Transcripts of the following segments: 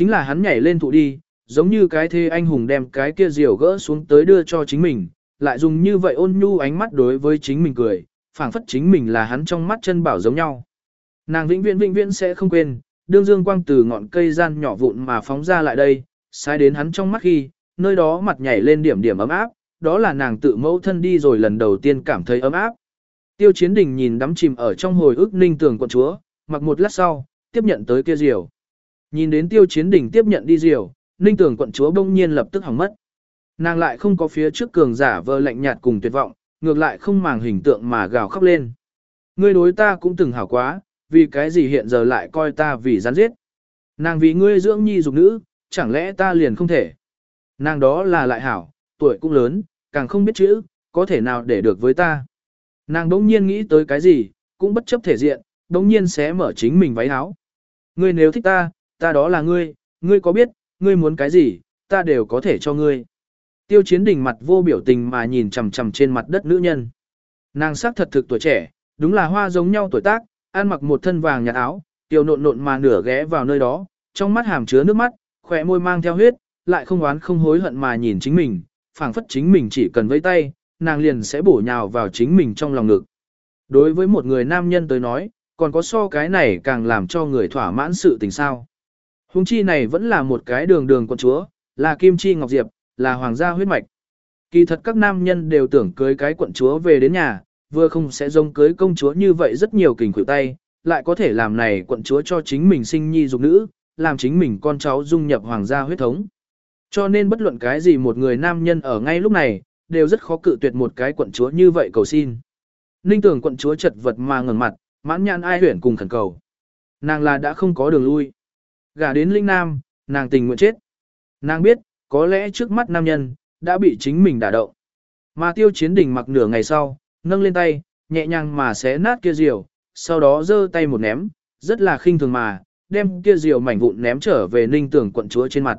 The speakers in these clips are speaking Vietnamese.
Chính là hắn nhảy lên thụ đi, giống như cái thê anh hùng đem cái kia diều gỡ xuống tới đưa cho chính mình, lại dùng như vậy ôn nhu ánh mắt đối với chính mình cười, phảng phất chính mình là hắn trong mắt chân bảo giống nhau. Nàng vĩnh viễn vĩnh viễn sẽ không quên, đương dương quang từ ngọn cây gian nhỏ vụn mà phóng ra lại đây, sai đến hắn trong mắt khi, nơi đó mặt nhảy lên điểm điểm ấm áp, đó là nàng tự mẫu thân đi rồi lần đầu tiên cảm thấy ấm áp. Tiêu chiến đình nhìn đắm chìm ở trong hồi ức ninh tường quận chúa, mặc một lát sau, tiếp nhận tới kia diều. Nhìn đến tiêu chiến đỉnh tiếp nhận đi diều, ninh tường quận chúa bỗng nhiên lập tức hỏng mất. Nàng lại không có phía trước cường giả vờ lạnh nhạt cùng tuyệt vọng, ngược lại không màng hình tượng mà gào khóc lên. Ngươi đối ta cũng từng hảo quá, vì cái gì hiện giờ lại coi ta vì gián giết. Nàng vì ngươi dưỡng nhi dục nữ, chẳng lẽ ta liền không thể. Nàng đó là lại hảo, tuổi cũng lớn, càng không biết chữ, có thể nào để được với ta. Nàng đống nhiên nghĩ tới cái gì, cũng bất chấp thể diện, đống nhiên sẽ mở chính mình váy áo. Ngươi nếu thích ta, ta đó là ngươi, ngươi có biết, ngươi muốn cái gì, ta đều có thể cho ngươi. Tiêu chiến đình mặt vô biểu tình mà nhìn chằm chằm trên mặt đất nữ nhân. Nàng sắc thật thực tuổi trẻ, đúng là hoa giống nhau tuổi tác, ăn mặc một thân vàng nhạt áo, tiêu nộn nộn mà nửa ghé vào nơi đó, trong mắt hàm chứa nước mắt, khỏe môi mang theo huyết, lại không oán không hối hận mà nhìn chính mình, phảng phất chính mình chỉ cần vẫy tay, nàng liền sẽ bổ nhào vào chính mình trong lòng ngực. Đối với một người nam nhân tới nói, còn có so cái này càng làm cho người thỏa mãn sự tình sao. Hùng chi này vẫn là một cái đường đường con chúa, là Kim Chi Ngọc Diệp, là hoàng gia huyết mạch. Kỳ thật các nam nhân đều tưởng cưới cái quận chúa về đến nhà, vừa không sẽ giống cưới công chúa như vậy rất nhiều kình khuỷu tay, lại có thể làm này quận chúa cho chính mình sinh nhi dục nữ, làm chính mình con cháu dung nhập hoàng gia huyết thống. Cho nên bất luận cái gì một người nam nhân ở ngay lúc này, đều rất khó cự tuyệt một cái quận chúa như vậy cầu xin. Ninh tưởng quận chúa chật vật mà ngẩng mặt, mãn nhãn ai huyển cùng khẩn cầu. Nàng là đã không có đường lui. Gả đến linh nam, nàng tình nguyện chết. Nàng biết, có lẽ trước mắt nam nhân, đã bị chính mình đả động. Mà tiêu chiến đình mặc nửa ngày sau, nâng lên tay, nhẹ nhàng mà xé nát kia diều, sau đó giơ tay một ném, rất là khinh thường mà, đem kia diều mảnh vụn ném trở về ninh tưởng quận chúa trên mặt.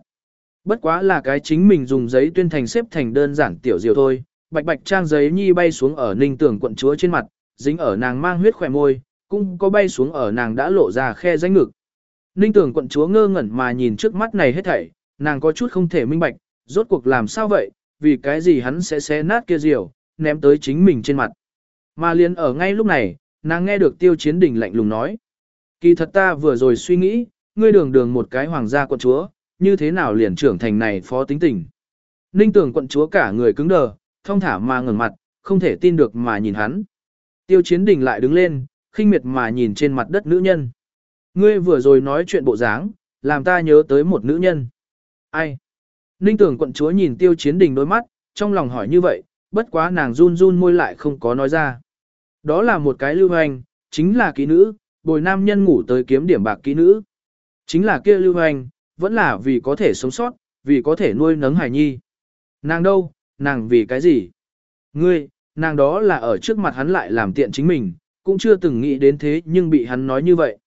Bất quá là cái chính mình dùng giấy tuyên thành xếp thành đơn giản tiểu diều thôi, bạch bạch trang giấy nhi bay xuống ở ninh tưởng quận chúa trên mặt, dính ở nàng mang huyết khỏe môi, cũng có bay xuống ở nàng đã lộ ra khe danh ngực. Ninh tưởng quận chúa ngơ ngẩn mà nhìn trước mắt này hết thảy, nàng có chút không thể minh bạch, rốt cuộc làm sao vậy, vì cái gì hắn sẽ xé nát kia diều, ném tới chính mình trên mặt. Mà liền ở ngay lúc này, nàng nghe được tiêu chiến đỉnh lạnh lùng nói. Kỳ thật ta vừa rồi suy nghĩ, ngươi đường đường một cái hoàng gia quận chúa, như thế nào liền trưởng thành này phó tính tình. Ninh tưởng quận chúa cả người cứng đờ, thông thả mà ngẩng mặt, không thể tin được mà nhìn hắn. Tiêu chiến đình lại đứng lên, khinh miệt mà nhìn trên mặt đất nữ nhân. Ngươi vừa rồi nói chuyện bộ dáng, làm ta nhớ tới một nữ nhân. Ai? Ninh tưởng quận chúa nhìn tiêu chiến đình đôi mắt, trong lòng hỏi như vậy, bất quá nàng run run môi lại không có nói ra. Đó là một cái lưu hành, chính là kỹ nữ, bồi nam nhân ngủ tới kiếm điểm bạc kỹ nữ. Chính là kia lưu hành, vẫn là vì có thể sống sót, vì có thể nuôi nấng hài nhi. Nàng đâu, nàng vì cái gì? Ngươi, nàng đó là ở trước mặt hắn lại làm tiện chính mình, cũng chưa từng nghĩ đến thế nhưng bị hắn nói như vậy.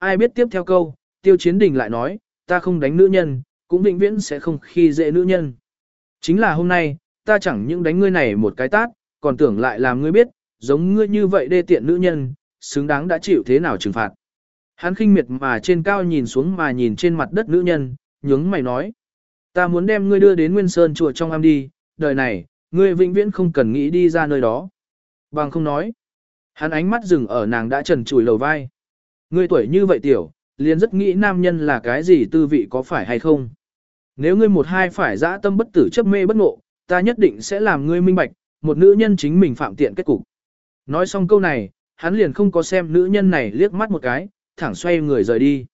Ai biết tiếp theo câu, tiêu chiến đình lại nói, ta không đánh nữ nhân, cũng vĩnh viễn sẽ không khi dễ nữ nhân. Chính là hôm nay, ta chẳng những đánh ngươi này một cái tát, còn tưởng lại làm ngươi biết, giống ngươi như vậy đê tiện nữ nhân, xứng đáng đã chịu thế nào trừng phạt. Hắn khinh miệt mà trên cao nhìn xuống mà nhìn trên mặt đất nữ nhân, nhướng mày nói. Ta muốn đem ngươi đưa đến Nguyên Sơn chùa trong am đi, đời này, ngươi vĩnh viễn không cần nghĩ đi ra nơi đó. Bằng không nói. Hắn ánh mắt dừng ở nàng đã trần trùi lầu vai. Ngươi tuổi như vậy tiểu, liền rất nghĩ nam nhân là cái gì tư vị có phải hay không. Nếu ngươi một hai phải dã tâm bất tử chấp mê bất ngộ, ta nhất định sẽ làm ngươi minh bạch, một nữ nhân chính mình phạm tiện kết cục. Nói xong câu này, hắn liền không có xem nữ nhân này liếc mắt một cái, thẳng xoay người rời đi.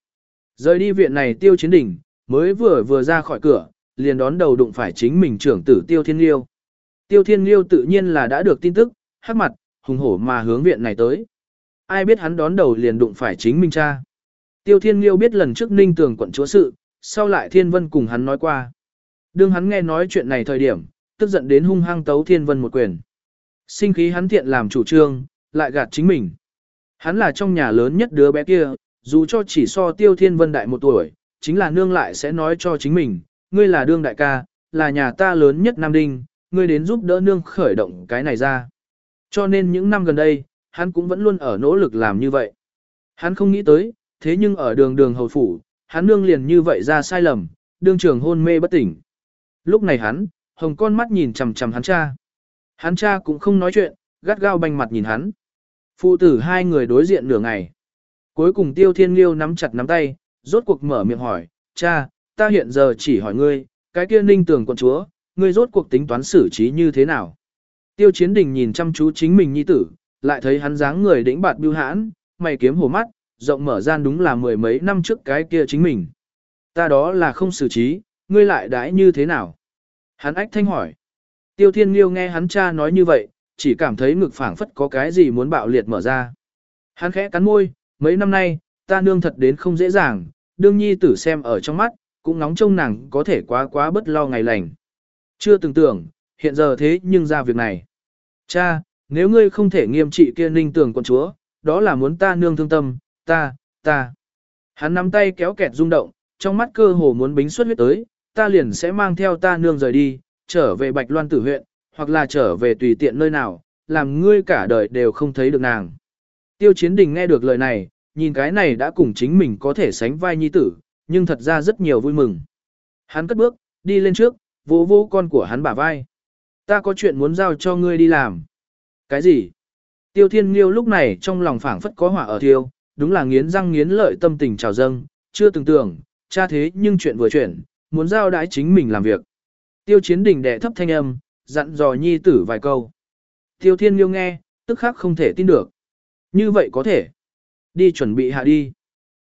Rời đi viện này tiêu chiến đỉnh, mới vừa vừa ra khỏi cửa, liền đón đầu đụng phải chính mình trưởng tử tiêu thiên liêu. Tiêu thiên liêu tự nhiên là đã được tin tức, hắc mặt, hùng hổ mà hướng viện này tới. Ai biết hắn đón đầu liền đụng phải chính mình cha. Tiêu thiên liêu biết lần trước ninh tường quận chúa sự, sau lại thiên vân cùng hắn nói qua. Đương hắn nghe nói chuyện này thời điểm, tức giận đến hung hăng tấu thiên vân một quyền. Sinh khí hắn thiện làm chủ trương, lại gạt chính mình. Hắn là trong nhà lớn nhất đứa bé kia, dù cho chỉ so tiêu thiên vân đại một tuổi, chính là nương lại sẽ nói cho chính mình, ngươi là đương đại ca, là nhà ta lớn nhất Nam Đinh, ngươi đến giúp đỡ nương khởi động cái này ra. Cho nên những năm gần đây, hắn cũng vẫn luôn ở nỗ lực làm như vậy. Hắn không nghĩ tới, thế nhưng ở đường đường hầu phủ, hắn nương liền như vậy ra sai lầm, đương trường hôn mê bất tỉnh. Lúc này hắn, hồng con mắt nhìn chằm chằm hắn cha. Hắn cha cũng không nói chuyện, gắt gao banh mặt nhìn hắn. Phụ tử hai người đối diện nửa ngày. Cuối cùng Tiêu Thiên Liêu nắm chặt nắm tay, rốt cuộc mở miệng hỏi, cha, ta hiện giờ chỉ hỏi ngươi, cái kia ninh tưởng quận chúa, ngươi rốt cuộc tính toán xử trí như thế nào? Tiêu Chiến Đình nhìn chăm chú chính mình nhi tử, lại thấy hắn dáng người đĩnh bạt bưu hãn, mày kiếm hổ mắt, rộng mở gian đúng là mười mấy năm trước cái kia chính mình. Ta đó là không xử trí, ngươi lại đãi như thế nào? Hắn ách thanh hỏi. Tiêu Thiên nghiêu nghe hắn cha nói như vậy, chỉ cảm thấy ngực phảng phất có cái gì muốn bạo liệt mở ra. Hắn khẽ cắn môi, mấy năm nay, ta nương thật đến không dễ dàng, đương nhi tử xem ở trong mắt, cũng nóng trông nàng có thể quá quá bất lo ngày lành. Chưa từng tưởng, hiện giờ thế nhưng ra việc này. Cha, nếu ngươi không thể nghiêm trị kia ninh tưởng quận chúa, đó là muốn ta nương thương tâm, ta, ta. Hắn nắm tay kéo kẹt rung động, trong mắt cơ hồ muốn bính xuất huyết tới, ta liền sẽ mang theo ta nương rời đi, trở về Bạch Loan tử huyện, hoặc là trở về tùy tiện nơi nào, làm ngươi cả đời đều không thấy được nàng. Tiêu chiến đình nghe được lời này, nhìn cái này đã cùng chính mình có thể sánh vai nhi tử, nhưng thật ra rất nhiều vui mừng. Hắn cất bước, đi lên trước, vỗ vỗ con của hắn bả vai. Ta có chuyện muốn giao cho ngươi đi làm. Cái gì? Tiêu thiên nghiêu lúc này trong lòng phảng phất có hỏa ở thiêu, đúng là nghiến răng nghiến lợi tâm tình trào dâng, chưa từng tưởng, cha thế nhưng chuyện vừa chuyển, muốn giao đãi chính mình làm việc. Tiêu chiến đình đệ thấp thanh âm, dặn dò nhi tử vài câu. Tiêu thiên nghiêu nghe, tức khắc không thể tin được. Như vậy có thể. Đi chuẩn bị hạ đi.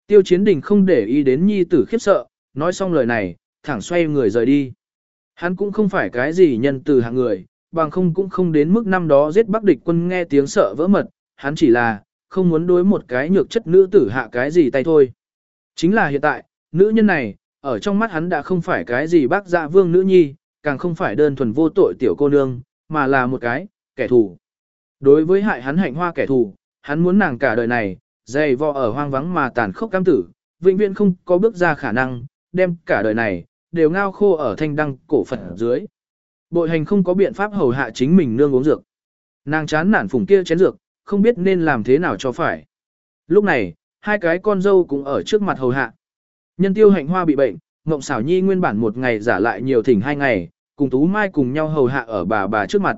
Tiêu chiến đình không để ý đến nhi tử khiếp sợ, nói xong lời này, thẳng xoay người rời đi. Hắn cũng không phải cái gì nhân từ hạng người, bằng không cũng không đến mức năm đó giết bắc địch quân nghe tiếng sợ vỡ mật, hắn chỉ là, không muốn đối một cái nhược chất nữ tử hạ cái gì tay thôi. Chính là hiện tại, nữ nhân này, ở trong mắt hắn đã không phải cái gì bác dạ vương nữ nhi, càng không phải đơn thuần vô tội tiểu cô nương, mà là một cái, kẻ thù. Đối với hại hắn hạnh hoa kẻ thù, hắn muốn nàng cả đời này, dày vò ở hoang vắng mà tàn khốc cam tử, vĩnh viễn không có bước ra khả năng, đem cả đời này, đều ngao khô ở thanh đăng cổ Phật dưới. Bội hành không có biện pháp hầu hạ chính mình nương uống dược. Nàng chán nản phùng kia chén dược, không biết nên làm thế nào cho phải. Lúc này, hai cái con dâu cũng ở trước mặt hầu hạ. Nhân tiêu hạnh hoa bị bệnh, Ngộng xảo nhi nguyên bản một ngày giả lại nhiều thỉnh hai ngày, cùng Tú Mai cùng nhau hầu hạ ở bà bà trước mặt.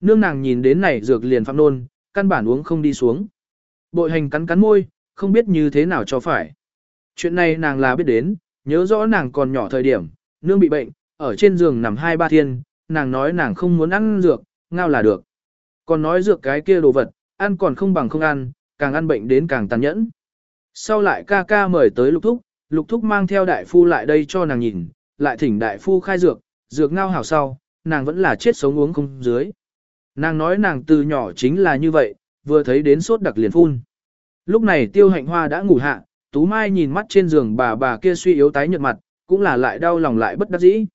Nương nàng nhìn đến này dược liền phạm nôn, căn bản uống không đi xuống. Bội hành cắn cắn môi, không biết như thế nào cho phải. Chuyện này nàng là biết đến, nhớ rõ nàng còn nhỏ thời điểm, nương bị bệnh, ở trên giường nằm hai ba thiên, nàng nói nàng không muốn ăn dược, ngao là được. Còn nói dược cái kia đồ vật, ăn còn không bằng không ăn, càng ăn bệnh đến càng tàn nhẫn. Sau lại ca ca mời tới lục thúc, lục thúc mang theo đại phu lại đây cho nàng nhìn, lại thỉnh đại phu khai dược, dược ngao hảo sau, nàng vẫn là chết sống uống không dưới. Nàng nói nàng từ nhỏ chính là như vậy, vừa thấy đến sốt đặc liền phun. Lúc này tiêu hạnh hoa đã ngủ hạ, Tú Mai nhìn mắt trên giường bà bà kia suy yếu tái nhợt mặt, cũng là lại đau lòng lại bất đắc dĩ.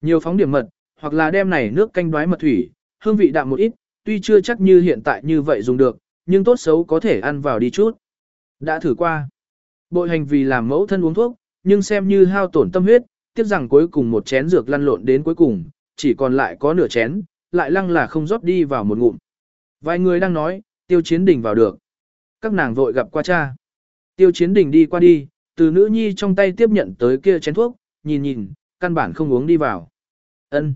Nhiều phóng điểm mật, hoặc là đem này nước canh đoái mật thủy, hương vị đạm một ít, tuy chưa chắc như hiện tại như vậy dùng được, nhưng tốt xấu có thể ăn vào đi chút. Đã thử qua. Bội hành vì làm mẫu thân uống thuốc, nhưng xem như hao tổn tâm huyết, tiếc rằng cuối cùng một chén dược lăn lộn đến cuối cùng, chỉ còn lại có nửa chén, lại lăng là không rót đi vào một ngụm. Vài người đang nói, tiêu chiến đỉnh vào được. Các nàng vội gặp qua cha. Tiêu chiến đỉnh đi qua đi, từ nữ nhi trong tay tiếp nhận tới kia chén thuốc, nhìn nhìn, căn bản không uống đi vào. ân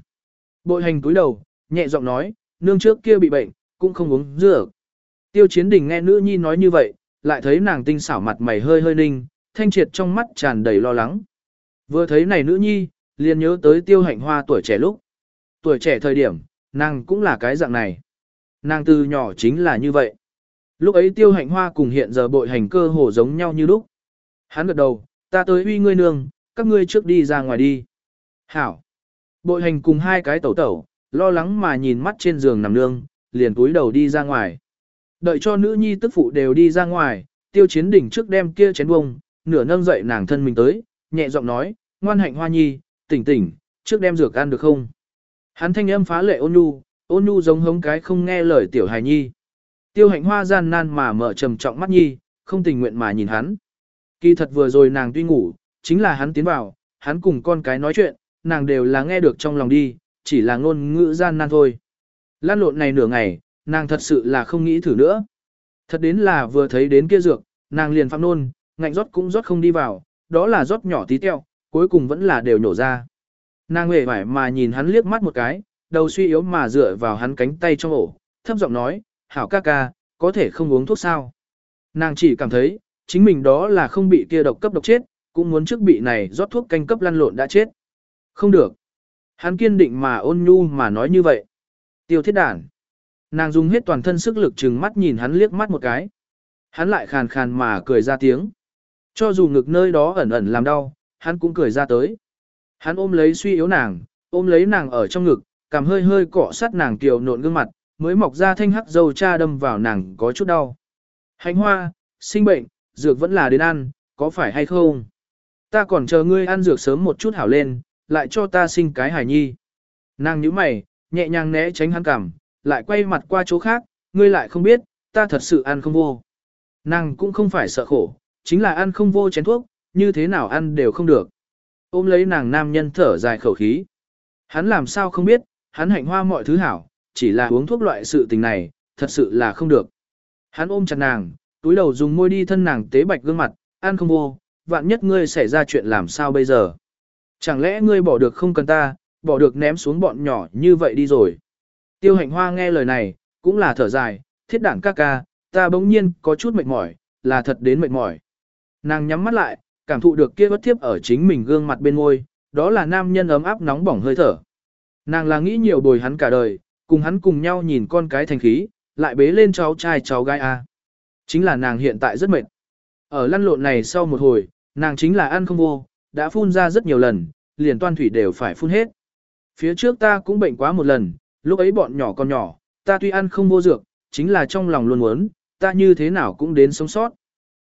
Bội hành túi đầu, nhẹ giọng nói, nương trước kia bị bệnh, cũng không uống dược. Tiêu chiến đỉnh nghe nữ nhi nói như vậy, lại thấy nàng tinh xảo mặt mày hơi hơi ninh, thanh triệt trong mắt tràn đầy lo lắng. Vừa thấy này nữ nhi, liền nhớ tới tiêu hạnh hoa tuổi trẻ lúc. Tuổi trẻ thời điểm, nàng cũng là cái dạng này. Nàng từ nhỏ chính là như vậy. Lúc ấy tiêu hạnh hoa cùng hiện giờ bội hành cơ hồ giống nhau như lúc. Hắn gật đầu, ta tới uy ngươi nương, các ngươi trước đi ra ngoài đi. Hảo. Bội hành cùng hai cái tẩu tẩu, lo lắng mà nhìn mắt trên giường nằm nương, liền túi đầu đi ra ngoài. Đợi cho nữ nhi tức phụ đều đi ra ngoài, tiêu chiến đỉnh trước đem kia chén bông, nửa nâng dậy nàng thân mình tới, nhẹ giọng nói, ngoan hạnh hoa nhi, tỉnh tỉnh, trước đem dược ăn được không? Hắn thanh âm phá lệ ôn nhu, ôn nhu giống hống cái không nghe lời tiểu hài nhi. Tiêu hạnh hoa gian nan mà mở trầm trọng mắt nhi, không tình nguyện mà nhìn hắn. Kỳ thật vừa rồi nàng tuy ngủ, chính là hắn tiến vào, hắn cùng con cái nói chuyện, nàng đều là nghe được trong lòng đi, chỉ là ngôn ngữ gian nan thôi. Lan lộn này nửa ngày, nàng thật sự là không nghĩ thử nữa. Thật đến là vừa thấy đến kia dược, nàng liền phạm nôn, ngạnh rót cũng rót không đi vào, đó là rót nhỏ tí teo, cuối cùng vẫn là đều nhổ ra. Nàng hề vải mà nhìn hắn liếc mắt một cái, đầu suy yếu mà dựa vào hắn cánh tay trong ổ, thấp giọng nói, hảo ca ca, có thể không uống thuốc sao. Nàng chỉ cảm thấy, chính mình đó là không bị kia độc cấp độc chết, cũng muốn trước bị này rót thuốc canh cấp lăn lộn đã chết. Không được. Hắn kiên định mà ôn nhu mà nói như vậy. Tiêu thiết đản. Nàng dùng hết toàn thân sức lực trừng mắt nhìn hắn liếc mắt một cái. Hắn lại khàn khàn mà cười ra tiếng. Cho dù ngực nơi đó ẩn ẩn làm đau, hắn cũng cười ra tới. Hắn ôm lấy suy yếu nàng, ôm lấy nàng ở trong ngực, cảm hơi hơi cọ sát nàng kiều nộn gương mặt, mới mọc ra thanh hắc dâu cha đâm vào nàng có chút đau. Hành hoa, sinh bệnh, dược vẫn là đến ăn, có phải hay không? Ta còn chờ ngươi ăn dược sớm một chút hảo lên, lại cho ta sinh cái hài nhi. Nàng nhíu mày, nhẹ nhàng né tránh hắn cảm, lại quay mặt qua chỗ khác, ngươi lại không biết, ta thật sự ăn không vô. Nàng cũng không phải sợ khổ, chính là ăn không vô chén thuốc, như thế nào ăn đều không được. Ôm lấy nàng nam nhân thở dài khẩu khí. Hắn làm sao không biết, hắn hạnh hoa mọi thứ hảo, chỉ là uống thuốc loại sự tình này, thật sự là không được. Hắn ôm chặt nàng, túi đầu dùng môi đi thân nàng tế bạch gương mặt, ăn không vô, vạn nhất ngươi xảy ra chuyện làm sao bây giờ. Chẳng lẽ ngươi bỏ được không cần ta, bỏ được ném xuống bọn nhỏ như vậy đi rồi. Tiêu hạnh hoa nghe lời này, cũng là thở dài, thiết đảng ca ca, ta bỗng nhiên có chút mệt mỏi, là thật đến mệt mỏi. Nàng nhắm mắt lại, cảm thụ được kia bất thiếp ở chính mình gương mặt bên môi, đó là nam nhân ấm áp nóng bỏng hơi thở. Nàng là nghĩ nhiều bồi hắn cả đời, cùng hắn cùng nhau nhìn con cái thành khí, lại bế lên cháu trai cháu gái A. Chính là nàng hiện tại rất mệt. Ở lăn lộn này sau một hồi, nàng chính là ăn không vô, đã phun ra rất nhiều lần, liền toan thủy đều phải phun hết. Phía trước ta cũng bệnh quá một lần, lúc ấy bọn nhỏ còn nhỏ, ta tuy ăn không vô dược, chính là trong lòng luôn muốn, ta như thế nào cũng đến sống sót.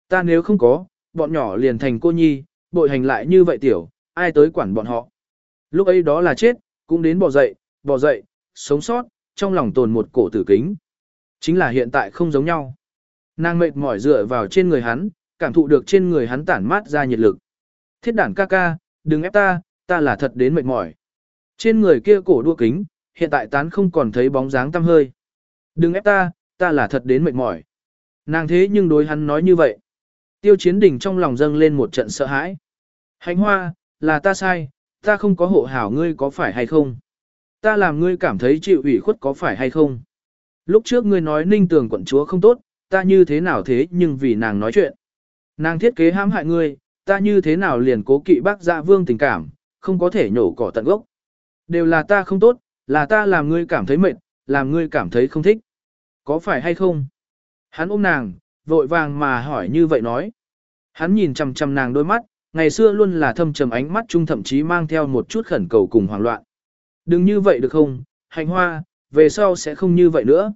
Ta nếu không có, bọn nhỏ liền thành cô nhi, bội hành lại như vậy tiểu, ai tới quản bọn họ. Lúc ấy đó là chết, cũng đến bỏ dậy, bỏ dậy, sống sót, trong lòng tồn một cổ tử kính. Chính là hiện tại không giống nhau. Nàng mệt mỏi dựa vào trên người hắn, cảm thụ được trên người hắn tản mát ra nhiệt lực. Thiết đản ca ca, đừng ép ta, ta là thật đến mệt mỏi. Trên người kia cổ đua kính, hiện tại tán không còn thấy bóng dáng tăm hơi. Đừng ép ta, ta là thật đến mệt mỏi. Nàng thế nhưng đối hắn nói như vậy. Tiêu chiến đỉnh trong lòng dâng lên một trận sợ hãi. Hành hoa, là ta sai, ta không có hộ hảo ngươi có phải hay không? Ta làm ngươi cảm thấy chịu ủy khuất có phải hay không? Lúc trước ngươi nói ninh tường quận chúa không tốt, ta như thế nào thế nhưng vì nàng nói chuyện. Nàng thiết kế hãm hại ngươi, ta như thế nào liền cố kỵ bác dạ vương tình cảm, không có thể nhổ cỏ tận gốc. Đều là ta không tốt, là ta làm ngươi cảm thấy mệt, làm ngươi cảm thấy không thích. Có phải hay không? Hắn ôm nàng, vội vàng mà hỏi như vậy nói. Hắn nhìn chằm chằm nàng đôi mắt, ngày xưa luôn là thâm trầm ánh mắt trung thậm chí mang theo một chút khẩn cầu cùng hoảng loạn. Đừng như vậy được không, hành hoa, về sau sẽ không như vậy nữa.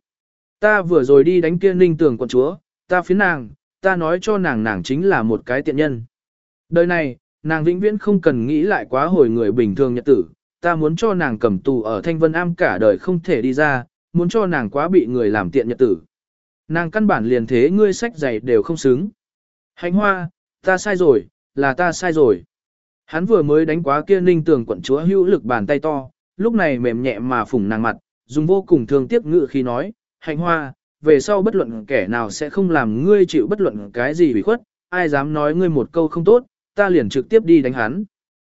Ta vừa rồi đi đánh kia ninh tường quận chúa, ta phiến nàng, ta nói cho nàng nàng chính là một cái tiện nhân. Đời này, nàng vĩnh viễn không cần nghĩ lại quá hồi người bình thường nhật tử, ta muốn cho nàng cầm tù ở thanh vân am cả đời không thể đi ra, muốn cho nàng quá bị người làm tiện nhật tử. Nàng căn bản liền thế ngươi sách giày đều không xứng. Hành hoa, ta sai rồi, là ta sai rồi. Hắn vừa mới đánh quá kia ninh tường quận chúa hữu lực bàn tay to, lúc này mềm nhẹ mà phủng nàng mặt, dùng vô cùng thương tiếc ngự khi nói, hành hoa, về sau bất luận kẻ nào sẽ không làm ngươi chịu bất luận cái gì bị khuất, ai dám nói ngươi một câu không tốt, ta liền trực tiếp đi đánh hắn.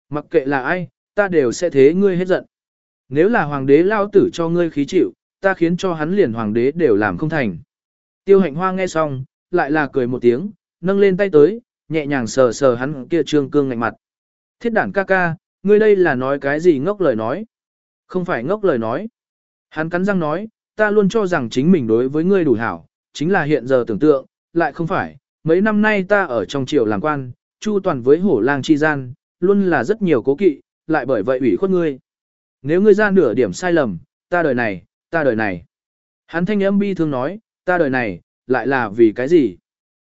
Mặc kệ là ai, ta đều sẽ thế ngươi hết giận. Nếu là hoàng đế lao tử cho ngươi khí chịu, ta khiến cho hắn liền hoàng đế đều làm không thành. Tiêu hạnh hoa nghe xong, lại là cười một tiếng, nâng lên tay tới, nhẹ nhàng sờ sờ hắn kia trương cương ngạnh mặt. Thiết đản ca ca, ngươi đây là nói cái gì ngốc lời nói? Không phải ngốc lời nói. Hắn cắn răng nói, ta luôn cho rằng chính mình đối với ngươi đủ hảo, chính là hiện giờ tưởng tượng, lại không phải. Mấy năm nay ta ở trong triều làm quan, chu toàn với hổ lang chi gian, luôn là rất nhiều cố kỵ, lại bởi vậy ủy khuất ngươi. Nếu ngươi ra nửa điểm sai lầm, ta đời này, ta đời này. Hắn thanh âm bi thương nói, ta đời này, lại là vì cái gì?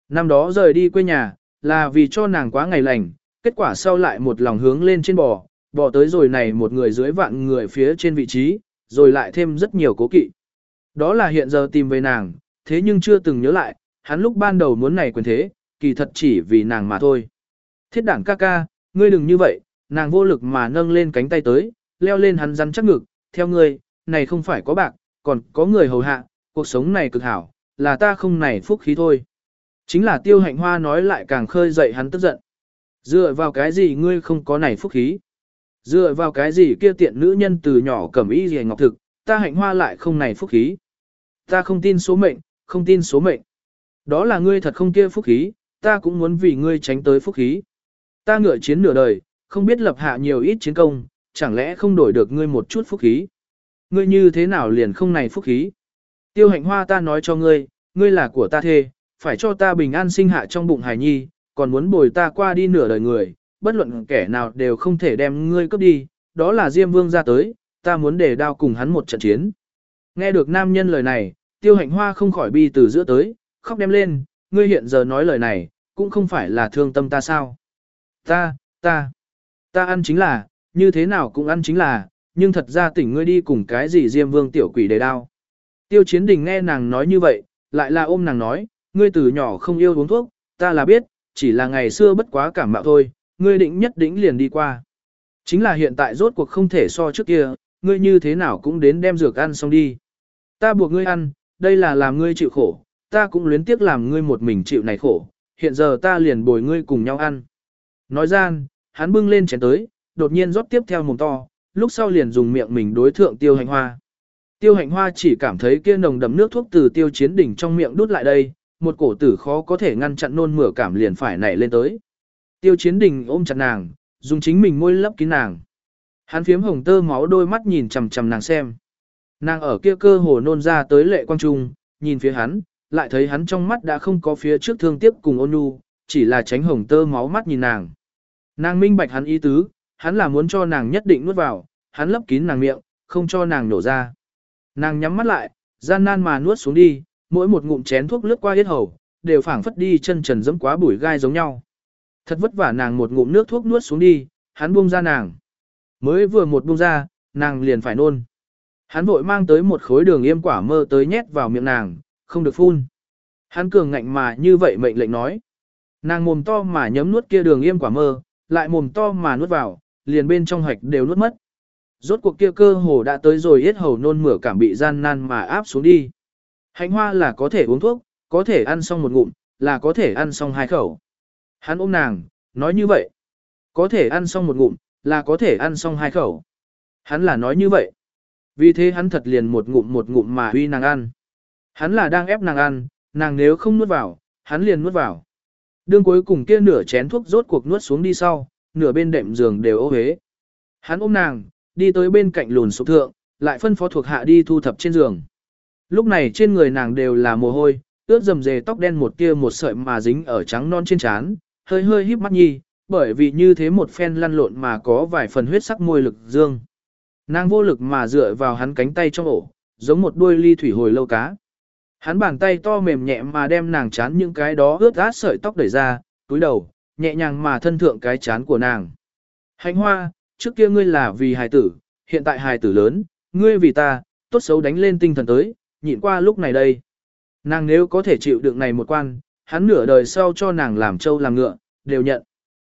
Năm đó rời đi quê nhà, là vì cho nàng quá ngày lành, kết quả sau lại một lòng hướng lên trên bò, bò tới rồi này một người dưới vạn người phía trên vị trí, rồi lại thêm rất nhiều cố kỵ. Đó là hiện giờ tìm về nàng, thế nhưng chưa từng nhớ lại, hắn lúc ban đầu muốn này quyền thế, kỳ thật chỉ vì nàng mà thôi. Thiết đảng ca ca, ngươi đừng như vậy, nàng vô lực mà nâng lên cánh tay tới, leo lên hắn rắn chắc ngực, theo ngươi, này không phải có bạc, còn có người hầu hạ, cuộc sống này cực hảo, là ta không này phúc khí thôi. Chính là tiêu hạnh hoa nói lại càng khơi dậy hắn tức giận. Dựa vào cái gì ngươi không có này phúc khí? Dựa vào cái gì kia tiện nữ nhân từ nhỏ cầm y gì ngọc thực, ta hạnh hoa lại không này phúc khí? Ta không tin số mệnh, không tin số mệnh. Đó là ngươi thật không kia phúc khí, ta cũng muốn vì ngươi tránh tới phúc khí. Ta ngựa chiến nửa đời, không biết lập hạ nhiều ít chiến công, chẳng lẽ không đổi được ngươi một chút phúc khí. Ngươi như thế nào liền không này phúc khí. Tiêu hạnh hoa ta nói cho ngươi, ngươi là của ta thê, phải cho ta bình an sinh hạ trong bụng hài nhi, còn muốn bồi ta qua đi nửa đời người, bất luận kẻ nào đều không thể đem ngươi cướp đi, đó là Diêm Vương ra tới, ta muốn để đao cùng hắn một trận chiến. Nghe được nam nhân lời này, tiêu hạnh hoa không khỏi bi từ giữa tới, khóc đem lên, ngươi hiện giờ nói lời này, cũng không phải là thương tâm ta sao. Ta, ta, ta ăn chính là, như thế nào cũng ăn chính là, nhưng thật ra tỉnh ngươi đi cùng cái gì Diêm Vương tiểu quỷ đề đao. Tiêu chiến đình nghe nàng nói như vậy, lại là ôm nàng nói, ngươi từ nhỏ không yêu uống thuốc, ta là biết, chỉ là ngày xưa bất quá cảm mạo thôi, ngươi định nhất định liền đi qua. Chính là hiện tại rốt cuộc không thể so trước kia, ngươi như thế nào cũng đến đem dược ăn xong đi. Ta buộc ngươi ăn, đây là làm ngươi chịu khổ, ta cũng luyến tiếc làm ngươi một mình chịu này khổ, hiện giờ ta liền bồi ngươi cùng nhau ăn. Nói gian, hắn bưng lên chén tới, đột nhiên rót tiếp theo mồm to, lúc sau liền dùng miệng mình đối thượng tiêu hành hoa. Tiêu hạnh hoa chỉ cảm thấy kia nồng đậm nước thuốc từ tiêu chiến đỉnh trong miệng đút lại đây, một cổ tử khó có thể ngăn chặn nôn mửa cảm liền phải nảy lên tới. Tiêu chiến Đỉnh ôm chặt nàng, dùng chính mình môi lấp kín nàng. Hắn phiếm hồng tơ máu đôi mắt nhìn chằm chằm nàng xem. Nàng ở kia cơ hồ nôn ra tới lệ quang trung, nhìn phía hắn, lại thấy hắn trong mắt đã không có phía trước thương tiếc cùng ôn nhu, chỉ là tránh hồng tơ máu mắt nhìn nàng. Nàng minh bạch hắn ý tứ, hắn là muốn cho nàng nhất định nuốt vào, hắn lấp kín nàng miệng, không cho nàng nổ ra. Nàng nhắm mắt lại, gian nan mà nuốt xuống đi, mỗi một ngụm chén thuốc lướt qua yết hầu, đều phảng phất đi chân trần dẫm quá bụi gai giống nhau. Thật vất vả nàng một ngụm nước thuốc nuốt xuống đi, hắn buông ra nàng. Mới vừa một buông ra, nàng liền phải nôn. Hắn vội mang tới một khối đường yêm quả mơ tới nhét vào miệng nàng, không được phun. Hắn cường ngạnh mà như vậy mệnh lệnh nói. Nàng mồm to mà nhấm nuốt kia đường yêm quả mơ, lại mồm to mà nuốt vào, liền bên trong hạch đều nuốt mất. Rốt cuộc kia cơ hồ đã tới rồi yết hầu nôn mửa cảm bị gian nan mà áp xuống đi. Hạnh hoa là có thể uống thuốc, có thể ăn xong một ngụm, là có thể ăn xong hai khẩu. Hắn ôm nàng, nói như vậy. Có thể ăn xong một ngụm, là có thể ăn xong hai khẩu. Hắn là nói như vậy. Vì thế hắn thật liền một ngụm một ngụm mà huy nàng ăn. Hắn là đang ép nàng ăn, nàng nếu không nuốt vào, hắn liền nuốt vào. Đương cuối cùng kia nửa chén thuốc rốt cuộc nuốt xuống đi sau, nửa bên đệm giường đều ô hế. Hắn ôm nàng, đi tới bên cạnh lùn sụp thượng, lại phân phó thuộc hạ đi thu thập trên giường. Lúc này trên người nàng đều là mồ hôi, ướt dầm dề tóc đen một kia một sợi mà dính ở trắng non trên trán, hơi hơi híp mắt nhi, bởi vì như thế một phen lăn lộn mà có vài phần huyết sắc môi lực dương. Nàng vô lực mà dựa vào hắn cánh tay trong ổ, giống một đuôi ly thủy hồi lâu cá. Hắn bàn tay to mềm nhẹ mà đem nàng chán những cái đó ướt át sợi tóc đẩy ra, túi đầu, nhẹ nhàng mà thân thượng cái chán của nàng. Hành hoa, trước kia ngươi là vì hài tử, hiện tại hài tử lớn, ngươi vì ta, tốt xấu đánh lên tinh thần tới, nhịn qua lúc này đây. Nàng nếu có thể chịu đựng này một quan, hắn nửa đời sau cho nàng làm trâu làm ngựa, đều nhận.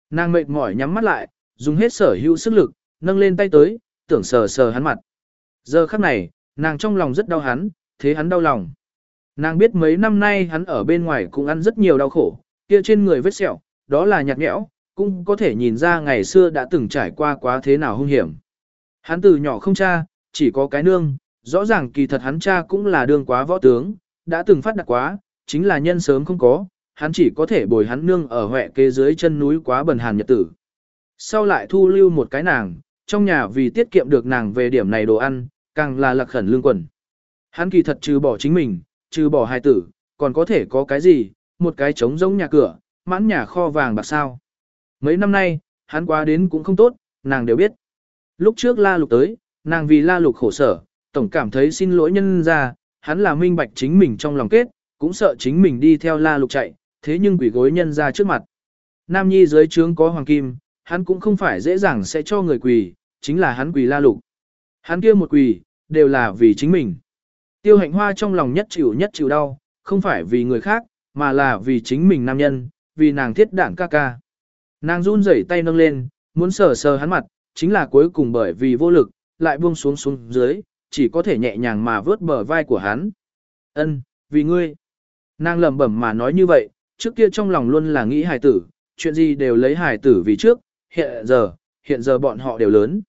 Nàng mệt mỏi nhắm mắt lại, dùng hết sở hữu sức lực, nâng lên tay tới, tưởng sờ sờ hắn mặt. Giờ khắc này, nàng trong lòng rất đau hắn, thế hắn đau lòng. Nàng biết mấy năm nay hắn ở bên ngoài cũng ăn rất nhiều đau khổ, kia trên người vết sẹo, đó là nhạt nhẽo, cũng có thể nhìn ra ngày xưa đã từng trải qua quá thế nào hung hiểm. Hắn từ nhỏ không cha, chỉ có cái nương, rõ ràng kỳ thật hắn cha cũng là đương quá võ tướng, đã từng phát đạt quá, chính là nhân sớm không có, hắn chỉ có thể bồi hắn nương ở hẹ kế dưới chân núi quá bần hàn nhật tử. Sau lại thu lưu một cái nàng, trong nhà vì tiết kiệm được nàng về điểm này đồ ăn, càng là lạc khẩn lương quần. Hắn kỳ thật trừ bỏ chính mình, trừ bỏ hài tử, còn có thể có cái gì, một cái trống giống nhà cửa, mãn nhà kho vàng bạc sao. Mấy năm nay, hắn qua đến cũng không tốt, nàng đều biết. Lúc trước la lục tới, nàng vì la lục khổ sở, tổng cảm thấy xin lỗi nhân ra, hắn là minh bạch chính mình trong lòng kết, cũng sợ chính mình đi theo la lục chạy, thế nhưng quỷ gối nhân ra trước mặt. Nam nhi dưới trướng có hoàng kim, hắn cũng không phải dễ dàng sẽ cho người quỳ, chính là hắn quỳ la lục. Hắn kia một quỳ, đều là vì chính mình. Tiêu hạnh hoa trong lòng nhất chịu nhất chịu đau, không phải vì người khác, mà là vì chính mình nam nhân, vì nàng thiết đảng ca ca. Nàng run rẩy tay nâng lên, muốn sờ sờ hắn mặt, chính là cuối cùng bởi vì vô lực, lại buông xuống xuống dưới, chỉ có thể nhẹ nhàng mà vớt bờ vai của hắn. Ân, vì ngươi. Nàng lẩm bẩm mà nói như vậy, trước kia trong lòng luôn là nghĩ hài tử, chuyện gì đều lấy hài tử vì trước, hiện giờ, hiện giờ bọn họ đều lớn.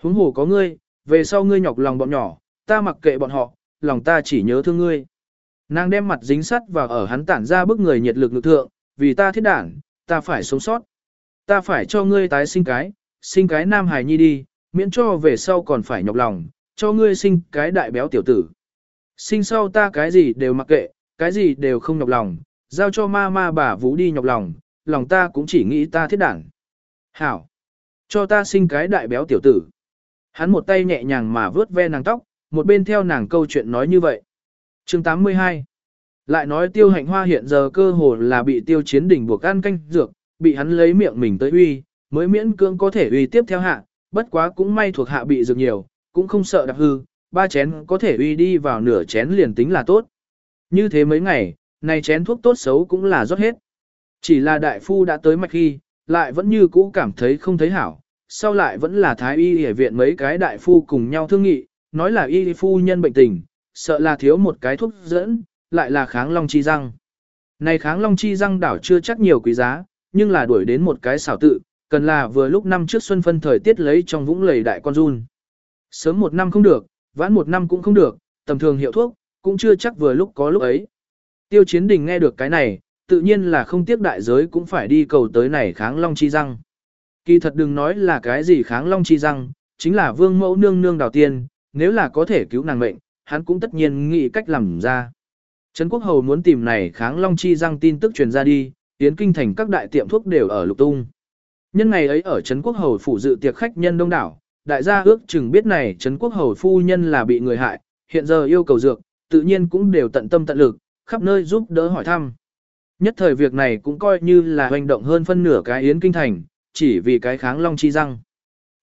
Huống hồ có ngươi, về sau ngươi nhọc lòng bọn nhỏ, ta mặc kệ bọn họ, lòng ta chỉ nhớ thương ngươi. Nàng đem mặt dính sắt vào ở hắn tản ra bức người nhiệt lực lực thượng, vì ta thiết đảng, ta phải sống sót. Ta phải cho ngươi tái sinh cái, sinh cái nam hài nhi đi, miễn cho về sau còn phải nhọc lòng, cho ngươi sinh cái đại béo tiểu tử. Sinh sau ta cái gì đều mặc kệ, cái gì đều không nhọc lòng, giao cho ma ma bà vũ đi nhọc lòng, lòng ta cũng chỉ nghĩ ta thiết đảng. Hảo! Cho ta sinh cái đại béo tiểu tử. Hắn một tay nhẹ nhàng mà vướt ve nàng tóc, một bên theo nàng câu chuyện nói như vậy. chương 82 Lại nói tiêu hạnh hoa hiện giờ cơ hồ là bị tiêu chiến đỉnh buộc ăn canh dược, bị hắn lấy miệng mình tới uy, mới miễn cưỡng có thể uy tiếp theo hạ, bất quá cũng may thuộc hạ bị dược nhiều, cũng không sợ đặc hư, ba chén có thể uy đi vào nửa chén liền tính là tốt. Như thế mấy ngày, này chén thuốc tốt xấu cũng là rót hết. Chỉ là đại phu đã tới mạch khi, lại vẫn như cũ cảm thấy không thấy hảo, sau lại vẫn là thái y ở viện mấy cái đại phu cùng nhau thương nghị, nói là y phu nhân bệnh tình, sợ là thiếu một cái thuốc dẫn, lại là kháng long chi răng. Này kháng long chi răng đảo chưa chắc nhiều quý giá, nhưng là đuổi đến một cái xảo tự, cần là vừa lúc năm trước xuân phân thời tiết lấy trong vũng lầy đại con run. Sớm một năm không được, vãn một năm cũng không được, tầm thường hiệu thuốc, cũng chưa chắc vừa lúc có lúc ấy. Tiêu chiến đình nghe được cái này, tự nhiên là không tiếc đại giới cũng phải đi cầu tới này kháng long chi răng. Kỳ thật đừng nói là cái gì kháng long chi răng, chính là vương mẫu nương nương đào tiên, nếu là có thể cứu nàng mệnh, hắn cũng tất nhiên nghĩ cách làm ra. Trấn Quốc Hầu muốn tìm này kháng long chi răng tin tức truyền ra đi, tiến kinh thành các đại tiệm thuốc đều ở lục tung. Nhân ngày ấy ở Trấn Quốc Hầu phủ dự tiệc khách nhân đông đảo, đại gia ước chừng biết này Trấn Quốc Hầu phu nhân là bị người hại, hiện giờ yêu cầu dược, tự nhiên cũng đều tận tâm tận lực, khắp nơi giúp đỡ hỏi thăm. Nhất thời việc này cũng coi như là hành động hơn phân nửa cái yến kinh thành, chỉ vì cái kháng long chi răng.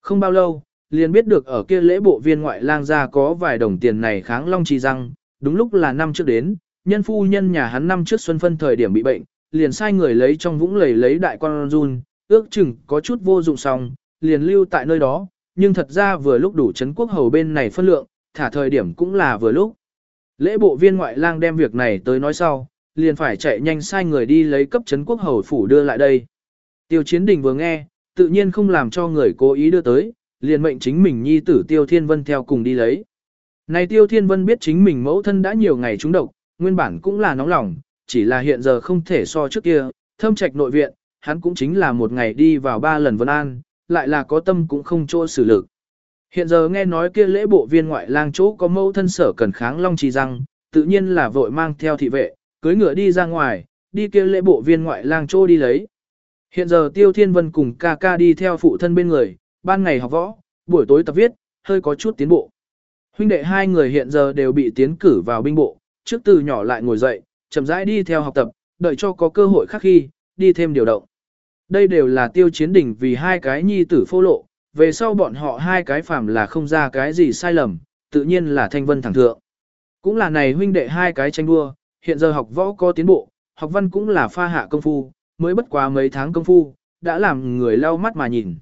Không bao lâu, liền biết được ở kia lễ bộ viên ngoại lang gia có vài đồng tiền này kháng long chi răng, đúng lúc là năm trước đến, nhân phu nhân nhà hắn năm trước xuân phân thời điểm bị bệnh, liền sai người lấy trong vũng lầy lấy đại con run, ước chừng có chút vô dụng xong, liền lưu tại nơi đó, nhưng thật ra vừa lúc đủ chấn quốc hầu bên này phân lượng, thả thời điểm cũng là vừa lúc. Lễ bộ viên ngoại lang đem việc này tới nói sau, liền phải chạy nhanh sai người đi lấy cấp chấn quốc hầu phủ đưa lại đây. Tiêu chiến đình vừa nghe, tự nhiên không làm cho người cố ý đưa tới, liền mệnh chính mình nhi tử Tiêu Thiên Vân theo cùng đi lấy. Này Tiêu Thiên Vân biết chính mình mẫu thân đã nhiều ngày trúng độc, nguyên bản cũng là nóng lòng, chỉ là hiện giờ không thể so trước kia, thâm trạch nội viện, hắn cũng chính là một ngày đi vào ba lần vân an, lại là có tâm cũng không chỗ xử lực. Hiện giờ nghe nói kia lễ bộ viên ngoại lang chỗ có mẫu thân sở cần kháng long trì răng, tự nhiên là vội mang theo thị vệ, cưới ngựa đi ra ngoài, đi kia lễ bộ viên ngoại lang chỗ đi lấy. Hiện giờ Tiêu Thiên Vân cùng ca ca đi theo phụ thân bên người, ban ngày học võ, buổi tối tập viết, hơi có chút tiến bộ. Huynh đệ hai người hiện giờ đều bị tiến cử vào binh bộ, trước từ nhỏ lại ngồi dậy, chậm rãi đi theo học tập, đợi cho có cơ hội khác khi, đi thêm điều động. Đây đều là tiêu chiến đỉnh vì hai cái nhi tử phô lộ, về sau bọn họ hai cái phàm là không ra cái gì sai lầm, tự nhiên là thanh vân thẳng thượng. Cũng là này huynh đệ hai cái tranh đua, hiện giờ học võ có tiến bộ, học văn cũng là pha hạ công phu, mới bất quá mấy tháng công phu, đã làm người lau mắt mà nhìn.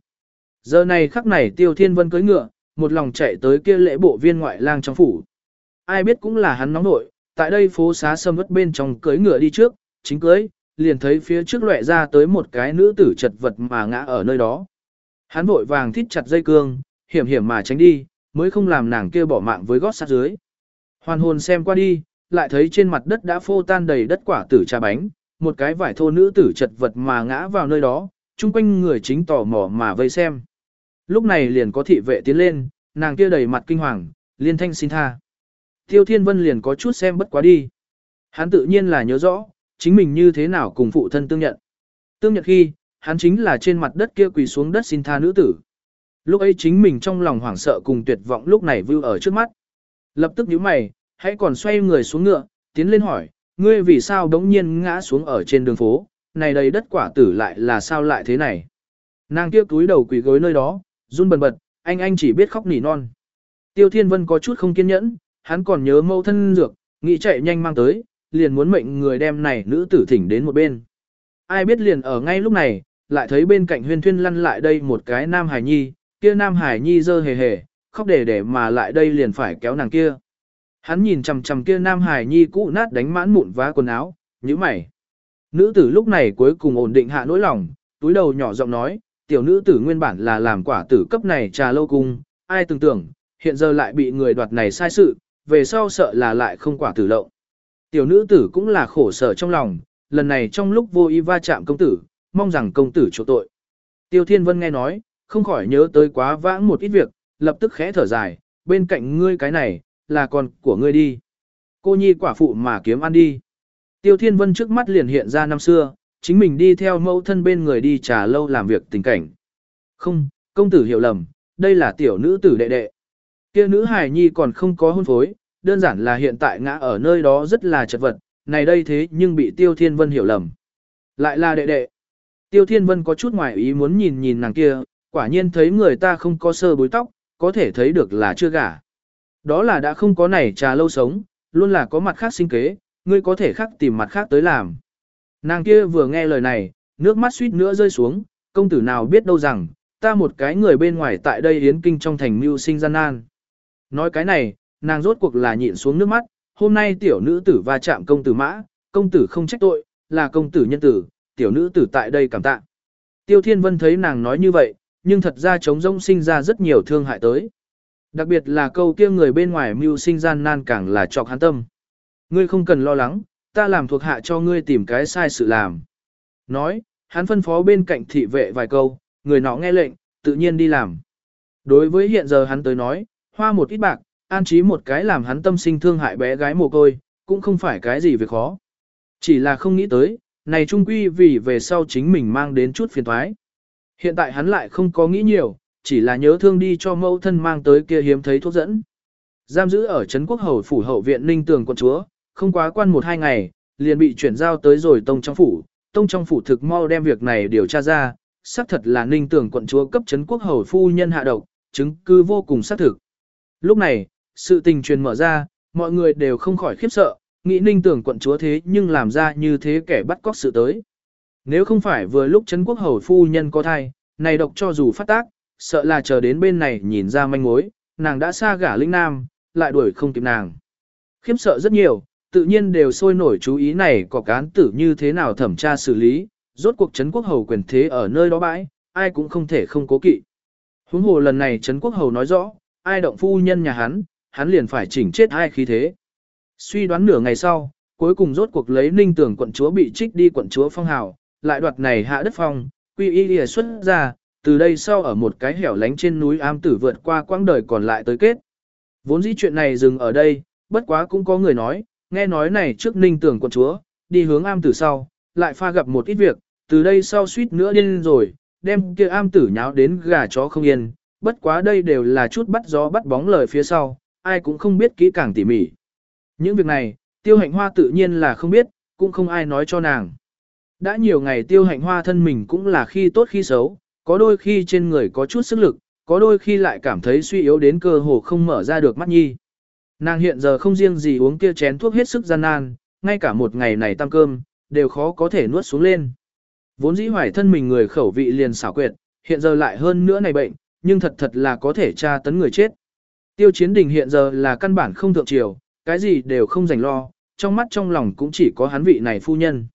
Giờ này khắc này tiêu thiên vân cưỡi ngựa, một lòng chạy tới kia lễ bộ viên ngoại lang trong phủ. Ai biết cũng là hắn nóng nội, tại đây phố xá sâm ướt bên trong cưỡi ngựa đi trước, chính cưới, liền thấy phía trước lệ ra tới một cái nữ tử chật vật mà ngã ở nơi đó. Hắn vội vàng thít chặt dây cương, hiểm hiểm mà tránh đi, mới không làm nàng kia bỏ mạng với gót sát dưới. Hoàn hồn xem qua đi, lại thấy trên mặt đất đã phô tan đầy đất quả tử trà bánh, một cái vải thô nữ tử chật vật mà ngã vào nơi đó, chung quanh người chính tò mò mà vây xem. Lúc này liền có thị vệ tiến lên, nàng kia đầy mặt kinh hoàng, liên thanh xin tha. Tiêu Thiên Vân liền có chút xem bất quá đi. Hắn tự nhiên là nhớ rõ, chính mình như thế nào cùng phụ thân tương nhận. Tương nhận khi, hắn chính là trên mặt đất kia quỳ xuống đất xin tha nữ tử. Lúc ấy chính mình trong lòng hoảng sợ cùng tuyệt vọng lúc này vưu ở trước mắt. Lập tức nhíu mày, hãy còn xoay người xuống ngựa, tiến lên hỏi, ngươi vì sao đống nhiên ngã xuống ở trên đường phố, này đầy đất quả tử lại là sao lại thế này. Nàng kia túi đầu quỳ gối nơi đó, run bần bật, anh anh chỉ biết khóc nỉ non. Tiêu Thiên Vân có chút không kiên nhẫn, hắn còn nhớ mâu thân dược, nghĩ chạy nhanh mang tới, liền muốn mệnh người đem này nữ tử thỉnh đến một bên. Ai biết liền ở ngay lúc này, lại thấy bên cạnh huyên thuyên lăn lại đây một cái nam hải nhi, kia nam hải nhi dơ hề hề, khóc để để mà lại đây liền phải kéo nàng kia. Hắn nhìn chằm chằm kia nam hải nhi cũ nát đánh mãn mụn vá quần áo, như mày. Nữ tử lúc này cuối cùng ổn định hạ nỗi lòng, túi đầu nhỏ giọng nói, tiểu nữ tử nguyên bản là làm quả tử cấp này trà lâu cung, ai tưởng tưởng, hiện giờ lại bị người đoạt này sai sự, về sau sợ là lại không quả tử lậu. Tiểu nữ tử cũng là khổ sở trong lòng, lần này trong lúc vô ý va chạm công tử, mong rằng công tử chỗ tội. Tiêu Thiên Vân nghe nói, không khỏi nhớ tới quá vãng một ít việc, lập tức khẽ thở dài, bên cạnh ngươi cái này, là con của ngươi đi. Cô nhi quả phụ mà kiếm ăn đi. Tiêu Thiên Vân trước mắt liền hiện ra năm xưa, chính mình đi theo mẫu thân bên người đi trà lâu làm việc tình cảnh. Không, công tử hiểu lầm, đây là tiểu nữ tử đệ đệ. Kia nữ hài nhi còn không có hôn phối, đơn giản là hiện tại ngã ở nơi đó rất là chật vật, này đây thế nhưng bị Tiêu Thiên Vân hiểu lầm. Lại là đệ đệ. Tiêu Thiên Vân có chút ngoài ý muốn nhìn nhìn nàng kia, quả nhiên thấy người ta không có sơ bối tóc, có thể thấy được là chưa gả. Đó là đã không có này trà lâu sống, luôn là có mặt khác sinh kế, ngươi có thể khác tìm mặt khác tới làm. Nàng kia vừa nghe lời này, nước mắt suýt nữa rơi xuống, công tử nào biết đâu rằng, ta một cái người bên ngoài tại đây yến kinh trong thành mưu sinh gian nan. Nói cái này, nàng rốt cuộc là nhịn xuống nước mắt, hôm nay tiểu nữ tử va chạm công tử mã, công tử không trách tội, là công tử nhân tử, tiểu nữ tử tại đây cảm tạ. Tiêu Thiên Vân thấy nàng nói như vậy, nhưng thật ra chống rông sinh ra rất nhiều thương hại tới. Đặc biệt là câu kia người bên ngoài mưu sinh gian nan càng là trọc hắn tâm. Ngươi không cần lo lắng, ta làm thuộc hạ cho ngươi tìm cái sai sự làm. Nói, hắn phân phó bên cạnh thị vệ vài câu, người nọ nghe lệnh, tự nhiên đi làm. Đối với hiện giờ hắn tới nói, hoa một ít bạc, an trí một cái làm hắn tâm sinh thương hại bé gái mồ côi, cũng không phải cái gì việc khó. Chỉ là không nghĩ tới, này trung quy vì về sau chính mình mang đến chút phiền thoái. Hiện tại hắn lại không có nghĩ nhiều, chỉ là nhớ thương đi cho mẫu thân mang tới kia hiếm thấy thuốc dẫn. Giam giữ ở Trấn Quốc Hầu Phủ Hậu Viện Ninh Tường quận chúa, không quá quan một hai ngày, liền bị chuyển giao tới rồi Tông trong phủ. Tông trong phủ thực mau đem việc này điều tra ra, xác thật là Ninh tưởng quận chúa cấp chấn Quốc Hầu Phu Nhân hạ độc, chứng cứ vô cùng xác thực. Lúc này, sự tình truyền mở ra, mọi người đều không khỏi khiếp sợ, nghĩ Ninh tưởng quận chúa thế nhưng làm ra như thế kẻ bắt cóc sự tới. Nếu không phải vừa lúc chấn Quốc Hầu Phu Nhân có thai, này độc cho dù phát tác, sợ là chờ đến bên này nhìn ra manh mối, nàng đã xa gả linh nam, lại đuổi không kịp nàng. Khiếp sợ rất nhiều, tự nhiên đều sôi nổi chú ý này có cán tử như thế nào thẩm tra xử lý, rốt cuộc Trấn Quốc Hầu quyền thế ở nơi đó bãi, ai cũng không thể không cố kỵ. Huống hồ lần này Trấn Quốc Hầu nói rõ, ai động phu nhân nhà hắn, hắn liền phải chỉnh chết ai khí thế. Suy đoán nửa ngày sau, cuối cùng rốt cuộc lấy ninh tưởng quận chúa bị trích đi quận chúa phong hào, lại đoạt này hạ đất phong, quy y lìa xuất ra, từ đây sau ở một cái hẻo lánh trên núi am tử vượt qua quãng đời còn lại tới kết. Vốn dĩ chuyện này dừng ở đây, bất quá cũng có người nói, nghe nói này trước ninh tưởng quận chúa, đi hướng am tử sau, lại pha gặp một ít việc, từ đây sau suýt nữa điên rồi, đem kia am tử nháo đến gà chó không yên, bất quá đây đều là chút bắt gió bắt bóng lời phía sau, ai cũng không biết kỹ càng tỉ mỉ. Những việc này, tiêu hạnh hoa tự nhiên là không biết, cũng không ai nói cho nàng. Đã nhiều ngày tiêu hạnh hoa thân mình cũng là khi tốt khi xấu, có đôi khi trên người có chút sức lực, có đôi khi lại cảm thấy suy yếu đến cơ hồ không mở ra được mắt nhi. Nàng hiện giờ không riêng gì uống kia chén thuốc hết sức gian nan, ngay cả một ngày này tăng cơm, đều khó có thể nuốt xuống lên. Vốn dĩ hoài thân mình người khẩu vị liền xảo quyệt, hiện giờ lại hơn nữa này bệnh, nhưng thật thật là có thể tra tấn người chết. Tiêu chiến đình hiện giờ là căn bản không thượng triều, cái gì đều không dành lo, trong mắt trong lòng cũng chỉ có hắn vị này phu nhân.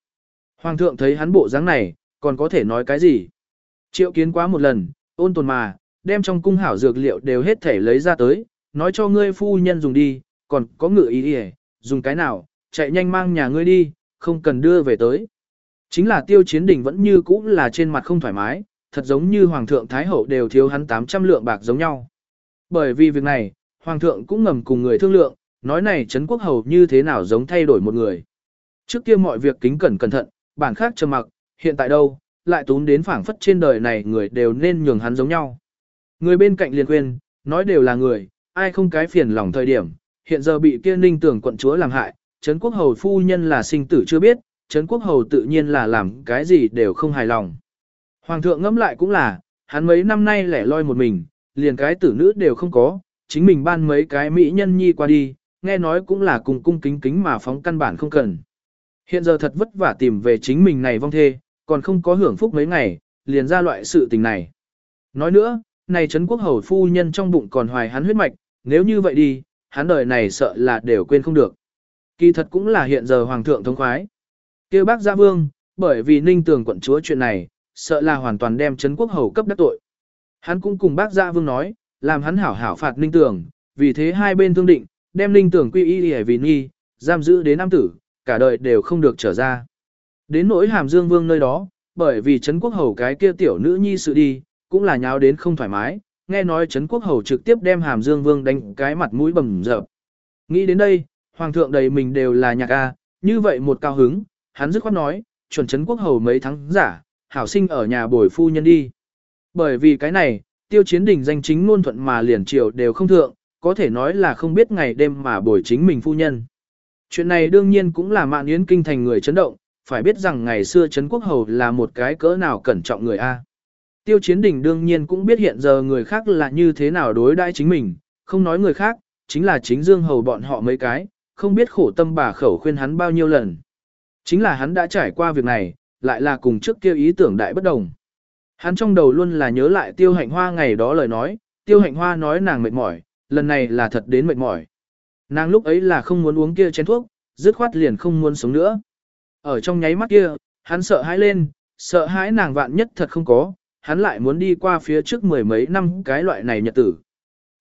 Hoàng thượng thấy hắn bộ dáng này, còn có thể nói cái gì? Triệu kiến quá một lần, ôn tồn mà, đem trong cung hảo dược liệu đều hết thể lấy ra tới, nói cho ngươi phu nhân dùng đi, còn có ngựa ý đi dùng cái nào, chạy nhanh mang nhà ngươi đi, không cần đưa về tới. Chính là tiêu chiến đình vẫn như cũ là trên mặt không thoải mái, thật giống như Hoàng thượng Thái Hậu đều thiếu hắn 800 lượng bạc giống nhau. Bởi vì việc này, Hoàng thượng cũng ngầm cùng người thương lượng, nói này Trấn Quốc Hầu như thế nào giống thay đổi một người. Trước kia mọi việc kính cẩn cẩn thận, bản khác trầm mặc, hiện tại đâu, lại tún đến phảng phất trên đời này người đều nên nhường hắn giống nhau. Người bên cạnh liền quên, nói đều là người, ai không cái phiền lòng thời điểm, hiện giờ bị kia ninh tưởng quận chúa làm hại, Trấn Quốc Hầu phu nhân là sinh tử chưa biết, Trấn Quốc Hầu tự nhiên là làm cái gì đều không hài lòng. Hoàng thượng ngẫm lại cũng là, hắn mấy năm nay lẻ loi một mình, liền cái tử nữ đều không có, chính mình ban mấy cái mỹ nhân nhi qua đi, nghe nói cũng là cùng cung kính kính mà phóng căn bản không cần. Hiện giờ thật vất vả tìm về chính mình này vong thê, còn không có hưởng phúc mấy ngày, liền ra loại sự tình này. Nói nữa, này Trấn Quốc Hầu phu nhân trong bụng còn hoài hắn huyết mạch, nếu như vậy đi, hắn đời này sợ là đều quên không được. Kỳ thật cũng là hiện giờ Hoàng thượng thống khoái. kêu bác gia vương, bởi vì ninh tường quận chúa chuyện này, sợ là hoàn toàn đem Trấn Quốc Hầu cấp đắc tội. Hắn cũng cùng bác Gia Vương nói, làm hắn hảo hảo phạt Ninh Tường, vì thế hai bên thương định, đem Ninh Tường quy y hề vì nghi, giam giữ đến năm tử, cả đời đều không được trở ra. Đến nỗi Hàm Dương Vương nơi đó, bởi vì Trấn Quốc Hầu cái kia tiểu nữ nhi sự đi, cũng là nháo đến không thoải mái, nghe nói Trấn Quốc Hầu trực tiếp đem Hàm Dương Vương đánh cái mặt mũi bầm dập. Nghĩ đến đây, Hoàng thượng đầy mình đều là nhạc A, như vậy một cao hứng, hắn dứt khoát nói, chuẩn Trấn Quốc Hầu mấy tháng giả, hảo sinh ở nhà bồi phu nhân đi. Bởi vì cái này, tiêu chiến đình danh chính ngôn thuận mà liền triều đều không thượng, có thể nói là không biết ngày đêm mà bồi chính mình phu nhân. Chuyện này đương nhiên cũng là mạng yến kinh thành người chấn động, phải biết rằng ngày xưa Trấn Quốc Hầu là một cái cỡ nào cẩn trọng người A. Tiêu chiến đình đương nhiên cũng biết hiện giờ người khác là như thế nào đối đãi chính mình, không nói người khác, chính là chính Dương Hầu bọn họ mấy cái, không biết khổ tâm bà khẩu khuyên hắn bao nhiêu lần. Chính là hắn đã trải qua việc này, lại là cùng trước kia ý tưởng đại bất đồng. Hắn trong đầu luôn là nhớ lại tiêu hạnh hoa ngày đó lời nói, tiêu hạnh hoa nói nàng mệt mỏi, lần này là thật đến mệt mỏi. Nàng lúc ấy là không muốn uống kia chén thuốc, dứt khoát liền không muốn sống nữa. Ở trong nháy mắt kia, hắn sợ hãi lên, sợ hãi nàng vạn nhất thật không có, hắn lại muốn đi qua phía trước mười mấy năm cái loại này nhật tử.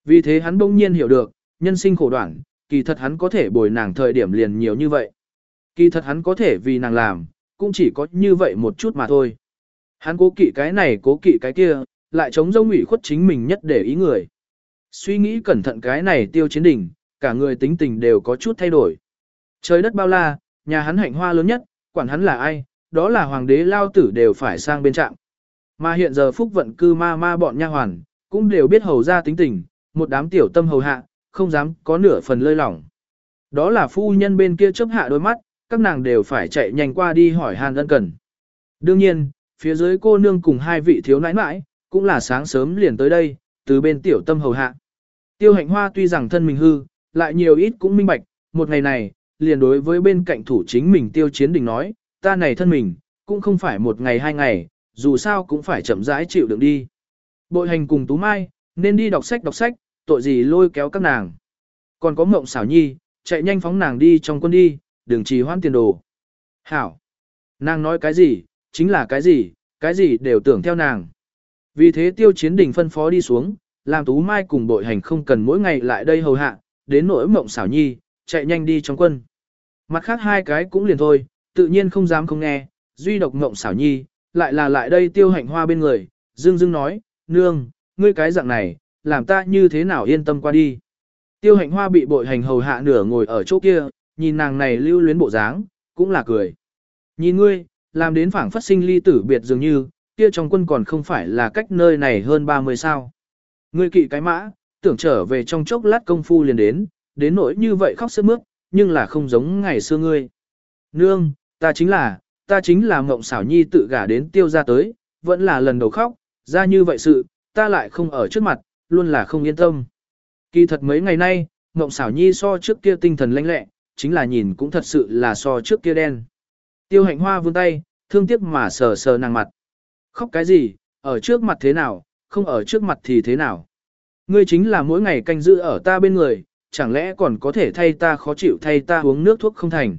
Vì thế hắn bỗng nhiên hiểu được, nhân sinh khổ đoạn, kỳ thật hắn có thể bồi nàng thời điểm liền nhiều như vậy. Kỳ thật hắn có thể vì nàng làm, cũng chỉ có như vậy một chút mà thôi. Hắn cố kỵ cái này cố kỵ cái kia, lại chống dông ủy khuất chính mình nhất để ý người. Suy nghĩ cẩn thận cái này tiêu chiến đỉnh, cả người tính tình đều có chút thay đổi. Trời đất bao la, nhà hắn hạnh hoa lớn nhất, quản hắn là ai, đó là hoàng đế lao tử đều phải sang bên trạng. Mà hiện giờ phúc vận cư ma ma bọn nha hoàn, cũng đều biết hầu ra tính tình, một đám tiểu tâm hầu hạ, không dám có nửa phần lơi lỏng. Đó là phu nhân bên kia chớp hạ đôi mắt, các nàng đều phải chạy nhanh qua đi hỏi hàn ân cần. Đương nhiên, phía dưới cô nương cùng hai vị thiếu nãi nãi, cũng là sáng sớm liền tới đây, từ bên tiểu tâm hầu hạ. Tiêu hạnh hoa tuy rằng thân mình hư, lại nhiều ít cũng minh bạch, một ngày này, liền đối với bên cạnh thủ chính mình tiêu chiến đình nói, ta này thân mình, cũng không phải một ngày hai ngày, dù sao cũng phải chậm rãi chịu đựng đi. Bội hành cùng Tú Mai, nên đi đọc sách đọc sách, tội gì lôi kéo các nàng. Còn có mộng xảo nhi, chạy nhanh phóng nàng đi trong quân đi, đừng trì hoãn tiền đồ. Hảo! Nàng nói cái gì, chính là cái gì, cái gì đều tưởng theo nàng. Vì thế tiêu chiến đình phân phó đi xuống, làm Tú Mai cùng bội hành không cần mỗi ngày lại đây hầu hạ, đến nỗi mộng xảo nhi, chạy nhanh đi trong quân. Mặt khác hai cái cũng liền thôi, tự nhiên không dám không nghe, duy độc mộng xảo nhi, lại là lại đây tiêu hạnh hoa bên người, dương dương nói, nương, ngươi cái dạng này, làm ta như thế nào yên tâm qua đi. Tiêu hạnh hoa bị bội hành hầu hạ nửa ngồi ở chỗ kia, nhìn nàng này lưu luyến bộ dáng, cũng là cười. Nhìn ngươi, làm đến phảng phát sinh ly tử biệt dường như, kia trong quân còn không phải là cách nơi này hơn 30 sao. Ngươi kỵ cái mã, tưởng trở về trong chốc lát công phu liền đến, đến nỗi như vậy khóc sướt mướt, nhưng là không giống ngày xưa ngươi. Nương, ta chính là, ta chính là mộng xảo nhi tự gả đến tiêu ra tới, vẫn là lần đầu khóc, ra như vậy sự, ta lại không ở trước mặt, luôn là không yên tâm. Kỳ thật mấy ngày nay, mộng xảo nhi so trước kia tinh thần lãnh lẹ, chính là nhìn cũng thật sự là so trước kia đen. Tiêu hạnh hoa vươn tay, thương tiếc mà sờ sờ nàng mặt. Khóc cái gì, ở trước mặt thế nào, không ở trước mặt thì thế nào. Ngươi chính là mỗi ngày canh giữ ở ta bên người, chẳng lẽ còn có thể thay ta khó chịu thay ta uống nước thuốc không thành.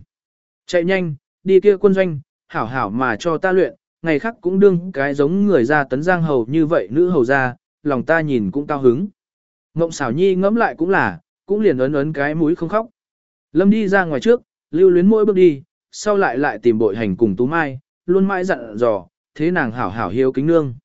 Chạy nhanh, đi kia quân doanh, hảo hảo mà cho ta luyện, ngày khác cũng đương cái giống người ra tấn giang hầu như vậy nữ hầu ra, lòng ta nhìn cũng cao hứng. Ngộng xảo nhi ngẫm lại cũng là, cũng liền ấn ấn cái mũi không khóc. Lâm đi ra ngoài trước, lưu luyến mỗi bước đi, sau lại lại tìm bội hành cùng Tú Mai, luôn mãi dặn dò, thế nàng hảo hảo hiếu kính nương.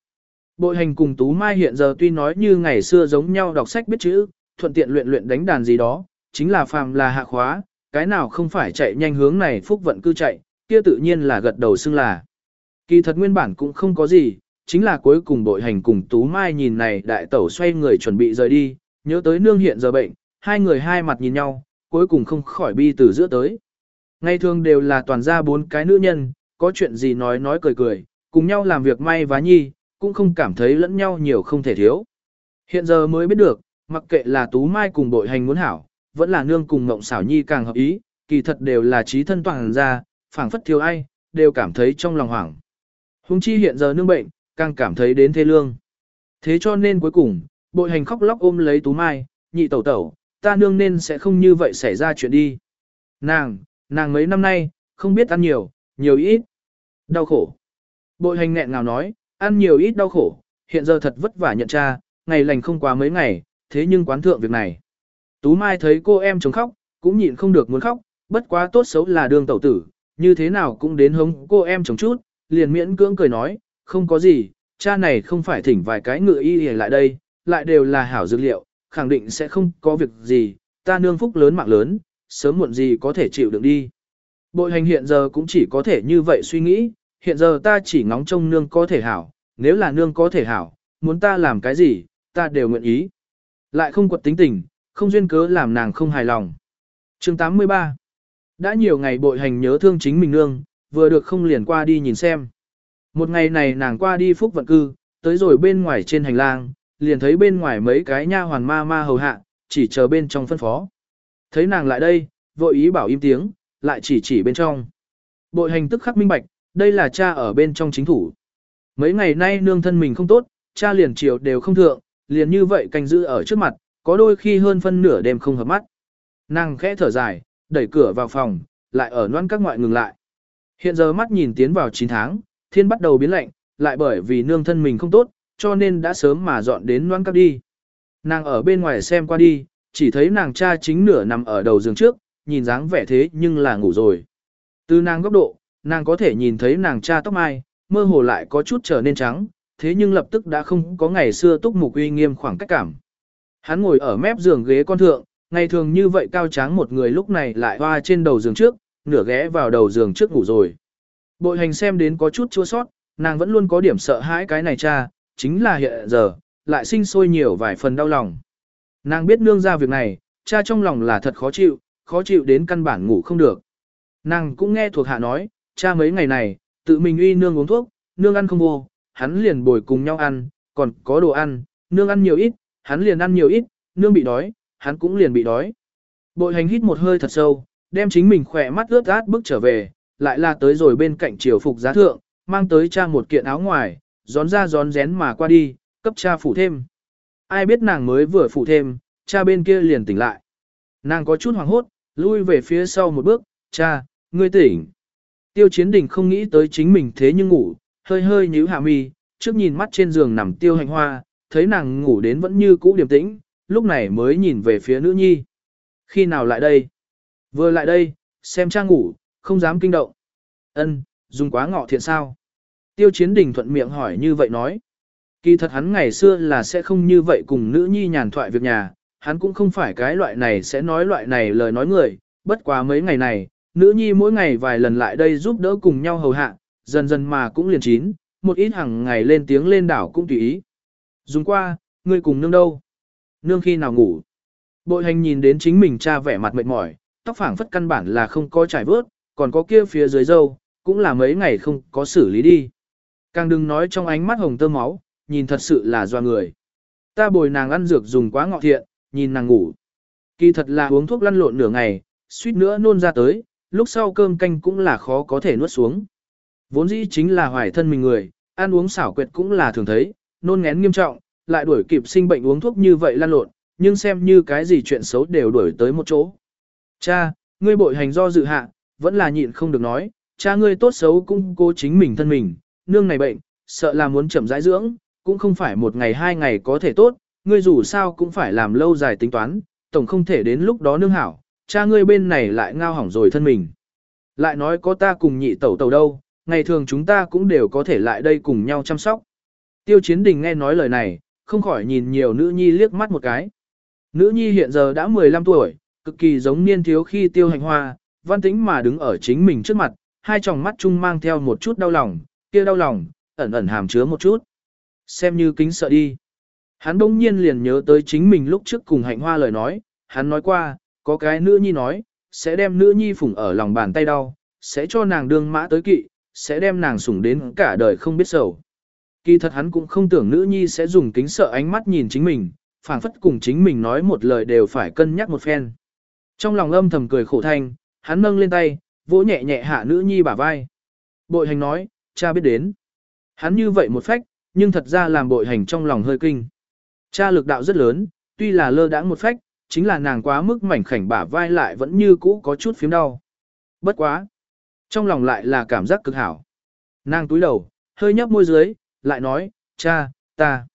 Bội hành cùng Tú Mai hiện giờ tuy nói như ngày xưa giống nhau đọc sách biết chữ, thuận tiện luyện luyện đánh đàn gì đó, chính là phàm là hạ khóa, cái nào không phải chạy nhanh hướng này phúc vận cư chạy, kia tự nhiên là gật đầu xưng là. Kỳ thật nguyên bản cũng không có gì, chính là cuối cùng đội hành cùng Tú Mai nhìn này đại tẩu xoay người chuẩn bị rời đi, nhớ tới nương hiện giờ bệnh, hai người hai mặt nhìn nhau, cuối cùng không khỏi bi từ giữa tới. Ngày thường đều là toàn ra bốn cái nữ nhân, có chuyện gì nói nói cười cười, cùng nhau làm việc may vá nhi, cũng không cảm thấy lẫn nhau nhiều không thể thiếu. Hiện giờ mới biết được, mặc kệ là Tú Mai cùng đội hành muốn hảo, vẫn là nương cùng Ngộng xảo nhi càng hợp ý, kỳ thật đều là trí thân toàn ra, phảng phất thiếu ai, đều cảm thấy trong lòng hoảng. Hùng chi hiện giờ nương bệnh, càng cảm thấy đến thê lương. Thế cho nên cuối cùng, bội hành khóc lóc ôm lấy Tú Mai, nhị tẩu tẩu, ta nương nên sẽ không như vậy xảy ra chuyện đi. Nàng, nàng mấy năm nay, không biết ăn nhiều, nhiều ít. Đau khổ. Bội hành nghẹn ngào nói, ăn nhiều ít đau khổ, hiện giờ thật vất vả nhận cha, ngày lành không quá mấy ngày, thế nhưng quán thượng việc này. Tú Mai thấy cô em chống khóc, cũng nhịn không được muốn khóc, bất quá tốt xấu là đường tẩu tử, như thế nào cũng đến hống cô em chống chút, liền miễn cưỡng cười nói, không có gì, cha này không phải thỉnh vài cái ngựa y lại đây, lại đều là hảo dược liệu, khẳng định sẽ không có việc gì, ta nương phúc lớn mạng lớn, sớm muộn gì có thể chịu đựng đi. Bội hành hiện giờ cũng chỉ có thể như vậy suy nghĩ, hiện giờ ta chỉ ngóng trông nương có thể hảo, nếu là nương có thể hảo, muốn ta làm cái gì, ta đều nguyện ý. Lại không quật tính tình, không duyên cớ làm nàng không hài lòng. chương 83 đã nhiều ngày bội hành nhớ thương chính mình nương, vừa được không liền qua đi nhìn xem. Một ngày này nàng qua đi phúc vận cư, tới rồi bên ngoài trên hành lang, liền thấy bên ngoài mấy cái nha hoàn ma ma hầu hạ, chỉ chờ bên trong phân phó. Thấy nàng lại đây, vội ý bảo im tiếng, lại chỉ chỉ bên trong. Bội hành tức khắc minh bạch, đây là cha ở bên trong chính thủ. Mấy ngày nay nương thân mình không tốt, cha liền chiều đều không thượng, liền như vậy canh giữ ở trước mặt, có đôi khi hơn phân nửa đêm không hợp mắt. Nàng khẽ thở dài, đẩy cửa vào phòng, lại ở noan các ngoại ngừng lại. Hiện giờ mắt nhìn tiến vào 9 tháng, thiên bắt đầu biến lạnh, lại bởi vì nương thân mình không tốt, cho nên đã sớm mà dọn đến noan các đi. Nàng ở bên ngoài xem qua đi, chỉ thấy nàng cha chính nửa nằm ở đầu giường trước, nhìn dáng vẻ thế nhưng là ngủ rồi. Từ nàng góc độ, nàng có thể nhìn thấy nàng cha tóc mai, mơ hồ lại có chút trở nên trắng, thế nhưng lập tức đã không có ngày xưa túc mục uy nghiêm khoảng cách cảm. Hắn ngồi ở mép giường ghế con thượng, ngày thường như vậy cao tráng một người lúc này lại hoa trên đầu giường trước, nửa ghé vào đầu giường trước ngủ rồi. Bội hành xem đến có chút chua sót, nàng vẫn luôn có điểm sợ hãi cái này cha, chính là hiện giờ, lại sinh sôi nhiều vài phần đau lòng. Nàng biết nương ra việc này, cha trong lòng là thật khó chịu, khó chịu đến căn bản ngủ không được. Nàng cũng nghe thuộc hạ nói, cha mấy ngày này, tự mình uy nương uống thuốc, nương ăn không vô, hắn liền bồi cùng nhau ăn, còn có đồ ăn, nương ăn nhiều ít, hắn liền ăn nhiều ít, nương bị đói, hắn cũng liền bị đói. Bội hành hít một hơi thật sâu, đem chính mình khỏe mắt ướt át bước trở về, lại là tới rồi bên cạnh triều phục giá thượng, mang tới cha một kiện áo ngoài, gión ra gión rén mà qua đi, cấp cha phủ thêm. Ai biết nàng mới vừa phủ thêm, cha bên kia liền tỉnh lại. Nàng có chút hoảng hốt, lui về phía sau một bước, cha, ngươi tỉnh. Tiêu chiến đình không nghĩ tới chính mình thế nhưng ngủ, hơi hơi nhíu hạ mi, trước nhìn mắt trên giường nằm tiêu hành hoa, thấy nàng ngủ đến vẫn như cũ điềm tĩnh, lúc này mới nhìn về phía nữ nhi. Khi nào lại đây? Vừa lại đây, xem cha ngủ, không dám kinh động. Ân, dùng quá ngọ thiện sao? Tiêu chiến đình thuận miệng hỏi như vậy nói. Kỳ thật hắn ngày xưa là sẽ không như vậy cùng nữ nhi nhàn thoại việc nhà, hắn cũng không phải cái loại này sẽ nói loại này lời nói người, bất quá mấy ngày này, nữ nhi mỗi ngày vài lần lại đây giúp đỡ cùng nhau hầu hạ, dần dần mà cũng liền chín, một ít hàng ngày lên tiếng lên đảo cũng tùy ý. Dùng qua, ngươi cùng nương đâu? Nương khi nào ngủ? Bội hành nhìn đến chính mình cha vẻ mặt mệt mỏi, tóc phảng phất căn bản là không có trải vớt, còn có kia phía dưới dâu, cũng là mấy ngày không có xử lý đi. Càng đừng nói trong ánh mắt hồng tơ máu, nhìn thật sự là doa người. Ta bồi nàng ăn dược dùng quá ngọ thiện, nhìn nàng ngủ. Kỳ thật là uống thuốc lăn lộn nửa ngày, suýt nữa nôn ra tới, lúc sau cơm canh cũng là khó có thể nuốt xuống. Vốn dĩ chính là hoài thân mình người, ăn uống xảo quyệt cũng là thường thấy, nôn ngén nghiêm trọng, lại đuổi kịp sinh bệnh uống thuốc như vậy lan lộn, nhưng xem như cái gì chuyện xấu đều đuổi tới một chỗ. Cha, ngươi bội hành do dự hạ, vẫn là nhịn không được nói, cha ngươi tốt xấu cũng cố chính mình thân mình, nương này bệnh, sợ là muốn chậm rãi dưỡng, cũng không phải một ngày hai ngày có thể tốt, ngươi dù sao cũng phải làm lâu dài tính toán, tổng không thể đến lúc đó nương hảo, cha ngươi bên này lại ngao hỏng rồi thân mình. Lại nói có ta cùng nhị tẩu tẩu đâu, ngày thường chúng ta cũng đều có thể lại đây cùng nhau chăm sóc. Tiêu chiến đình nghe nói lời này, không khỏi nhìn nhiều nữ nhi liếc mắt một cái. Nữ nhi hiện giờ đã 15 tuổi, cực kỳ giống niên thiếu khi tiêu hành hoa, văn tĩnh mà đứng ở chính mình trước mặt, hai tròng mắt chung mang theo một chút đau lòng, kia đau lòng, ẩn ẩn hàm chứa một chút. Xem như kính sợ đi. Hắn đông nhiên liền nhớ tới chính mình lúc trước cùng hạnh hoa lời nói, hắn nói qua, có cái nữ nhi nói, sẽ đem nữ nhi phủng ở lòng bàn tay đau, sẽ cho nàng đương mã tới kỵ, sẽ đem nàng sủng đến cả đời không biết sầu. Kỳ thật hắn cũng không tưởng nữ nhi sẽ dùng kính sợ ánh mắt nhìn chính mình, phảng phất cùng chính mình nói một lời đều phải cân nhắc một phen. Trong lòng âm thầm cười khổ thanh, hắn nâng lên tay, vỗ nhẹ nhẹ hạ nữ nhi bả vai. Bội hành nói, cha biết đến. Hắn như vậy một phách, nhưng thật ra làm bội hành trong lòng hơi kinh. Cha lực đạo rất lớn, tuy là lơ đãng một phách, chính là nàng quá mức mảnh khảnh bả vai lại vẫn như cũ có chút phím đau. Bất quá. Trong lòng lại là cảm giác cực hảo. Nàng túi đầu, hơi nhấp môi dưới, lại nói, cha, ta.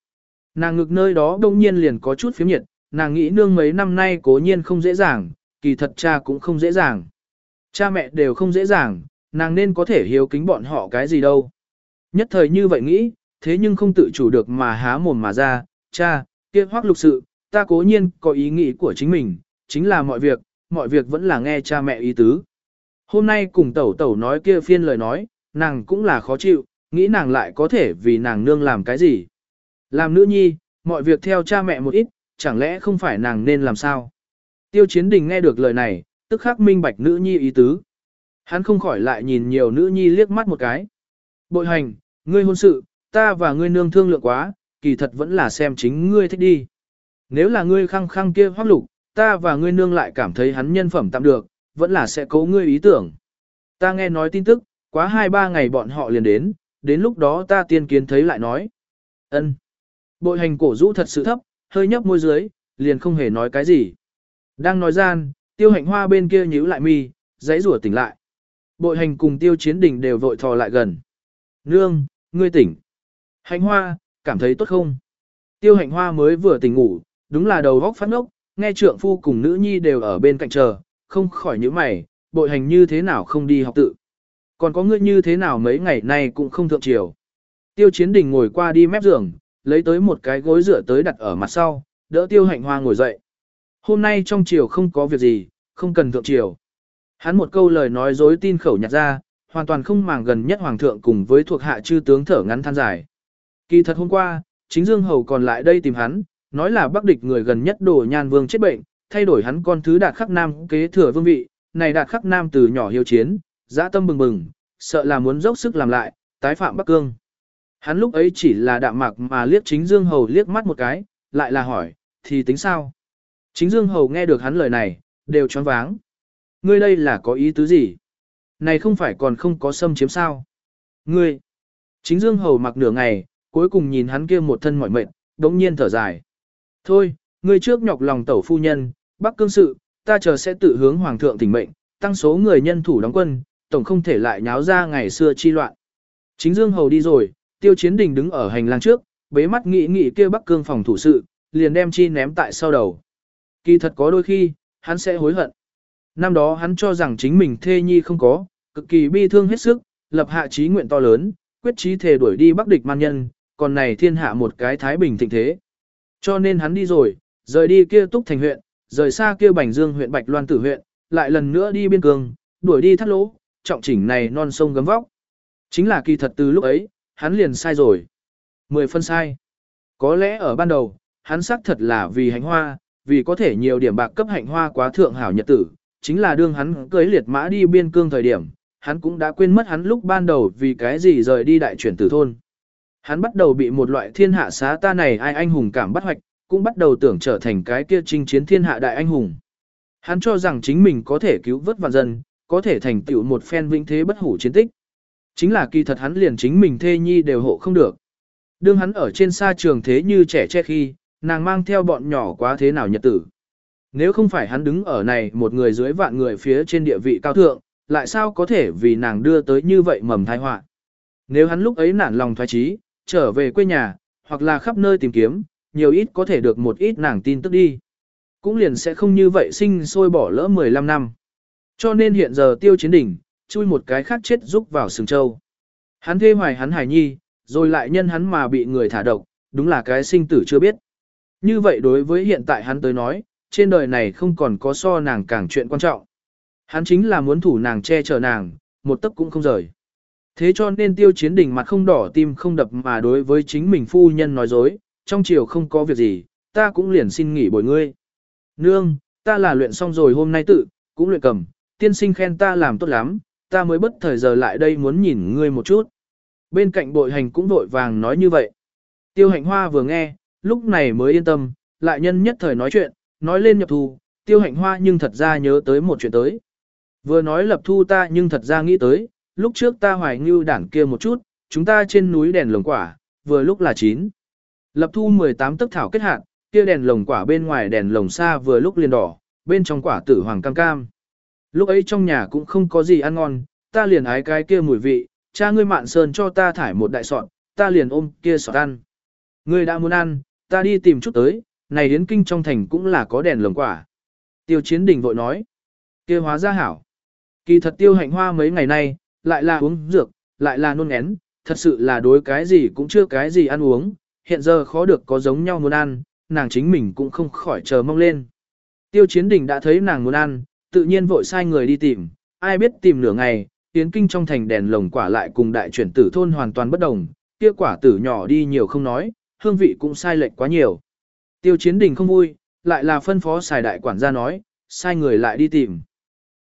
Nàng ngực nơi đó đông nhiên liền có chút phiếm nhiệt, nàng nghĩ nương mấy năm nay cố nhiên không dễ dàng, kỳ thật cha cũng không dễ dàng. Cha mẹ đều không dễ dàng, nàng nên có thể hiếu kính bọn họ cái gì đâu. Nhất thời như vậy nghĩ, thế nhưng không tự chủ được mà há mồm mà ra, cha, kia hoác lục sự, ta cố nhiên có ý nghĩ của chính mình, chính là mọi việc, mọi việc vẫn là nghe cha mẹ ý tứ. Hôm nay cùng tẩu tẩu nói kia phiên lời nói, nàng cũng là khó chịu, nghĩ nàng lại có thể vì nàng nương làm cái gì. Làm nữ nhi, mọi việc theo cha mẹ một ít, chẳng lẽ không phải nàng nên làm sao? Tiêu chiến đình nghe được lời này, tức khắc minh bạch nữ nhi ý tứ. Hắn không khỏi lại nhìn nhiều nữ nhi liếc mắt một cái. Bội hành, ngươi hôn sự, ta và ngươi nương thương lượng quá, kỳ thật vẫn là xem chính ngươi thích đi. Nếu là ngươi khăng khăng kia hoác lục, ta và ngươi nương lại cảm thấy hắn nhân phẩm tạm được, vẫn là sẽ cố ngươi ý tưởng. Ta nghe nói tin tức, quá 2-3 ngày bọn họ liền đến, đến lúc đó ta tiên kiến thấy lại nói. ân Bội hành cổ rũ thật sự thấp, hơi nhấp môi dưới, liền không hề nói cái gì. Đang nói gian, tiêu hạnh hoa bên kia nhíu lại mi, dãy rủa tỉnh lại. Bội hành cùng tiêu chiến đình đều vội thò lại gần. Nương, ngươi tỉnh. Hạnh hoa, cảm thấy tốt không? Tiêu hạnh hoa mới vừa tỉnh ngủ, đúng là đầu góc phát ngốc, nghe trượng phu cùng nữ nhi đều ở bên cạnh chờ, không khỏi những mày, bội hành như thế nào không đi học tự. Còn có ngươi như thế nào mấy ngày nay cũng không thượng chiều. Tiêu chiến đình ngồi qua đi mép giường, lấy tới một cái gối rửa tới đặt ở mặt sau, đỡ tiêu hạnh hoa ngồi dậy. Hôm nay trong chiều không có việc gì, không cần thượng chiều. Hắn một câu lời nói dối tin khẩu nhặt ra, hoàn toàn không màng gần nhất hoàng thượng cùng với thuộc hạ chư tướng thở ngắn than dài. Kỳ thật hôm qua, chính Dương Hầu còn lại đây tìm hắn, nói là bắc địch người gần nhất đổ nhan vương chết bệnh, thay đổi hắn con thứ đạt khắc nam kế thừa vương vị, này đạt khắc nam từ nhỏ hiếu chiến, dã tâm bừng bừng, sợ là muốn dốc sức làm lại, tái phạm Bắc Cương. Hắn lúc ấy chỉ là đạm mạc mà liếc chính Dương Hầu liếc mắt một cái, lại là hỏi, thì tính sao? Chính Dương Hầu nghe được hắn lời này, đều choáng váng. Ngươi đây là có ý tứ gì? Này không phải còn không có xâm chiếm sao? Ngươi! Chính Dương Hầu mặc nửa ngày, cuối cùng nhìn hắn kia một thân mỏi mệt, đống nhiên thở dài. Thôi, ngươi trước nhọc lòng tẩu phu nhân, bắc cương sự, ta chờ sẽ tự hướng hoàng thượng tỉnh mệnh, tăng số người nhân thủ đóng quân, tổng không thể lại nháo ra ngày xưa chi loạn. Chính Dương Hầu đi rồi, tiêu chiến đình đứng ở hành lang trước, bế mắt nghĩ nghĩ kia bắc cương phòng thủ sự, liền đem chi ném tại sau đầu. Kỳ thật có đôi khi, hắn sẽ hối hận. Năm đó hắn cho rằng chính mình thê nhi không có, cực kỳ bi thương hết sức, lập hạ chí nguyện to lớn, quyết chí thề đuổi đi bắc địch man nhân, còn này thiên hạ một cái thái bình thịnh thế. Cho nên hắn đi rồi, rời đi kia túc thành huyện, rời xa kia bành dương huyện bạch loan tử huyện, lại lần nữa đi biên cương, đuổi đi thắt lỗ, trọng chỉnh này non sông gấm vóc. Chính là kỳ thật từ lúc ấy, hắn liền sai rồi. Mười phân sai. Có lẽ ở ban đầu, hắn xác thật là vì hạnh hoa, vì có thể nhiều điểm bạc cấp hạnh hoa quá thượng hảo nhật tử, chính là đương hắn cưới liệt mã đi biên cương thời điểm, hắn cũng đã quên mất hắn lúc ban đầu vì cái gì rời đi đại chuyển tử thôn. Hắn bắt đầu bị một loại thiên hạ xá ta này ai anh hùng cảm bắt hoạch, cũng bắt đầu tưởng trở thành cái kia chinh chiến thiên hạ đại anh hùng. Hắn cho rằng chính mình có thể cứu vớt vạn dân, có thể thành tựu một phen vĩnh thế bất hủ chiến tích. Chính là kỳ thật hắn liền chính mình thê nhi đều hộ không được. Đương hắn ở trên xa trường thế như trẻ che khi, nàng mang theo bọn nhỏ quá thế nào nhật tử. Nếu không phải hắn đứng ở này một người dưới vạn người phía trên địa vị cao thượng, lại sao có thể vì nàng đưa tới như vậy mầm thai họa Nếu hắn lúc ấy nản lòng thoái trí, trở về quê nhà, hoặc là khắp nơi tìm kiếm, nhiều ít có thể được một ít nàng tin tức đi. Cũng liền sẽ không như vậy sinh sôi bỏ lỡ 15 năm. Cho nên hiện giờ tiêu chiến đỉnh, chui một cái khác chết rúc vào sừng châu. Hắn thê hoài hắn hài nhi, rồi lại nhân hắn mà bị người thả độc, đúng là cái sinh tử chưa biết. Như vậy đối với hiện tại hắn tới nói, trên đời này không còn có so nàng càng chuyện quan trọng. Hắn chính là muốn thủ nàng che chở nàng, một tấc cũng không rời. Thế cho nên tiêu chiến đỉnh mặt không đỏ tim không đập mà đối với chính mình phu nhân nói dối, trong chiều không có việc gì, ta cũng liền xin nghỉ bồi ngươi. Nương, ta là luyện xong rồi hôm nay tự, cũng luyện cầm, tiên sinh khen ta làm tốt lắm, ta mới bất thời giờ lại đây muốn nhìn ngươi một chút. Bên cạnh bội hành cũng vội vàng nói như vậy. Tiêu hạnh hoa vừa nghe, lúc này mới yên tâm, lại nhân nhất thời nói chuyện, nói lên nhập thu, tiêu hạnh hoa nhưng thật ra nhớ tới một chuyện tới. Vừa nói lập thu ta nhưng thật ra nghĩ tới, lúc trước ta hoài ngưu đản kia một chút, chúng ta trên núi đèn lồng quả, vừa lúc là chín. Lập thu 18 tấc thảo kết hạt, kia đèn lồng quả bên ngoài đèn lồng xa vừa lúc liền đỏ, bên trong quả tử hoàng cam cam. Lúc ấy trong nhà cũng không có gì ăn ngon, ta liền ái cái kia mùi vị, cha ngươi mạn sơn cho ta thải một đại sọt, ta liền ôm kia sọt ăn. Ngươi đã muốn ăn, ta đi tìm chút tới, này đến kinh trong thành cũng là có đèn lồng quả. Tiêu chiến đình vội nói, kia hóa ra hảo. Kỳ thật tiêu hạnh hoa mấy ngày nay, lại là uống dược, lại là nôn ngén, thật sự là đối cái gì cũng chưa cái gì ăn uống, hiện giờ khó được có giống nhau muốn ăn, nàng chính mình cũng không khỏi chờ mong lên. Tiêu chiến đình đã thấy nàng muốn ăn, tự nhiên vội sai người đi tìm, ai biết tìm nửa ngày, tiến kinh trong thành đèn lồng quả lại cùng đại chuyển tử thôn hoàn toàn bất đồng, kia quả tử nhỏ đi nhiều không nói, hương vị cũng sai lệch quá nhiều. Tiêu chiến đình không vui, lại là phân phó xài đại quản gia nói, sai người lại đi tìm.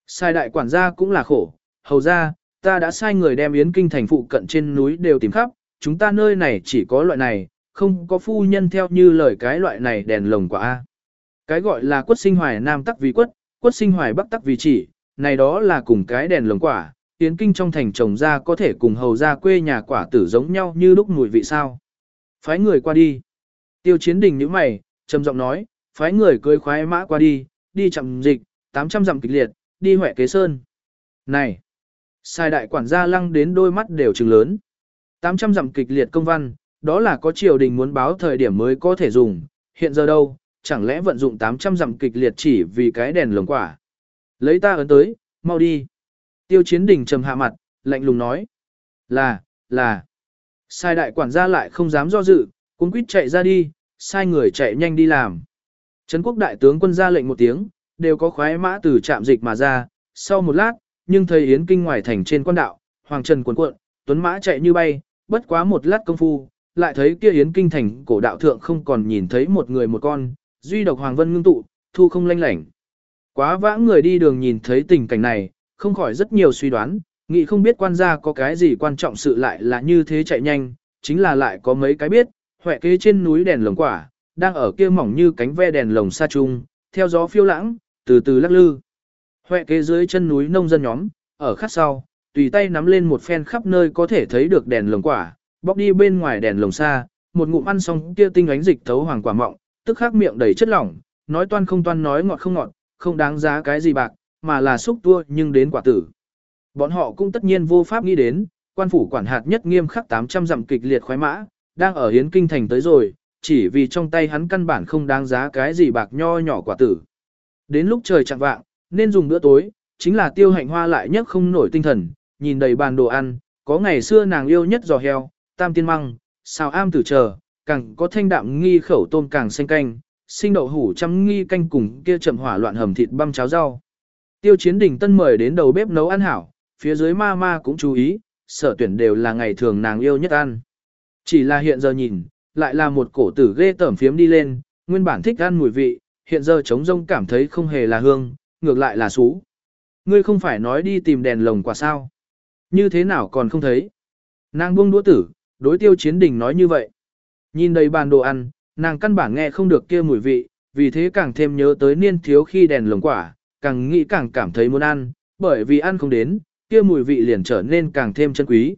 Sai đại quản gia cũng là khổ, hầu ra, ta đã sai người đem yến kinh thành phụ cận trên núi đều tìm khắp, chúng ta nơi này chỉ có loại này, không có phu nhân theo như lời cái loại này đèn lồng quả A. Cái gọi là quất sinh hoài nam tắc vì quất, quất sinh hoài bắc tắc vì chỉ, này đó là cùng cái đèn lồng quả, tiến kinh trong thành trồng ra có thể cùng hầu ra quê nhà quả tử giống nhau như lúc mùi vị sao. Phái người qua đi. Tiêu chiến đình như mày, trầm giọng nói, phái người cưới khoái mã qua đi, đi chậm dịch, 800 dặm kịch liệt, đi huệ kế sơn. Này! Sai đại quản gia lăng đến đôi mắt đều trừng lớn. 800 dặm kịch liệt công văn, đó là có triều đình muốn báo thời điểm mới có thể dùng, hiện giờ đâu, chẳng lẽ vận dụng 800 dặm kịch liệt chỉ vì cái đèn lồng quả. Lấy ta ấn tới, mau đi. Tiêu chiến đình trầm hạ mặt, lạnh lùng nói. Là, là. Sai đại quản gia lại không dám do dự, cuốn quýt chạy ra đi, sai người chạy nhanh đi làm. Trấn quốc đại tướng quân ra lệnh một tiếng, đều có khoái mã từ trạm dịch mà ra, sau một lát, nhưng thầy Yến Kinh ngoài thành trên quan đạo, Hoàng Trần cuộn cuộn, tuấn mã chạy như bay, bất quá một lát công phu, lại thấy kia Yến Kinh thành cổ đạo thượng không còn nhìn thấy một người một con, duy độc Hoàng Vân ngưng tụ, thu không lanh lảnh. Quá vãng người đi đường nhìn thấy tình cảnh này, không khỏi rất nhiều suy đoán, nghĩ không biết quan gia có cái gì quan trọng sự lại là như thế chạy nhanh, chính là lại có mấy cái biết, huệ kế trên núi đèn lồng quả, đang ở kia mỏng như cánh ve đèn lồng xa trung, theo gió phiêu lãng, từ từ lắc lư. Huệ kế dưới chân núi nông dân nhóm, ở khắc sau, tùy tay nắm lên một phen khắp nơi có thể thấy được đèn lồng quả, bóc đi bên ngoài đèn lồng xa, một ngụm ăn xong kia tinh ánh dịch thấu hoàng quả mọng, tức khắc miệng đầy chất lỏng, nói toan không toan nói ngọt không ngọt, không đáng giá cái gì bạc, mà là xúc tua nhưng đến quả tử. Bọn họ cũng tất nhiên vô pháp nghĩ đến, quan phủ quản hạt nhất nghiêm khắc 800 dặm kịch liệt khoái mã, đang ở hiến kinh thành tới rồi, chỉ vì trong tay hắn căn bản không đáng giá cái gì bạc nho nhỏ quả tử. Đến lúc trời chạng vạng, nên dùng bữa tối, chính là tiêu hạnh hoa lại nhất không nổi tinh thần, nhìn đầy bàn đồ ăn, có ngày xưa nàng yêu nhất giò heo, tam tiên măng, xào am tử chờ, càng có thanh đạm nghi khẩu tôm càng xanh canh, sinh đậu hủ trăm nghi canh cùng kia chậm hỏa loạn hầm thịt băm cháo rau. Tiêu chiến đỉnh tân mời đến đầu bếp nấu ăn hảo, phía dưới ma ma cũng chú ý, sở tuyển đều là ngày thường nàng yêu nhất ăn. Chỉ là hiện giờ nhìn, lại là một cổ tử ghê tởm phiếm đi lên, nguyên bản thích ăn mùi vị, hiện giờ trống rông cảm thấy không hề là hương, ngược lại là xú. Ngươi không phải nói đi tìm đèn lồng quả sao? Như thế nào còn không thấy? Nàng buông đũa tử, đối tiêu chiến đình nói như vậy. Nhìn đầy bàn đồ ăn, nàng căn bản nghe không được kia mùi vị, vì thế càng thêm nhớ tới niên thiếu khi đèn lồng quả, càng nghĩ càng cảm thấy muốn ăn, bởi vì ăn không đến, kia mùi vị liền trở nên càng thêm chân quý.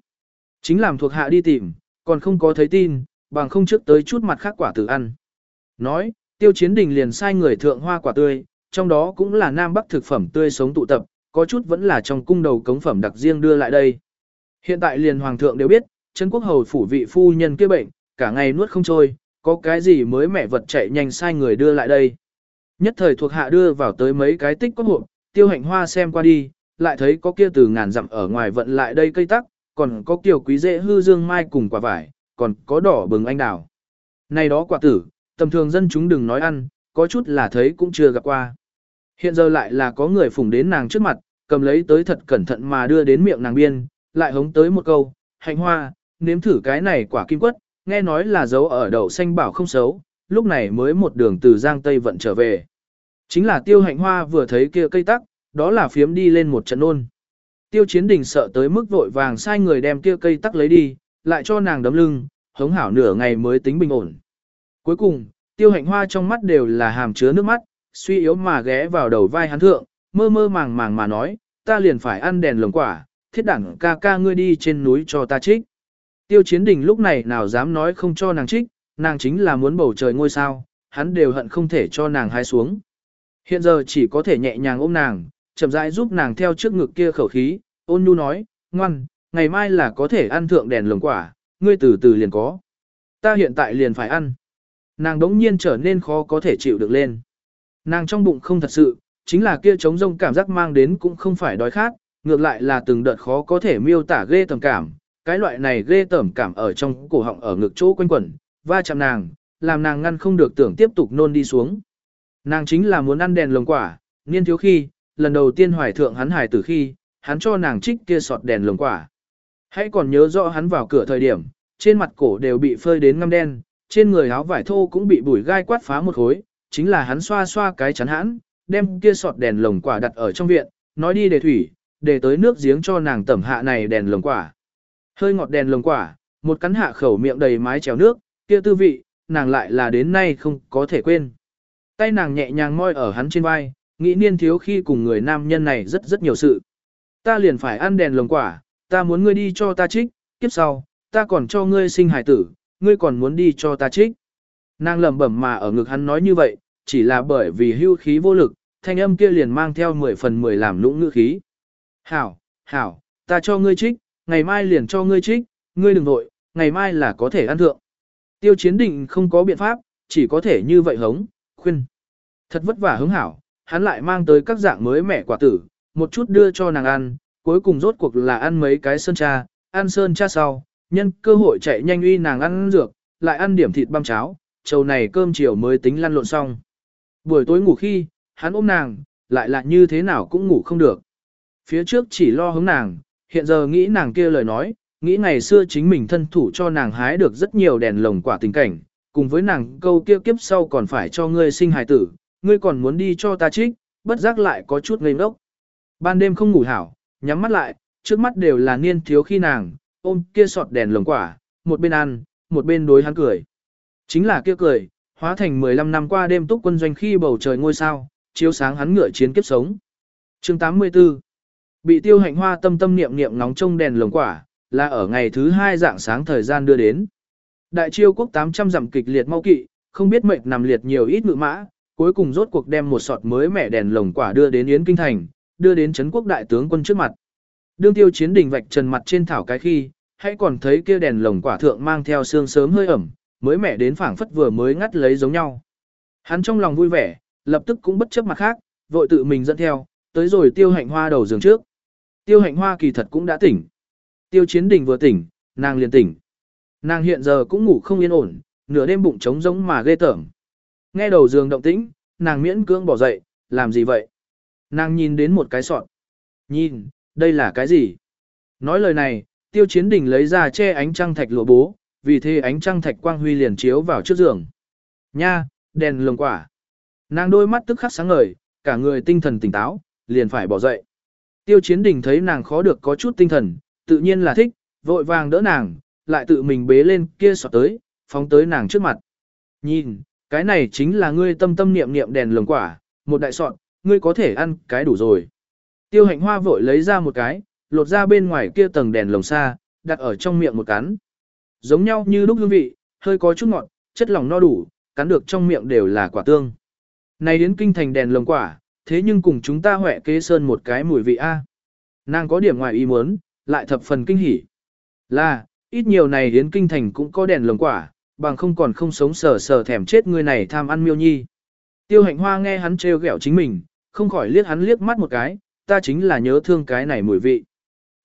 Chính làm thuộc hạ đi tìm, còn không có thấy tin, bằng không trước tới chút mặt khác quả tử ăn. Nói, tiêu chiến đình liền sai người thượng hoa quả tươi, trong đó cũng là nam bắc thực phẩm tươi sống tụ tập, có chút vẫn là trong cung đầu cống phẩm đặc riêng đưa lại đây. Hiện tại liền hoàng thượng đều biết, chân quốc hầu phủ vị phu nhân kia bệnh, cả ngày nuốt không trôi, có cái gì mới mẹ vật chạy nhanh sai người đưa lại đây. Nhất thời thuộc hạ đưa vào tới mấy cái tích có hộp, tiêu hạnh hoa xem qua đi, lại thấy có kia từ ngàn dặm ở ngoài vận lại đây cây tắc, còn có kiểu quý dễ hư dương mai cùng quả vải, còn có đỏ bừng anh đào. Này đó quả tử, tầm thường dân chúng đừng nói ăn, có chút là thấy cũng chưa gặp qua. Hiện giờ lại là có người phủng đến nàng trước mặt, cầm lấy tới thật cẩn thận mà đưa đến miệng nàng biên, lại hống tới một câu, hạnh hoa, nếm thử cái này quả kim quất, nghe nói là dấu ở đậu xanh bảo không xấu, lúc này mới một đường từ Giang Tây vận trở về. Chính là tiêu hạnh hoa vừa thấy kia cây tắc, đó là phiếm đi lên một trận ôn. Tiêu chiến đình sợ tới mức vội vàng sai người đem kia cây tắc lấy đi, lại cho nàng đấm lưng, hống hảo nửa ngày mới tính bình ổn. Cuối cùng, tiêu hạnh hoa trong mắt đều là hàm chứa nước mắt, suy yếu mà ghé vào đầu vai hắn thượng, mơ mơ màng màng mà nói, ta liền phải ăn đèn lồng quả, thiết đẳng ca ca ngươi đi trên núi cho ta trích. Tiêu chiến đình lúc này nào dám nói không cho nàng trích, nàng chính là muốn bầu trời ngôi sao, hắn đều hận không thể cho nàng hái xuống. Hiện giờ chỉ có thể nhẹ nhàng ôm nàng, chậm rãi giúp nàng theo trước ngực kia khẩu khí, ôn nhu nói, ngoan, ngày mai là có thể ăn thượng đèn lồng quả, ngươi từ từ liền có. Ta hiện tại liền phải ăn. Nàng đống nhiên trở nên khó có thể chịu được lên. Nàng trong bụng không thật sự, chính là kia trống rông cảm giác mang đến cũng không phải đói khát, ngược lại là từng đợt khó có thể miêu tả ghê tầm cảm. Cái loại này ghê tởm cảm ở trong cổ họng ở ngực chỗ quanh quẩn, va chạm nàng, làm nàng ngăn không được tưởng tiếp tục nôn đi xuống. Nàng chính là muốn ăn đèn lồng quả, niên thiếu khi, lần đầu tiên hoài thượng hắn hài tử khi, hắn cho nàng trích kia sọt đèn lồng quả. Hãy còn nhớ rõ hắn vào cửa thời điểm, trên mặt cổ đều bị phơi đến ngăm đen, trên người áo vải thô cũng bị bụi gai quát phá một khối, chính là hắn xoa xoa cái chắn hãn, đem kia sọt đèn lồng quả đặt ở trong viện, nói đi để thủy, để tới nước giếng cho nàng tẩm hạ này đèn lồng quả. Hơi ngọt đèn lồng quả, một cắn hạ khẩu miệng đầy mái trèo nước, kia tư vị, nàng lại là đến nay không có thể quên. Tay nàng nhẹ nhàng moi ở hắn trên vai, nghĩ niên thiếu khi cùng người nam nhân này rất rất nhiều sự. Ta liền phải ăn đèn lồng quả, ta muốn ngươi đi cho ta trích, kiếp sau, ta còn cho ngươi sinh hải tử, ngươi còn muốn đi cho ta trích. Nàng lẩm bẩm mà ở ngực hắn nói như vậy, chỉ là bởi vì hưu khí vô lực, thanh âm kia liền mang theo 10 phần 10 làm lũng ngữ khí. Hảo, hảo, ta cho ngươi trích, ngày mai liền cho ngươi trích, ngươi đừng vội, ngày mai là có thể ăn thượng. Tiêu chiến định không có biện pháp, chỉ có thể như vậy hống, khuyên. Thật vất vả hứng hảo, hắn lại mang tới các dạng mới mẻ quả tử, một chút đưa cho nàng ăn, cuối cùng rốt cuộc là ăn mấy cái sơn cha, ăn sơn cha sau, nhân cơ hội chạy nhanh uy nàng ăn dược, lại ăn điểm thịt băm cháo, trầu này cơm chiều mới tính lăn lộn xong. Buổi tối ngủ khi, hắn ôm nàng, lại là như thế nào cũng ngủ không được. Phía trước chỉ lo hứng nàng, hiện giờ nghĩ nàng kia lời nói, nghĩ ngày xưa chính mình thân thủ cho nàng hái được rất nhiều đèn lồng quả tình cảnh, cùng với nàng câu kia kiếp sau còn phải cho ngươi sinh hài tử, ngươi còn muốn đi cho ta trích, bất giác lại có chút ngây ngốc. Ban đêm không ngủ hảo, nhắm mắt lại, trước mắt đều là niên thiếu khi nàng, ôm kia sọt đèn lồng quả, một bên ăn, một bên đối hắn cười. Chính là kia cười, hóa thành 15 năm qua đêm túc quân doanh khi bầu trời ngôi sao, chiếu sáng hắn ngựa chiến kiếp sống. chương 84 Bị tiêu hạnh hoa tâm tâm niệm niệm nóng trông đèn lồng quả, là ở ngày thứ hai dạng sáng thời gian đưa đến. Đại chiêu quốc 800 dặm kịch liệt mau kỵ, không biết mệnh nằm liệt nhiều ít ngự mã, cuối cùng rốt cuộc đem một sọt mới mẻ đèn lồng quả đưa đến Yến Kinh Thành, đưa đến Trấn quốc đại tướng quân trước mặt. Đương tiêu chiến đình vạch trần mặt trên thảo cái khi, hãy còn thấy kia đèn lồng quả thượng mang theo sương sớm hơi ẩm, mới mẻ đến phảng phất vừa mới ngắt lấy giống nhau. Hắn trong lòng vui vẻ, lập tức cũng bất chấp mặt khác, vội tự mình dẫn theo, tới rồi tiêu hạnh hoa đầu giường trước. Tiêu hạnh hoa kỳ thật cũng đã tỉnh. Tiêu chiến đình vừa tỉnh, nàng liền tỉnh. Nàng hiện giờ cũng ngủ không yên ổn, nửa đêm bụng trống rỗng mà ghê tởm. Nghe đầu giường động tĩnh, nàng miễn cưỡng bỏ dậy, làm gì vậy? Nàng nhìn đến một cái sọt. Nhìn, đây là cái gì? Nói lời này, tiêu chiến đình lấy ra che ánh trăng thạch lụa bố, vì thế ánh trăng thạch quang huy liền chiếu vào trước giường. Nha, đèn lồng quả. Nàng đôi mắt tức khắc sáng ngời, cả người tinh thần tỉnh táo, liền phải bỏ dậy. Tiêu chiến đình thấy nàng khó được có chút tinh thần, tự nhiên là thích, vội vàng đỡ nàng, lại tự mình bế lên kia sọt tới, phóng tới nàng trước mặt. Nhìn, cái này chính là ngươi tâm tâm niệm niệm đèn lồng quả, một đại sọt, ngươi có thể ăn cái đủ rồi. Tiêu hạnh hoa vội lấy ra một cái, lột ra bên ngoài kia tầng đèn lồng xa, đặt ở trong miệng một cắn. Giống nhau như lúc hương vị, hơi có chút ngọt, chất lỏng no đủ, cắn được trong miệng đều là quả tương. Này đến kinh thành đèn lồng quả, thế nhưng cùng chúng ta huệ kế sơn một cái mùi vị A. Nàng có điểm ngoài ý muốn, lại thập phần kinh hỉ. Là, ít nhiều này đến kinh thành cũng có đèn lồng quả, bằng không còn không sống sờ sờ thèm chết người này tham ăn miêu nhi. Tiêu hạnh hoa nghe hắn trêu ghẹo chính mình, không khỏi liếc hắn liếc mắt một cái, ta chính là nhớ thương cái này mùi vị.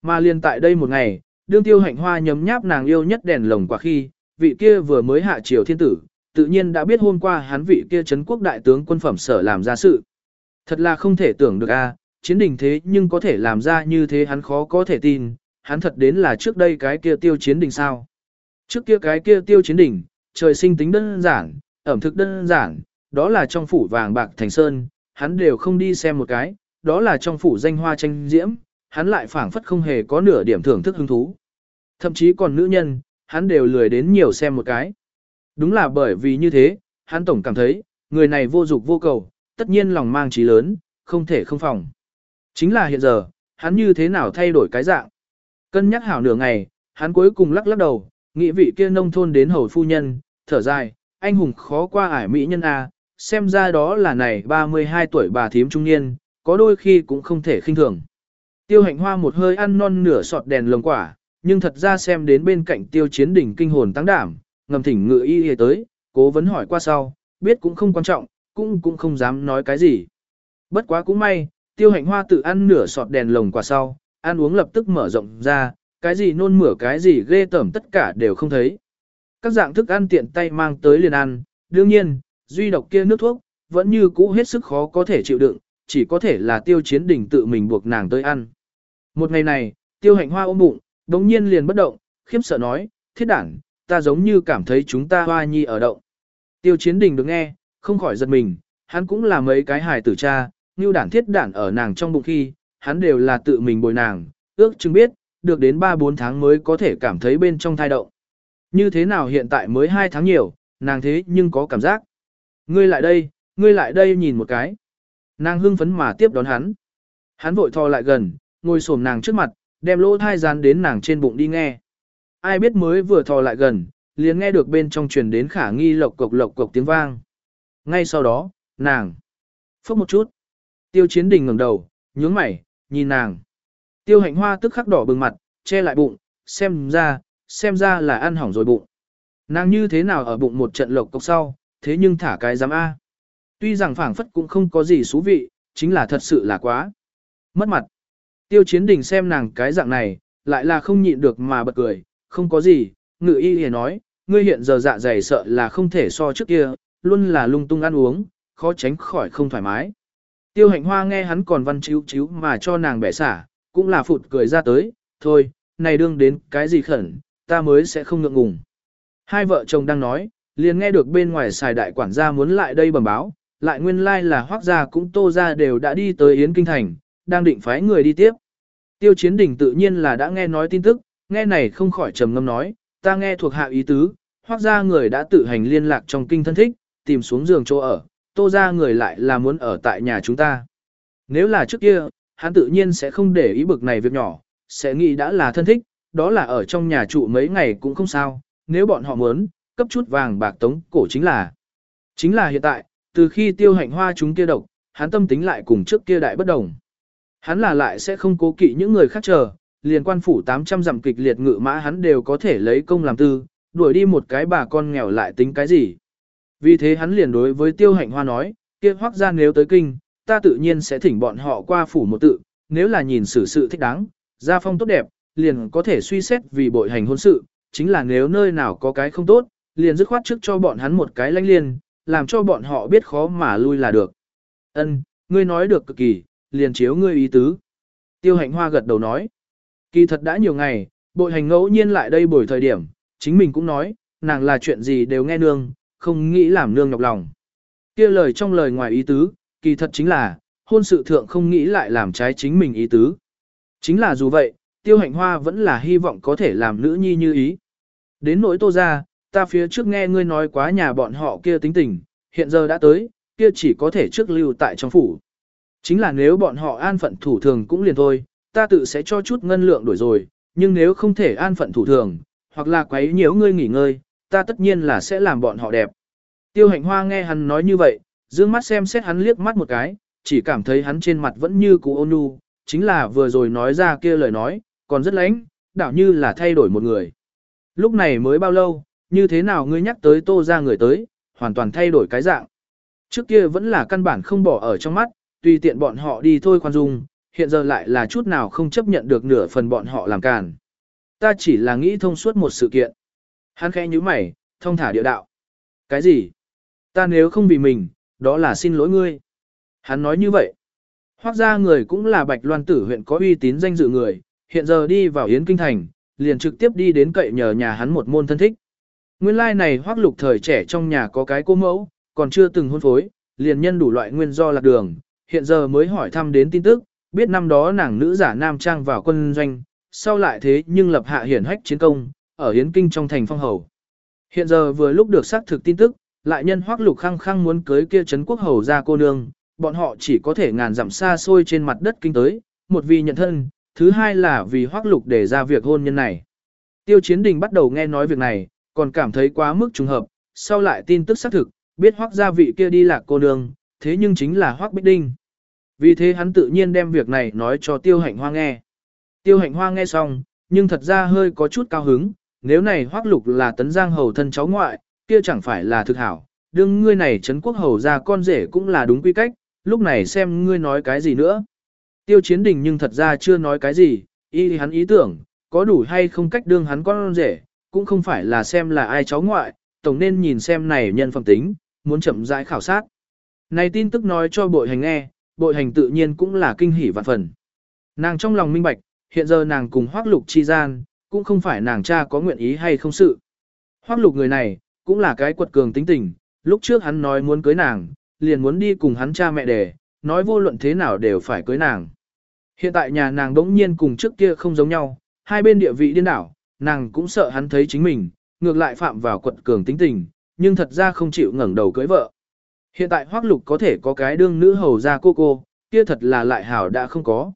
Mà liền tại đây một ngày, đương tiêu hạnh hoa nhấm nháp nàng yêu nhất đèn lồng quả khi, vị kia vừa mới hạ triều thiên tử, tự nhiên đã biết hôm qua hắn vị kia chấn quốc đại tướng quân phẩm sở làm ra sự. Thật là không thể tưởng được a, chiến đình thế nhưng có thể làm ra như thế hắn khó có thể tin, hắn thật đến là trước đây cái kia tiêu chiến đình sao. Trước kia cái kia tiêu chiến đình, trời sinh tính đơn giản, ẩm thực đơn giản, đó là trong phủ vàng bạc thành sơn, hắn đều không đi xem một cái, đó là trong phủ danh hoa tranh diễm, hắn lại phảng phất không hề có nửa điểm thưởng thức hứng thú. Thậm chí còn nữ nhân, hắn đều lười đến nhiều xem một cái. Đúng là bởi vì như thế, hắn tổng cảm thấy, người này vô dục vô cầu, tất nhiên lòng mang trí lớn, không thể không phòng. Chính là hiện giờ, hắn như thế nào thay đổi cái dạng. Cân nhắc hảo nửa ngày, hắn cuối cùng lắc lắc đầu, nghĩ vị kia nông thôn đến hầu phu nhân, thở dài, anh hùng khó qua ải mỹ nhân A, xem ra đó là này 32 tuổi bà thím trung niên, có đôi khi cũng không thể khinh thường. Tiêu hạnh hoa một hơi ăn non nửa sọt đèn lồng quả, nhưng thật ra xem đến bên cạnh tiêu chiến đỉnh kinh hồn tăng đảm, ngầm thỉnh ngự y y tới, cố vấn hỏi qua sau, biết cũng không quan trọng, cũng cũng không dám nói cái gì. Bất quá cũng may, tiêu hạnh hoa tự ăn nửa sọt đèn lồng quả sau, ăn uống lập tức mở rộng ra, cái gì nôn mửa cái gì ghê tởm tất cả đều không thấy. Các dạng thức ăn tiện tay mang tới liền ăn, đương nhiên, duy độc kia nước thuốc, vẫn như cũ hết sức khó có thể chịu đựng, chỉ có thể là tiêu chiến đỉnh tự mình buộc nàng tới ăn. Một ngày này, tiêu hạnh hoa ôm bụng, đống nhiên liền bất động, khiếp sợ nói, thiết đảng, ta giống như cảm thấy chúng ta hoa nhi ở động. Tiêu chiến đình được nghe, không khỏi giật mình, hắn cũng là mấy cái hài tử cha, như đản thiết đản ở nàng trong bụng khi, hắn đều là tự mình bồi nàng, ước chừng biết, được đến 3-4 tháng mới có thể cảm thấy bên trong thai động. Như thế nào hiện tại mới 2 tháng nhiều, nàng thế nhưng có cảm giác. Ngươi lại đây, ngươi lại đây nhìn một cái. Nàng hưng phấn mà tiếp đón hắn. Hắn vội thò lại gần, ngồi xổm nàng trước mặt, đem lỗ thai dán đến nàng trên bụng đi nghe. Ai biết mới vừa thò lại gần, liền nghe được bên trong truyền đến khả nghi lộc cộc lộc cộc tiếng vang. Ngay sau đó, nàng phốc một chút. Tiêu chiến đình ngẩng đầu, nhướng mày, nhìn nàng. Tiêu hạnh hoa tức khắc đỏ bừng mặt, che lại bụng, xem ra, xem ra là ăn hỏng rồi bụng. Nàng như thế nào ở bụng một trận lộc cốc sau, thế nhưng thả cái giám A. Tuy rằng phảng phất cũng không có gì thú vị, chính là thật sự là quá. Mất mặt. Tiêu chiến đình xem nàng cái dạng này, lại là không nhịn được mà bật cười, không có gì, ngự y hề nói, ngươi hiện giờ dạ dày sợ là không thể so trước kia, luôn là lung tung ăn uống, khó tránh khỏi không thoải mái. Tiêu hạnh hoa nghe hắn còn văn chíu chíu mà cho nàng bẻ xả, cũng là phụt cười ra tới, thôi, này đương đến cái gì khẩn, ta mới sẽ không ngượng ngùng. Hai vợ chồng đang nói, liền nghe được bên ngoài xài đại quản gia muốn lại đây bẩm báo, lại nguyên lai like là hoác gia cũng tô ra đều đã đi tới Yến Kinh Thành, đang định phái người đi tiếp. Tiêu chiến đỉnh tự nhiên là đã nghe nói tin tức, nghe này không khỏi trầm ngâm nói, ta nghe thuộc hạ ý tứ, hoác Gia người đã tự hành liên lạc trong kinh thân thích, tìm xuống giường chỗ ở, tô ra người lại là muốn ở tại nhà chúng ta. Nếu là trước kia, hắn tự nhiên sẽ không để ý bực này việc nhỏ, sẽ nghĩ đã là thân thích, đó là ở trong nhà trụ mấy ngày cũng không sao, nếu bọn họ muốn, cấp chút vàng bạc tống cổ chính là. Chính là hiện tại, từ khi tiêu hạnh hoa chúng kia độc, hắn tâm tính lại cùng trước kia đại bất đồng. Hắn là lại sẽ không cố kỵ những người khác chờ, liền quan phủ 800 dặm kịch liệt ngự mã hắn đều có thể lấy công làm tư, đuổi đi một cái bà con nghèo lại tính cái gì. Vì thế hắn liền đối với tiêu hạnh hoa nói, kia hoác ra nếu tới kinh, ta tự nhiên sẽ thỉnh bọn họ qua phủ một tự, nếu là nhìn xử sự thích đáng, gia phong tốt đẹp, liền có thể suy xét vì bội hành hôn sự, chính là nếu nơi nào có cái không tốt, liền dứt khoát trước cho bọn hắn một cái lãnh liên, làm cho bọn họ biết khó mà lui là được. Ân, ngươi nói được cực kỳ, liền chiếu ngươi ý tứ. Tiêu hạnh hoa gật đầu nói. Kỳ thật đã nhiều ngày, bội hành ngẫu nhiên lại đây buổi thời điểm, chính mình cũng nói, nàng là chuyện gì đều nghe nương, không nghĩ làm nương nhọc lòng. kia lời trong lời ngoài ý tứ, kỳ thật chính là, hôn sự thượng không nghĩ lại làm trái chính mình ý tứ. Chính là dù vậy, tiêu hạnh hoa vẫn là hy vọng có thể làm nữ nhi như ý. Đến nỗi tô ra, ta phía trước nghe ngươi nói quá nhà bọn họ kia tính tình, hiện giờ đã tới, kia chỉ có thể trước lưu tại trong phủ. Chính là nếu bọn họ an phận thủ thường cũng liền thôi, ta tự sẽ cho chút ngân lượng đổi rồi, nhưng nếu không thể an phận thủ thường, hoặc là quấy nhiễu ngươi nghỉ ngơi, ta tất nhiên là sẽ làm bọn họ đẹp. Tiêu hạnh hoa nghe hắn nói như vậy, dương mắt xem xét hắn liếc mắt một cái, chỉ cảm thấy hắn trên mặt vẫn như cũ ôn nhu, chính là vừa rồi nói ra kia lời nói, còn rất lãnh, đảo như là thay đổi một người. Lúc này mới bao lâu, như thế nào ngươi nhắc tới tô ra người tới, hoàn toàn thay đổi cái dạng. Trước kia vẫn là căn bản không bỏ ở trong mắt, tùy tiện bọn họ đi thôi khoan dung, hiện giờ lại là chút nào không chấp nhận được nửa phần bọn họ làm càn. Ta chỉ là nghĩ thông suốt một sự kiện. Hắn khẽ như mày, thông thả địa đạo. Cái gì? Ta nếu không vì mình, đó là xin lỗi ngươi. Hắn nói như vậy. Hoác ra người cũng là bạch loan tử huyện có uy tín danh dự người, hiện giờ đi vào Yến Kinh Thành, liền trực tiếp đi đến cậy nhờ nhà hắn một môn thân thích. Nguyên lai like này hoác lục thời trẻ trong nhà có cái cô mẫu, còn chưa từng hôn phối, liền nhân đủ loại nguyên do lạc đường, hiện giờ mới hỏi thăm đến tin tức, biết năm đó nàng nữ giả nam trang vào quân doanh, sau lại thế nhưng lập hạ hiển hách chiến công, ở Yến Kinh trong thành phong hầu. Hiện giờ vừa lúc được xác thực tin tức, lại nhân hoác lục khăng khăng muốn cưới kia Trấn quốc hầu ra cô nương, bọn họ chỉ có thể ngàn dặm xa xôi trên mặt đất kinh tới, một vì nhận thân, thứ hai là vì hoác lục để ra việc hôn nhân này. Tiêu chiến đình bắt đầu nghe nói việc này, còn cảm thấy quá mức trùng hợp, sau lại tin tức xác thực, biết hoác gia vị kia đi lạc cô nương, thế nhưng chính là hoác bích đinh. Vì thế hắn tự nhiên đem việc này nói cho tiêu hạnh hoa nghe. Tiêu hạnh hoa nghe xong, nhưng thật ra hơi có chút cao hứng, nếu này hoác lục là tấn giang hầu thân cháu ngoại, kia chẳng phải là thực hảo, đương ngươi này trấn quốc hầu ra con rể cũng là đúng quy cách, lúc này xem ngươi nói cái gì nữa. Tiêu chiến đình nhưng thật ra chưa nói cái gì, y hắn ý tưởng, có đủ hay không cách đương hắn con rể, cũng không phải là xem là ai cháu ngoại, tổng nên nhìn xem này nhân phẩm tính, muốn chậm rãi khảo sát. Này tin tức nói cho bội hành nghe, bội hành tự nhiên cũng là kinh hỉ vạn phần. Nàng trong lòng minh bạch, hiện giờ nàng cùng hoác lục chi gian, cũng không phải nàng cha có nguyện ý hay không sự. Hoác lục người này, cũng là cái quật cường tính tình, lúc trước hắn nói muốn cưới nàng, liền muốn đi cùng hắn cha mẹ để, nói vô luận thế nào đều phải cưới nàng. Hiện tại nhà nàng đống nhiên cùng trước kia không giống nhau, hai bên địa vị điên đảo, nàng cũng sợ hắn thấy chính mình, ngược lại phạm vào quật cường tính tình, nhưng thật ra không chịu ngẩng đầu cưới vợ. Hiện tại hoác lục có thể có cái đương nữ hầu ra cô cô, kia thật là lại hảo đã không có.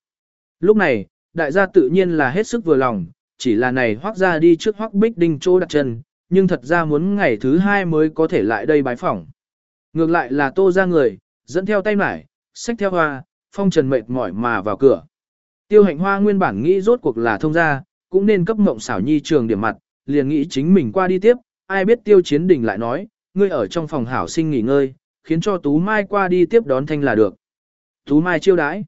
Lúc này, đại gia tự nhiên là hết sức vừa lòng, chỉ là này hoác ra đi trước hoác bích đinh chỗ đặt chân, nhưng thật ra muốn ngày thứ hai mới có thể lại đây bái phỏng. Ngược lại là tô ra người, dẫn theo tay mải, xách theo hoa, phong trần mệt mỏi mà vào cửa. Tiêu hạnh hoa nguyên bản nghĩ rốt cuộc là thông ra, cũng nên cấp mộng xảo nhi trường điểm mặt, liền nghĩ chính mình qua đi tiếp, ai biết tiêu chiến đình lại nói, ngươi ở trong phòng hảo sinh nghỉ ngơi, khiến cho Tú Mai qua đi tiếp đón thanh là được. Tú Mai chiêu đãi.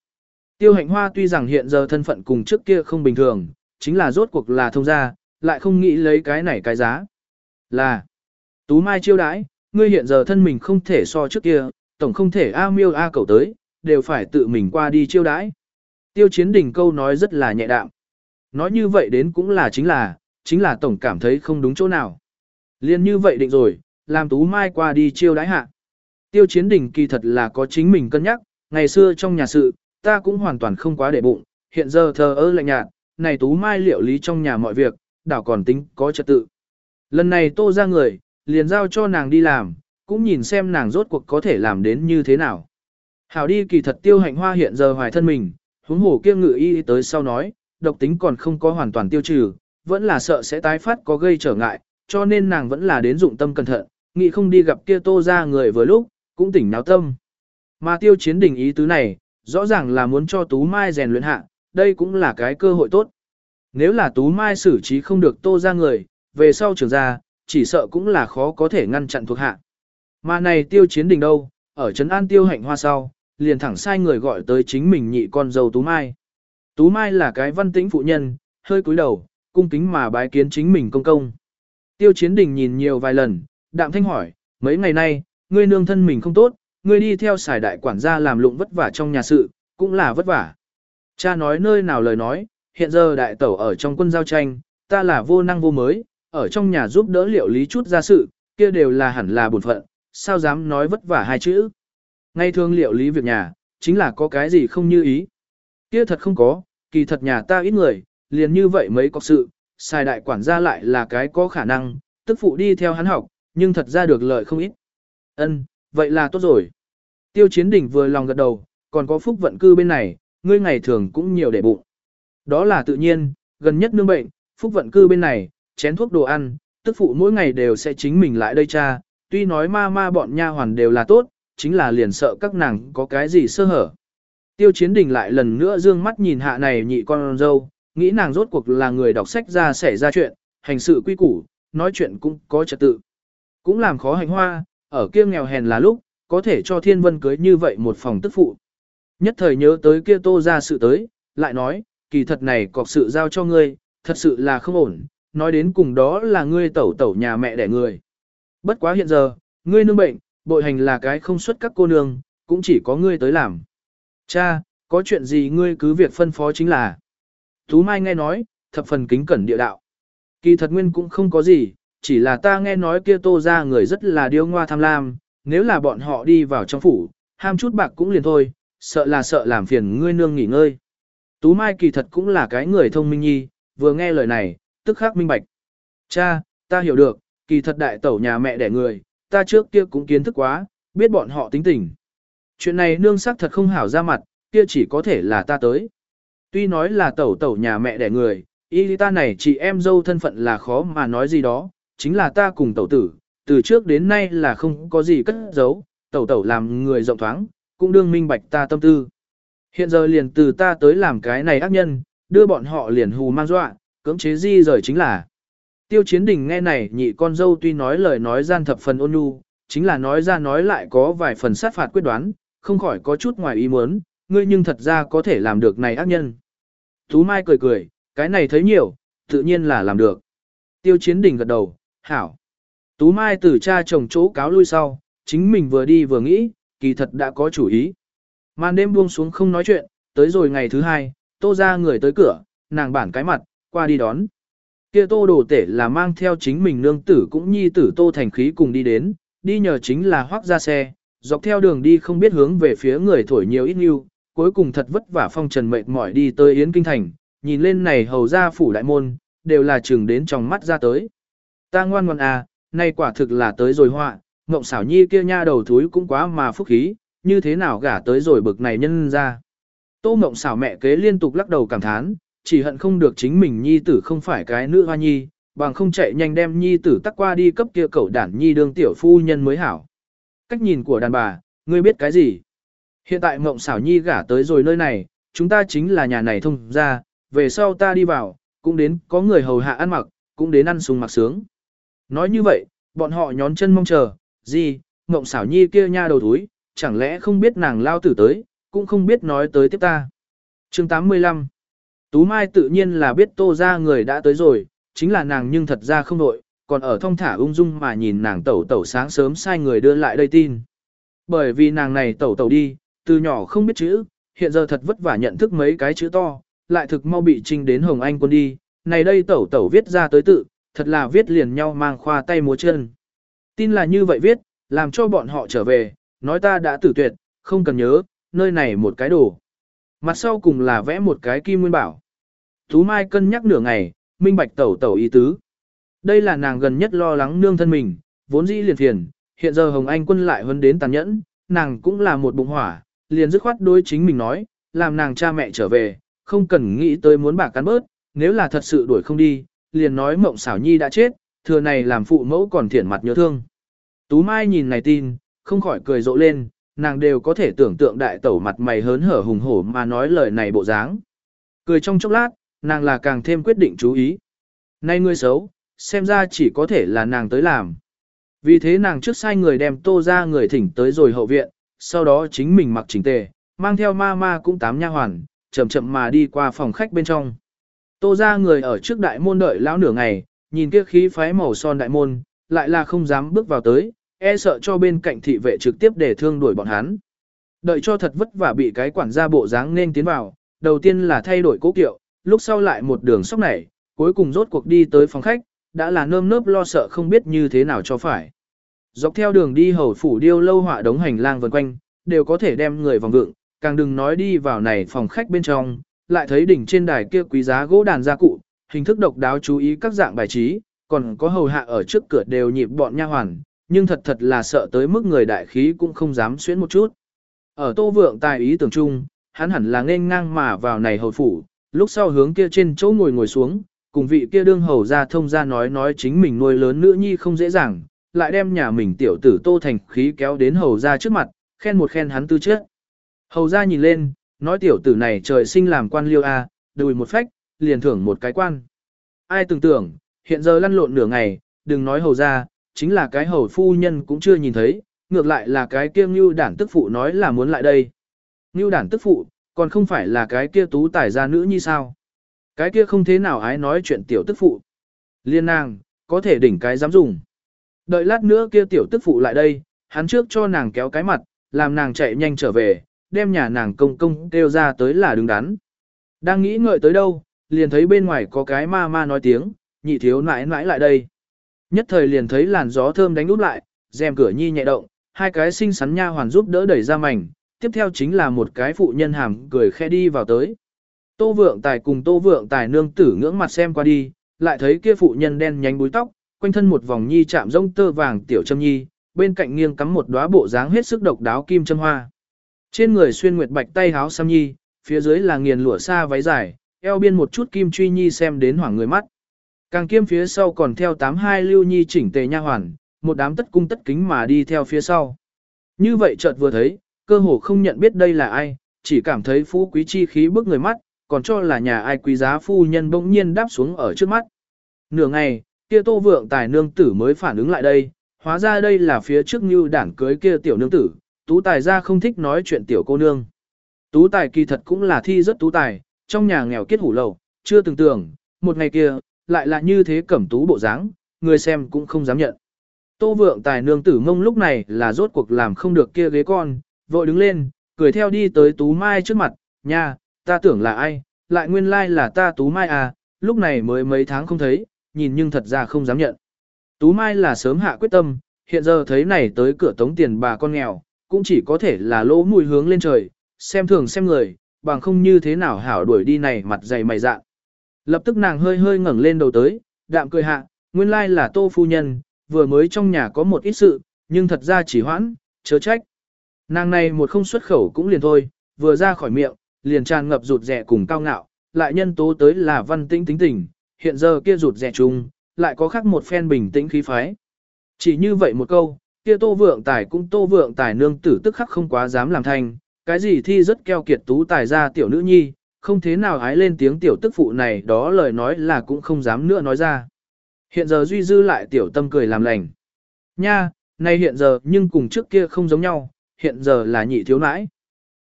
Tiêu hạnh hoa tuy rằng hiện giờ thân phận cùng trước kia không bình thường, chính là rốt cuộc là thông gia, lại không nghĩ lấy cái này cái giá. Là, Tú Mai chiêu đãi, ngươi hiện giờ thân mình không thể so trước kia, tổng không thể A miêu A cầu tới, đều phải tự mình qua đi chiêu đãi. Tiêu chiến đỉnh câu nói rất là nhẹ đạm. Nói như vậy đến cũng là chính là, chính là tổng cảm thấy không đúng chỗ nào. Liên như vậy định rồi, làm Tú Mai qua đi chiêu đãi hạ. Tiêu chiến đỉnh kỳ thật là có chính mình cân nhắc, ngày xưa trong nhà sự, ta cũng hoàn toàn không quá để bụng, hiện giờ thờ ơ lạnh nhạt, này Tú Mai liệu lý trong nhà mọi việc, đảo còn tính có trật tự. Lần này tô ra người, liền giao cho nàng đi làm, cũng nhìn xem nàng rốt cuộc có thể làm đến như thế nào. Hảo đi kỳ thật tiêu hạnh hoa hiện giờ hoài thân mình, huống hồ kia ngự y tới sau nói, độc tính còn không có hoàn toàn tiêu trừ, vẫn là sợ sẽ tái phát có gây trở ngại, cho nên nàng vẫn là đến dụng tâm cẩn thận, nghĩ không đi gặp kia tô ra người vừa lúc, cũng tỉnh náo tâm. Mà tiêu chiến đình ý tứ này, rõ ràng là muốn cho Tú Mai rèn luyện hạ, đây cũng là cái cơ hội tốt. Nếu là Tú Mai xử trí không được tô ra người, về sau trưởng ra, chỉ sợ cũng là khó có thể ngăn chặn thuộc hạ. Mà này tiêu chiến đình đâu, ở trấn an tiêu hạnh hoa sau, liền thẳng sai người gọi tới chính mình nhị con dâu Tú Mai. Tú Mai là cái văn tĩnh phụ nhân, hơi cúi đầu, cung kính mà bái kiến chính mình công công. Tiêu chiến đình nhìn nhiều vài lần, đạm thanh hỏi, mấy ngày nay, ngươi nương thân mình không tốt, ngươi đi theo xài đại quản gia làm lụng vất vả trong nhà sự, cũng là vất vả. Cha nói nơi nào lời nói, hiện giờ đại tẩu ở trong quân giao tranh, ta là vô năng vô mới, ở trong nhà giúp đỡ liệu lý chút ra sự, kia đều là hẳn là bổn phận, sao dám nói vất vả hai chữ. Ngay thường liệu lý việc nhà, chính là có cái gì không như ý. Kia thật không có, kỳ thật nhà ta ít người, liền như vậy mấy có sự, xài đại quản gia lại là cái có khả năng, tức phụ đi theo hắn học, nhưng thật ra được lợi không ít. Ân, vậy là tốt rồi. Tiêu chiến đỉnh vừa lòng gật đầu, còn có phúc vận cư bên này, ngươi ngày thường cũng nhiều để bụng. Đó là tự nhiên, gần nhất nương bệnh, phúc vận cư bên này, chén thuốc đồ ăn, tức phụ mỗi ngày đều sẽ chính mình lại đây cha, tuy nói ma ma bọn nha hoàn đều là tốt, chính là liền sợ các nàng có cái gì sơ hở. Tiêu chiến đình lại lần nữa dương mắt nhìn hạ này nhị con dâu, nghĩ nàng rốt cuộc là người đọc sách ra xảy ra chuyện, hành sự quy củ, nói chuyện cũng có trật tự. Cũng làm khó hành hoa, ở kia nghèo hèn là lúc, có thể cho thiên vân cưới như vậy một phòng tức phụ. Nhất thời nhớ tới kia tô ra sự tới, lại nói, kỳ thật này cọc sự giao cho ngươi, thật sự là không ổn, nói đến cùng đó là ngươi tẩu tẩu nhà mẹ đẻ người. Bất quá hiện giờ, ngươi nương bệnh, bội hành là cái không xuất các cô nương, cũng chỉ có ngươi tới làm. Cha, có chuyện gì ngươi cứ việc phân phó chính là. Tú Mai nghe nói, thập phần kính cẩn địa đạo. Kỳ thật nguyên cũng không có gì, chỉ là ta nghe nói kia tô ra người rất là điêu ngoa tham lam, nếu là bọn họ đi vào trong phủ, ham chút bạc cũng liền thôi, sợ là sợ làm phiền ngươi nương nghỉ ngơi. Tú Mai kỳ thật cũng là cái người thông minh nhi, vừa nghe lời này, tức khắc minh bạch. Cha, ta hiểu được, kỳ thật đại tẩu nhà mẹ đẻ người, ta trước kia cũng kiến thức quá, biết bọn họ tính tình. Chuyện này nương sắc thật không hảo ra mặt, kia chỉ có thể là ta tới. Tuy nói là tẩu tẩu nhà mẹ đẻ người, y ta này chị em dâu thân phận là khó mà nói gì đó, chính là ta cùng tẩu tử, từ trước đến nay là không có gì cất giấu, tẩu tẩu làm người rộng thoáng, cũng đương minh bạch ta tâm tư. Hiện giờ liền từ ta tới làm cái này ác nhân, đưa bọn họ liền hù mang dọa, cưỡng chế di rời chính là. Tiêu chiến đình nghe này nhị con dâu tuy nói lời nói gian thập phần ôn nhu, chính là nói ra nói lại có vài phần sát phạt quyết đoán, không khỏi có chút ngoài ý muốn, ngươi nhưng thật ra có thể làm được này ác nhân. Tú Mai cười cười, cái này thấy nhiều, tự nhiên là làm được. Tiêu chiến đình gật đầu, hảo. Tú Mai từ cha chồng chỗ cáo lui sau, chính mình vừa đi vừa nghĩ, kỳ thật đã có chủ ý. Màn đêm buông xuống không nói chuyện, tới rồi ngày thứ hai, tô ra người tới cửa, nàng bản cái mặt, qua đi đón. Kia tô đồ tể là mang theo chính mình nương tử cũng nhi tử tô thành khí cùng đi đến, đi nhờ chính là hoác ra xe, dọc theo đường đi không biết hướng về phía người thổi nhiều ít nhiều, cuối cùng thật vất vả phong trần mệt mỏi đi tới Yến Kinh Thành, nhìn lên này hầu ra phủ đại môn, đều là chừng đến trong mắt ra tới. Ta ngoan ngoan à, nay quả thực là tới rồi họa, ngộng xảo nhi kia nha đầu thúi cũng quá mà phúc khí, như thế nào gả tới rồi bực này nhân ra. Tô ngộng xảo mẹ kế liên tục lắc đầu cảm thán, chỉ hận không được chính mình nhi tử không phải cái nữ hoa nhi, bằng không chạy nhanh đem nhi tử tắc qua đi cấp kia cậu đản nhi đương tiểu phu nhân mới hảo. Cách nhìn của đàn bà, ngươi biết cái gì? Hiện tại Ngộng xảo nhi gả tới rồi nơi này, chúng ta chính là nhà này thông ra, về sau ta đi vào, cũng đến có người hầu hạ ăn mặc, cũng đến ăn sung mặc sướng. Nói như vậy, bọn họ nhón chân mong chờ, gì, mộng xảo nhi kia nha đầu túi, chẳng lẽ không biết nàng lao tử tới, cũng không biết nói tới tiếp ta. chương 85 Tú Mai tự nhiên là biết tô ra người đã tới rồi, chính là nàng nhưng thật ra không đội, còn ở thông thả ung dung mà nhìn nàng tẩu tẩu sáng sớm sai người đưa lại đây tin. Bởi vì nàng này tẩu tẩu đi, từ nhỏ không biết chữ, hiện giờ thật vất vả nhận thức mấy cái chữ to, lại thực mau bị trinh đến Hồng Anh quân đi, này đây tẩu tẩu viết ra tới tự, thật là viết liền nhau mang khoa tay múa chân. Tin là như vậy viết, làm cho bọn họ trở về, nói ta đã tử tuyệt, không cần nhớ, nơi này một cái đồ. Mặt sau cùng là vẽ một cái kim nguyên bảo. Tú Mai cân nhắc nửa ngày, minh bạch tẩu tẩu ý tứ. Đây là nàng gần nhất lo lắng nương thân mình, vốn dĩ liền phiền, hiện giờ Hồng Anh quân lại hơn đến tàn nhẫn, nàng cũng là một bụng hỏa, liền dứt khoát đối chính mình nói, làm nàng cha mẹ trở về, không cần nghĩ tới muốn bạc cắn bớt, nếu là thật sự đuổi không đi, liền nói mộng xảo nhi đã chết, thừa này làm phụ mẫu còn thiện mặt nhớ thương. Tú Mai nhìn này tin, không khỏi cười rộ lên, nàng đều có thể tưởng tượng đại tẩu mặt mày hớn hở hùng hổ mà nói lời này bộ dáng. Cười trong chốc lát, nàng là càng thêm quyết định chú ý. Nay ngươi xấu, xem ra chỉ có thể là nàng tới làm. Vì thế nàng trước sai người đem tô ra người thỉnh tới rồi hậu viện, sau đó chính mình mặc chỉnh tề, mang theo ma ma cũng tám nha hoàn, chậm chậm mà đi qua phòng khách bên trong. Tô ra người ở trước đại môn đợi lão nửa ngày, nhìn kia khí phái màu son đại môn, lại là không dám bước vào tới, e sợ cho bên cạnh thị vệ trực tiếp để thương đuổi bọn hắn. Đợi cho thật vất vả bị cái quản gia bộ dáng nên tiến vào, đầu tiên là thay đổi cố kiệu, lúc sau lại một đường sóc nảy, cuối cùng rốt cuộc đi tới phòng khách, đã là nơm nớp lo sợ không biết như thế nào cho phải. Dọc theo đường đi hầu phủ điêu lâu họa đống hành lang vần quanh, đều có thể đem người vòng vượng, càng đừng nói đi vào này phòng khách bên trong, lại thấy đỉnh trên đài kia quý giá gỗ đàn gia cụ, hình thức độc đáo chú ý các dạng bài trí, còn có hầu hạ ở trước cửa đều nhịp bọn nha hoàn, nhưng thật thật là sợ tới mức người đại khí cũng không dám xuyến một chút. Ở tô vượng tài ý tưởng chung, hắn hẳn là nên ngang mà vào này hầu phủ, lúc sau hướng kia trên chỗ ngồi ngồi xuống, cùng vị kia đương hầu ra thông ra nói nói chính mình nuôi lớn nữ nhi không dễ dàng, lại đem nhà mình tiểu tử tô thành khí kéo đến hầu ra trước mặt, khen một khen hắn tư trước. Hầu ra nhìn lên, nói tiểu tử này trời sinh làm quan liêu a, đùi một phách, liền thưởng một cái quan. Ai tưởng tưởng, hiện giờ lăn lộn nửa ngày, đừng nói hầu ra, chính là cái hầu phu nhân cũng chưa nhìn thấy, ngược lại là cái kia ngưu đản tức phụ nói là muốn lại đây. Ngưu đản tức phụ, còn không phải là cái kia tú tài gia nữ như sao. Cái kia không thế nào ái nói chuyện tiểu tức phụ. Liên nàng, có thể đỉnh cái dám dùng. Đợi lát nữa kia tiểu tức phụ lại đây, hắn trước cho nàng kéo cái mặt, làm nàng chạy nhanh trở về, đem nhà nàng công công kêu ra tới là đứng đắn. Đang nghĩ ngợi tới đâu, liền thấy bên ngoài có cái ma ma nói tiếng, nhị thiếu nãi nãi lại đây. Nhất thời liền thấy làn gió thơm đánh út lại, rèm cửa nhi nhẹ động, hai cái xinh xắn nha hoàn giúp đỡ đẩy ra mảnh, tiếp theo chính là một cái phụ nhân hàm cười khe đi vào tới. Tô vượng tài cùng tô vượng tài nương tử ngưỡng mặt xem qua đi, lại thấy kia phụ nhân đen nhánh búi tóc, quanh thân một vòng nhi chạm rông tơ vàng tiểu châm nhi, bên cạnh nghiêng cắm một đóa bộ dáng hết sức độc đáo kim châm hoa. Trên người xuyên nguyệt bạch tay háo sam nhi, phía dưới là nghiền lụa xa váy dài, eo biên một chút kim truy nhi xem đến hoảng người mắt. Càng kiêm phía sau còn theo tám hai lưu nhi chỉnh tề nha hoàn, một đám tất cung tất kính mà đi theo phía sau. Như vậy chợt vừa thấy, cơ hồ không nhận biết đây là ai, chỉ cảm thấy phú quý chi khí bức người mắt, còn cho là nhà ai quý giá phu nhân bỗng nhiên đáp xuống ở trước mắt. Nửa ngày, kia tô vượng tài nương tử mới phản ứng lại đây, hóa ra đây là phía trước như đảng cưới kia tiểu nương tử, tú tài ra không thích nói chuyện tiểu cô nương. Tú tài kỳ thật cũng là thi rất tú tài, trong nhà nghèo kiết hủ lầu, chưa từng tưởng, một ngày kia, lại là như thế cẩm tú bộ dáng, người xem cũng không dám nhận. Tô vượng tài nương tử mông lúc này là rốt cuộc làm không được kia ghế con, vội đứng lên, cười theo đi tới Tú Mai trước mặt, nha, ta tưởng là ai, lại nguyên lai like là ta Tú Mai à, lúc này mới mấy tháng không thấy, nhìn nhưng thật ra không dám nhận. Tú Mai là sớm hạ quyết tâm, hiện giờ thấy này tới cửa tống tiền bà con nghèo, cũng chỉ có thể là lỗ mùi hướng lên trời, xem thường xem người, bằng không như thế nào hảo đuổi đi này mặt dày mày dạng. Lập tức nàng hơi hơi ngẩng lên đầu tới, đạm cười hạ, nguyên lai là tô phu nhân, vừa mới trong nhà có một ít sự, nhưng thật ra chỉ hoãn, chớ trách. Nàng này một không xuất khẩu cũng liền thôi, vừa ra khỏi miệng, liền tràn ngập rụt rẻ cùng cao ngạo, lại nhân tố tới là văn tĩnh tính tình, hiện giờ kia rụt rẻ chung, lại có khác một phen bình tĩnh khí phái. Chỉ như vậy một câu, kia tô vượng tài cũng tô vượng tài nương tử tức khắc không quá dám làm thành, cái gì thi rất keo kiệt tú tài ra tiểu nữ nhi, không thế nào hái lên tiếng tiểu tức phụ này đó lời nói là cũng không dám nữa nói ra. Hiện giờ duy dư lại tiểu tâm cười làm lành. Nha, nay hiện giờ nhưng cùng trước kia không giống nhau, hiện giờ là nhị thiếu nãi.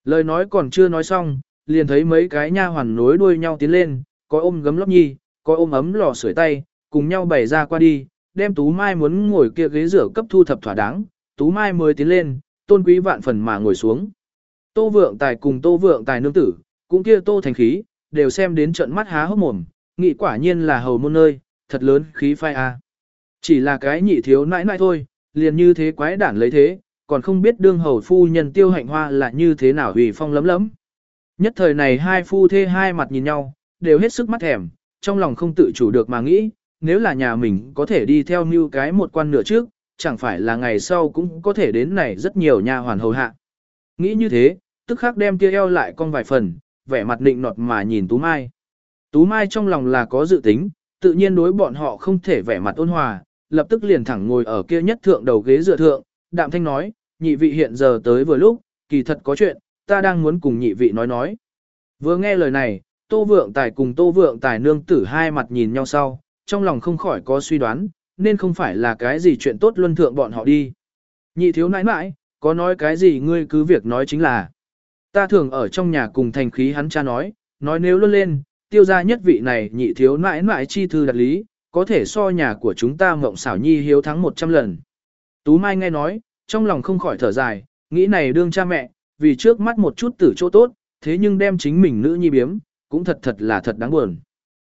Lời nói còn chưa nói xong, liền thấy mấy cái nha hoàn nối đuôi nhau tiến lên, có ôm gấm lóc nhi, có ôm ấm lò sưởi tay, cùng nhau bày ra qua đi, đem Tú Mai muốn ngồi kia ghế rửa cấp thu thập thỏa đáng, Tú Mai mới tiến lên, tôn quý vạn phần mà ngồi xuống. Tô vượng tài cùng tô vượng tài nương tử, cũng kia tô thành khí, đều xem đến trận mắt há hốc mồm, nghĩ quả nhiên là hầu môn nơi, thật lớn khí phai a. Chỉ là cái nhị thiếu nãi nãi thôi, liền như thế quái đản lấy thế, còn không biết đương hầu phu nhân tiêu hạnh hoa là như thế nào hủy phong lấm lấm. Nhất thời này hai phu thê hai mặt nhìn nhau, đều hết sức mắt thèm, trong lòng không tự chủ được mà nghĩ, nếu là nhà mình có thể đi theo như cái một quan nửa trước, chẳng phải là ngày sau cũng có thể đến này rất nhiều nhà hoàn hầu hạ. Nghĩ như thế, tức khắc đem kia eo lại con vài phần, vẻ mặt định nọt mà nhìn Tú Mai. Tú Mai trong lòng là có dự tính, tự nhiên đối bọn họ không thể vẻ mặt ôn hòa, lập tức liền thẳng ngồi ở kia nhất thượng đầu ghế dựa thượng, đạm thanh nói, nhị vị hiện giờ tới vừa lúc, kỳ thật có chuyện, ta đang muốn cùng nhị vị nói nói. Vừa nghe lời này, Tô Vượng Tài cùng Tô Vượng Tài nương tử hai mặt nhìn nhau sau, trong lòng không khỏi có suy đoán, nên không phải là cái gì chuyện tốt luân thượng bọn họ đi. Nhị thiếu nãi nãi, có nói cái gì ngươi cứ việc nói chính là. Ta thường ở trong nhà cùng thành khí hắn cha nói, nói nếu luôn lên, tiêu gia nhất vị này nhị thiếu nãi nãi chi thư đặt lý, có thể so nhà của chúng ta mộng xảo nhi hiếu thắng 100 lần. Tú Mai nghe nói, trong lòng không khỏi thở dài, nghĩ này đương cha mẹ, vì trước mắt một chút tử chỗ tốt, thế nhưng đem chính mình nữ nhi biếm, cũng thật thật là thật đáng buồn.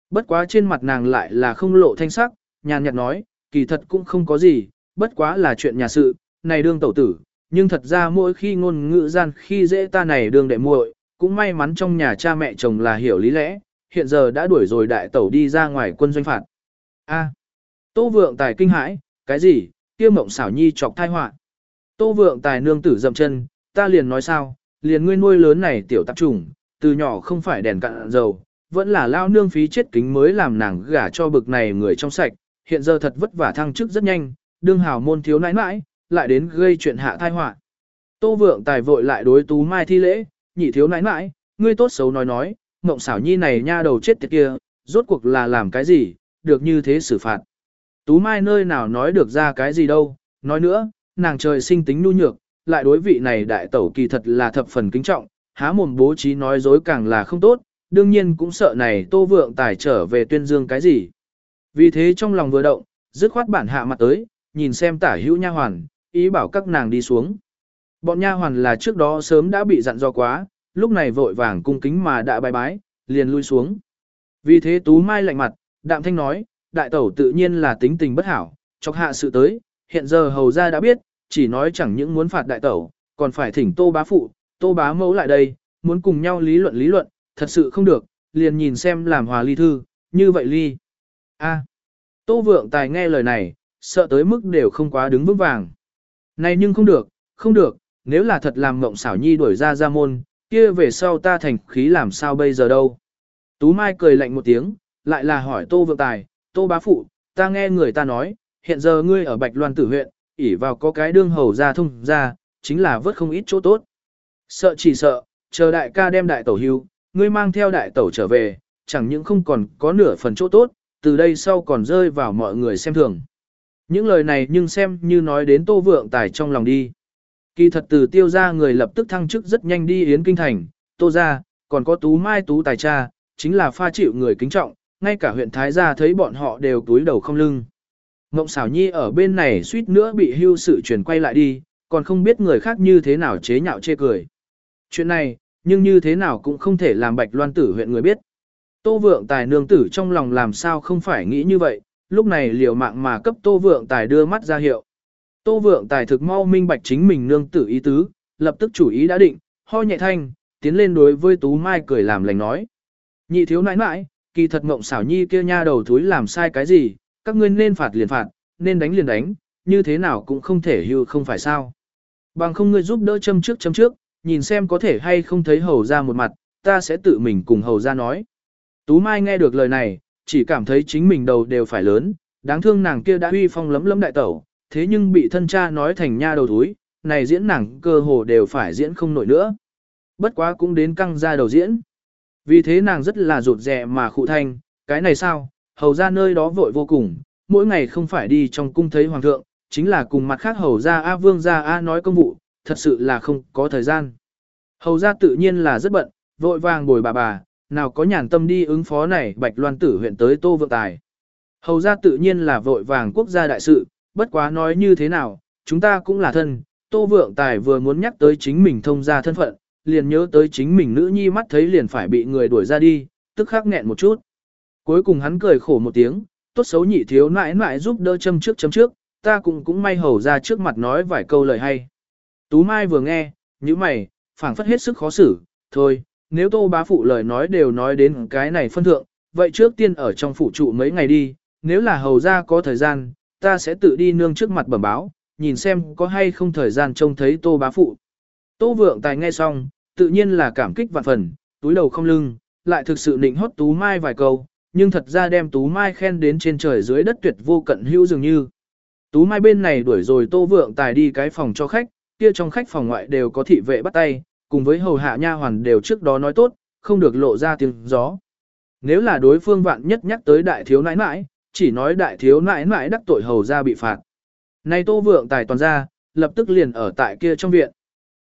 Bất quá trên mặt nàng lại là không lộ thanh sắc, nhàn nhạt nói, kỳ thật cũng không có gì, bất quá là chuyện nhà sự, này đương tẩu tử, nhưng thật ra mỗi khi ngôn ngữ gian khi dễ ta này đương đệ muội, cũng may mắn trong nhà cha mẹ chồng là hiểu lý lẽ, hiện giờ đã đuổi rồi đại tẩu đi ra ngoài quân doanh phạt. A. Tô vượng tài kinh hãi, cái gì, kia mộng xảo nhi chọc thai họa Tô vượng tài nương tử dậm chân, ta liền nói sao, liền ngươi nuôi lớn này tiểu tạp trùng, từ nhỏ không phải đèn cạn dầu, vẫn là lao nương phí chết kính mới làm nàng gả cho bực này người trong sạch, hiện giờ thật vất vả thăng chức rất nhanh, đương hào môn thiếu nãi nãi, lại đến gây chuyện hạ thai họa. Tô vượng tài vội lại đối tú mai thi lễ, nhị thiếu nãi nãi, ngươi tốt xấu nói nói, mộng xảo nhi này nha đầu chết tiệt kia, rốt cuộc là làm cái gì, được như thế xử phạt. Tú mai nơi nào nói được ra cái gì đâu, nói nữa, nàng trời sinh tính nhu nhược, lại đối vị này đại tẩu kỳ thật là thập phần kính trọng, há mồm bố trí nói dối càng là không tốt, đương nhiên cũng sợ này tô vượng tài trở về tuyên dương cái gì. Vì thế trong lòng vừa động, dứt khoát bản hạ mặt tới, nhìn xem tả hữu nha hoàn, ý bảo các nàng đi xuống. Bọn nha hoàn là trước đó sớm đã bị dặn do quá, lúc này vội vàng cung kính mà đã bài bái, liền lui xuống. Vì thế Tú Mai lạnh mặt, đạm thanh nói, đại tẩu tự nhiên là tính tình bất hảo, chọc hạ sự tới, hiện giờ hầu ra đã biết, chỉ nói chẳng những muốn phạt đại tẩu, còn phải thỉnh tô bá phụ, tô bá mẫu lại đây, muốn cùng nhau lý luận lý luận, thật sự không được, liền nhìn xem làm hòa ly thư, như vậy ly. A. tô vượng tài nghe lời này, sợ tới mức đều không quá đứng vững vàng. Này nhưng không được, không được, nếu là thật làm mộng xảo nhi đuổi ra ra môn, kia về sau ta thành khí làm sao bây giờ đâu. Tú Mai cười lạnh một tiếng, lại là hỏi Tô Vượng Tài, Tô Bá Phụ, ta nghe người ta nói, hiện giờ ngươi ở Bạch Loan Tử huyện, ỉ vào có cái đương hầu ra thông ra, chính là vớt không ít chỗ tốt. Sợ chỉ sợ, chờ đại ca đem đại tẩu hưu, ngươi mang theo đại tẩu trở về, chẳng những không còn có nửa phần chỗ tốt, từ đây sau còn rơi vào mọi người xem thường. Những lời này nhưng xem như nói đến tô vượng tài trong lòng đi. Kỳ thật từ tiêu ra người lập tức thăng chức rất nhanh đi yến kinh thành, tô ra, còn có tú mai tú tài cha, chính là pha chịu người kính trọng, ngay cả huyện Thái gia thấy bọn họ đều túi đầu không lưng. Ngộng xảo nhi ở bên này suýt nữa bị hưu sự chuyển quay lại đi, còn không biết người khác như thế nào chế nhạo chê cười. Chuyện này, nhưng như thế nào cũng không thể làm bạch loan tử huyện người biết. Tô vượng tài nương tử trong lòng làm sao không phải nghĩ như vậy, lúc này liều mạng mà cấp tô vượng tài đưa mắt ra hiệu. Tô vượng tài thực mau minh bạch chính mình nương tử ý tứ, lập tức chủ ý đã định, ho nhẹ thanh, tiến lên đối với Tú Mai cười làm lành nói. Nhị thiếu nãi nãi, kỳ thật mộng xảo nhi kia nha đầu thúi làm sai cái gì, các ngươi nên phạt liền phạt, nên đánh liền đánh, như thế nào cũng không thể hưu không phải sao. Bằng không ngươi giúp đỡ châm trước châm trước, nhìn xem có thể hay không thấy hầu ra một mặt, ta sẽ tự mình cùng hầu ra nói. Tú Mai nghe được lời này, chỉ cảm thấy chính mình đầu đều phải lớn, đáng thương nàng kia đã uy phong lấm lấm đại tẩu, thế nhưng bị thân cha nói thành nha đầu thúi, này diễn nàng cơ hồ đều phải diễn không nổi nữa. Bất quá cũng đến căng ra đầu diễn. Vì thế nàng rất là rụt rè mà khụ thanh, cái này sao, hầu ra nơi đó vội vô cùng, mỗi ngày không phải đi trong cung thấy hoàng thượng, chính là cùng mặt khác hầu ra A vương ra A nói công vụ, thật sự là không có thời gian. Hầu ra tự nhiên là rất bận, vội vàng bồi bà bà, nào có nhàn tâm đi ứng phó này bạch loan tử huyện tới tô vượng tài. Hầu ra tự nhiên là vội vàng quốc gia đại sự, bất quá nói như thế nào, chúng ta cũng là thân, tô vượng tài vừa muốn nhắc tới chính mình thông gia thân phận, liền nhớ tới chính mình nữ nhi mắt thấy liền phải bị người đuổi ra đi, tức khắc nghẹn một chút. Cuối cùng hắn cười khổ một tiếng, tốt xấu nhị thiếu nãi nãi giúp đỡ châm trước châm trước, ta cũng cũng may hầu ra trước mặt nói vài câu lời hay. Tú Mai vừa nghe, như mày, phảng phất hết sức khó xử, thôi, nếu tô bá phụ lời nói đều nói đến cái này phân thượng, vậy trước tiên ở trong phủ trụ mấy ngày đi, nếu là hầu ra có thời gian, ta sẽ tự đi nương trước mặt bẩm báo, nhìn xem có hay không thời gian trông thấy tô bá phụ. Tô vượng tài nghe xong, tự nhiên là cảm kích vạn phần, túi đầu không lưng, lại thực sự định hót Tú Mai vài câu, nhưng thật ra đem Tú Mai khen đến trên trời dưới đất tuyệt vô cận hữu dường như. Tú Mai bên này đuổi rồi Tô Vượng Tài đi cái phòng cho khách, kia trong khách phòng ngoại đều có thị vệ bắt tay, cùng với hầu hạ nha hoàn đều trước đó nói tốt, không được lộ ra tiếng gió. Nếu là đối phương vạn nhất nhắc tới đại thiếu nãi nãi, chỉ nói đại thiếu nãi nãi đắc tội hầu ra bị phạt. nay Tô Vượng Tài toàn ra, lập tức liền ở tại kia trong viện.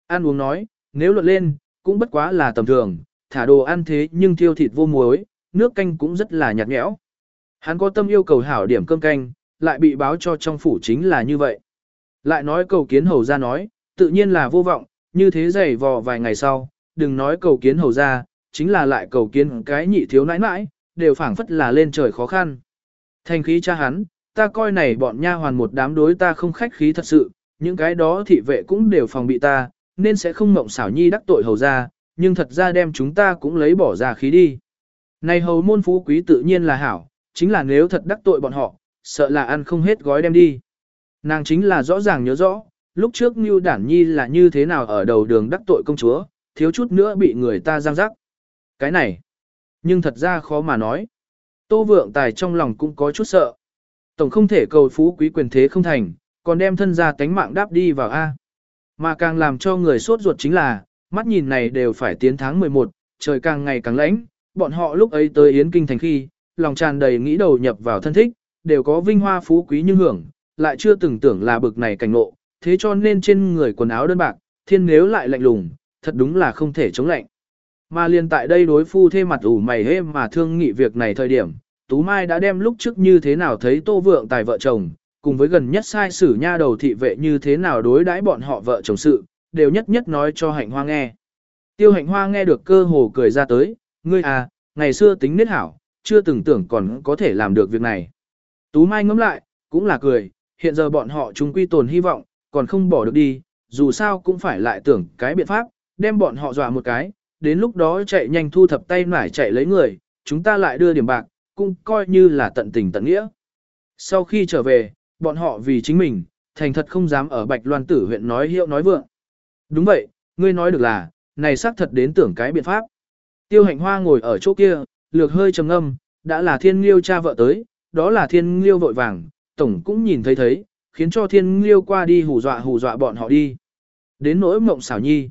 An uống nói, nếu luận lên, cũng bất quá là tầm thường, thả đồ ăn thế nhưng thiêu thịt vô muối, nước canh cũng rất là nhạt nhẽo. Hắn có tâm yêu cầu hảo điểm cơm canh, lại bị báo cho trong phủ chính là như vậy. Lại nói cầu kiến hầu ra nói, tự nhiên là vô vọng, như thế dày vò vài ngày sau, đừng nói cầu kiến hầu ra, chính là lại cầu kiến cái nhị thiếu nãi nãi, đều phảng phất là lên trời khó khăn. Thành khí cha hắn, ta coi này bọn nha hoàn một đám đối ta không khách khí thật sự, những cái đó thị vệ cũng đều phòng bị ta, nên sẽ không mộng xảo nhi đắc tội hầu ra, nhưng thật ra đem chúng ta cũng lấy bỏ ra khí đi. Này hầu môn phú quý tự nhiên là hảo, chính là nếu thật đắc tội bọn họ, sợ là ăn không hết gói đem đi. Nàng chính là rõ ràng nhớ rõ, lúc trước Ngưu Đản Nhi là như thế nào ở đầu đường đắc tội công chúa, thiếu chút nữa bị người ta giang rắc. Cái này, nhưng thật ra khó mà nói. Tô Vượng Tài trong lòng cũng có chút sợ. Tổng không thể cầu phú quý quyền thế không thành, còn đem thân ra tánh mạng đáp đi vào A. Mà càng làm cho người sốt ruột chính là, mắt nhìn này đều phải tiến tháng 11, trời càng ngày càng lạnh, bọn họ lúc ấy tới Yến Kinh thành khi, lòng tràn đầy nghĩ đầu nhập vào thân thích, đều có vinh hoa phú quý nhưng hưởng, lại chưa từng tưởng là bực này cảnh ngộ, thế cho nên trên người quần áo đơn bạc, thiên nếu lại lạnh lùng, thật đúng là không thể chống lạnh. Mà liền tại đây đối phu thê mặt ủ mày hê mà thương nghị việc này thời điểm, Tú Mai đã đem lúc trước như thế nào thấy Tô Vượng tài vợ chồng, cùng với gần nhất sai sử nha đầu thị vệ như thế nào đối đãi bọn họ vợ chồng sự, đều nhất nhất nói cho hạnh hoa nghe. Tiêu hạnh hoa nghe được cơ hồ cười ra tới, ngươi à, ngày xưa tính nết hảo, chưa từng tưởng còn có thể làm được việc này. Tú Mai ngẫm lại, cũng là cười, hiện giờ bọn họ chúng quy tồn hy vọng, còn không bỏ được đi, dù sao cũng phải lại tưởng cái biện pháp, đem bọn họ dọa một cái, đến lúc đó chạy nhanh thu thập tay nải chạy lấy người, chúng ta lại đưa điểm bạc, cũng coi như là tận tình tận nghĩa. Sau khi trở về, bọn họ vì chính mình, thành thật không dám ở Bạch Loan Tử huyện nói hiệu nói vượng. Đúng vậy, ngươi nói được là, này xác thật đến tưởng cái biện pháp. Tiêu hạnh hoa ngồi ở chỗ kia, lược hơi trầm ngâm, đã là thiên liêu cha vợ tới, đó là thiên liêu vội vàng, tổng cũng nhìn thấy thấy, khiến cho thiên liêu qua đi hù dọa hù dọa bọn họ đi. Đến nỗi mộng xảo nhi.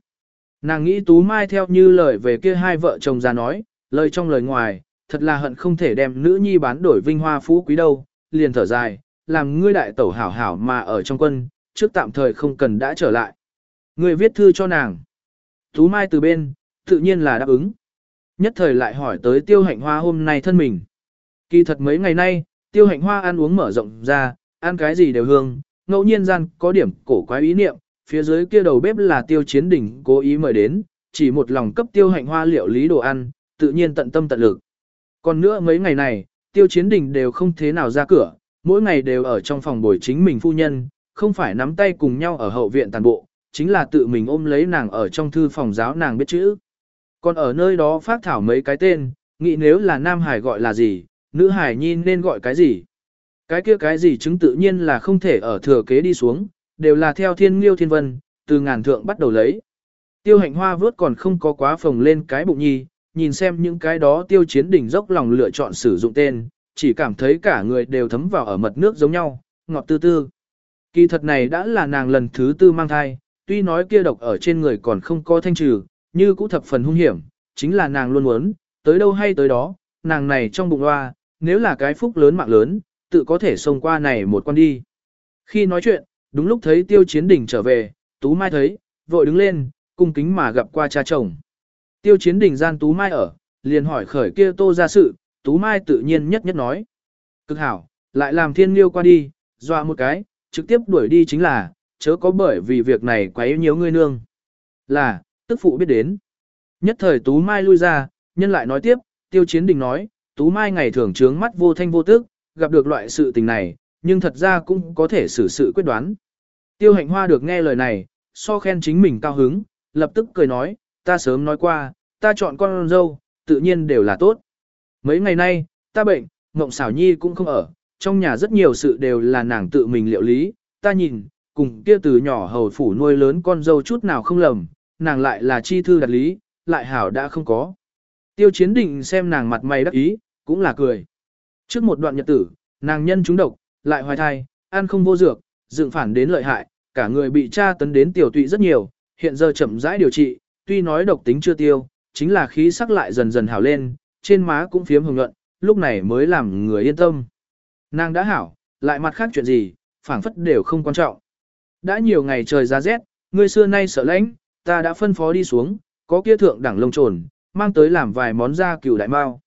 Nàng nghĩ Tú Mai theo như lời về kia hai vợ chồng già nói, lời trong lời ngoài, thật là hận không thể đem nữ nhi bán đổi vinh hoa phú quý đâu, liền thở dài, làm ngươi đại tẩu hảo hảo mà ở trong quân, trước tạm thời không cần đã trở lại. Ngươi viết thư cho nàng. Tú Mai từ bên, tự nhiên là đáp ứng. Nhất thời lại hỏi tới tiêu hạnh hoa hôm nay thân mình. Kỳ thật mấy ngày nay, tiêu hạnh hoa ăn uống mở rộng ra, ăn cái gì đều hương, ngẫu nhiên gian có điểm cổ quái ý niệm, phía dưới kia đầu bếp là tiêu chiến đỉnh cố ý mời đến, chỉ một lòng cấp tiêu hạnh hoa liệu lý đồ ăn, tự nhiên tận tâm tận lực. Còn nữa mấy ngày này, tiêu chiến đỉnh đều không thế nào ra cửa, mỗi ngày đều ở trong phòng bồi chính mình phu nhân, không phải nắm tay cùng nhau ở hậu viện tàn bộ, chính là tự mình ôm lấy nàng ở trong thư phòng giáo nàng biết chữ. Còn ở nơi đó phát thảo mấy cái tên, nghĩ nếu là Nam Hải gọi là gì, nữ Hải nhi nên gọi cái gì. Cái kia cái gì chứng tự nhiên là không thể ở thừa kế đi xuống, đều là theo thiên nghiêu thiên vân, từ ngàn thượng bắt đầu lấy. Tiêu hạnh hoa vớt còn không có quá phồng lên cái bụng nhi, nhìn xem những cái đó tiêu chiến đỉnh dốc lòng lựa chọn sử dụng tên, chỉ cảm thấy cả người đều thấm vào ở mật nước giống nhau, ngọt tư tư. Kỳ thật này đã là nàng lần thứ tư mang thai, tuy nói kia độc ở trên người còn không có thanh trừ, như cũ thập phần hung hiểm, chính là nàng luôn muốn, tới đâu hay tới đó, nàng này trong bụng hoa, nếu là cái phúc lớn mạng lớn, tự có thể xông qua này một con đi. Khi nói chuyện, đúng lúc thấy tiêu chiến đỉnh trở về, Tú Mai thấy, vội đứng lên, cung kính mà gặp qua cha chồng. Tiêu chiến đỉnh gian Tú Mai ở, liền hỏi khởi kia tô ra sự, Tú Mai tự nhiên nhất nhất nói. Cực hảo, lại làm thiên liêu qua đi, dọa một cái, trực tiếp đuổi đi chính là, chớ có bởi vì việc này quấy nhiều người nương. Là, tức phụ biết đến. Nhất thời Tú Mai lui ra, nhân lại nói tiếp, tiêu chiến đình nói, Tú Mai ngày thường trướng mắt vô thanh vô tức, gặp được loại sự tình này, nhưng thật ra cũng có thể xử sự quyết đoán. Tiêu hạnh hoa được nghe lời này, so khen chính mình cao hứng, lập tức cười nói, ta sớm nói qua, ta chọn con dâu, tự nhiên đều là tốt. Mấy ngày nay, ta bệnh, Ngộng xảo nhi cũng không ở, trong nhà rất nhiều sự đều là nàng tự mình liệu lý, ta nhìn, cùng kia từ nhỏ hầu phủ nuôi lớn con dâu chút nào không lầm, nàng lại là chi thư đặt lý, lại hảo đã không có. Tiêu chiến định xem nàng mặt mày đắc ý, cũng là cười. Trước một đoạn nhật tử, nàng nhân trúng độc, lại hoài thai, ăn không vô dược, dựng phản đến lợi hại, cả người bị tra tấn đến tiểu tụy rất nhiều, hiện giờ chậm rãi điều trị, tuy nói độc tính chưa tiêu, chính là khí sắc lại dần dần hảo lên, trên má cũng phiếm hồng nhuận, lúc này mới làm người yên tâm. Nàng đã hảo, lại mặt khác chuyện gì, phảng phất đều không quan trọng. Đã nhiều ngày trời ra rét, người xưa nay sợ lãnh, ta đã phân phó đi xuống, có kia thượng đẳng lông trồn, mang tới làm vài món da cừu đại mao.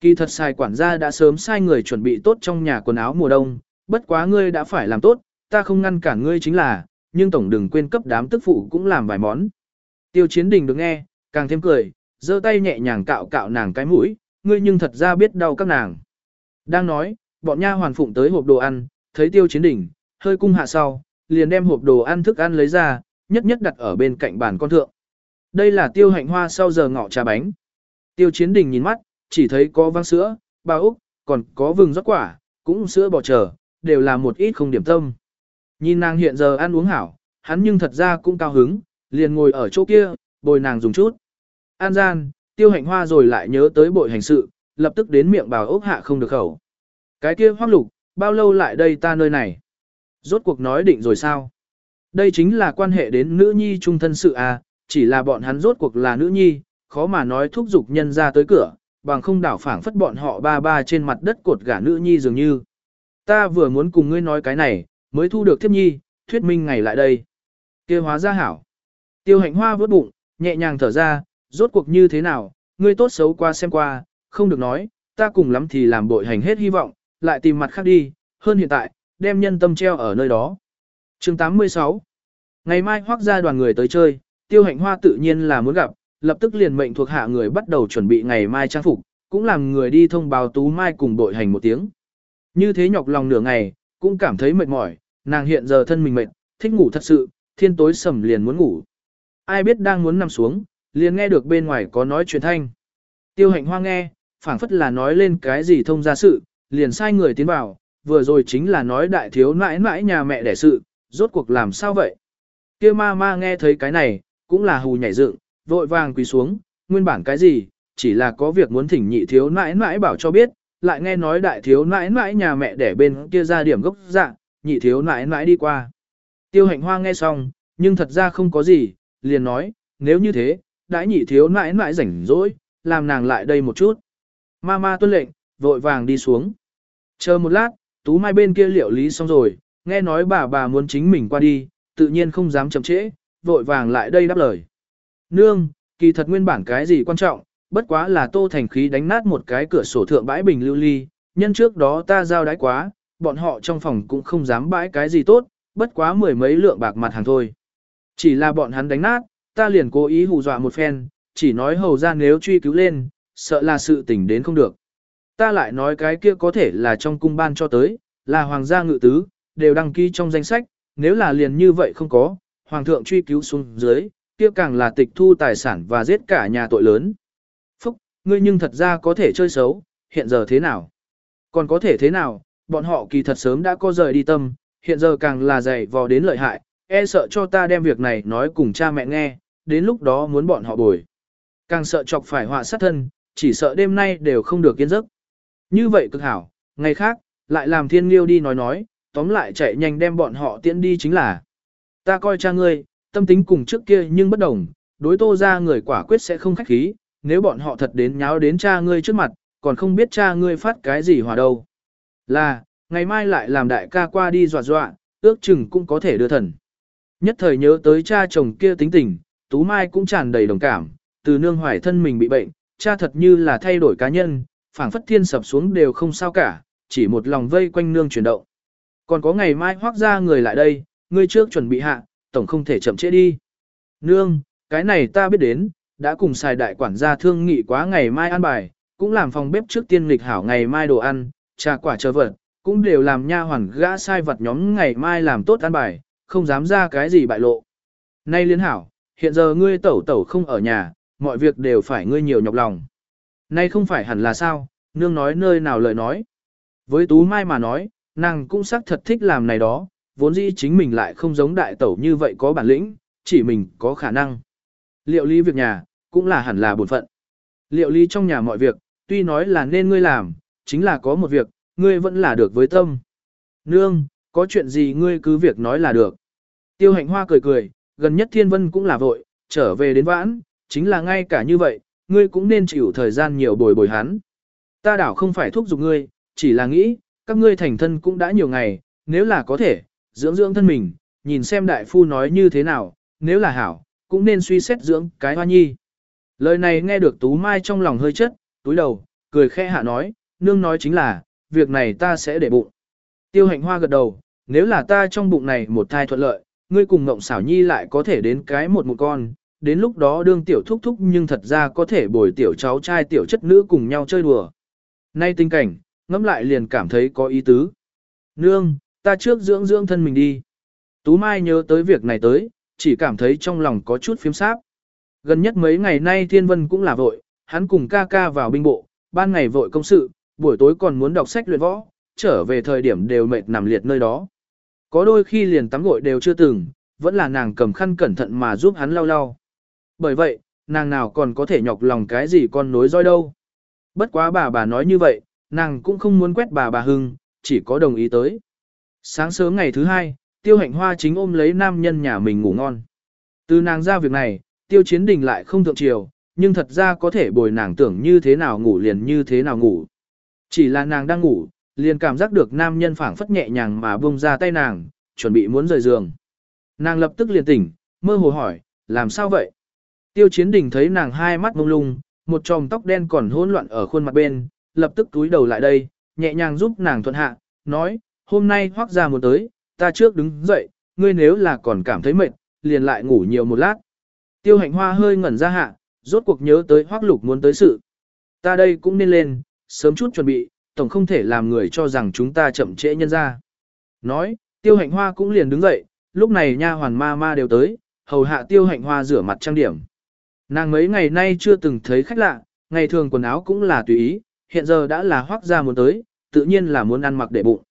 Kỳ thật sai quản gia đã sớm sai người chuẩn bị tốt trong nhà quần áo mùa đông, bất quá ngươi đã phải làm tốt, ta không ngăn cản ngươi chính là, nhưng tổng đừng quên cấp đám tức phụ cũng làm vài món. Tiêu chiến đình được nghe, càng thêm cười, giơ tay nhẹ nhàng cạo cạo nàng cái mũi, ngươi nhưng thật ra biết đau các nàng. Đang nói, bọn nha hoàn phụng tới hộp đồ ăn, thấy tiêu chiến Đình, hơi cung hạ sau, liền đem hộp đồ ăn thức ăn lấy ra, nhất nhất đặt ở bên cạnh bàn con thượng. Đây là tiêu hạnh hoa sau giờ ngọ trà bánh. Tiêu chiến Đình nhìn mắt, chỉ thấy có vang sữa, bao úc, còn có vừng rót quả, cũng sữa bò trở, đều là một ít không điểm tâm. Nhìn nàng hiện giờ ăn uống hảo, hắn nhưng thật ra cũng cao hứng, liền ngồi ở chỗ kia, bồi nàng dùng chút. An gian, tiêu hạnh hoa rồi lại nhớ tới bội hành sự, lập tức đến miệng bào ốc hạ không được khẩu. Cái kia hoác lục, bao lâu lại đây ta nơi này? Rốt cuộc nói định rồi sao? Đây chính là quan hệ đến nữ nhi trung thân sự à, chỉ là bọn hắn rốt cuộc là nữ nhi, khó mà nói thúc giục nhân ra tới cửa, bằng không đảo phảng phất bọn họ ba ba trên mặt đất cột gả nữ nhi dường như. Ta vừa muốn cùng ngươi nói cái này, mới thu được thiếp nhi, thuyết minh ngày lại đây. kia hóa ra hảo. Tiêu hạnh hoa vớt bụng, nhẹ nhàng thở ra, rốt cuộc như thế nào, ngươi tốt xấu qua xem qua, không được nói, ta cùng lắm thì làm bội hành hết hy vọng, lại tìm mặt khác đi, hơn hiện tại, đem nhân tâm treo ở nơi đó. chương 86 Ngày mai hoác ra đoàn người tới chơi, tiêu hạnh hoa tự nhiên là muốn gặp, lập tức liền mệnh thuộc hạ người bắt đầu chuẩn bị ngày mai trang phục, cũng làm người đi thông báo tú mai cùng đội hành một tiếng. Như thế nhọc lòng nửa ngày, cũng cảm thấy mệt mỏi, nàng hiện giờ thân mình mệt, thích ngủ thật sự, thiên tối sầm liền muốn ngủ. Ai biết đang muốn nằm xuống, liền nghe được bên ngoài có nói chuyện thanh. Tiêu hạnh hoa nghe, phảng phất là nói lên cái gì thông ra sự, liền sai người tiến vào, vừa rồi chính là nói đại thiếu nãi nãi nhà mẹ đẻ sự, rốt cuộc làm sao vậy? Kia ma ma nghe thấy cái này, cũng là hù nhảy dựng, vội vàng quỳ xuống, nguyên bản cái gì, chỉ là có việc muốn thỉnh nhị thiếu nãi nãi bảo cho biết, lại nghe nói đại thiếu nãi nãi nhà mẹ để bên kia ra điểm gốc dạng, nhị thiếu nãi nãi đi qua. Tiêu hạnh hoa nghe xong, nhưng thật ra không có gì, liền nói, nếu như thế, đãi nhị thiếu nãi nãi rảnh rỗi, làm nàng lại đây một chút. Ma ma tuân lệnh, vội vàng đi xuống. Chờ một lát, tú mai bên kia liệu lý xong rồi, nghe nói bà bà muốn chính mình qua đi, tự nhiên không dám chậm trễ, vội vàng lại đây đáp lời. Nương, kỳ thật nguyên bản cái gì quan trọng, bất quá là tô thành khí đánh nát một cái cửa sổ thượng bãi bình lưu ly, nhân trước đó ta giao đái quá, bọn họ trong phòng cũng không dám bãi cái gì tốt, bất quá mười mấy lượng bạc mặt hàng thôi. Chỉ là bọn hắn đánh nát, ta liền cố ý hù dọa một phen, chỉ nói hầu ra nếu truy cứu lên, sợ là sự tình đến không được. Ta lại nói cái kia có thể là trong cung ban cho tới, là hoàng gia ngự tứ, đều đăng ký trong danh sách, nếu là liền như vậy không có, hoàng thượng truy cứu xuống dưới, kia càng là tịch thu tài sản và giết cả nhà tội lớn. Phúc, ngươi nhưng thật ra có thể chơi xấu, hiện giờ thế nào? Còn có thể thế nào, bọn họ kỳ thật sớm đã có rời đi tâm, hiện giờ càng là dày vò đến lợi hại, e sợ cho ta đem việc này nói cùng cha mẹ nghe, đến lúc đó muốn bọn họ bồi. Càng sợ chọc phải họa sát thân, chỉ sợ đêm nay đều không được yên giấc. Như vậy cực hảo, ngày khác, lại làm thiên liêu đi nói nói, tóm lại chạy nhanh đem bọn họ tiễn đi chính là. Ta coi cha ngươi, tâm tính cùng trước kia nhưng bất đồng, đối tô ra người quả quyết sẽ không khách khí, nếu bọn họ thật đến nháo đến cha ngươi trước mặt, còn không biết cha ngươi phát cái gì hòa đâu. Là, ngày mai lại làm đại ca qua đi dọa dọa, ước chừng cũng có thể đưa thần. Nhất thời nhớ tới cha chồng kia tính tình, Tú Mai cũng tràn đầy đồng cảm, từ nương hoài thân mình bị bệnh, cha thật như là thay đổi cá nhân, phảng phất thiên sập xuống đều không sao cả, chỉ một lòng vây quanh nương chuyển động. Còn có ngày mai hoác ra người lại đây, ngươi trước chuẩn bị hạ, tổng không thể chậm trễ đi. Nương, cái này ta biết đến, đã cùng xài đại quản gia thương nghị quá ngày mai ăn bài, cũng làm phòng bếp trước tiên lịch hảo ngày mai đồ ăn, trà quả chờ vật, cũng đều làm nha hoàn gã sai vật nhóm ngày mai làm tốt ăn bài, không dám ra cái gì bại lộ. Nay liên hảo, hiện giờ ngươi tẩu tẩu không ở nhà, mọi việc đều phải ngươi nhiều nhọc lòng. Nay không phải hẳn là sao, nương nói nơi nào lời nói. Với Tú Mai mà nói, nàng cũng xác thật thích làm này đó, vốn dĩ chính mình lại không giống đại tẩu như vậy có bản lĩnh, chỉ mình có khả năng. Liệu lý việc nhà, cũng là hẳn là bổn phận. Liệu lý trong nhà mọi việc, tuy nói là nên ngươi làm, chính là có một việc, ngươi vẫn là được với tâm. Nương, có chuyện gì ngươi cứ việc nói là được. Tiêu hạnh hoa cười cười, gần nhất thiên vân cũng là vội, trở về đến vãn, chính là ngay cả như vậy, ngươi cũng nên chịu thời gian nhiều bồi bồi hắn. Ta đảo không phải thúc giục ngươi, chỉ là nghĩ, các ngươi thành thân cũng đã nhiều ngày, nếu là có thể, dưỡng dưỡng thân mình, nhìn xem đại phu nói như thế nào, nếu là hảo, cũng nên suy xét dưỡng cái hoa nhi. Lời này nghe được Tú Mai trong lòng hơi chất, túi đầu, cười khẽ hạ nói, nương nói chính là, việc này ta sẽ để bụng. Tiêu hạnh hoa gật đầu, nếu là ta trong bụng này một thai thuận lợi, ngươi cùng ngộng xảo nhi lại có thể đến cái một một con, đến lúc đó đương tiểu thúc thúc nhưng thật ra có thể bồi tiểu cháu trai tiểu chất nữ cùng nhau chơi đùa. Nay tình cảnh, ngẫm lại liền cảm thấy có ý tứ. Nương, ta trước dưỡng dưỡng thân mình đi. Tú Mai nhớ tới việc này tới, chỉ cảm thấy trong lòng có chút phiếm sáp. Gần nhất mấy ngày nay Thiên Vân cũng là vội, hắn cùng ca ca vào binh bộ, ban ngày vội công sự, buổi tối còn muốn đọc sách luyện võ, trở về thời điểm đều mệt nằm liệt nơi đó. Có đôi khi liền tắm gội đều chưa từng, vẫn là nàng cầm khăn cẩn thận mà giúp hắn lau lau. Bởi vậy, nàng nào còn có thể nhọc lòng cái gì con nối roi đâu. Bất quá bà bà nói như vậy, nàng cũng không muốn quét bà bà hưng, chỉ có đồng ý tới. Sáng sớm ngày thứ hai, tiêu hạnh hoa chính ôm lấy nam nhân nhà mình ngủ ngon. Từ nàng ra việc này, tiêu chiến đình lại không thượng chiều, nhưng thật ra có thể bồi nàng tưởng như thế nào ngủ liền như thế nào ngủ. Chỉ là nàng đang ngủ, liền cảm giác được nam nhân phảng phất nhẹ nhàng mà buông ra tay nàng, chuẩn bị muốn rời giường. Nàng lập tức liền tỉnh, mơ hồ hỏi, làm sao vậy? Tiêu chiến đình thấy nàng hai mắt mông lung, một tròm tóc đen còn hỗn loạn ở khuôn mặt bên, lập tức túi đầu lại đây, nhẹ nhàng giúp nàng thuận hạ, nói, hôm nay hoác ra muốn tới, ta trước đứng dậy, ngươi nếu là còn cảm thấy mệt, liền lại ngủ nhiều một lát. Tiêu hạnh hoa hơi ngẩn ra hạ, rốt cuộc nhớ tới hoác lục muốn tới sự. Ta đây cũng nên lên, sớm chút chuẩn bị, tổng không thể làm người cho rằng chúng ta chậm trễ nhân ra. Nói, tiêu hạnh hoa cũng liền đứng dậy, lúc này nha hoàn ma ma đều tới, hầu hạ tiêu hạnh hoa rửa mặt trang điểm. Nàng mấy ngày nay chưa từng thấy khách lạ, ngày thường quần áo cũng là tùy ý, hiện giờ đã là hoác ra muốn tới, tự nhiên là muốn ăn mặc để bụng.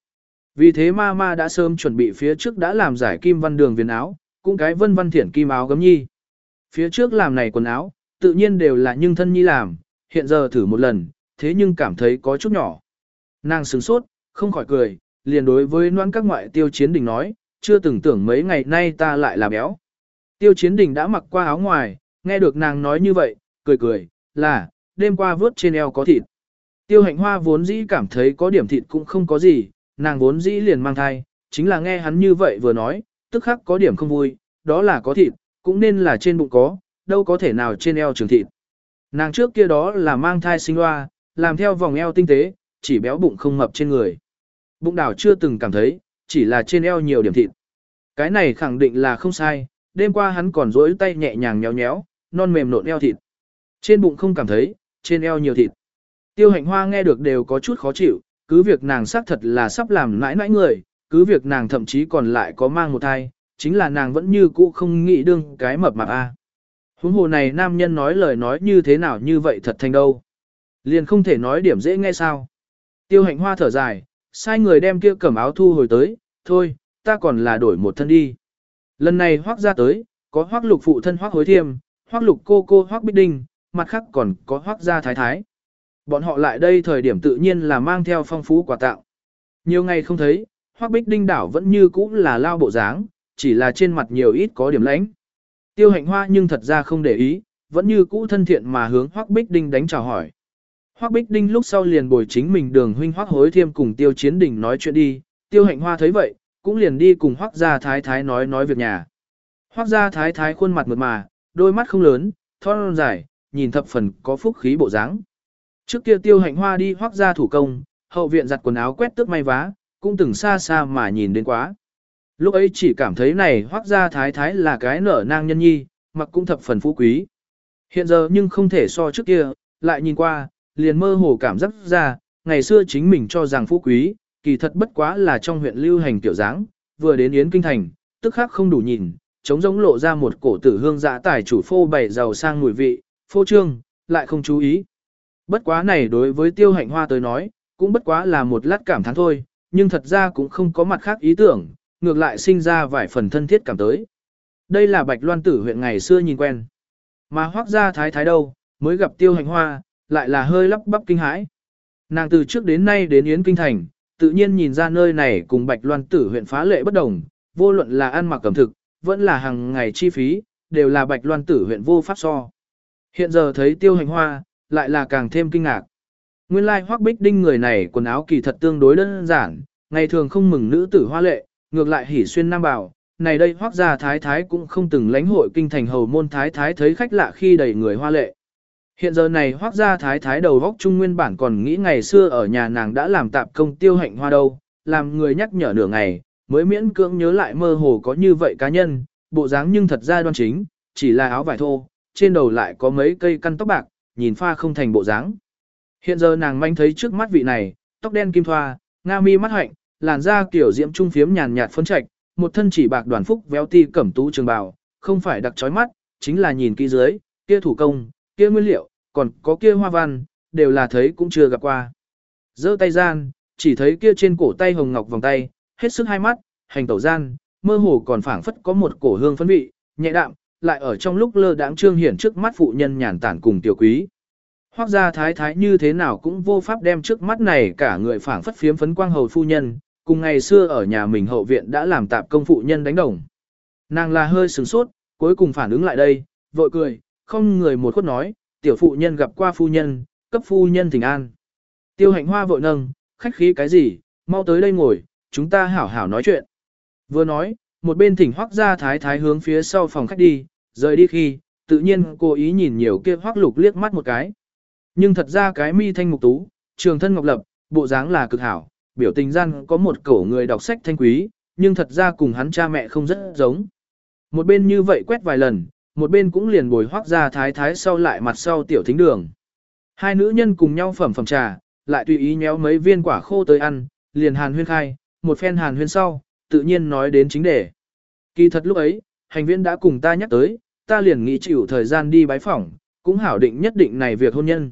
Vì thế ma ma đã sớm chuẩn bị phía trước đã làm giải kim văn đường viền áo, cũng cái vân văn thiển kim áo gấm nhi. Phía trước làm này quần áo, tự nhiên đều là nhưng thân nhi làm, hiện giờ thử một lần, thế nhưng cảm thấy có chút nhỏ. Nàng sướng sốt, không khỏi cười, liền đối với noan các ngoại tiêu chiến đình nói, chưa từng tưởng mấy ngày nay ta lại là béo. Tiêu chiến đình đã mặc qua áo ngoài, Nghe được nàng nói như vậy, cười cười, là, đêm qua vớt trên eo có thịt. Tiêu hạnh hoa vốn dĩ cảm thấy có điểm thịt cũng không có gì, nàng vốn dĩ liền mang thai, chính là nghe hắn như vậy vừa nói, tức khắc có điểm không vui, đó là có thịt, cũng nên là trên bụng có, đâu có thể nào trên eo trường thịt. Nàng trước kia đó là mang thai sinh hoa, làm theo vòng eo tinh tế, chỉ béo bụng không mập trên người. Bụng đảo chưa từng cảm thấy, chỉ là trên eo nhiều điểm thịt. Cái này khẳng định là không sai, đêm qua hắn còn rỗi tay nhẹ nhàng nhéo nhéo, non mềm nộn eo thịt. Trên bụng không cảm thấy, trên eo nhiều thịt. Tiêu hạnh hoa nghe được đều có chút khó chịu, cứ việc nàng xác thật là sắp làm nãi nãi người, cứ việc nàng thậm chí còn lại có mang một thai, chính là nàng vẫn như cũ không nghĩ đương cái mập mạp a. Huống hồ này nam nhân nói lời nói như thế nào như vậy thật thành đâu. Liền không thể nói điểm dễ nghe sao. Tiêu hạnh hoa thở dài, sai người đem kia cẩm áo thu hồi tới, thôi, ta còn là đổi một thân đi. Lần này hoác ra tới, có hoác lục phụ thân hoác hối thiêm, hoác lục cô cô hoác bích đinh, mặt khác còn có hoác gia thái thái. Bọn họ lại đây thời điểm tự nhiên là mang theo phong phú quà tặng. Nhiều ngày không thấy, hoắc bích đinh đảo vẫn như cũ là lao bộ dáng, chỉ là trên mặt nhiều ít có điểm lãnh. Tiêu hạnh hoa nhưng thật ra không để ý, vẫn như cũ thân thiện mà hướng hoắc bích đinh đánh chào hỏi. hoắc bích đinh lúc sau liền bồi chính mình đường huynh hoắc hối thiêm cùng tiêu chiến đình nói chuyện đi, tiêu hạnh hoa thấy vậy, cũng liền đi cùng hoắc gia thái thái nói nói việc nhà. hoắc gia thái thái khuôn mặt mượt mà, đôi mắt không lớn, thon dài, nhìn thập phần có phúc khí bộ dáng. Trước kia tiêu hạnh hoa đi hoác ra thủ công, hậu viện giặt quần áo quét tước may vá, cũng từng xa xa mà nhìn đến quá. Lúc ấy chỉ cảm thấy này hoác ra thái thái là cái nở nang nhân nhi, mặc cũng thập phần phú quý. Hiện giờ nhưng không thể so trước kia, lại nhìn qua, liền mơ hồ cảm giác ra, ngày xưa chính mình cho rằng phú quý, kỳ thật bất quá là trong huyện lưu hành tiểu dáng, vừa đến Yến Kinh Thành, tức khác không đủ nhìn, chống giống lộ ra một cổ tử hương dạ tài chủ phô bày giàu sang mùi vị, phô trương, lại không chú ý. Bất quá này đối với tiêu hạnh hoa tới nói, cũng bất quá là một lát cảm thán thôi, nhưng thật ra cũng không có mặt khác ý tưởng, ngược lại sinh ra vài phần thân thiết cảm tới. Đây là bạch loan tử huyện ngày xưa nhìn quen. Mà hoác ra thái thái đâu, mới gặp tiêu hạnh hoa, lại là hơi lắp bắp kinh hãi. Nàng từ trước đến nay đến Yến Kinh Thành, tự nhiên nhìn ra nơi này cùng Bạch Loan Tử huyện phá lệ bất đồng, vô luận là ăn mặc cẩm thực, vẫn là hàng ngày chi phí, đều là Bạch Loan Tử huyện vô pháp so. Hiện giờ thấy tiêu hành hoa, lại là càng thêm kinh ngạc. Nguyên lai like hoác bích đinh người này quần áo kỳ thật tương đối đơn giản, ngày thường không mừng nữ tử hoa lệ, ngược lại hỉ xuyên nam bảo. Này đây hoác gia thái thái cũng không từng lãnh hội kinh thành hầu môn thái thái thấy khách lạ khi đầy người hoa lệ. Hiện giờ này hoác gia thái thái đầu góc trung nguyên bản còn nghĩ ngày xưa ở nhà nàng đã làm tạp công tiêu hạnh hoa đâu, làm người nhắc nhở nửa ngày, mới miễn cưỡng nhớ lại mơ hồ có như vậy cá nhân, bộ dáng nhưng thật ra đoan chính, chỉ là áo vải thô, trên đầu lại có mấy cây căn tóc bạc, nhìn pha không thành bộ dáng. Hiện giờ nàng manh thấy trước mắt vị này, tóc đen kim thoa, nga mi mắt hạnh, làn da kiểu diễm trung phiếm nhàn nhạt phấn trạch, một thân chỉ bạc đoàn phúc véo ti cẩm tú trường bào, không phải đặc chói mắt, chính là nhìn kỹ dưới, kia thủ công, kia nguyên liệu, còn có kia hoa văn, đều là thấy cũng chưa gặp qua. giơ tay gian, chỉ thấy kia trên cổ tay hồng ngọc vòng tay, hết sức hai mắt, hành tẩu gian, mơ hồ còn phảng phất có một cổ hương phấn vị, nhẹ đạm, lại ở trong lúc lơ đãng trương hiển trước mắt phụ nhân nhàn tản cùng tiểu quý. Hoác gia thái thái như thế nào cũng vô pháp đem trước mắt này cả người phảng phất phiếm phấn quang hầu phu nhân, cùng ngày xưa ở nhà mình hậu viện đã làm tạp công phụ nhân đánh đồng. Nàng là hơi sửng sốt, cuối cùng phản ứng lại đây, vội cười, không người một khuất nói, tiểu phụ nhân gặp qua phu nhân, cấp phu nhân thỉnh an. Tiêu hạnh hoa vội nâng, khách khí cái gì, mau tới đây ngồi, chúng ta hảo hảo nói chuyện. Vừa nói, một bên thỉnh hoác gia thái thái hướng phía sau phòng khách đi, rời đi khi, tự nhiên cô ý nhìn nhiều kia hoác lục liếc mắt một cái. Nhưng thật ra cái mi thanh mục tú, trường thân ngọc lập, bộ dáng là cực hảo, biểu tình gian có một cổ người đọc sách thanh quý, nhưng thật ra cùng hắn cha mẹ không rất giống. Một bên như vậy quét vài lần, một bên cũng liền bồi hoác ra thái thái sau lại mặt sau tiểu thính đường. Hai nữ nhân cùng nhau phẩm phẩm trà, lại tùy ý nhéo mấy viên quả khô tới ăn, liền hàn huyên khai, một phen hàn huyên sau, tự nhiên nói đến chính đề. Kỳ thật lúc ấy, hành viên đã cùng ta nhắc tới, ta liền nghĩ chịu thời gian đi bái phỏng, cũng hảo định nhất định này việc hôn nhân.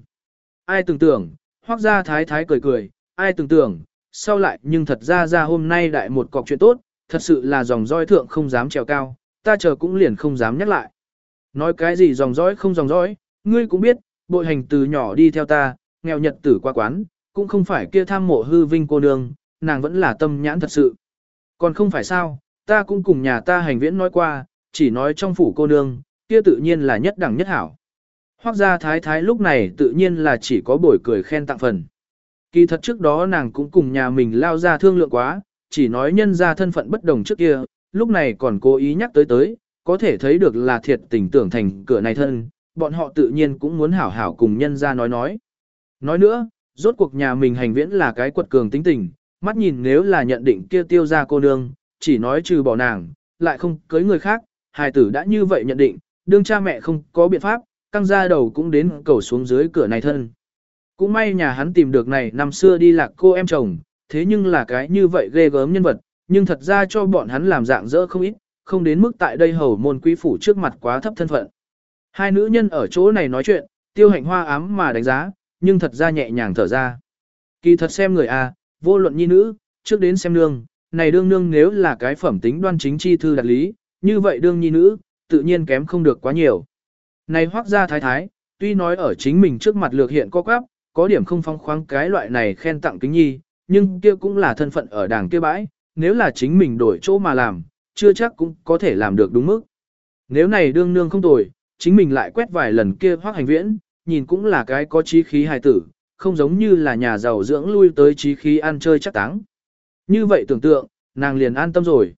Ai tưởng tưởng, hoác ra thái thái cười cười, ai tưởng tưởng, sau lại nhưng thật ra ra hôm nay đại một cọc chuyện tốt, thật sự là dòng roi thượng không dám trèo cao, ta chờ cũng liền không dám nhắc lại. Nói cái gì dòng dõi không dòng dõi, ngươi cũng biết, bội hành từ nhỏ đi theo ta, nghèo nhật tử qua quán, cũng không phải kia tham mộ hư vinh cô nương, nàng vẫn là tâm nhãn thật sự. Còn không phải sao, ta cũng cùng nhà ta hành viễn nói qua, chỉ nói trong phủ cô nương, kia tự nhiên là nhất đẳng nhất hảo. Hoác gia thái thái lúc này tự nhiên là chỉ có bồi cười khen tặng phần. Kỳ thật trước đó nàng cũng cùng nhà mình lao ra thương lượng quá, chỉ nói nhân ra thân phận bất đồng trước kia, lúc này còn cố ý nhắc tới tới, có thể thấy được là thiệt tình tưởng thành cửa này thân, bọn họ tự nhiên cũng muốn hảo hảo cùng nhân ra nói nói. Nói nữa, rốt cuộc nhà mình hành viễn là cái quật cường tính tình, mắt nhìn nếu là nhận định kia tiêu ra cô nương, chỉ nói trừ bỏ nàng, lại không cưới người khác, hài tử đã như vậy nhận định, đương cha mẹ không có biện pháp, căng ra đầu cũng đến cầu xuống dưới cửa này thân. Cũng may nhà hắn tìm được này năm xưa đi lạc cô em chồng, thế nhưng là cái như vậy ghê gớm nhân vật, nhưng thật ra cho bọn hắn làm dạng dỡ không ít, không đến mức tại đây hầu môn quý phủ trước mặt quá thấp thân phận. Hai nữ nhân ở chỗ này nói chuyện, tiêu hạnh hoa ám mà đánh giá, nhưng thật ra nhẹ nhàng thở ra. Kỳ thật xem người a, vô luận nhi nữ, trước đến xem nương, này đương nương nếu là cái phẩm tính đoan chính chi thư đặc lý, như vậy đương nhi nữ, tự nhiên kém không được quá nhiều. Này hoác ra thái thái, tuy nói ở chính mình trước mặt lược hiện có quáp, có điểm không phong khoáng cái loại này khen tặng kính nhi, nhưng kia cũng là thân phận ở đảng kia bãi, nếu là chính mình đổi chỗ mà làm, chưa chắc cũng có thể làm được đúng mức. Nếu này đương nương không tồi, chính mình lại quét vài lần kia hoác hành viễn, nhìn cũng là cái có trí khí hài tử, không giống như là nhà giàu dưỡng lui tới trí khí ăn chơi chắc táng. Như vậy tưởng tượng, nàng liền an tâm rồi.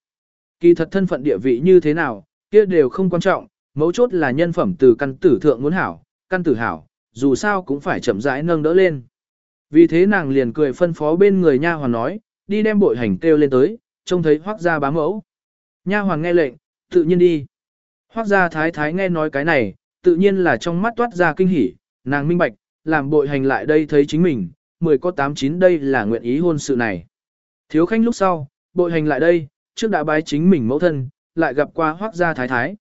Kỳ thật thân phận địa vị như thế nào, kia đều không quan trọng, mấu chốt là nhân phẩm từ căn tử thượng muốn hảo, căn tử hảo, dù sao cũng phải chậm rãi nâng đỡ lên. Vì thế nàng liền cười phân phó bên người nha hoàn nói, đi đem bội hành kêu lên tới, trông thấy hoác gia bá mẫu. Nha hoàn nghe lệnh, tự nhiên đi. Hoác gia thái thái nghe nói cái này, tự nhiên là trong mắt toát ra kinh hỉ, nàng minh bạch, làm bội hành lại đây thấy chính mình, mười có tám chín đây là nguyện ý hôn sự này. Thiếu khanh lúc sau, bội hành lại đây, trước đã bái chính mình mẫu thân, lại gặp qua hoác gia thái thái.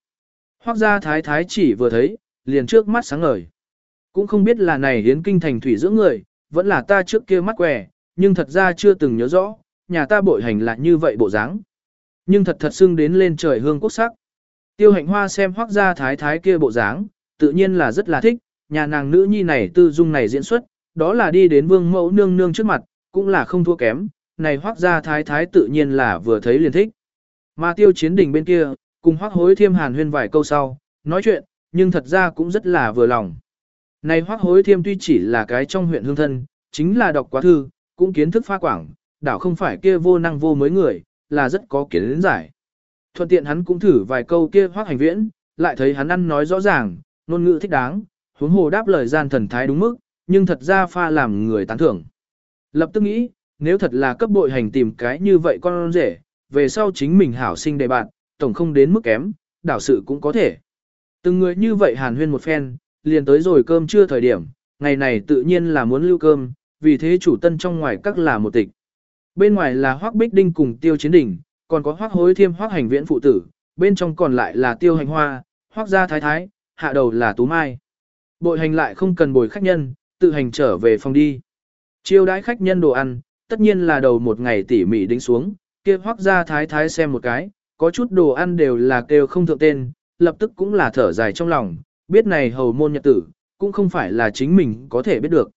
Hoác gia thái thái chỉ vừa thấy, liền trước mắt sáng ngời. Cũng không biết là này hiến kinh thành thủy dưỡng người, vẫn là ta trước kia mắt quẻ, nhưng thật ra chưa từng nhớ rõ, nhà ta bội hành là như vậy bộ dáng. Nhưng thật thật xưng đến lên trời hương quốc sắc. Tiêu hạnh hoa xem hoác gia thái thái kia bộ dáng, tự nhiên là rất là thích, nhà nàng nữ nhi này tư dung này diễn xuất, đó là đi đến vương mẫu nương nương trước mặt, cũng là không thua kém, này hoác gia thái thái tự nhiên là vừa thấy liền thích. Mà tiêu chiến đình bên kia, cùng hoác hối thiêm hàn huyên vài câu sau, nói chuyện, nhưng thật ra cũng rất là vừa lòng. Này hoác hối thiêm tuy chỉ là cái trong huyện hương thân, chính là đọc quá thư, cũng kiến thức pha quảng, đảo không phải kia vô năng vô mới người, là rất có kiến giải. Thuận tiện hắn cũng thử vài câu kia hoác hành viễn, lại thấy hắn ăn nói rõ ràng, ngôn ngữ thích đáng, huống hồ đáp lời gian thần thái đúng mức, nhưng thật ra pha làm người tán thưởng. Lập tức nghĩ, nếu thật là cấp bội hành tìm cái như vậy con rể, về sau chính mình hảo sinh đề bạn, tổng không đến mức kém, đảo sự cũng có thể. Từng người như vậy hàn huyên một phen, liền tới rồi cơm trưa thời điểm, ngày này tự nhiên là muốn lưu cơm, vì thế chủ tân trong ngoài các là một tịch. Bên ngoài là Hoắc Bích Đinh cùng Tiêu Chiến Đỉnh, còn có Hoắc Hối Thiêm Hoắc Hành Viễn phụ tử, bên trong còn lại là Tiêu Hành Hoa, Hoắc Gia Thái Thái, hạ đầu là Tú Mai. Bội hành lại không cần bồi khách nhân, tự hành trở về phòng đi. Chiêu đãi khách nhân đồ ăn, tất nhiên là đầu một ngày tỉ mỉ đính xuống, kia hoác ra Thái Thái xem một cái, có chút đồ ăn đều là kêu không thượng tên, lập tức cũng là thở dài trong lòng, biết này hầu môn nhật tử, cũng không phải là chính mình có thể biết được.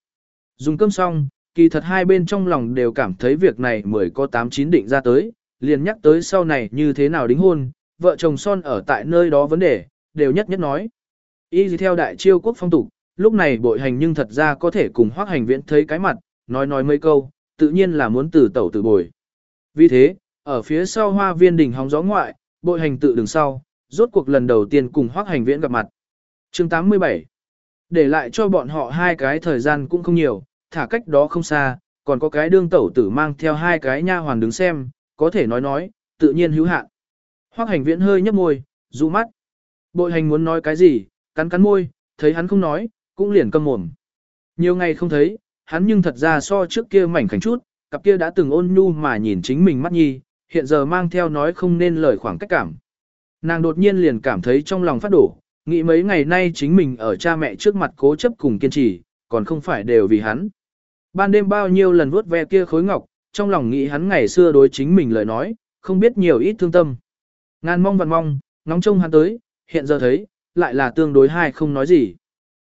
Dùng cơm xong, kỳ thật hai bên trong lòng đều cảm thấy việc này mới có 8-9 định ra tới, liền nhắc tới sau này như thế nào đính hôn, vợ chồng son ở tại nơi đó vấn đề, đều nhất nhất nói. Y theo đại chiêu quốc phong tục, lúc này bội hành nhưng thật ra có thể cùng hoác hành viễn thấy cái mặt, nói nói mấy câu, tự nhiên là muốn từ tẩu từ bồi. Vì thế, ở phía sau hoa viên đỉnh hóng gió ngoại, bội hành tự đứng sau, rốt cuộc lần đầu tiên cùng hoác hành viễn gặp mặt. chương 87 Để lại cho bọn họ hai cái thời gian cũng không nhiều, thả cách đó không xa, còn có cái đương tẩu tử mang theo hai cái nha hoàn đứng xem, có thể nói nói, tự nhiên hữu hạn. Hoác hành viễn hơi nhấp môi, dụ mắt. Bội hành muốn nói cái gì, cắn cắn môi, thấy hắn không nói, cũng liền câm mồm. Nhiều ngày không thấy, hắn nhưng thật ra so trước kia mảnh khảnh chút, cặp kia đã từng ôn nhu mà nhìn chính mình mắt nhi, hiện giờ mang theo nói không nên lời khoảng cách cảm. Nàng đột nhiên liền cảm thấy trong lòng phát đổ, nghĩ mấy ngày nay chính mình ở cha mẹ trước mặt cố chấp cùng kiên trì, còn không phải đều vì hắn. Ban đêm bao nhiêu lần vuốt ve kia khối ngọc, trong lòng nghĩ hắn ngày xưa đối chính mình lời nói, không biết nhiều ít thương tâm. Ngàn mong vạn mong, ngóng trông hắn tới, hiện giờ thấy, lại là tương đối hai không nói gì.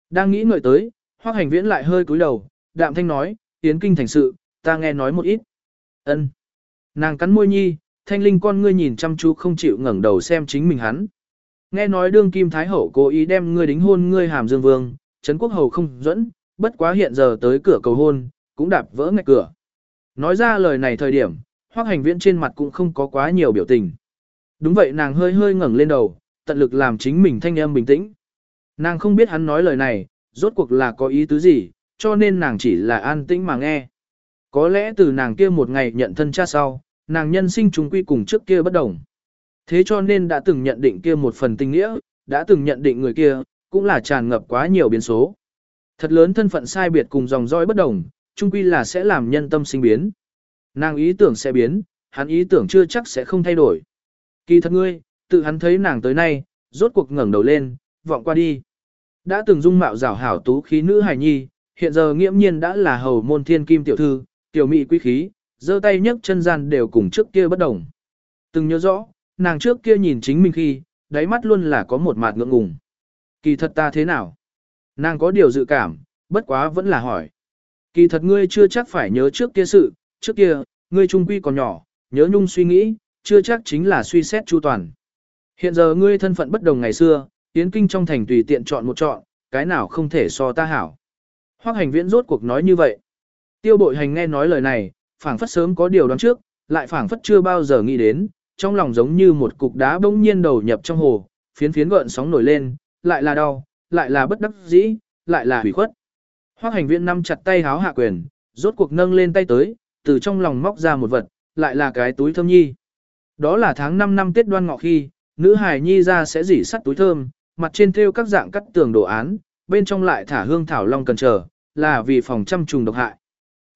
Đang nghĩ ngợi tới, hoác hành viễn lại hơi cúi đầu, đạm thanh nói, tiến kinh thành sự, ta nghe nói một ít. ân Nàng cắn môi nhi, thanh linh con ngươi nhìn chăm chú không chịu ngẩng đầu xem chính mình hắn. Nghe nói đương kim thái hậu cố ý đem ngươi đính hôn ngươi hàm dương vương, Trấn quốc hầu không dẫn, bất quá hiện giờ tới cửa cầu hôn, cũng đạp vỡ ngạch cửa. Nói ra lời này thời điểm, hoác hành viễn trên mặt cũng không có quá nhiều biểu tình. Đúng vậy nàng hơi hơi ngẩng lên đầu, tận lực làm chính mình thanh âm bình tĩnh. Nàng không biết hắn nói lời này, rốt cuộc là có ý tứ gì, cho nên nàng chỉ là an tĩnh mà nghe. Có lẽ từ nàng kia một ngày nhận thân cha sau, nàng nhân sinh chúng quy cùng trước kia bất đồng. Thế cho nên đã từng nhận định kia một phần tình nghĩa, đã từng nhận định người kia, cũng là tràn ngập quá nhiều biến số. Thật lớn thân phận sai biệt cùng dòng dõi bất đồng, chung quy là sẽ làm nhân tâm sinh biến. Nàng ý tưởng sẽ biến, hắn ý tưởng chưa chắc sẽ không thay đổi. Kỳ thật ngươi, tự hắn thấy nàng tới nay, rốt cuộc ngẩng đầu lên, vọng qua đi. Đã từng dung mạo rảo hảo tú khí nữ hài nhi, hiện giờ nghiễm nhiên đã là hầu môn thiên kim tiểu thư, tiểu mỹ quý khí, giơ tay nhấc chân gian đều cùng trước kia bất đồng. Từng nhớ rõ, nàng trước kia nhìn chính mình khi, đáy mắt luôn là có một mặt ngượng ngùng. Kỳ thật ta thế nào? Nàng có điều dự cảm, bất quá vẫn là hỏi. Kỳ thật ngươi chưa chắc phải nhớ trước kia sự, trước kia, ngươi trung quy còn nhỏ, nhớ nhung suy nghĩ, chưa chắc chính là suy xét chu toàn. Hiện giờ ngươi thân phận bất đồng ngày xưa, tiến kinh trong thành tùy tiện chọn một chọn, cái nào không thể so ta hảo. Hoác hành viễn rốt cuộc nói như vậy. Tiêu bội hành nghe nói lời này, phảng phất sớm có điều đoán trước, lại phảng phất chưa bao giờ nghĩ đến, trong lòng giống như một cục đá bỗng nhiên đầu nhập trong hồ, phiến phiến gợn sóng nổi lên, lại là đau, lại là bất đắc dĩ, lại là hủy khuất. Hoác hành viễn nắm chặt tay háo hạ quyền, rốt cuộc nâng lên tay tới, từ trong lòng móc ra một vật, lại là cái túi thơm nhi. Đó là tháng 5 năm Tết đoan ngọ khi, nữ hài nhi ra sẽ dỉ sắt túi thơm, mặt trên thêu các dạng cắt tường đồ án, bên trong lại thả hương thảo long cần chờ, là vì phòng chăm trùng độc hại.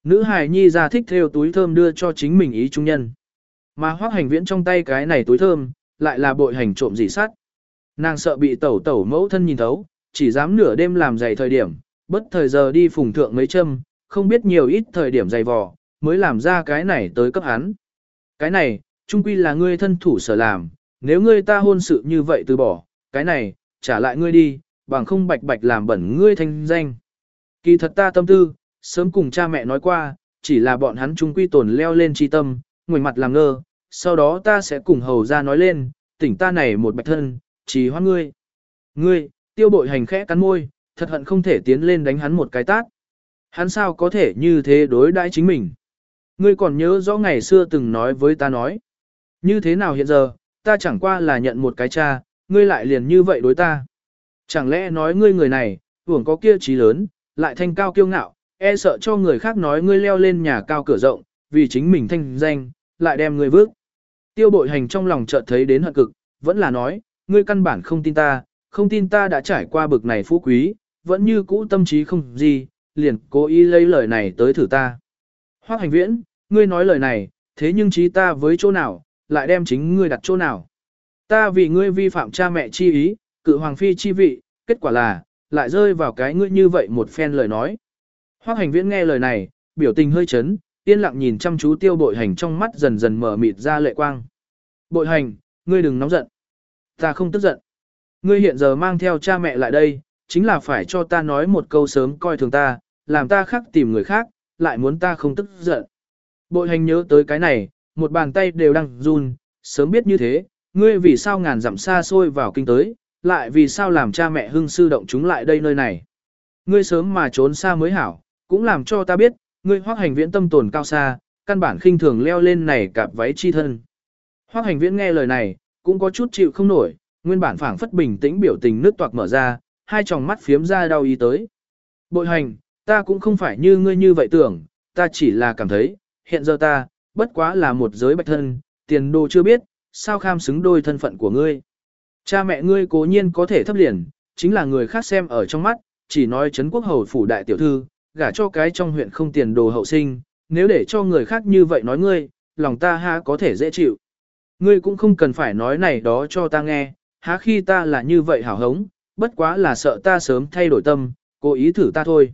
Nữ hài nhi ra thích theo túi thơm đưa cho chính mình ý trung nhân. Mà hoác hành viễn trong tay cái này túi thơm, lại là bội hành trộm dị sắt. Nàng sợ bị tẩu tẩu mẫu thân nhìn thấu, chỉ dám nửa đêm làm dày thời điểm, bất thời giờ đi phùng thượng mấy châm, không biết nhiều ít thời điểm dày vò, mới làm ra cái này tới cấp hắn. Cái này, trung quy là ngươi thân thủ sở làm, nếu ngươi ta hôn sự như vậy từ bỏ, cái này, trả lại ngươi đi, bằng không bạch bạch làm bẩn ngươi thanh danh. Kỳ thật ta tâm tư, sớm cùng cha mẹ nói qua, chỉ là bọn hắn trung quy tồn leo lên chi tâm, ngoảnh mặt làm ngơ, sau đó ta sẽ cùng hầu ra nói lên, tỉnh ta này một bạch thân, chỉ hoan ngươi. Ngươi, tiêu bội hành khẽ cắn môi, thật hận không thể tiến lên đánh hắn một cái tát. Hắn sao có thể như thế đối đãi chính mình. Ngươi còn nhớ rõ ngày xưa từng nói với ta nói. Như thế nào hiện giờ, ta chẳng qua là nhận một cái cha, ngươi lại liền như vậy đối ta. Chẳng lẽ nói ngươi người này, hưởng có kia trí lớn, lại thanh cao kiêu ngạo, e sợ cho người khác nói ngươi leo lên nhà cao cửa rộng, vì chính mình thanh danh, lại đem ngươi vước. Tiêu bội hành trong lòng chợt thấy đến hận cực, vẫn là nói, ngươi căn bản không tin ta, không tin ta đã trải qua bực này phú quý, vẫn như cũ tâm trí không gì, liền cố ý lấy lời này tới thử ta. Hoác hành viễn, ngươi nói lời này, thế nhưng trí ta với chỗ nào, lại đem chính ngươi đặt chỗ nào. Ta vì ngươi vi phạm cha mẹ chi ý, cự hoàng phi chi vị, kết quả là, lại rơi vào cái ngươi như vậy một phen lời nói. Hoác hành viễn nghe lời này, biểu tình hơi chấn, yên lặng nhìn chăm chú tiêu bội hành trong mắt dần dần mở mịt ra lệ quang. Bội hành, ngươi đừng nóng giận. Ta không tức giận. Ngươi hiện giờ mang theo cha mẹ lại đây, chính là phải cho ta nói một câu sớm coi thường ta, làm ta khác tìm người khác, lại muốn ta không tức giận. Bội hành nhớ tới cái này, một bàn tay đều đang run, sớm biết như thế, ngươi vì sao ngàn dặm xa xôi vào kinh tới, lại vì sao làm cha mẹ hưng sư động chúng lại đây nơi này. Ngươi sớm mà trốn xa mới hảo, cũng làm cho ta biết, ngươi hoác hành viễn tâm tồn cao xa, căn bản khinh thường leo lên này cạp váy chi thân. Hoác hành viễn nghe lời này, cũng có chút chịu không nổi, nguyên bản phảng phất bình tĩnh biểu tình nước toạc mở ra, hai tròng mắt phiếm ra đau ý tới. Bội hành, ta cũng không phải như ngươi như vậy tưởng, ta chỉ là cảm thấy, hiện giờ ta, bất quá là một giới bạch thân, tiền đồ chưa biết, sao kham xứng đôi thân phận của ngươi. Cha mẹ ngươi cố nhiên có thể thấp liền, chính là người khác xem ở trong mắt, chỉ nói Trấn quốc hầu phủ đại tiểu thư, gả cho cái trong huyện không tiền đồ hậu sinh, nếu để cho người khác như vậy nói ngươi, lòng ta ha có thể dễ chịu. Ngươi cũng không cần phải nói này đó cho ta nghe, há khi ta là như vậy hảo hống, bất quá là sợ ta sớm thay đổi tâm, cố ý thử ta thôi.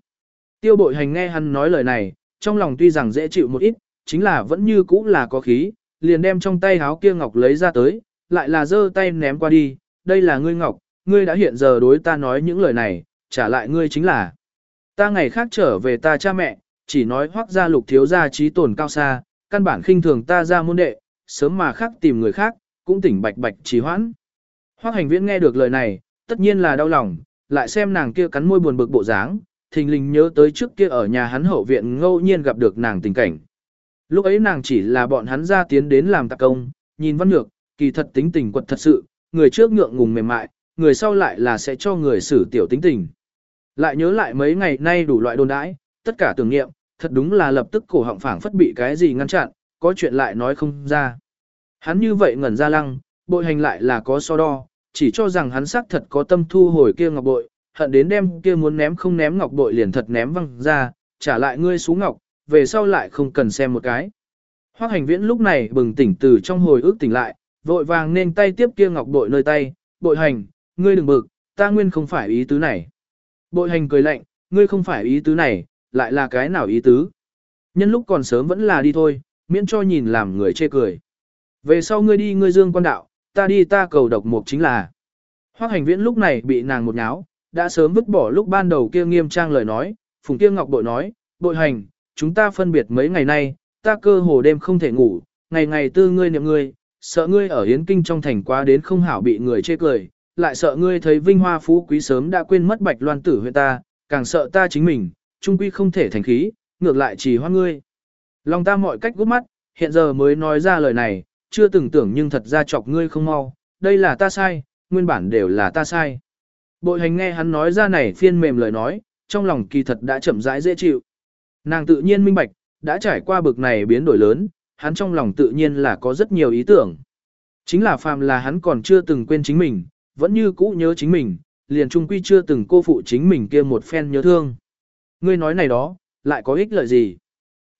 Tiêu bội hành nghe hắn nói lời này, trong lòng tuy rằng dễ chịu một ít, chính là vẫn như cũ là có khí, liền đem trong tay háo kia ngọc lấy ra tới, lại là giơ tay ném qua đi, đây là ngươi ngọc, ngươi đã hiện giờ đối ta nói những lời này, trả lại ngươi chính là. Ta ngày khác trở về ta cha mẹ, chỉ nói hoác gia lục thiếu gia trí tổn cao xa, căn bản khinh thường ta ra môn đệ, sớm mà khác tìm người khác, cũng tỉnh bạch bạch trì hoãn. Hoắc hành viễn nghe được lời này, tất nhiên là đau lòng, lại xem nàng kia cắn môi buồn bực bộ dáng, thình lình nhớ tới trước kia ở nhà hắn hậu viện ngẫu nhiên gặp được nàng tình cảnh. Lúc ấy nàng chỉ là bọn hắn ra tiến đến làm tạc công, nhìn văn nhược, kỳ thật tính tình quật thật sự, người trước ngượng ngùng mềm mại, người sau lại là sẽ cho người xử tiểu tính tình. Lại nhớ lại mấy ngày nay đủ loại đồn đãi, tất cả tưởng nghiệm, thật đúng là lập tức cổ họng phảng phất bị cái gì ngăn chặn, có chuyện lại nói không ra. Hắn như vậy ngẩn ra lăng, bội hành lại là có so đo, chỉ cho rằng hắn xác thật có tâm thu hồi kia ngọc bội, hận đến đem kia muốn ném không ném ngọc bội liền thật ném văng ra, trả lại ngươi xuống ngọc, về sau lại không cần xem một cái. Hoắc hành viễn lúc này bừng tỉnh từ trong hồi ức tỉnh lại, vội vàng nên tay tiếp kia ngọc bội nơi tay, bội hành, ngươi đừng bực, ta nguyên không phải ý tứ này. Bội hành cười lạnh, ngươi không phải ý tứ này, lại là cái nào ý tứ. Nhân lúc còn sớm vẫn là đi thôi, miễn cho nhìn làm người chê cười. Về sau ngươi đi ngươi dương quan đạo, ta đi ta cầu độc mục chính là. Hoắc hành viễn lúc này bị nàng một nháo, đã sớm vứt bỏ lúc ban đầu kia nghiêm trang lời nói, phùng kia ngọc bội nói, bội hành, chúng ta phân biệt mấy ngày nay, ta cơ hồ đêm không thể ngủ, ngày ngày tư ngươi niệm ngươi, sợ ngươi ở hiến kinh trong thành quá đến không hảo bị người chê cười, lại sợ ngươi thấy vinh hoa phú quý sớm đã quên mất bạch loan tử huyện ta, càng sợ ta chính mình, trung quy không thể thành khí, ngược lại chỉ hoa ngươi. Lòng ta mọi cách gút mắt, hiện giờ mới nói ra lời này, chưa từng tưởng nhưng thật ra chọc ngươi không mau, đây là ta sai, nguyên bản đều là ta sai. Bội hành nghe hắn nói ra này phiên mềm lời nói, trong lòng kỳ thật đã chậm rãi dễ chịu. Nàng tự nhiên minh bạch, đã trải qua bực này biến đổi lớn, hắn trong lòng tự nhiên là có rất nhiều ý tưởng. Chính là phàm là hắn còn chưa từng quên chính mình, vẫn như cũ nhớ chính mình, liền trung quy chưa từng cô phụ chính mình kia một phen nhớ thương. Ngươi nói này đó, lại có ích lợi gì?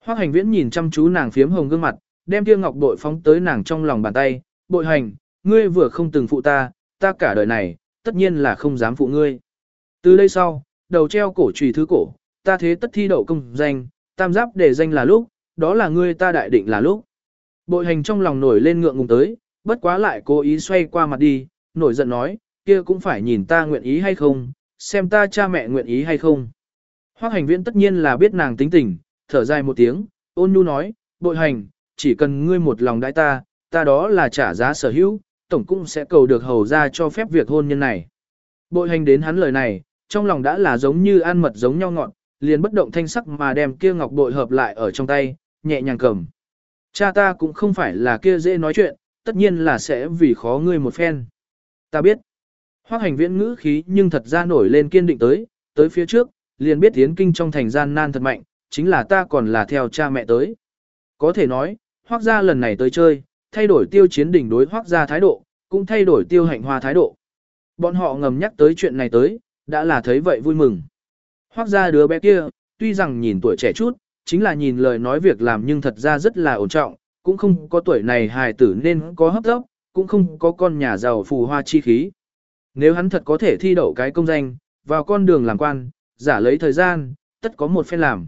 Hoác hành viễn nhìn chăm chú nàng phiếm hồng gương mặt, đem kia ngọc bội phóng tới nàng trong lòng bàn tay, bội hành, ngươi vừa không từng phụ ta, ta cả đời này, tất nhiên là không dám phụ ngươi. Từ đây sau, đầu treo cổ trùy thứ cổ, ta thế tất thi đậu công danh, tam giáp để danh là lúc, đó là ngươi ta đại định là lúc. Bội hành trong lòng nổi lên ngượng ngùng tới, bất quá lại cố ý xoay qua mặt đi, nổi giận nói, kia cũng phải nhìn ta nguyện ý hay không, xem ta cha mẹ nguyện ý hay không. Hoác hành viễn tất nhiên là biết nàng tính tình, thở dài một tiếng, ôn nhu nói, bội hành, chỉ cần ngươi một lòng đãi ta, ta đó là trả giá sở hữu, tổng cũng sẽ cầu được hầu ra cho phép việc hôn nhân này. Bội hành đến hắn lời này, trong lòng đã là giống như ăn mật giống nhau ngọn, liền bất động thanh sắc mà đem kia ngọc bội hợp lại ở trong tay, nhẹ nhàng cầm. Cha ta cũng không phải là kia dễ nói chuyện, tất nhiên là sẽ vì khó ngươi một phen. Ta biết. Hoác hành viễn ngữ khí nhưng thật ra nổi lên kiên định tới, tới phía trước, liền biết tiến kinh trong thành gian nan thật mạnh, chính là ta còn là theo cha mẹ tới. Có thể nói, hoác gia lần này tới chơi, thay đổi tiêu chiến đỉnh đối hoác gia thái độ, cũng thay đổi tiêu hạnh hoa thái độ. Bọn họ ngầm nhắc tới chuyện này tới, đã là thấy vậy vui mừng. Hoác gia đứa bé kia, tuy rằng nhìn tuổi trẻ chút, chính là nhìn lời nói việc làm nhưng thật ra rất là ổn trọng, cũng không có tuổi này hài tử nên có hấp dốc cũng không có con nhà giàu phù hoa chi khí. Nếu hắn thật có thể thi đậu cái công danh, vào con đường làm quan, giả lấy thời gian, tất có một phen làm.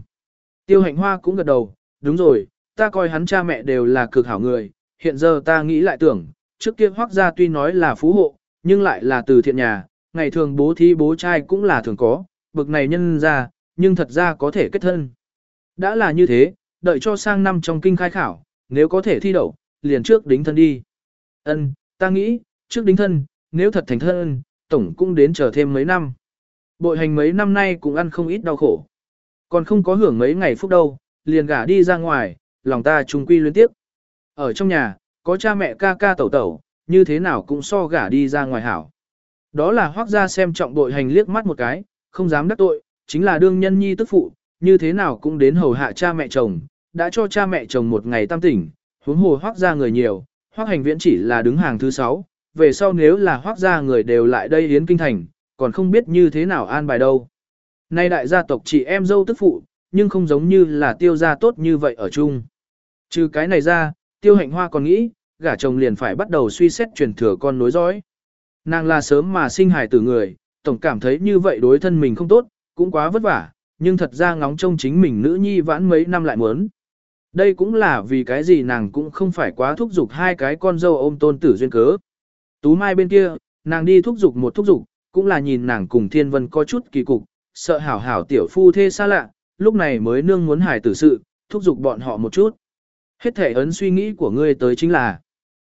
Tiêu hạnh hoa cũng gật đầu, đúng rồi, ta coi hắn cha mẹ đều là cực hảo người, hiện giờ ta nghĩ lại tưởng, trước kia hoác gia tuy nói là phú hộ, nhưng lại là từ thiện nhà, ngày thường bố thí bố trai cũng là thường có, bực này nhân ra, nhưng thật ra có thể kết thân. Đã là như thế, đợi cho sang năm trong kinh khai khảo, nếu có thể thi đậu, liền trước đính thân đi. Ân, ta nghĩ, trước đính thân, nếu thật thành thân, tổng cũng đến chờ thêm mấy năm. Bội hành mấy năm nay cũng ăn không ít đau khổ. Còn không có hưởng mấy ngày phúc đâu, liền gả đi ra ngoài, lòng ta trung quy luyến tiếp. Ở trong nhà, có cha mẹ ca ca tẩu tẩu, như thế nào cũng so gả đi ra ngoài hảo. Đó là hoác ra xem trọng bội hành liếc mắt một cái, không dám đắc tội, chính là đương nhân nhi tức phụ, như thế nào cũng đến hầu hạ cha mẹ chồng, đã cho cha mẹ chồng một ngày tam tỉnh, huống hồ hoác ra người nhiều, hoác hành viễn chỉ là đứng hàng thứ sáu, về sau nếu là hoác ra người đều lại đây hiến kinh thành, còn không biết như thế nào an bài đâu. Nay đại gia tộc chị em dâu tức phụ, nhưng không giống như là tiêu gia tốt như vậy ở chung. Trừ cái này ra, tiêu hạnh hoa còn nghĩ, gả chồng liền phải bắt đầu suy xét truyền thừa con nối dõi. Nàng là sớm mà sinh hài tử người, tổng cảm thấy như vậy đối thân mình không tốt, cũng quá vất vả, nhưng thật ra ngóng trông chính mình nữ nhi vãn mấy năm lại muốn. Đây cũng là vì cái gì nàng cũng không phải quá thúc giục hai cái con dâu ôm tôn tử duyên cớ. Tú Mai bên kia, nàng đi thúc giục một thúc giục, cũng là nhìn nàng cùng Thiên Vân có chút kỳ cục, sợ hảo hảo tiểu phu thê xa lạ, lúc này mới nương muốn hài tử sự, thúc giục bọn họ một chút. Hết thể ấn suy nghĩ của ngươi tới chính là,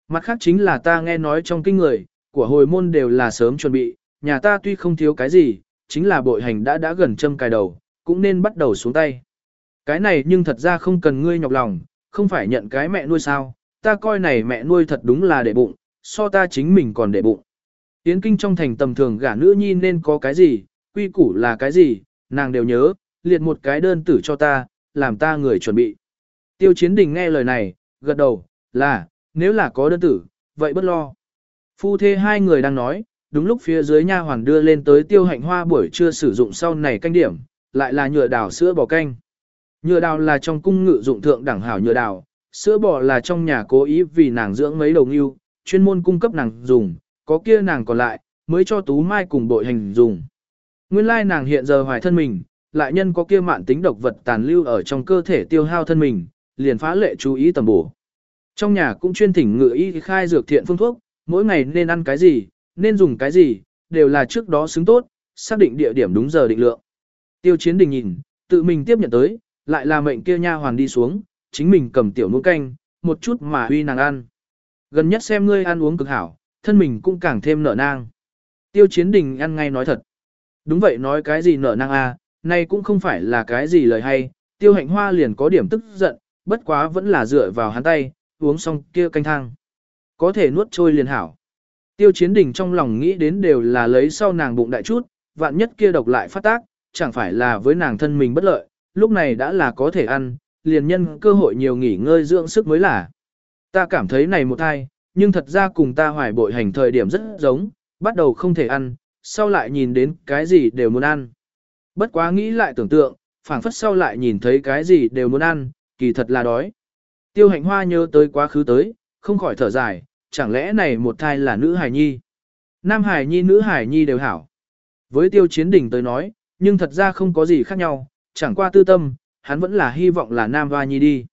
mặt khác chính là ta nghe nói trong kinh người, của hồi môn đều là sớm chuẩn bị, nhà ta tuy không thiếu cái gì, chính là bội hành đã đã gần châm cài đầu, cũng nên bắt đầu xuống tay. Cái này nhưng thật ra không cần ngươi nhọc lòng, không phải nhận cái mẹ nuôi sao, ta coi này mẹ nuôi thật đúng là để bụng, so ta chính mình còn để bụng. Yến kinh trong thành tầm thường gả nữ nhi nên có cái gì, quy củ là cái gì, nàng đều nhớ, liệt một cái đơn tử cho ta, làm ta người chuẩn bị. Tiêu chiến đình nghe lời này, gật đầu, là, nếu là có đơn tử, vậy bất lo. Phu thê hai người đang nói, đúng lúc phía dưới nha hoàn đưa lên tới tiêu hạnh hoa buổi trưa sử dụng sau này canh điểm, lại là nhựa đào sữa bò canh. Nhựa đào là trong cung ngự dụng thượng đẳng hảo nhựa đào, sữa bò là trong nhà cố ý vì nàng dưỡng mấy đầu ngưu, chuyên môn cung cấp nàng dùng, có kia nàng còn lại, mới cho Tú Mai cùng bội hành dùng. Nguyên lai nàng hiện giờ hoài thân mình, lại nhân có kia mạn tính độc vật tàn lưu ở trong cơ thể tiêu hao thân mình, liền phá lệ chú ý tầm bổ. Trong nhà cũng chuyên thỉnh ngự y khai dược thiện phương thuốc, mỗi ngày nên ăn cái gì, nên dùng cái gì, đều là trước đó xứng tốt, xác định địa điểm đúng giờ định lượng. Tiêu chiến đình nhìn, tự mình tiếp nhận tới, lại là mệnh kia nha hoàn đi xuống, chính mình cầm tiểu muỗng canh, một chút mà huy nàng ăn. Gần nhất xem ngươi ăn uống cực hảo, thân mình cũng càng thêm nở nang. Tiêu chiến đình ăn ngay nói thật. Đúng vậy nói cái gì nở nang a, à, nay cũng không phải là cái gì lời hay, tiêu hạnh hoa liền có điểm tức giận, bất quá vẫn là dựa vào hắn tay, uống xong kia canh thang. Có thể nuốt trôi liền hảo. Tiêu chiến đình trong lòng nghĩ đến đều là lấy sau nàng bụng đại chút, vạn nhất kia độc lại phát tác, chẳng phải là với nàng thân mình bất lợi, lúc này đã là có thể ăn, liền nhân cơ hội nhiều nghỉ ngơi dưỡng sức mới là. Ta cảm thấy này một thai, nhưng thật ra cùng ta hoài bội hành thời điểm rất giống, bắt đầu không thể ăn, sau lại nhìn đến cái gì đều muốn ăn. Bất quá nghĩ lại tưởng tượng, phảng phất sau lại nhìn thấy cái gì đều muốn ăn, kỳ thật là đói. Tiêu hạnh hoa nhớ tới quá khứ tới, không khỏi thở dài, chẳng lẽ này một thai là nữ hài nhi. Nam hài nhi nữ hài nhi đều hảo. Với tiêu chiến đỉnh tới nói, nhưng thật ra không có gì khác nhau, chẳng qua tư tâm, hắn vẫn là hy vọng là Nam Hoa Nhi đi.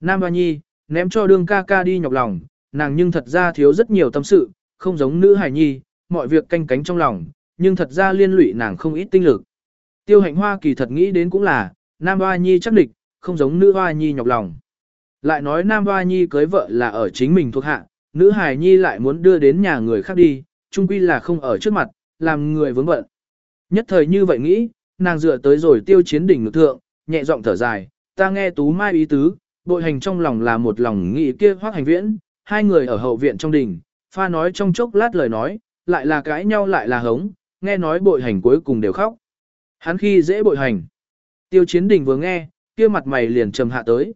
Nam Hoa Nhi, ném cho đương ca ca đi nhọc lòng, nàng nhưng thật ra thiếu rất nhiều tâm sự, không giống nữ hài nhi, mọi việc canh cánh trong lòng, nhưng thật ra liên lụy nàng không ít tinh lực. Tiêu hạnh hoa kỳ thật nghĩ đến cũng là, Nam Hoa Nhi chắc địch, không giống nữ Hoa Nhi nhọc lòng. Lại nói Nam Hoa Nhi cưới vợ là ở chính mình thuộc hạ, nữ hài nhi lại muốn đưa đến nhà người khác đi, chung quy là không ở trước mặt, làm người vướng bận. Nhất thời như vậy nghĩ, nàng dựa tới rồi tiêu chiến đỉnh ngực thượng, nhẹ giọng thở dài, ta nghe tú mai ý tứ, bội hành trong lòng là một lòng nghĩ kia hoác hành viễn, hai người ở hậu viện trong đỉnh, pha nói trong chốc lát lời nói, lại là cãi nhau lại là hống, nghe nói bội hành cuối cùng đều khóc. Hắn khi dễ bội hành, tiêu chiến đỉnh vừa nghe, kia mặt mày liền trầm hạ tới.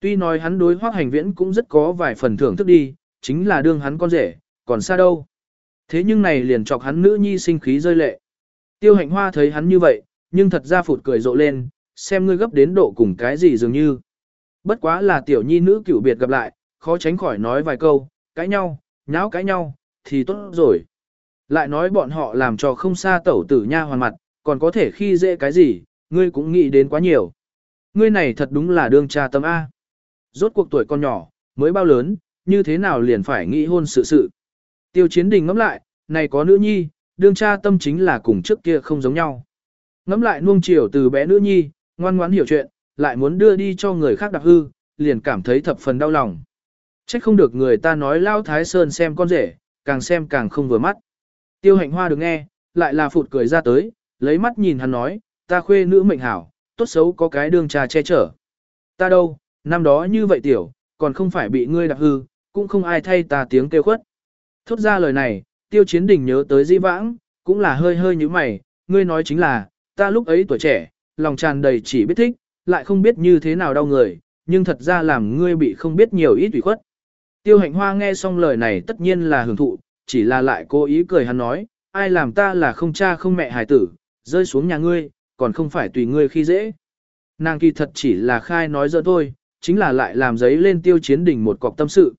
Tuy nói hắn đối hoác hành viễn cũng rất có vài phần thưởng thức đi, chính là đương hắn con rể, còn xa đâu. Thế nhưng này liền chọc hắn nữ nhi sinh khí rơi lệ. Tiêu hạnh hoa thấy hắn như vậy, nhưng thật ra phụt cười rộ lên, xem ngươi gấp đến độ cùng cái gì dường như. Bất quá là tiểu nhi nữ cửu biệt gặp lại, khó tránh khỏi nói vài câu, cãi nhau, nháo cãi nhau, thì tốt rồi. Lại nói bọn họ làm cho không xa tẩu tử nha hoàn mặt, còn có thể khi dễ cái gì, ngươi cũng nghĩ đến quá nhiều. Ngươi này thật đúng là đương cha tâm A. Rốt cuộc tuổi con nhỏ, mới bao lớn, như thế nào liền phải nghĩ hôn sự sự. Tiêu chiến đình ngẫm lại, này có nữ nhi, đương cha tâm chính là cùng trước kia không giống nhau. Ngắm lại nuông chiều từ bé nữ nhi, ngoan ngoãn hiểu chuyện, lại muốn đưa đi cho người khác đặc hư, liền cảm thấy thập phần đau lòng. Trách không được người ta nói Lao Thái Sơn xem con rể, càng xem càng không vừa mắt. Tiêu hạnh hoa được nghe, lại là phụt cười ra tới, lấy mắt nhìn hắn nói, ta khuê nữ mệnh hảo, tốt xấu có cái đương trà che chở. Ta đâu, năm đó như vậy tiểu, còn không phải bị ngươi đặc hư, cũng không ai thay ta tiếng kêu khuất. Thốt ra lời này, tiêu chiến đình nhớ tới di vãng, cũng là hơi hơi như mày, ngươi nói chính là, ta lúc ấy tuổi trẻ, lòng tràn đầy chỉ biết thích, lại không biết như thế nào đau người, nhưng thật ra làm ngươi bị không biết nhiều ít ủy khuất. Tiêu hạnh hoa nghe xong lời này tất nhiên là hưởng thụ, chỉ là lại cố ý cười hắn nói, ai làm ta là không cha không mẹ hài tử, rơi xuống nhà ngươi, còn không phải tùy ngươi khi dễ. Nàng kỳ thật chỉ là khai nói dỡ thôi, chính là lại làm giấy lên tiêu chiến đỉnh một cọc tâm sự.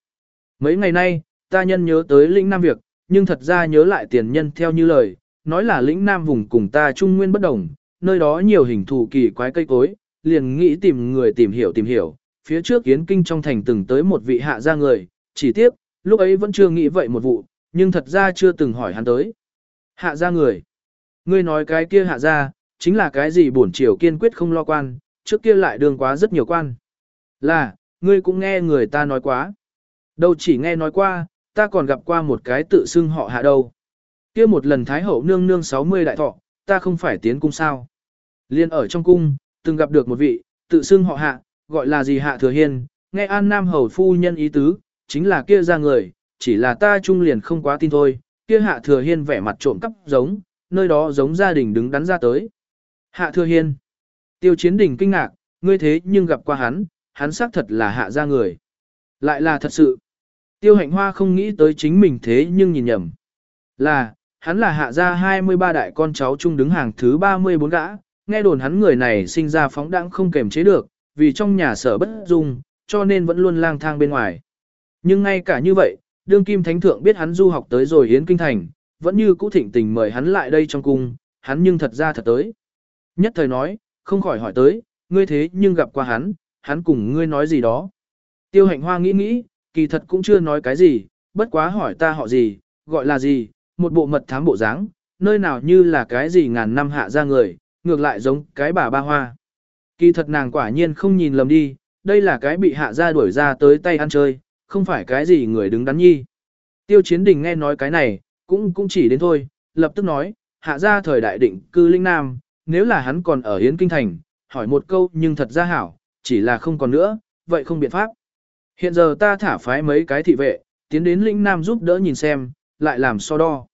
Mấy ngày nay, ta nhân nhớ tới lĩnh Nam việc, nhưng thật ra nhớ lại tiền nhân theo như lời, nói là lĩnh Nam vùng cùng ta trung nguyên bất đồng, nơi đó nhiều hình thù kỳ quái cây cối, liền nghĩ tìm người tìm hiểu tìm hiểu. Phía trước Yến Kinh trong thành từng tới một vị hạ gia người, chỉ tiếc, lúc ấy vẫn chưa nghĩ vậy một vụ, nhưng thật ra chưa từng hỏi hắn tới. Hạ gia người. Ngươi nói cái kia hạ gia, chính là cái gì bổn triều kiên quyết không lo quan, trước kia lại đường quá rất nhiều quan. Là, ngươi cũng nghe người ta nói quá. Đâu chỉ nghe nói qua, ta còn gặp qua một cái tự xưng họ hạ đâu. kia một lần Thái Hậu nương nương 60 đại thọ, ta không phải tiến cung sao. Liên ở trong cung, từng gặp được một vị, tự xưng họ hạ, gọi là gì hạ thừa hiên, nghe An Nam Hầu phu nhân ý tứ, chính là kia ra người, chỉ là ta trung liền không quá tin thôi, kia hạ thừa hiên vẻ mặt trộm cắp giống, nơi đó giống gia đình đứng đắn ra tới. Hạ thừa hiên, tiêu chiến đình kinh ngạc, ngươi thế nhưng gặp qua hắn, hắn xác thật là hạ ra người. Lại là thật sự. Tiêu hạnh hoa không nghĩ tới chính mình thế nhưng nhìn nhầm. Là, hắn là hạ gia 23 đại con cháu chung đứng hàng thứ 34 gã, nghe đồn hắn người này sinh ra phóng đãng không kềm chế được, vì trong nhà sở bất dung, cho nên vẫn luôn lang thang bên ngoài. Nhưng ngay cả như vậy, đương kim thánh thượng biết hắn du học tới rồi hiến kinh thành, vẫn như cũ thịnh tình mời hắn lại đây trong cung, hắn nhưng thật ra thật tới. Nhất thời nói, không khỏi hỏi tới, ngươi thế nhưng gặp qua hắn, hắn cùng ngươi nói gì đó. Tiêu hạnh hoa nghĩ nghĩ, kỳ thật cũng chưa nói cái gì, bất quá hỏi ta họ gì, gọi là gì, một bộ mật thám bộ dáng, nơi nào như là cái gì ngàn năm hạ ra người, ngược lại giống cái bà ba hoa. Kỳ thật nàng quả nhiên không nhìn lầm đi, đây là cái bị hạ ra đuổi ra tới tay ăn chơi, không phải cái gì người đứng đắn nhi. Tiêu chiến đình nghe nói cái này, cũng cũng chỉ đến thôi, lập tức nói, hạ ra thời đại định cư linh nam, nếu là hắn còn ở Yến Kinh Thành, hỏi một câu nhưng thật ra hảo, chỉ là không còn nữa, vậy không biện pháp. Hiện giờ ta thả phái mấy cái thị vệ, tiến đến lĩnh nam giúp đỡ nhìn xem, lại làm so đo.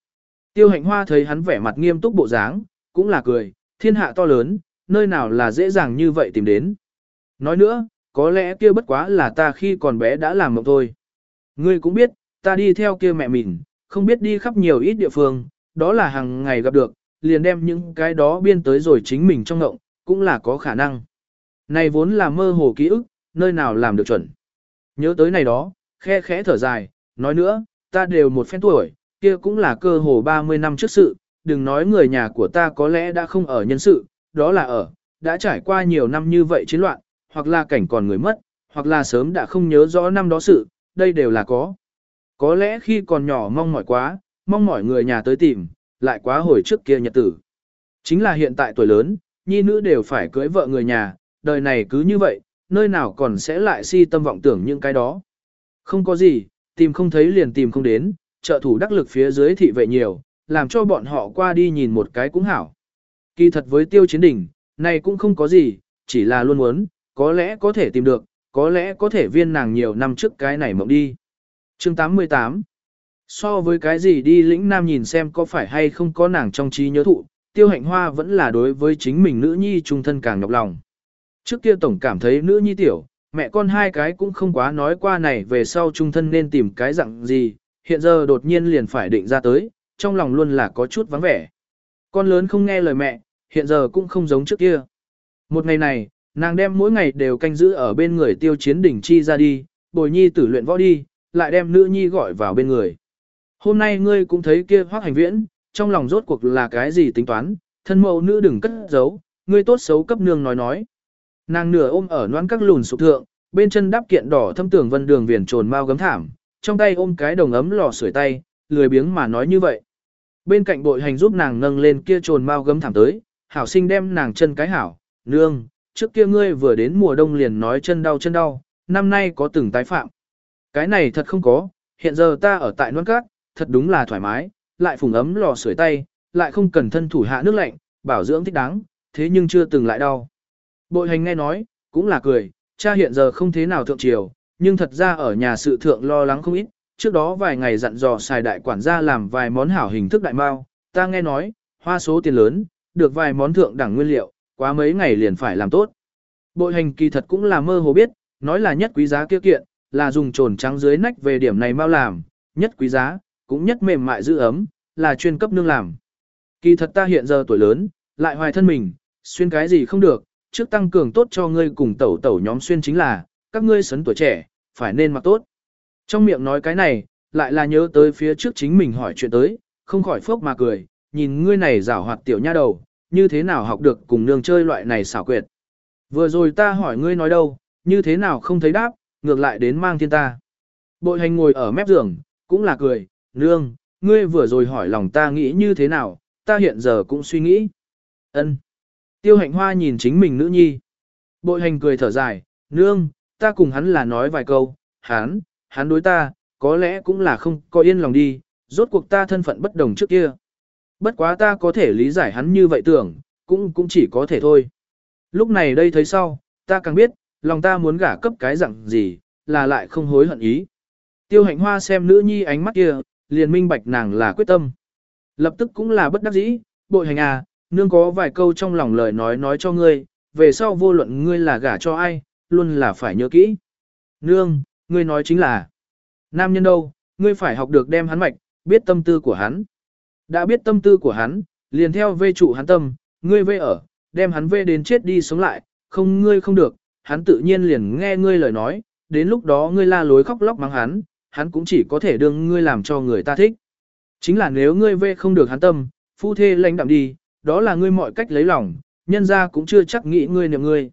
Tiêu hạnh hoa thấy hắn vẻ mặt nghiêm túc bộ dáng, cũng là cười, thiên hạ to lớn, nơi nào là dễ dàng như vậy tìm đến. Nói nữa, có lẽ kia bất quá là ta khi còn bé đã làm mộng thôi. Ngươi cũng biết, ta đi theo kia mẹ mình, không biết đi khắp nhiều ít địa phương, đó là hàng ngày gặp được, liền đem những cái đó biên tới rồi chính mình trong ngộng, cũng là có khả năng. Này vốn là mơ hồ ký ức, nơi nào làm được chuẩn. Nhớ tới này đó, khe khẽ thở dài, nói nữa, ta đều một phen tuổi, kia cũng là cơ hồ 30 năm trước sự, đừng nói người nhà của ta có lẽ đã không ở nhân sự, đó là ở, đã trải qua nhiều năm như vậy chiến loạn, hoặc là cảnh còn người mất, hoặc là sớm đã không nhớ rõ năm đó sự, đây đều là có. Có lẽ khi còn nhỏ mong mỏi quá, mong mỏi người nhà tới tìm, lại quá hồi trước kia nhật tử. Chính là hiện tại tuổi lớn, nhi nữ đều phải cưới vợ người nhà, đời này cứ như vậy, nơi nào còn sẽ lại si tâm vọng tưởng những cái đó. Không có gì, tìm không thấy liền tìm không đến, trợ thủ đắc lực phía dưới thị vệ nhiều, làm cho bọn họ qua đi nhìn một cái cũng hảo. Kỳ thật với tiêu chiến đỉnh, này cũng không có gì, chỉ là luôn muốn, có lẽ có thể tìm được, có lẽ có thể viên nàng nhiều năm trước cái này mộng đi. chương 88 So với cái gì đi lĩnh nam nhìn xem có phải hay không có nàng trong trí nhớ thụ, tiêu hạnh hoa vẫn là đối với chính mình nữ nhi trung thân càng nhọc lòng. Trước kia tổng cảm thấy nữ nhi tiểu, mẹ con hai cái cũng không quá nói qua này về sau trung thân nên tìm cái dạng gì, hiện giờ đột nhiên liền phải định ra tới, trong lòng luôn là có chút vắng vẻ. Con lớn không nghe lời mẹ, hiện giờ cũng không giống trước kia. Một ngày này, nàng đem mỗi ngày đều canh giữ ở bên người tiêu chiến đỉnh chi ra đi, bồi nhi tử luyện võ đi, lại đem nữ nhi gọi vào bên người. Hôm nay ngươi cũng thấy kia hoác hành viễn, trong lòng rốt cuộc là cái gì tính toán, thân mẫu nữ đừng cất giấu, ngươi tốt xấu cấp nương nói nói. Nàng nửa ôm ở noan các lùn sụp thượng, bên chân đắp kiện đỏ thâm tưởng vân đường viền trồn mau gấm thảm, trong tay ôm cái đồng ấm lò sưởi tay, lười biếng mà nói như vậy. Bên cạnh bội hành giúp nàng nâng lên kia trồn mau gấm thảm tới, hảo sinh đem nàng chân cái hảo, nương, trước kia ngươi vừa đến mùa đông liền nói chân đau chân đau, năm nay có từng tái phạm. Cái này thật không có, hiện giờ ta ở tại non cát, thật đúng là thoải mái, lại phùng ấm lò sưởi tay, lại không cần thân thủ hạ nước lạnh, bảo dưỡng thích đáng, thế nhưng chưa từng lại đau. Bội hành nghe nói, cũng là cười, cha hiện giờ không thế nào thượng triều, nhưng thật ra ở nhà sự thượng lo lắng không ít, trước đó vài ngày dặn dò xài đại quản gia làm vài món hảo hình thức đại mao, ta nghe nói, hoa số tiền lớn, được vài món thượng đẳng nguyên liệu, quá mấy ngày liền phải làm tốt. Bội hành kỳ thật cũng là mơ hồ biết, nói là nhất quý giá kia kiện, là dùng trồn trắng dưới nách về điểm này mao làm, nhất quý giá, cũng nhất mềm mại giữ ấm, là chuyên cấp nương làm. Kỳ thật ta hiện giờ tuổi lớn, lại hoài thân mình, xuyên cái gì không được, trước tăng cường tốt cho ngươi cùng tẩu tẩu nhóm xuyên chính là, các ngươi sấn tuổi trẻ, phải nên mặc tốt. Trong miệng nói cái này, lại là nhớ tới phía trước chính mình hỏi chuyện tới, không khỏi phốc mà cười, nhìn ngươi này rảo hoạt tiểu nha đầu, như thế nào học được cùng nương chơi loại này xảo quyệt. Vừa rồi ta hỏi ngươi nói đâu, như thế nào không thấy đáp, ngược lại đến mang thiên ta. Bội hành ngồi ở mép giường, cũng là cười, nương, ngươi vừa rồi hỏi lòng ta nghĩ như thế nào, ta hiện giờ cũng suy nghĩ. ân Tiêu hạnh hoa nhìn chính mình nữ nhi. Bội hành cười thở dài, nương, ta cùng hắn là nói vài câu, hắn, hắn đối ta, có lẽ cũng là không có yên lòng đi, rốt cuộc ta thân phận bất đồng trước kia. Bất quá ta có thể lý giải hắn như vậy tưởng, cũng cũng chỉ có thể thôi. Lúc này đây thấy sau, ta càng biết, lòng ta muốn gả cấp cái dạng gì, là lại không hối hận ý. Tiêu hạnh hoa xem nữ nhi ánh mắt kia, liền minh bạch nàng là quyết tâm. Lập tức cũng là bất đắc dĩ, bội hành à, nương có vài câu trong lòng lời nói nói cho ngươi, về sau vô luận ngươi là gả cho ai, luôn là phải nhớ kỹ. Nương, ngươi nói chính là, nam nhân đâu, ngươi phải học được đem hắn mạch, biết tâm tư của hắn. Đã biết tâm tư của hắn, liền theo vê trụ hắn tâm, ngươi vê ở, đem hắn vê đến chết đi sống lại, không ngươi không được, hắn tự nhiên liền nghe ngươi lời nói, đến lúc đó ngươi la lối khóc lóc mắng hắn, hắn cũng chỉ có thể đương ngươi làm cho người ta thích. Chính là nếu ngươi vê không được hắn tâm, phu thê lãnh đạm đi, đó là ngươi mọi cách lấy lòng, nhân ra cũng chưa chắc nghĩ ngươi niệm ngươi.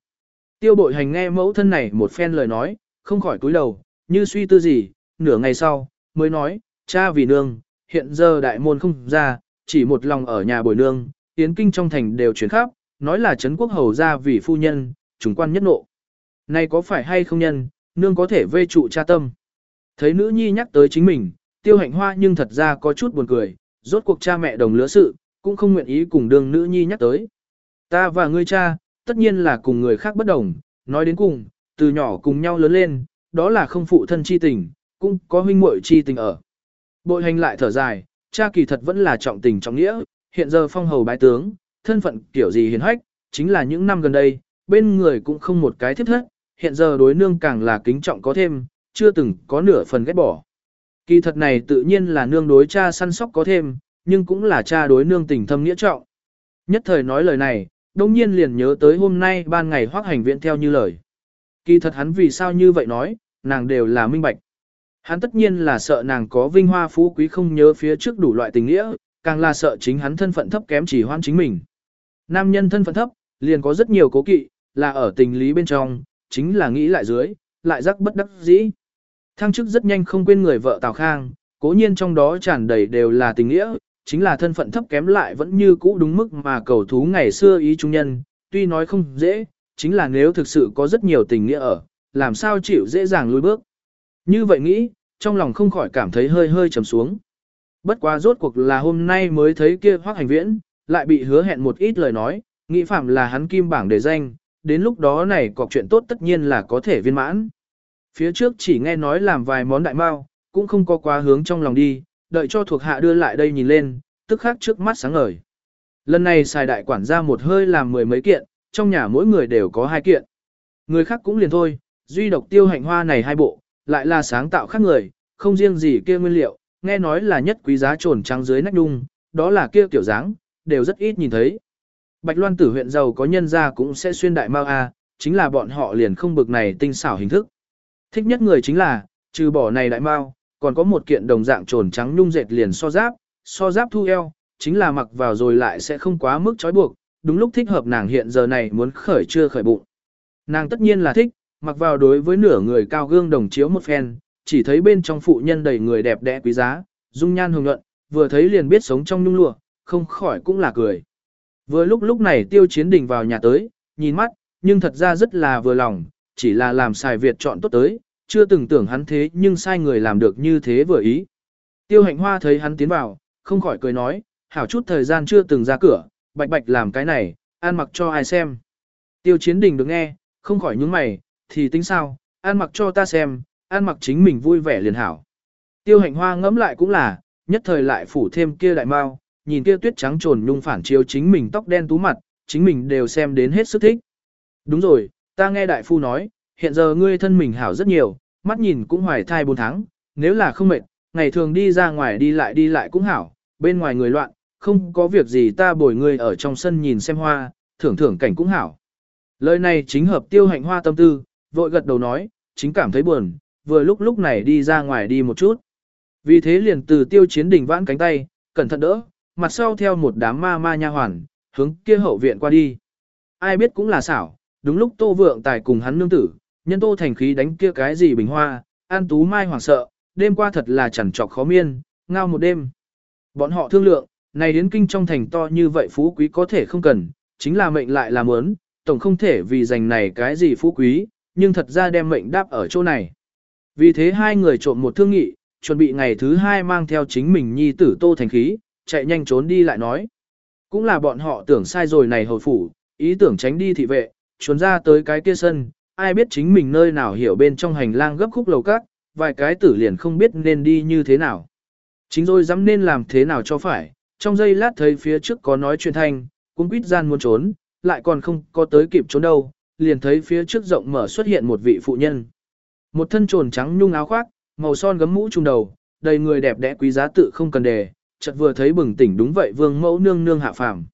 Tiêu bội hành nghe mẫu thân này một phen lời nói, không khỏi cúi đầu, như suy tư gì, nửa ngày sau, mới nói, cha vì nương, hiện giờ đại môn không ra, chỉ một lòng ở nhà bồi nương, tiến kinh trong thành đều chuyển khắp, nói là Trấn quốc hầu ra vì phu nhân, chúng quan nhất nộ. Này có phải hay không nhân, nương có thể vê trụ cha tâm. Thấy nữ nhi nhắc tới chính mình, tiêu hạnh hoa nhưng thật ra có chút buồn cười, rốt cuộc cha mẹ đồng lứa sự, cũng không nguyện ý cùng đường nữ nhi nhắc tới. Ta và ngươi cha, tất nhiên là cùng người khác bất đồng, nói đến cùng, từ nhỏ cùng nhau lớn lên, đó là không phụ thân chi tình, cũng có huynh muội chi tình ở. Bội hành lại thở dài, cha kỳ thật vẫn là trọng tình trọng nghĩa, hiện giờ phong hầu bái tướng, thân phận kiểu gì hiền hách, chính là những năm gần đây, bên người cũng không một cái thiết thất, hiện giờ đối nương càng là kính trọng có thêm, chưa từng có nửa phần ghét bỏ. Kỳ thật này tự nhiên là nương đối cha săn sóc có thêm, nhưng cũng là cha đối nương tình thâm nghĩa trọng. Nhất thời nói lời này, đông nhiên liền nhớ tới hôm nay ban ngày hoác hành viện theo như lời. Kỳ thật hắn vì sao như vậy nói, nàng đều là minh bạch. Hắn tất nhiên là sợ nàng có vinh hoa phú quý không nhớ phía trước đủ loại tình nghĩa, càng là sợ chính hắn thân phận thấp kém chỉ hoan chính mình. Nam nhân thân phận thấp, liền có rất nhiều cố kỵ, là ở tình lý bên trong, chính là nghĩ lại dưới, lại rắc bất đắc dĩ. Thăng chức rất nhanh không quên người vợ Tào Khang, cố nhiên trong đó tràn đầy đều là tình nghĩa, chính là thân phận thấp kém lại vẫn như cũ đúng mức mà cầu thú ngày xưa ý trung nhân, tuy nói không dễ, chính là nếu thực sự có rất nhiều tình nghĩa ở, làm sao chịu dễ dàng lùi bước. Như vậy nghĩ, trong lòng không khỏi cảm thấy hơi hơi trầm xuống. Bất quá rốt cuộc là hôm nay mới thấy kia hoác hành viễn, lại bị hứa hẹn một ít lời nói, nghĩ phạm là hắn kim bảng để danh, đến lúc đó này cọc chuyện tốt tất nhiên là có thể viên mãn. Phía trước chỉ nghe nói làm vài món đại mao, cũng không có quá hướng trong lòng đi, đợi cho thuộc hạ đưa lại đây nhìn lên, tức khắc trước mắt sáng ngời. Lần này xài đại quản gia một hơi làm mười mấy kiện, trong nhà mỗi người đều có hai kiện. Người khác cũng liền thôi, duy độc tiêu hạnh hoa này hai bộ, lại là sáng tạo khác người, không riêng gì kia nguyên liệu, nghe nói là nhất quý giá trồn trắng dưới nách đung, đó là kia kiểu dáng, đều rất ít nhìn thấy. Bạch Loan tử huyện giàu có nhân gia cũng sẽ xuyên đại mao a, chính là bọn họ liền không bực này tinh xảo hình thức. Thích nhất người chính là, trừ bỏ này đại mao, còn có một kiện đồng dạng trồn trắng nhung dệt liền so giáp, so giáp thu eo, chính là mặc vào rồi lại sẽ không quá mức trói buộc, đúng lúc thích hợp nàng hiện giờ này muốn khởi chưa khởi bụng. Nàng tất nhiên là thích, mặc vào đối với nửa người cao gương đồng chiếu một phen, chỉ thấy bên trong phụ nhân đầy người đẹp đẽ quý giá, dung nhan hồng nhuận, vừa thấy liền biết sống trong nhung lụa, không khỏi cũng là cười. Vừa lúc lúc này tiêu chiến đình vào nhà tới, nhìn mắt, nhưng thật ra rất là vừa lòng, chỉ là làm xài Việt chọn tốt tới, chưa từng tưởng hắn thế nhưng sai người làm được như thế vừa ý. Tiêu hạnh hoa thấy hắn tiến vào, không khỏi cười nói, hảo chút thời gian chưa từng ra cửa, bạch bạch làm cái này, an mặc cho ai xem. Tiêu chiến đình được nghe, không khỏi nhướng mày, thì tính sao, an mặc cho ta xem, an mặc chính mình vui vẻ liền hảo. Tiêu hạnh hoa ngẫm lại cũng là, nhất thời lại phủ thêm kia đại mao, nhìn kia tuyết trắng trồn nhung phản chiếu chính mình tóc đen tú mặt, chính mình đều xem đến hết sức thích. Đúng rồi, ta nghe đại phu nói, hiện giờ ngươi thân mình hảo rất nhiều, mắt nhìn cũng hoài thai 4 tháng, nếu là không mệt, ngày thường đi ra ngoài đi lại đi lại cũng hảo, bên ngoài người loạn, không có việc gì ta bồi ngươi ở trong sân nhìn xem hoa, thưởng thưởng cảnh cũng hảo. Lời này chính hợp tiêu hạnh hoa tâm tư, vội gật đầu nói, chính cảm thấy buồn, vừa lúc lúc này đi ra ngoài đi một chút. Vì thế liền từ tiêu chiến đỉnh vãn cánh tay, cẩn thận đỡ, mặt sau theo một đám ma ma nha hoàn, hướng kia hậu viện qua đi. Ai biết cũng là xảo, đúng lúc tô vượng tài cùng hắn nương tử, nhân tô thành khí đánh kia cái gì bình hoa, an tú mai hoảng sợ, đêm qua thật là chẳng trọc khó miên, ngao một đêm. Bọn họ thương lượng, này đến kinh trong thành to như vậy phú quý có thể không cần, chính là mệnh lại là muốn, tổng không thể vì giành này cái gì phú quý, nhưng thật ra đem mệnh đáp ở chỗ này. Vì thế hai người trộm một thương nghị, chuẩn bị ngày thứ hai mang theo chính mình nhi tử tô thành khí, chạy nhanh trốn đi lại nói. Cũng là bọn họ tưởng sai rồi này hồi phủ, ý tưởng tránh đi thị vệ, trốn ra tới cái kia sân, ai biết chính mình nơi nào hiểu bên trong hành lang gấp khúc lầu các, vài cái tử liền không biết nên đi như thế nào. Chính rồi dám nên làm thế nào cho phải, trong giây lát thấy phía trước có nói chuyện thanh, cũng quýt gian muốn trốn, lại còn không có tới kịp trốn đâu, liền thấy phía trước rộng mở xuất hiện một vị phụ nhân. Một thân trồn trắng nhung áo khoác, màu son gấm mũ trung đầu, đầy người đẹp đẽ quý giá tự không cần đề, chợt vừa thấy bừng tỉnh đúng vậy vương mẫu nương nương hạ phàm.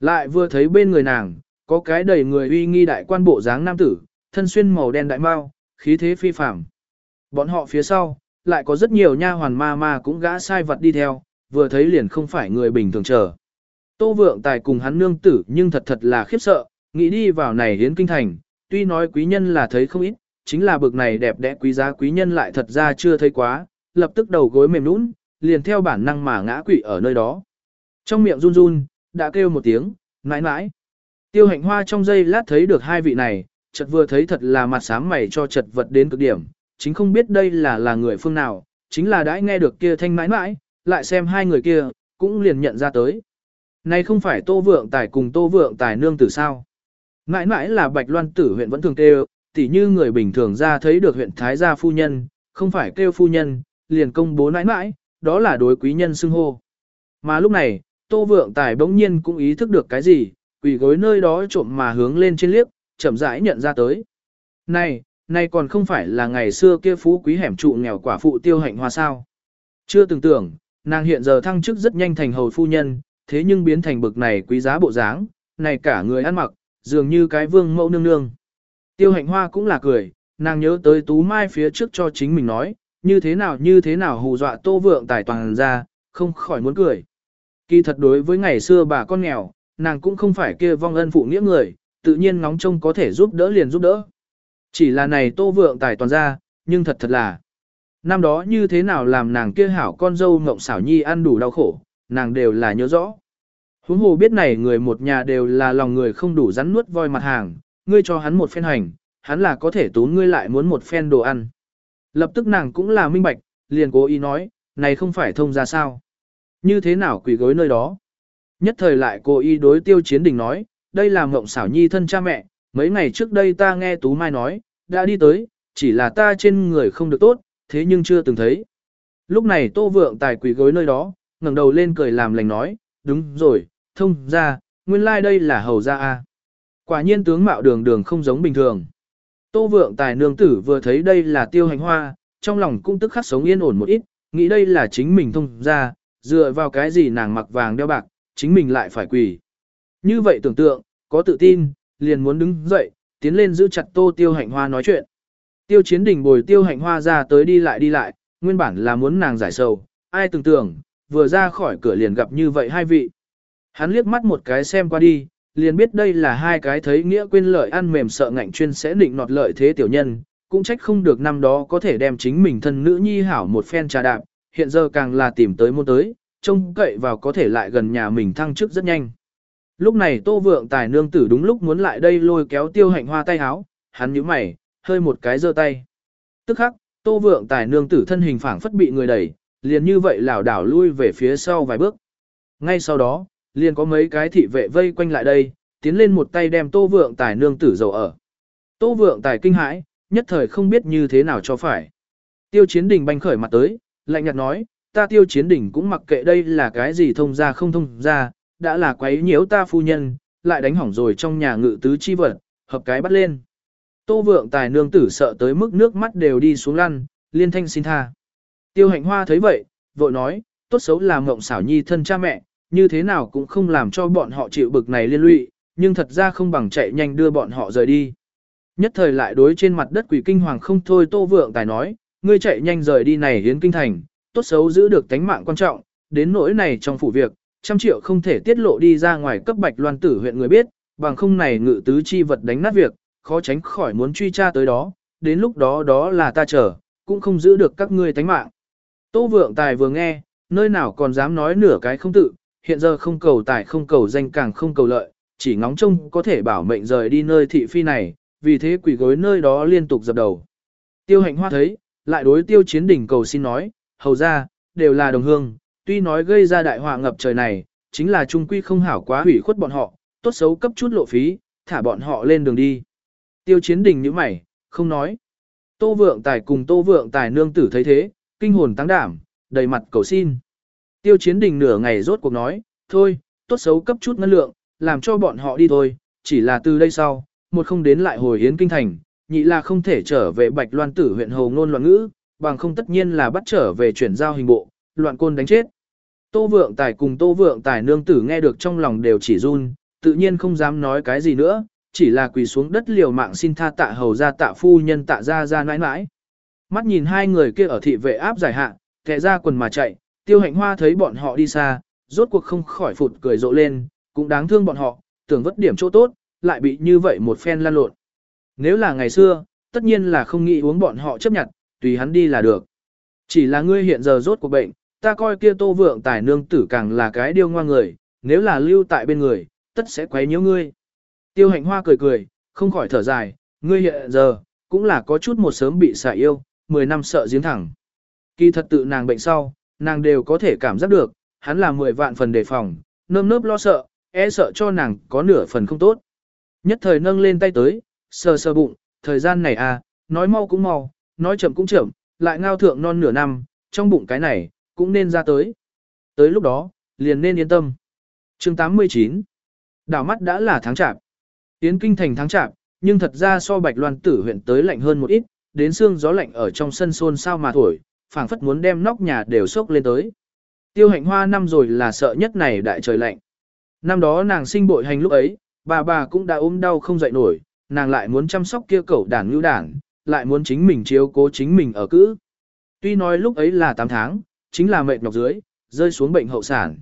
Lại vừa thấy bên người nàng, có cái đầy người uy nghi đại quan bộ dáng nam tử, thân xuyên màu đen đại mao, khí thế phi phàm. Bọn họ phía sau, lại có rất nhiều nha hoàn ma ma cũng gã sai vật đi theo, vừa thấy liền không phải người bình thường chờ. Tô vượng tài cùng hắn nương tử nhưng thật thật là khiếp sợ, nghĩ đi vào này hiến kinh thành, tuy nói quý nhân là thấy không ít, chính là bực này đẹp đẽ quý giá quý nhân lại thật ra chưa thấy quá, lập tức đầu gối mềm nũng, liền theo bản năng mà ngã quỵ ở nơi đó. Trong miệng run run, đã kêu một tiếng, mãi mãi. Tiêu hạnh hoa trong giây lát thấy được hai vị này, chợt vừa thấy thật là mặt sám mày cho chật vật đến cực điểm, chính không biết đây là là người phương nào, chính là đã nghe được kia thanh mãi mãi, lại xem hai người kia, cũng liền nhận ra tới. Này không phải Tô Vượng Tài cùng Tô Vượng Tài nương tử sao? Mãi mãi là Bạch Loan tử huyện vẫn thường kêu, tỉ như người bình thường ra thấy được huyện Thái gia phu nhân, không phải kêu phu nhân, liền công bố mãi mãi, đó là đối quý nhân xưng hô. Mà lúc này, Tô Vượng Tài bỗng nhiên cũng ý thức được cái gì, quỷ gối nơi đó trộm mà hướng lên trên liếc, chậm rãi nhận ra tới. Này, này còn không phải là ngày xưa kia phú quý hẻm trụ nghèo quả phụ tiêu hạnh hoa sao. Chưa từng tưởng, nàng hiện giờ thăng chức rất nhanh thành hầu phu nhân, thế nhưng biến thành bực này quý giá bộ dáng, này cả người ăn mặc, dường như cái vương mẫu nương nương. Tiêu hạnh hoa cũng là cười, nàng nhớ tới tú mai phía trước cho chính mình nói, như thế nào như thế nào hù dọa tô vượng tài toàn ra, không khỏi muốn cười. Kỳ thật đối với ngày xưa bà con nghèo, nàng cũng không phải kia vong ân phụ nghĩa người, tự nhiên ngóng trông có thể giúp đỡ liền giúp đỡ. Chỉ là này tô vượng tài toàn ra, nhưng thật thật là. Năm đó như thế nào làm nàng kia hảo con dâu ngộng xảo nhi ăn đủ đau khổ, nàng đều là nhớ rõ. Huống hồ biết này người một nhà đều là lòng người không đủ rắn nuốt voi mặt hàng, ngươi cho hắn một phen hành, hắn là có thể tốn ngươi lại muốn một phen đồ ăn. Lập tức nàng cũng là minh bạch, liền cố ý nói, này không phải thông ra sao. Như thế nào quỷ gối nơi đó. Nhất thời lại cố ý đối tiêu chiến đình nói, đây là mộng xảo nhi thân cha mẹ, mấy ngày trước đây ta nghe Tú Mai nói, đã đi tới, chỉ là ta trên người không được tốt, thế nhưng chưa từng thấy. Lúc này tô vượng tài quỷ gối nơi đó, ngẩng đầu lên cười làm lành nói, đúng rồi, thông ra, nguyên lai like đây là hầu gia A. Quả nhiên tướng mạo đường đường không giống bình thường. Tô vượng tài nương tử vừa thấy đây là tiêu hành hoa, trong lòng cũng tức khắc sống yên ổn một ít, nghĩ đây là chính mình thông ra, dựa vào cái gì nàng mặc vàng đeo bạc, chính mình lại phải quỳ. Như vậy tưởng tượng, có tự tin, liền muốn đứng dậy, tiến lên giữ chặt tô tiêu hạnh hoa nói chuyện. Tiêu chiến đỉnh bồi tiêu hạnh hoa ra tới đi lại đi lại, nguyên bản là muốn nàng giải sầu, ai tưởng tượng, vừa ra khỏi cửa liền gặp như vậy hai vị. Hắn liếc mắt một cái xem qua đi, liền biết đây là hai cái thấy nghĩa quên lợi ăn mềm sợ ngạnh chuyên sẽ định nọt lợi thế tiểu nhân, cũng trách không được năm đó có thể đem chính mình thân nữ nhi hảo một phen trà đạp, hiện giờ càng là tìm tới môn tới, trông cậy vào có thể lại gần nhà mình thăng chức rất nhanh. Lúc này tô vượng tài nương tử đúng lúc muốn lại đây lôi kéo tiêu hạnh hoa tay háo, hắn nhíu mày, hơi một cái giơ tay. Tức khắc, tô vượng tài nương tử thân hình phảng phất bị người đẩy, liền như vậy lảo đảo lui về phía sau vài bước. Ngay sau đó, liền có mấy cái thị vệ vây quanh lại đây, tiến lên một tay đem tô vượng tài nương tử dầu ở. Tô vượng tài kinh hãi, nhất thời không biết như thế nào cho phải. Tiêu chiến đình banh khởi mặt tới, lạnh nhạt nói, ta tiêu chiến đình cũng mặc kệ đây là cái gì thông ra không thông ra, đã là quấy nhiễu ta phu nhân, lại đánh hỏng rồi trong nhà ngự tứ chi vật, hợp cái bắt lên. Tô vượng tài nương tử sợ tới mức nước mắt đều đi xuống lăn, liên thanh xin tha. Tiêu hạnh hoa thấy vậy, vội nói, tốt xấu là mộng xảo nhi thân cha mẹ, như thế nào cũng không làm cho bọn họ chịu bực này liên lụy, nhưng thật ra không bằng chạy nhanh đưa bọn họ rời đi. Nhất thời lại đối trên mặt đất quỷ kinh hoàng không thôi tô vượng tài nói, ngươi chạy nhanh rời đi này hiến kinh thành, tốt xấu giữ được tánh mạng quan trọng, đến nỗi này trong phủ việc, trăm triệu không thể tiết lộ đi ra ngoài cấp bạch loan tử huyện người biết, bằng không này ngự tứ chi vật đánh nát việc, khó tránh khỏi muốn truy tra tới đó, đến lúc đó đó là ta chờ, cũng không giữ được các ngươi tánh mạng. Tô vượng tài vừa nghe, nơi nào còn dám nói nửa cái không tự, hiện giờ không cầu tài không cầu danh càng không cầu lợi, chỉ ngóng trông có thể bảo mệnh rời đi nơi thị phi này, vì thế quỷ gối nơi đó liên tục dập đầu. Tiêu hạnh hoa thấy, lại đối tiêu chiến đỉnh cầu xin nói, hầu ra, đều là đồng hương, tuy nói gây ra đại họa ngập trời này, chính là trung quy không hảo quá hủy khuất bọn họ, tốt xấu cấp chút lộ phí, thả bọn họ lên đường đi. Tiêu chiến đình như mày, không nói. Tô vượng tài cùng tô vượng tài nương tử thấy thế, kinh hồn tăng đảm, đầy mặt cầu xin. Tiêu chiến đình nửa ngày rốt cuộc nói, thôi, tốt xấu cấp chút ngân lượng, làm cho bọn họ đi thôi, chỉ là từ đây sau, một không đến lại hồi hiến kinh thành, nhị là không thể trở về bạch loan tử huyện hồ ngôn loạn ngữ, bằng không tất nhiên là bắt trở về chuyển giao hình bộ, loạn côn đánh chết. Tô vượng tài cùng tô vượng tài nương tử nghe được trong lòng đều chỉ run, tự nhiên không dám nói cái gì nữa, chỉ là quỳ xuống đất liều mạng xin tha tạ hầu ra tạ phu nhân tạ ra ra nãi nãi. Mắt nhìn hai người kia ở thị vệ áp giải hạ, kẻ ra quần mà chạy, tiêu hạnh hoa thấy bọn họ đi xa, rốt cuộc không khỏi phụt cười rộ lên, cũng đáng thương bọn họ, tưởng vất điểm chỗ tốt, lại bị như vậy một phen lan lộn. Nếu là ngày xưa, tất nhiên là không nghĩ uống bọn họ chấp nhận, tùy hắn đi là được. Chỉ là ngươi hiện giờ rốt cuộc bệnh, ta coi kia tô vượng tài nương tử càng là cái điêu ngoa người, nếu là lưu tại bên người, tất sẽ quấy nhiễu ngươi. Tiêu hạnh hoa cười cười, không khỏi thở dài, ngươi hiện giờ, cũng là có chút một sớm bị xả yêu, 10 năm sợ giếng thẳng. Kỳ thật tự nàng bệnh sau, nàng đều có thể cảm giác được, hắn là 10 vạn phần đề phòng, nơm nớp lo sợ, e sợ cho nàng có nửa phần không tốt. Nhất thời nâng lên tay tới, sờ sờ bụng, thời gian này à, nói mau cũng mau, nói chậm cũng chậm, lại ngao thượng non nửa năm, trong bụng cái này, cũng nên ra tới. Tới lúc đó, liền nên yên tâm. chương 89 Đảo mắt đã là tháng chạp. Tiến kinh thành tháng chạp, nhưng thật ra so bạch loan tử huyện tới lạnh hơn một ít, đến xương gió lạnh ở trong sân xôn sao mà thổi, phảng phất muốn đem nóc nhà đều sốc lên tới. Tiêu hạnh hoa năm rồi là sợ nhất này đại trời lạnh. Năm đó nàng sinh bội hành lúc ấy, bà bà cũng đã ốm đau không dậy nổi, nàng lại muốn chăm sóc kia cậu đàn lưu đàn, lại muốn chính mình chiếu cố chính mình ở cữ. Tuy nói lúc ấy là 8 tháng, chính là mệt nhọc dưới, rơi xuống bệnh hậu sản.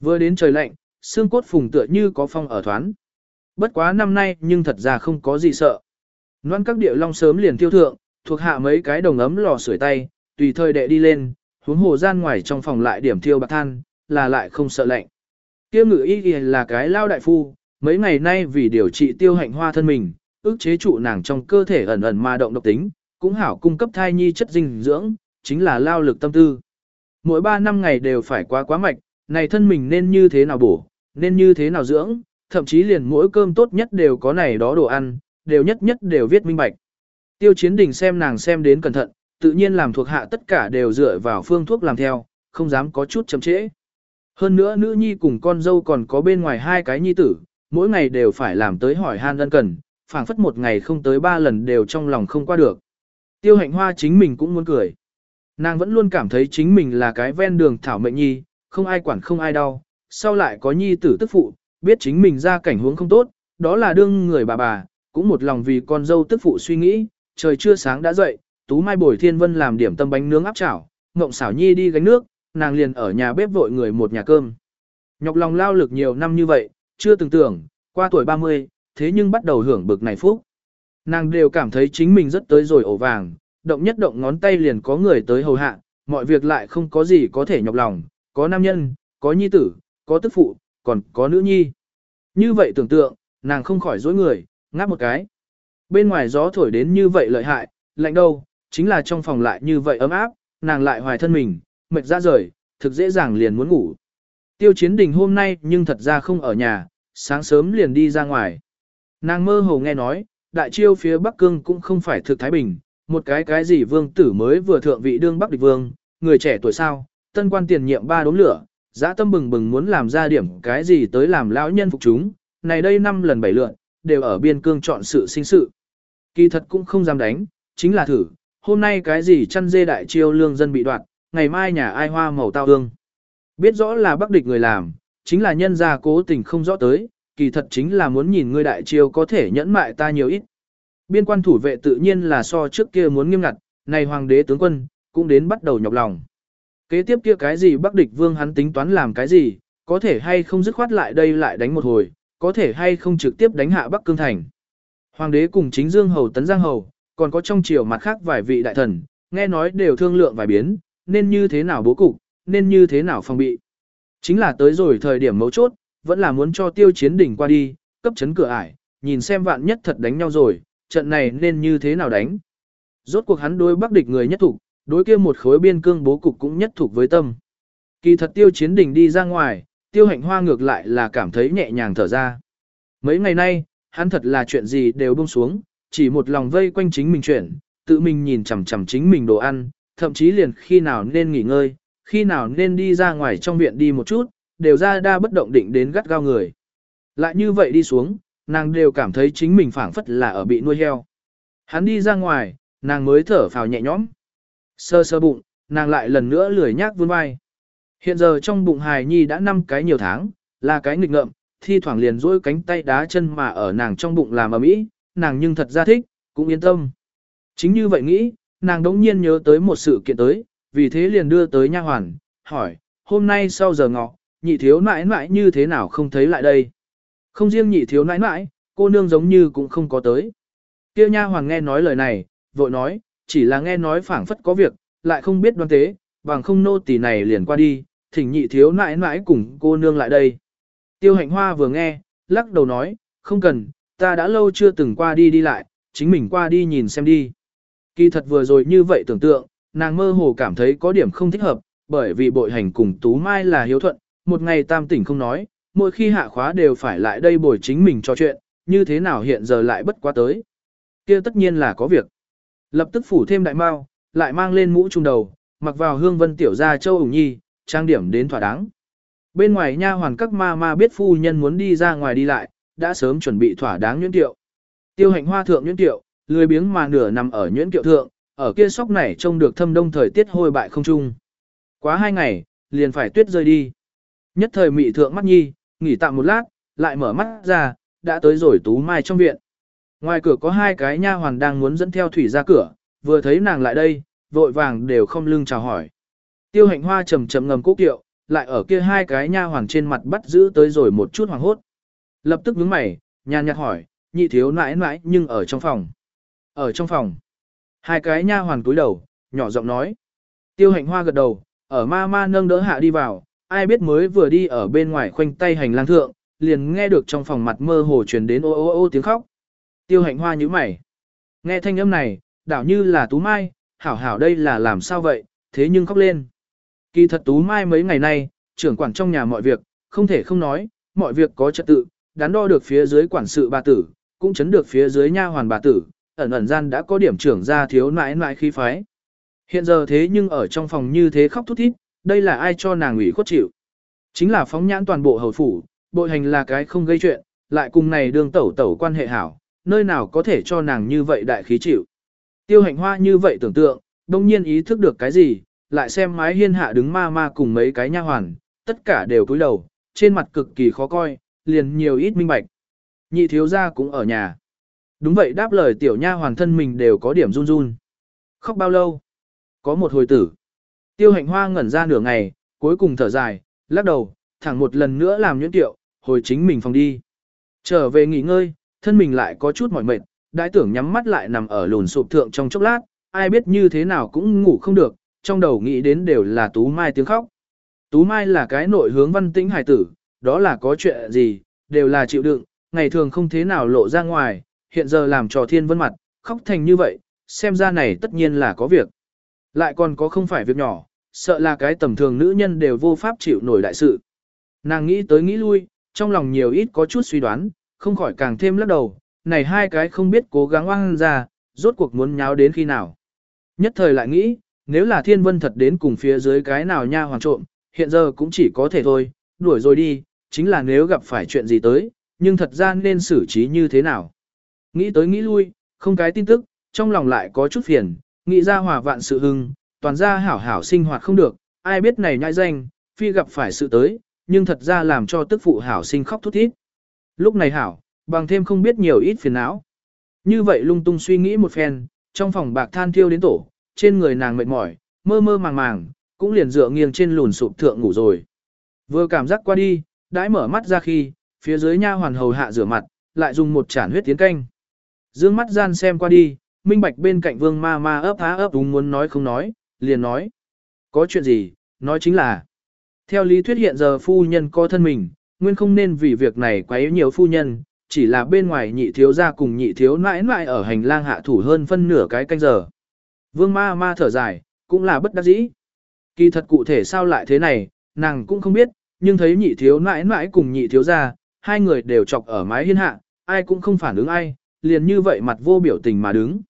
Vừa đến trời lạnh, xương cốt phùng tựa như có phong ở thoán. Bất quá năm nay nhưng thật ra không có gì sợ. Loan các địa long sớm liền tiêu thượng, thuộc hạ mấy cái đồng ấm lò sưởi tay, tùy thời đệ đi lên, huống hồ gian ngoài trong phòng lại điểm thiêu bạc than, là lại không sợ lạnh. Tiêu ngự y là cái lao đại phu, mấy ngày nay vì điều trị tiêu hạnh hoa thân mình, ức chế trụ nàng trong cơ thể ẩn ẩn ma động độc tính, cũng hảo cung cấp thai nhi chất dinh dưỡng, chính là lao lực tâm tư. Mỗi 3 năm ngày đều phải quá quá mạch, này thân mình nên như thế nào bổ, nên như thế nào dưỡng, thậm chí liền mỗi cơm tốt nhất đều có này đó đồ ăn, đều nhất nhất đều viết minh bạch. Tiêu chiến đình xem nàng xem đến cẩn thận, tự nhiên làm thuộc hạ tất cả đều dựa vào phương thuốc làm theo, không dám có chút chậm trễ. Hơn nữa nữ nhi cùng con dâu còn có bên ngoài hai cái nhi tử, mỗi ngày đều phải làm tới hỏi han ân cần, phảng phất một ngày không tới ba lần đều trong lòng không qua được. Tiêu hạnh hoa chính mình cũng muốn cười. Nàng vẫn luôn cảm thấy chính mình là cái ven đường thảo mệnh nhi, không ai quản không ai đau, sau lại có nhi tử tức phụ, biết chính mình ra cảnh huống không tốt, đó là đương người bà bà, cũng một lòng vì con dâu tức phụ suy nghĩ, trời chưa sáng đã dậy, Tú Mai Bồi Thiên Vân làm điểm tâm bánh nướng áp chảo, Ngộng xảo nhi đi gánh nước, nàng liền ở nhà bếp vội người một nhà cơm. Nhọc lòng lao lực nhiều năm như vậy, chưa từng tưởng, qua tuổi 30, thế nhưng bắt đầu hưởng bực này phúc. Nàng đều cảm thấy chính mình rất tới rồi ổ vàng, động nhất động ngón tay liền có người tới hầu hạ, mọi việc lại không có gì có thể nhọc lòng, có nam nhân, có nhi tử, có tức phụ, còn có nữ nhi. Như vậy tưởng tượng, nàng không khỏi dối người, ngáp một cái. Bên ngoài gió thổi đến như vậy lợi hại, lạnh đâu, chính là trong phòng lại như vậy ấm áp, nàng lại hoài thân mình, mệt ra rời, thực dễ dàng liền muốn ngủ. Tiêu chiến đình hôm nay nhưng thật ra không ở nhà, sáng sớm liền đi ra ngoài. Nàng mơ hồ nghe nói, đại chiêu phía Bắc Cương cũng không phải thực Thái Bình, một cái cái gì vương tử mới vừa thượng vị đương Bắc địch vương, người trẻ tuổi sao, tân quan tiền nhiệm ba đốm lửa, dã tâm bừng bừng muốn làm ra điểm cái gì tới làm lão nhân phục chúng, này đây năm lần bảy lượn, đều ở biên cương chọn sự sinh sự. Kỳ thật cũng không dám đánh, chính là thử, hôm nay cái gì chăn dê đại chiêu lương dân bị đoạt, ngày mai nhà ai hoa màu tao hương. Biết rõ là bắc địch người làm, chính là nhân gia cố tình không rõ tới, kỳ thật chính là muốn nhìn ngươi đại chiêu có thể nhẫn mại ta nhiều ít. Biên quan thủ vệ tự nhiên là so trước kia muốn nghiêm ngặt, này hoàng đế tướng quân, cũng đến bắt đầu nhọc lòng. Kế tiếp kia cái gì bắc địch vương hắn tính toán làm cái gì, có thể hay không dứt khoát lại đây lại đánh một hồi, có thể hay không trực tiếp đánh hạ Bắc Cương Thành. Hoàng đế cùng chính Dương Hầu Tấn Giang Hầu, còn có trong triều mặt khác vài vị đại thần, nghe nói đều thương lượng vài biến, nên như thế nào bố cục, nên như thế nào phòng bị. Chính là tới rồi thời điểm mấu chốt, vẫn là muốn cho tiêu chiến đỉnh qua đi, cấp chấn cửa ải, nhìn xem vạn nhất thật đánh nhau rồi, trận này nên như thế nào đánh. Rốt cuộc hắn đối bắc địch người nhất thủ, Đối kia một khối biên cương bố cục cũng nhất thuộc với tâm. Kỳ thật tiêu chiến đình đi ra ngoài, tiêu hạnh hoa ngược lại là cảm thấy nhẹ nhàng thở ra. Mấy ngày nay, hắn thật là chuyện gì đều buông xuống, chỉ một lòng vây quanh chính mình chuyển, tự mình nhìn chằm chằm chính mình đồ ăn, thậm chí liền khi nào nên nghỉ ngơi, khi nào nên đi ra ngoài trong viện đi một chút, đều ra đa bất động định đến gắt gao người. Lại như vậy đi xuống, nàng đều cảm thấy chính mình phảng phất là ở bị nuôi heo. Hắn đi ra ngoài, nàng mới thở phào nhẹ nhõm. Sơ sơ bụng, nàng lại lần nữa lười nhác vươn vai. Hiện giờ trong bụng hài nhi đã năm cái nhiều tháng, là cái nghịch ngợm, thi thoảng liền duỗi cánh tay đá chân mà ở nàng trong bụng làm ầm mỹ, nàng nhưng thật ra thích, cũng yên tâm. Chính như vậy nghĩ, nàng đống nhiên nhớ tới một sự kiện tới, vì thế liền đưa tới nha hoàn, hỏi, hôm nay sau giờ ngọ, nhị thiếu nãi nãi như thế nào không thấy lại đây? Không riêng nhị thiếu nãi nãi, cô nương giống như cũng không có tới. Kia nha Hoàng nghe nói lời này, vội nói, chỉ là nghe nói phảng phất có việc, lại không biết đoan tế, bằng không nô tỳ này liền qua đi, thỉnh nhị thiếu nãi nãi cùng cô nương lại đây. Tiêu hạnh hoa vừa nghe, lắc đầu nói, không cần, ta đã lâu chưa từng qua đi đi lại, chính mình qua đi nhìn xem đi. Kỳ thật vừa rồi như vậy tưởng tượng, nàng mơ hồ cảm thấy có điểm không thích hợp, bởi vì bội hành cùng Tú Mai là hiếu thuận, một ngày tam tỉnh không nói, mỗi khi hạ khóa đều phải lại đây bồi chính mình cho chuyện, như thế nào hiện giờ lại bất quá tới. kia tất nhiên là có việc. Lập tức phủ thêm đại mao, lại mang lên mũ trung đầu, mặc vào hương vân tiểu gia châu ủng nhi, trang điểm đến thỏa đáng. Bên ngoài nha hoàn các ma ma biết phu nhân muốn đi ra ngoài đi lại, đã sớm chuẩn bị thỏa đáng nhuyễn tiệu. Tiêu hạnh hoa thượng nhuyễn tiệu, lười biếng mà nửa nằm ở nhuyễn tiệu thượng, ở kia sóc này trông được thâm đông thời tiết hôi bại không trung. Quá hai ngày, liền phải tuyết rơi đi. Nhất thời mị thượng mắt nhi, nghỉ tạm một lát, lại mở mắt ra, đã tới rồi tú mai trong viện. Ngoài cửa có hai cái nha hoàn đang muốn dẫn theo thủy ra cửa, vừa thấy nàng lại đây, vội vàng đều không lưng chào hỏi. Tiêu hạnh hoa trầm trầm ngầm cố kiệu, lại ở kia hai cái nha hoàn trên mặt bắt giữ tới rồi một chút hoàng hốt. Lập tức nhướng mày, nhàn nhạt hỏi, nhị thiếu nãi nãi nhưng ở trong phòng. Ở trong phòng. Hai cái nha hoàn cúi đầu, nhỏ giọng nói. Tiêu hạnh hoa gật đầu, ở ma ma nâng đỡ hạ đi vào, ai biết mới vừa đi ở bên ngoài khoanh tay hành lang thượng, liền nghe được trong phòng mặt mơ hồ truyền đến ô ô ô tiếng khóc. Tiêu hạnh hoa nhíu mày. Nghe thanh âm này, đảo như là tú mai, hảo hảo đây là làm sao vậy, thế nhưng khóc lên. Kỳ thật tú mai mấy ngày nay, trưởng quản trong nhà mọi việc, không thể không nói, mọi việc có trật tự, đắn đo được phía dưới quản sự bà tử, cũng chấn được phía dưới nha hoàn bà tử, ẩn ẩn gian đã có điểm trưởng ra thiếu nãi nãi khí phái. Hiện giờ thế nhưng ở trong phòng như thế khóc thút thít, đây là ai cho nàng ủy khuất chịu. Chính là phóng nhãn toàn bộ hầu phủ, bội hành là cái không gây chuyện, lại cùng này đường tẩu tẩu quan hệ hảo, nơi nào có thể cho nàng như vậy đại khí chịu. Tiêu hạnh hoa như vậy tưởng tượng, đông nhiên ý thức được cái gì, lại xem mái hiên hạ đứng ma ma cùng mấy cái nha hoàn, tất cả đều cúi đầu, trên mặt cực kỳ khó coi, liền nhiều ít minh bạch. Nhị thiếu gia cũng ở nhà. Đúng vậy đáp lời tiểu nha hoàn thân mình đều có điểm run run. Khóc bao lâu? Có một hồi tử. Tiêu hạnh hoa ngẩn ra nửa ngày, cuối cùng thở dài, lắc đầu, thẳng một lần nữa làm nhuyễn tiệu, hồi chính mình phòng đi. Trở về nghỉ ngơi, thân mình lại có chút mỏi mệt, đại tưởng nhắm mắt lại nằm ở lùn sụp thượng trong chốc lát, ai biết như thế nào cũng ngủ không được, trong đầu nghĩ đến đều là Tú Mai tiếng khóc. Tú Mai là cái nội hướng văn tĩnh hải tử, đó là có chuyện gì, đều là chịu đựng, ngày thường không thế nào lộ ra ngoài, hiện giờ làm trò thiên vân mặt, khóc thành như vậy, xem ra này tất nhiên là có việc. Lại còn có không phải việc nhỏ, sợ là cái tầm thường nữ nhân đều vô pháp chịu nổi đại sự. Nàng nghĩ tới nghĩ lui, trong lòng nhiều ít có chút suy đoán, không khỏi càng thêm lắc đầu, này hai cái không biết cố gắng oan ra, rốt cuộc muốn nháo đến khi nào. Nhất thời lại nghĩ, nếu là thiên vân thật đến cùng phía dưới cái nào nha hoàng trộm, hiện giờ cũng chỉ có thể thôi, đuổi rồi đi, chính là nếu gặp phải chuyện gì tới, nhưng thật ra nên xử trí như thế nào. Nghĩ tới nghĩ lui, không cái tin tức, trong lòng lại có chút phiền, nghĩ ra hòa vạn sự hưng, toàn ra hảo hảo sinh hoạt không được, ai biết này nhãi danh, phi gặp phải sự tới, nhưng thật ra làm cho tức phụ hảo sinh khóc thút thít. Lúc này hảo, bằng thêm không biết nhiều ít phiền não. Như vậy lung tung suy nghĩ một phen, trong phòng bạc than thiêu đến tổ, trên người nàng mệt mỏi, mơ mơ màng màng, cũng liền dựa nghiêng trên lùn sụp thượng ngủ rồi. Vừa cảm giác qua đi, đãi mở mắt ra khi, phía dưới nha hoàn hầu hạ rửa mặt, lại dùng một chản huyết tiến canh. Dương mắt gian xem qua đi, minh bạch bên cạnh vương ma ma ấp há ấp đúng muốn nói không nói, liền nói. Có chuyện gì, nói chính là. Theo lý thuyết hiện giờ phu nhân có thân mình, nguyên không nên vì việc này quấy nhiều phu nhân, chỉ là bên ngoài nhị thiếu ra cùng nhị thiếu nãi nãi ở hành lang hạ thủ hơn phân nửa cái canh giờ. Vương ma ma thở dài, cũng là bất đắc dĩ. Kỳ thật cụ thể sao lại thế này, nàng cũng không biết, nhưng thấy nhị thiếu nãi nãi cùng nhị thiếu ra, hai người đều chọc ở mái hiên hạ, ai cũng không phản ứng ai, liền như vậy mặt vô biểu tình mà đứng.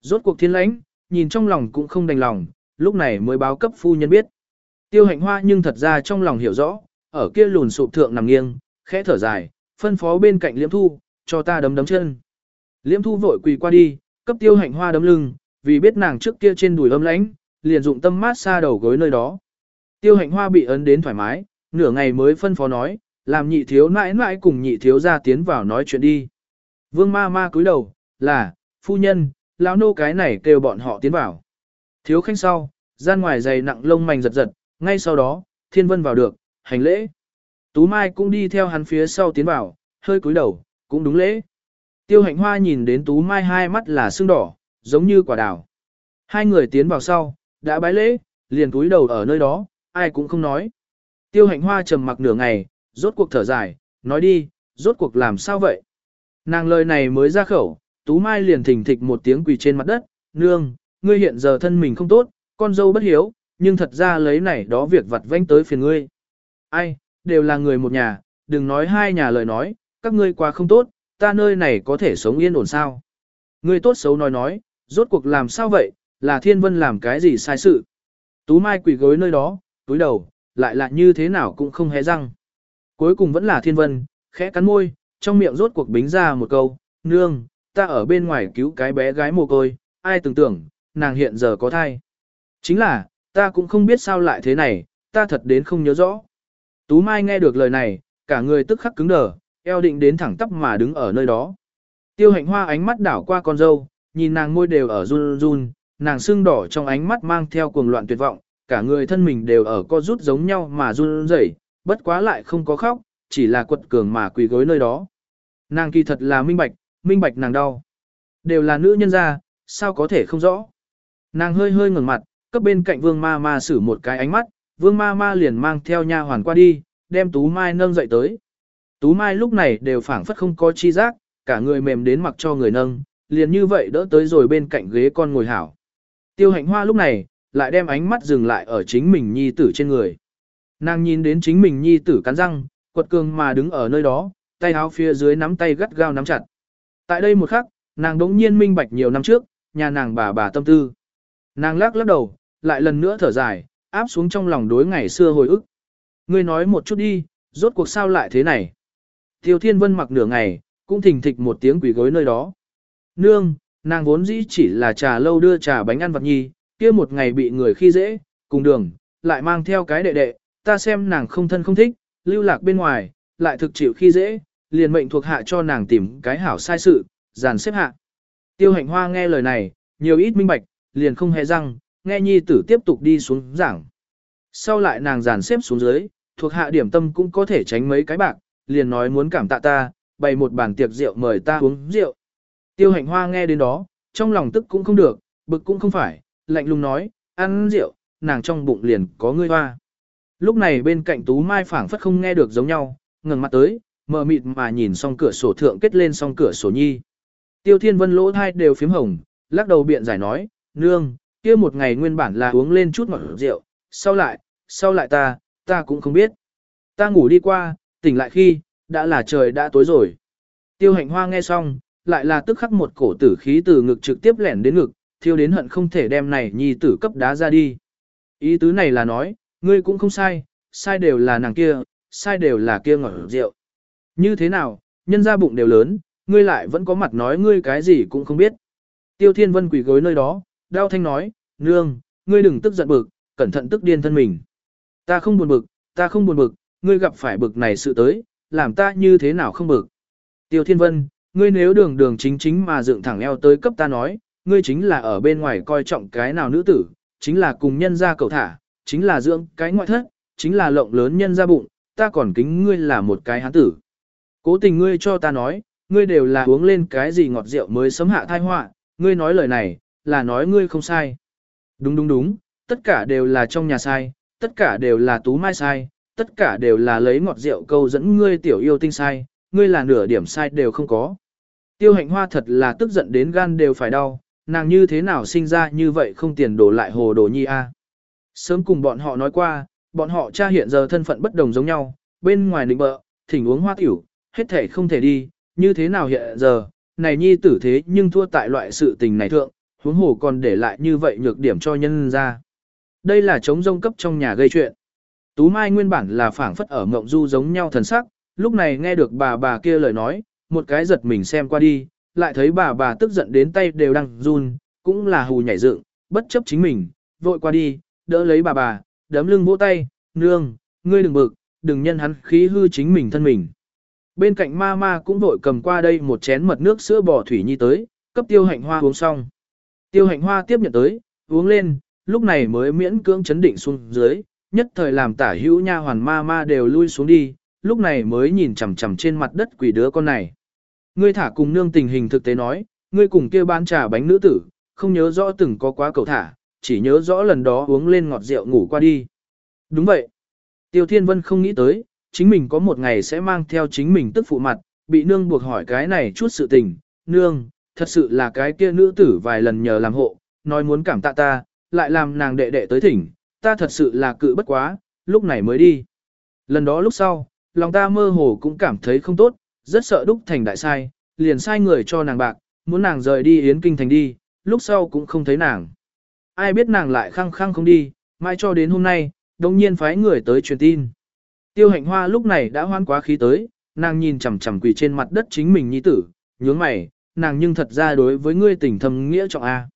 Rốt cuộc thiên lãnh, nhìn trong lòng cũng không đành lòng, lúc này mới báo cấp phu nhân biết. Tiêu hạnh hoa nhưng thật ra trong lòng hiểu rõ, ở kia lùn sụp thượng nằm nghiêng, khẽ thở dài, phân phó bên cạnh liễm thu, cho ta đấm đấm chân. Liễm thu vội quỳ qua đi, cấp tiêu hạnh hoa đấm lưng, vì biết nàng trước kia trên đùi âm lãnh, liền dụng tâm mát xa đầu gối nơi đó. Tiêu hạnh hoa bị ấn đến thoải mái, nửa ngày mới phân phó nói, làm nhị thiếu nãi nãi cùng nhị thiếu ra tiến vào nói chuyện đi. Vương ma ma cúi đầu, là, phu nhân, lão nô cái này kêu bọn họ tiến vào. Thiếu khanh sau, gian ngoài dày nặng lông mành giật giật, ngay sau đó, thiên vân vào được, hành lễ. Tú Mai cũng đi theo hắn phía sau tiến vào, hơi cúi đầu, cũng đúng lễ. Tiêu hạnh hoa nhìn đến Tú Mai hai mắt là sưng đỏ, giống như quả đào. Hai người tiến vào sau, đã bái lễ, liền cúi đầu ở nơi đó, ai cũng không nói. Tiêu hạnh hoa trầm mặc nửa ngày, rốt cuộc thở dài, nói đi, rốt cuộc làm sao vậy? Nàng lời này mới ra khẩu, Tú Mai liền thình thịch một tiếng quỳ trên mặt đất, nương, ngươi hiện giờ thân mình không tốt, con dâu bất hiếu, nhưng thật ra lấy này đó việc vặt vãnh tới phiền ngươi. Ai, đều là người một nhà, đừng nói hai nhà lời nói, các ngươi quá không tốt, ta nơi này có thể sống yên ổn sao. Ngươi tốt xấu nói nói, rốt cuộc làm sao vậy, là thiên vân làm cái gì sai sự. Tú Mai quỳ gối nơi đó, túi đầu, lại là như thế nào cũng không hé răng. Cuối cùng vẫn là thiên vân, khẽ cắn môi, trong miệng rốt cuộc bính ra một câu, nương, ta ở bên ngoài cứu cái bé gái mồ côi, ai tưởng tưởng, nàng hiện giờ có thai. Chính là, ta cũng không biết sao lại thế này, ta thật đến không nhớ rõ. Tú Mai nghe được lời này, cả người tức khắc cứng đờ, eo định đến thẳng tắp mà đứng ở nơi đó. Tiêu hạnh hoa ánh mắt đảo qua con dâu, nhìn nàng môi đều ở run run, nàng sưng đỏ trong ánh mắt mang theo cuồng loạn tuyệt vọng, cả người thân mình đều ở co rút giống nhau mà run rẩy, bất quá lại không có khóc, chỉ là quật cường mà quỳ gối nơi đó. Nàng kỳ thật là minh bạch, minh bạch nàng đau. Đều là nữ nhân gia, sao có thể không rõ. Nàng hơi hơi ngẩng mặt, cấp bên cạnh vương ma ma xử một cái ánh mắt, vương ma ma liền mang theo nha hoàn qua đi, đem Tú Mai nâng dậy tới. Tú Mai lúc này đều phảng phất không có chi giác, cả người mềm đến mặc cho người nâng, liền như vậy đỡ tới rồi bên cạnh ghế con ngồi hảo. Tiêu hạnh hoa lúc này, lại đem ánh mắt dừng lại ở chính mình nhi tử trên người. Nàng nhìn đến chính mình nhi tử cắn răng, quật cường mà đứng ở nơi đó, tay áo phía dưới nắm tay gắt gao nắm chặt. Tại đây một khắc, nàng đống nhiên minh bạch nhiều năm trước, nhà nàng bà bà tâm tư. Nàng lắc lắc đầu, lại lần nữa thở dài, áp xuống trong lòng đối ngày xưa hồi ức. Ngươi nói một chút đi, rốt cuộc sao lại thế này? Tiêu Thiên Vân mặc nửa ngày, cũng thình thịch một tiếng quỷ gối nơi đó. Nương, nàng vốn dĩ chỉ là trà lâu đưa trà bánh ăn vật nhi, kia một ngày bị người khi dễ, cùng đường, lại mang theo cái đệ đệ, ta xem nàng không thân không thích, lưu lạc bên ngoài, lại thực chịu khi dễ, liền mệnh thuộc hạ cho nàng tìm cái hảo sai sự, dàn xếp hạ. Tiêu hạnh hoa nghe lời này, nhiều ít minh bạch, liền không hề răng, nghe nhi tử tiếp tục đi xuống giảng. Sau lại nàng dàn xếp xuống dưới, thuộc hạ điểm tâm cũng có thể tránh mấy cái bạc, liền nói muốn cảm tạ ta, bày một bàn tiệc rượu mời ta uống rượu. Tiêu hạnh hoa nghe đến đó, trong lòng tức cũng không được, bực cũng không phải, lạnh lùng nói, ăn rượu, nàng trong bụng liền có ngươi hoa. Lúc này bên cạnh Tú Mai phảng phất không nghe được giống nhau, ngẩng mặt tới, mờ mịt mà nhìn xong cửa sổ thượng kết lên xong cửa sổ nhi. Tiêu Thiên Vân lỗ thai đều phím hồng, lắc đầu biện giải nói, nương, kia một ngày nguyên bản là uống lên chút ngọt rượu, sau lại, sau lại ta, ta cũng không biết. Ta ngủ đi qua, tỉnh lại khi, đã là trời đã tối rồi. Tiêu hạnh hoa nghe xong, lại là tức khắc một cổ tử khí từ ngực trực tiếp lẻn đến ngực, thiêu đến hận không thể đem này nhi tử cấp đá ra đi. Ý tứ này là nói, ngươi cũng không sai, sai đều là nàng kia, sai đều là kia ngọt rượu. Như thế nào, nhân ra bụng đều lớn, ngươi lại vẫn có mặt nói ngươi cái gì cũng không biết. Tiêu Thiên Vân quỳ gối nơi đó, đau thanh nói, nương, ngươi đừng tức giận bực, cẩn thận tức điên thân mình. Ta không buồn bực, ta không buồn bực, ngươi gặp phải bực này sự tới, làm ta như thế nào không bực. Tiêu Thiên Vân, ngươi nếu đường đường chính chính mà dựng thẳng eo tới cấp ta nói, ngươi chính là ở bên ngoài coi trọng cái nào nữ tử, chính là cùng nhân ra cầu thả, chính là dưỡng cái ngoại thất, chính là lộng lớn nhân ra bụng, ta còn kính ngươi là một cái hán tử. Cố tình ngươi cho ta nói, ngươi đều là uống lên cái gì ngọt rượu mới sấm hạ thai họa, ngươi nói lời này, là nói ngươi không sai. Đúng đúng đúng, tất cả đều là trong nhà sai, tất cả đều là tú mai sai, tất cả đều là lấy ngọt rượu câu dẫn ngươi tiểu yêu tinh sai, ngươi là nửa điểm sai đều không có. Tiêu hạnh hoa thật là tức giận đến gan đều phải đau, nàng như thế nào sinh ra như vậy không tiền đổ lại hồ đồ nhi a. Sớm cùng bọn họ nói qua, bọn họ cha hiện giờ thân phận bất đồng giống nhau, bên ngoài nịnh bợ, thỉnh uống hoa tiểu, hết thể không thể đi, như thế nào hiện giờ, này nhi tử thế nhưng thua tại loại sự tình này thượng, huống hồ còn để lại như vậy nhược điểm cho nhân ra. Đây là chống rông cấp trong nhà gây chuyện. Tú Mai nguyên bản là phảng phất ở ngộng du giống nhau thần sắc, lúc này nghe được bà bà kia lời nói, một cái giật mình xem qua đi, lại thấy bà bà tức giận đến tay đều đang run, cũng là hù nhảy dựng, bất chấp chính mình, vội qua đi, đỡ lấy bà bà, đấm lưng vỗ tay, nương, ngươi đừng bực, đừng nhân hắn khí hư chính mình thân mình. Bên cạnh ma ma cũng vội cầm qua đây một chén mật nước sữa bò thủy nhi tới, cấp tiêu hạnh hoa uống xong. Tiêu hạnh hoa tiếp nhận tới, uống lên, lúc này mới miễn cưỡng chấn định xuống dưới, nhất thời làm tả hữu nha hoàn ma ma đều lui xuống đi, lúc này mới nhìn chằm chằm trên mặt đất quỷ đứa con này. Ngươi thả cùng nương tình hình thực tế nói, ngươi cùng kia bán trà bánh nữ tử, không nhớ rõ từng có quá cầu thả, chỉ nhớ rõ lần đó uống lên ngọt rượu ngủ qua đi. Đúng vậy. Tiêu Thiên Vân không nghĩ tới, chính mình có một ngày sẽ mang theo chính mình tức phụ mặt, bị nương buộc hỏi cái này chút sự tình. Nương, thật sự là cái kia nữ tử vài lần nhờ làm hộ, nói muốn cảm tạ ta, lại làm nàng đệ đệ tới thỉnh, ta thật sự là cự bất quá, lúc này mới đi. Lần đó lúc sau, lòng ta mơ hồ cũng cảm thấy không tốt, rất sợ đúc thành đại sai, liền sai người cho nàng bạc, muốn nàng rời đi yến kinh thành đi, lúc sau cũng không thấy nàng. Ai biết nàng lại khăng khăng không đi, mai cho đến hôm nay, đồng nhiên phái người tới truyền tin. Tiêu hạnh hoa lúc này đã hoan quá khí tới, nàng nhìn chằm chằm quỳ trên mặt đất chính mình nhi tử, nhướng mày, nàng nhưng thật ra đối với ngươi tình thầm nghĩa trọng A.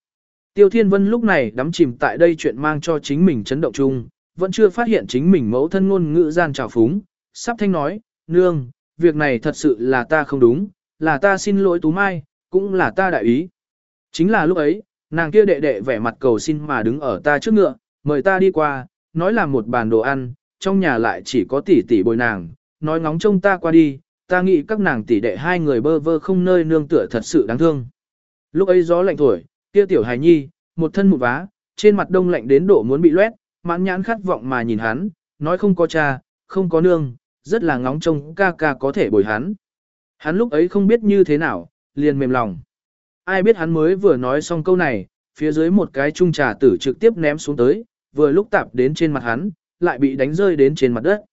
Tiêu Thiên Vân lúc này đắm chìm tại đây chuyện mang cho chính mình chấn động chung, vẫn chưa phát hiện chính mình mẫu thân ngôn ngữ gian trào phúng, sắp thanh nói, nương, việc này thật sự là ta không đúng, là ta xin lỗi Tú Mai, cũng là ta đại ý. Chính là lúc ấy, nàng kia đệ đệ vẻ mặt cầu xin mà đứng ở ta trước ngựa, mời ta đi qua, nói là một bàn đồ ăn, trong nhà lại chỉ có tỷ tỷ bồi nàng, nói ngóng trông ta qua đi, ta nghĩ các nàng tỷ đệ hai người bơ vơ không nơi nương tựa thật sự đáng thương. Lúc ấy gió lạnh thổi, kia tiểu hài nhi, một thân một vá, trên mặt đông lạnh đến độ muốn bị loét, mãn nhãn khát vọng mà nhìn hắn, nói không có cha, không có nương, rất là ngóng trông ca ca có thể bồi hắn. Hắn lúc ấy không biết như thế nào, liền mềm lòng. Ai biết hắn mới vừa nói xong câu này, phía dưới một cái chung trà tử trực tiếp ném xuống tới, vừa lúc tạp đến trên mặt hắn, lại bị đánh rơi đến trên mặt đất.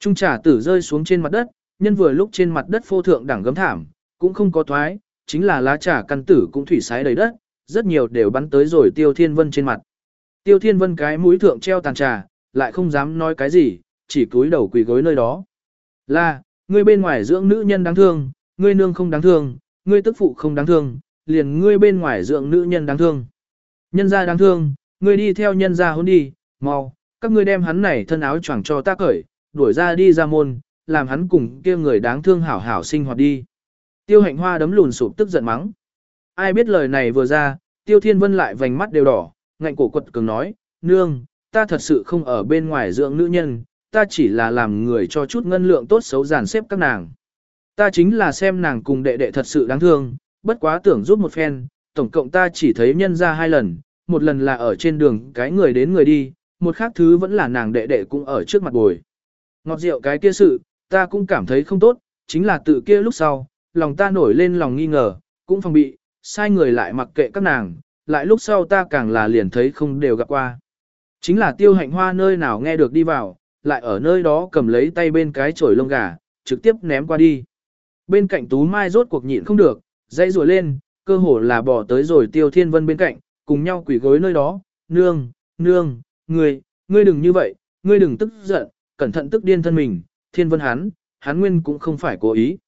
Trung trà tử rơi xuống trên mặt đất, nhân vừa lúc trên mặt đất phô thượng đẳng gấm thảm, cũng không có thoái, chính là lá trà căn tử cũng thủy sái đầy đất, rất nhiều đều bắn tới rồi Tiêu Thiên Vân trên mặt. Tiêu Thiên Vân cái mũi thượng treo tàn trà, lại không dám nói cái gì, chỉ cúi đầu quỳ gối nơi đó. Là, ngươi bên ngoài dưỡng nữ nhân đáng thương, ngươi nương không đáng thương, ngươi tức phụ không đáng thương, liền ngươi bên ngoài dưỡng nữ nhân đáng thương. Nhân gia đáng thương, ngươi đi theo nhân gia hôn đi, mau, các ngươi đem hắn này thân áo choàng cho ta cởi, đuổi ra đi ra môn, làm hắn cùng kia người đáng thương hảo hảo sinh hoạt đi. Tiêu hạnh hoa đấm lùn sụp tức giận mắng. Ai biết lời này vừa ra, tiêu thiên vân lại vành mắt đều đỏ, ngạnh cổ quật cường nói, nương, ta thật sự không ở bên ngoài dưỡng nữ nhân, ta chỉ là làm người cho chút ngân lượng tốt xấu giàn xếp các nàng. Ta chính là xem nàng cùng đệ đệ thật sự đáng thương, bất quá tưởng giúp một phen, tổng cộng ta chỉ thấy nhân ra hai lần, một lần là ở trên đường cái người đến người đi, một khác thứ vẫn là nàng đệ đệ cũng ở trước mặt bồi. Ngọt rượu cái kia sự, ta cũng cảm thấy không tốt, chính là tự kia lúc sau, lòng ta nổi lên lòng nghi ngờ, cũng phòng bị, sai người lại mặc kệ các nàng, lại lúc sau ta càng là liền thấy không đều gặp qua. Chính là tiêu hạnh hoa nơi nào nghe được đi vào, lại ở nơi đó cầm lấy tay bên cái chổi lông gà, trực tiếp ném qua đi. Bên cạnh Tú Mai rốt cuộc nhịn không được, dây rùa lên, cơ hồ là bỏ tới rồi tiêu thiên vân bên cạnh, cùng nhau quỷ gối nơi đó, nương, nương, ngươi, ngươi đừng như vậy, ngươi đừng tức giận, cẩn thận tức điên thân mình, thiên vân hắn, hắn nguyên cũng không phải cố ý.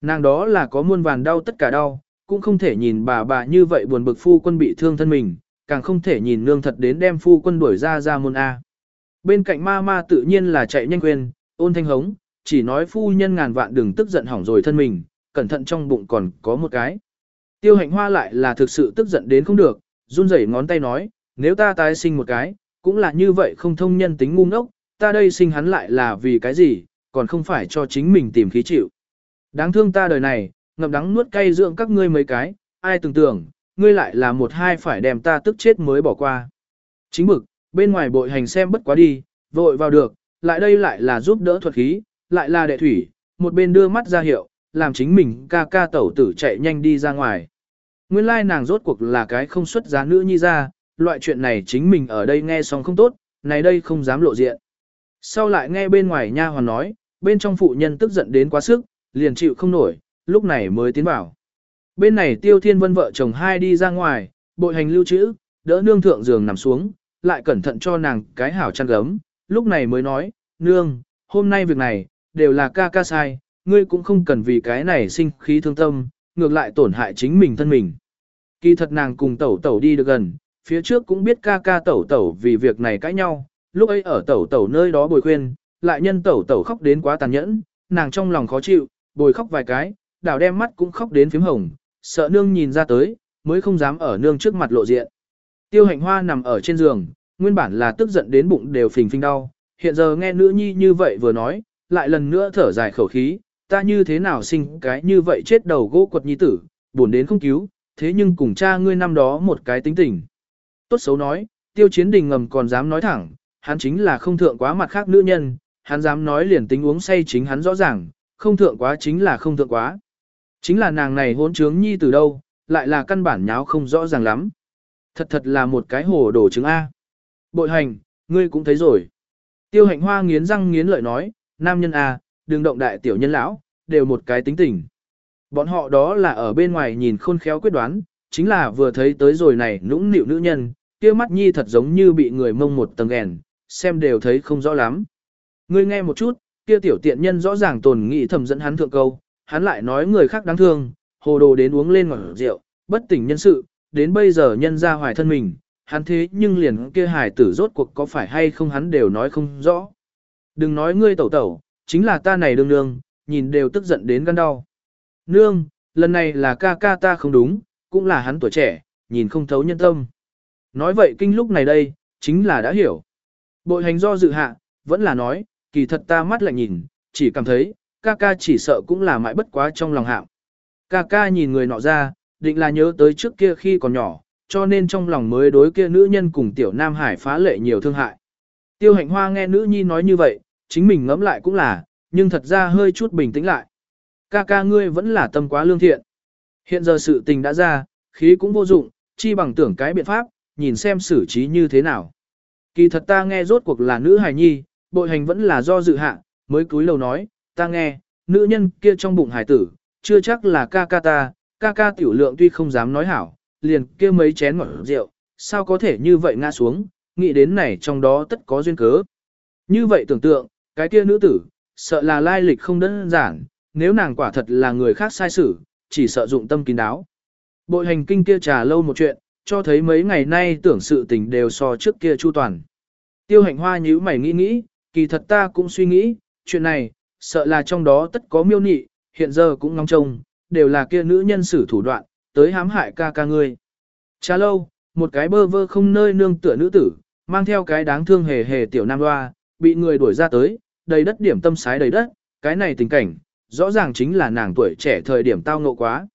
Nàng đó là có muôn vàn đau tất cả đau, cũng không thể nhìn bà bà như vậy buồn bực phu quân bị thương thân mình, càng không thể nhìn nương thật đến đem phu quân đuổi ra ra môn A. Bên cạnh ma ma tự nhiên là chạy nhanh quên, ôn thanh hống, chỉ nói phu nhân ngàn vạn đừng tức giận hỏng rồi thân mình, cẩn thận trong bụng còn có một cái. Tiêu hạnh hoa lại là thực sự tức giận đến không được, run rẩy ngón tay nói, nếu ta tái sinh một cái, cũng là như vậy không thông nhân tính ngu ngốc, ta đây sinh hắn lại là vì cái gì, còn không phải cho chính mình tìm khí chịu. Đáng thương ta đời này, ngậm đắng nuốt cay dưỡng các ngươi mấy cái, ai tưởng tưởng, ngươi lại là một hai phải đem ta tức chết mới bỏ qua. Chính bực, bên ngoài bội hành xem bất quá đi, vội vào được, lại đây lại là giúp đỡ thuật khí, lại là đệ thủy, một bên đưa mắt ra hiệu, làm chính mình ca ca tẩu tử chạy nhanh đi ra ngoài. Nguyên lai nàng rốt cuộc là cái không xuất giá nữ nhi ra, loại chuyện này chính mình ở đây nghe xong không tốt, này đây không dám lộ diện. Sau lại nghe bên ngoài nha hoàn nói, bên trong phụ nhân tức giận đến quá sức, liền chịu không nổi, lúc này mới tiến vào. Bên này tiêu thiên vân vợ chồng hai đi ra ngoài, bội hành lưu trữ, đỡ nương thượng giường nằm xuống, lại cẩn thận cho nàng cái hảo chăn gấm, lúc này mới nói, nương, hôm nay việc này, đều là ca ca sai, ngươi cũng không cần vì cái này sinh khí thương tâm, ngược lại tổn hại chính mình thân mình. Kỳ thật nàng cùng tẩu tẩu đi được gần, phía trước cũng biết ca ca tẩu tẩu vì việc này cãi nhau, lúc ấy ở tẩu tẩu nơi đó bồi khuyên, lại nhân tẩu tẩu khóc đến quá tàn nhẫn, nàng trong lòng khó chịu, bồi khóc vài cái, đảo đem mắt cũng khóc đến phím hồng, sợ nương nhìn ra tới, mới không dám ở nương trước mặt lộ diện. Tiêu hạnh hoa nằm ở trên giường, nguyên bản là tức giận đến bụng đều phình phình đau, hiện giờ nghe nữ nhi như vậy vừa nói, lại lần nữa thở dài khẩu khí, ta như thế nào sinh cái như vậy chết đầu gỗ quật nhi tử, buồn đến không cứu, thế nhưng cùng cha ngươi năm đó một cái tính tình. Tốt xấu nói, tiêu chiến đình ngầm còn dám nói thẳng, hắn chính là không thượng quá mặt khác nữ nhân, hắn dám nói liền tính uống say chính hắn rõ ràng, không thượng quá chính là không thượng quá. Chính là nàng này hỗn trướng nhi từ đâu, lại là căn bản nháo không rõ ràng lắm. Thật thật là một cái hồ đồ trứng A. Bội hành, ngươi cũng thấy rồi. Tiêu hạnh hoa nghiến răng nghiến lợi nói, nam nhân A, đừng động đại tiểu nhân lão, đều một cái tính tình. Bọn họ đó là ở bên ngoài nhìn khôn khéo quyết đoán, chính là vừa thấy tới rồi này nũng nịu nữ nhân, kia mắt nhi thật giống như bị người mông một tầng ghèn, xem đều thấy không rõ lắm. Ngươi nghe một chút, kia tiểu tiện nhân rõ ràng tồn nghị thầm dẫn hắn thượng câu, hắn lại nói người khác đáng thương, hồ đồ đến uống lên ngọt rượu, bất tỉnh nhân sự, đến bây giờ nhân ra hoài thân mình, hắn thế nhưng liền kia hài tử rốt cuộc có phải hay không hắn đều nói không rõ. Đừng nói ngươi tẩu tẩu, chính là ta này đương nương, nhìn đều tức giận đến gan đau. Nương, lần này là ca ca ta không đúng, cũng là hắn tuổi trẻ, nhìn không thấu nhân tâm. Nói vậy kinh lúc này đây, chính là đã hiểu. Bội hành do dự hạ, vẫn là nói, kỳ thật ta mắt lại nhìn, chỉ cảm thấy, ca ca chỉ sợ cũng là mãi bất quá trong lòng hạm. Ca ca nhìn người nọ ra, định là nhớ tới trước kia khi còn nhỏ, cho nên trong lòng mới đối kia nữ nhân cùng tiểu Nam Hải phá lệ nhiều thương hại. Tiêu hạnh hoa nghe nữ nhi nói như vậy, chính mình ngẫm lại cũng là, nhưng thật ra hơi chút bình tĩnh lại. Ca ca ngươi vẫn là tâm quá lương thiện. Hiện giờ sự tình đã ra, khí cũng vô dụng, chi bằng tưởng cái biện pháp, nhìn xem xử trí như thế nào. Kỳ thật ta nghe rốt cuộc là nữ hài nhi, bội hành vẫn là do dự hạ, mới cúi lầu nói, ta nghe, nữ nhân kia trong bụng hải tử, chưa chắc là ca ca ta, ca ca tiểu lượng tuy không dám nói hảo, liền kia mấy chén ngọt rượu, sao có thể như vậy ngã xuống, nghĩ đến này trong đó tất có duyên cớ. Như vậy tưởng tượng, cái kia nữ tử, sợ là lai lịch không đơn giản, nếu nàng quả thật là người khác sai xử, chỉ sợ dụng tâm kín đáo. Bội hành kinh kia trà lâu một chuyện, cho thấy mấy ngày nay tưởng sự tình đều so trước kia chu toàn. Tiêu hạnh hoa nhíu mày nghĩ nghĩ, kỳ thật ta cũng suy nghĩ, chuyện này, sợ là trong đó tất có miêu nị, hiện giờ cũng ngóng trông, đều là kia nữ nhân sử thủ đoạn, tới hãm hại ca ca ngươi. Cha lâu, một cái bơ vơ không nơi nương tựa nữ tử, mang theo cái đáng thương hề hề tiểu nam hoa, bị người đuổi ra tới, đầy đất điểm tâm sái đầy đất, cái này tình cảnh, rõ ràng chính là nàng tuổi trẻ thời điểm tao ngộ quá.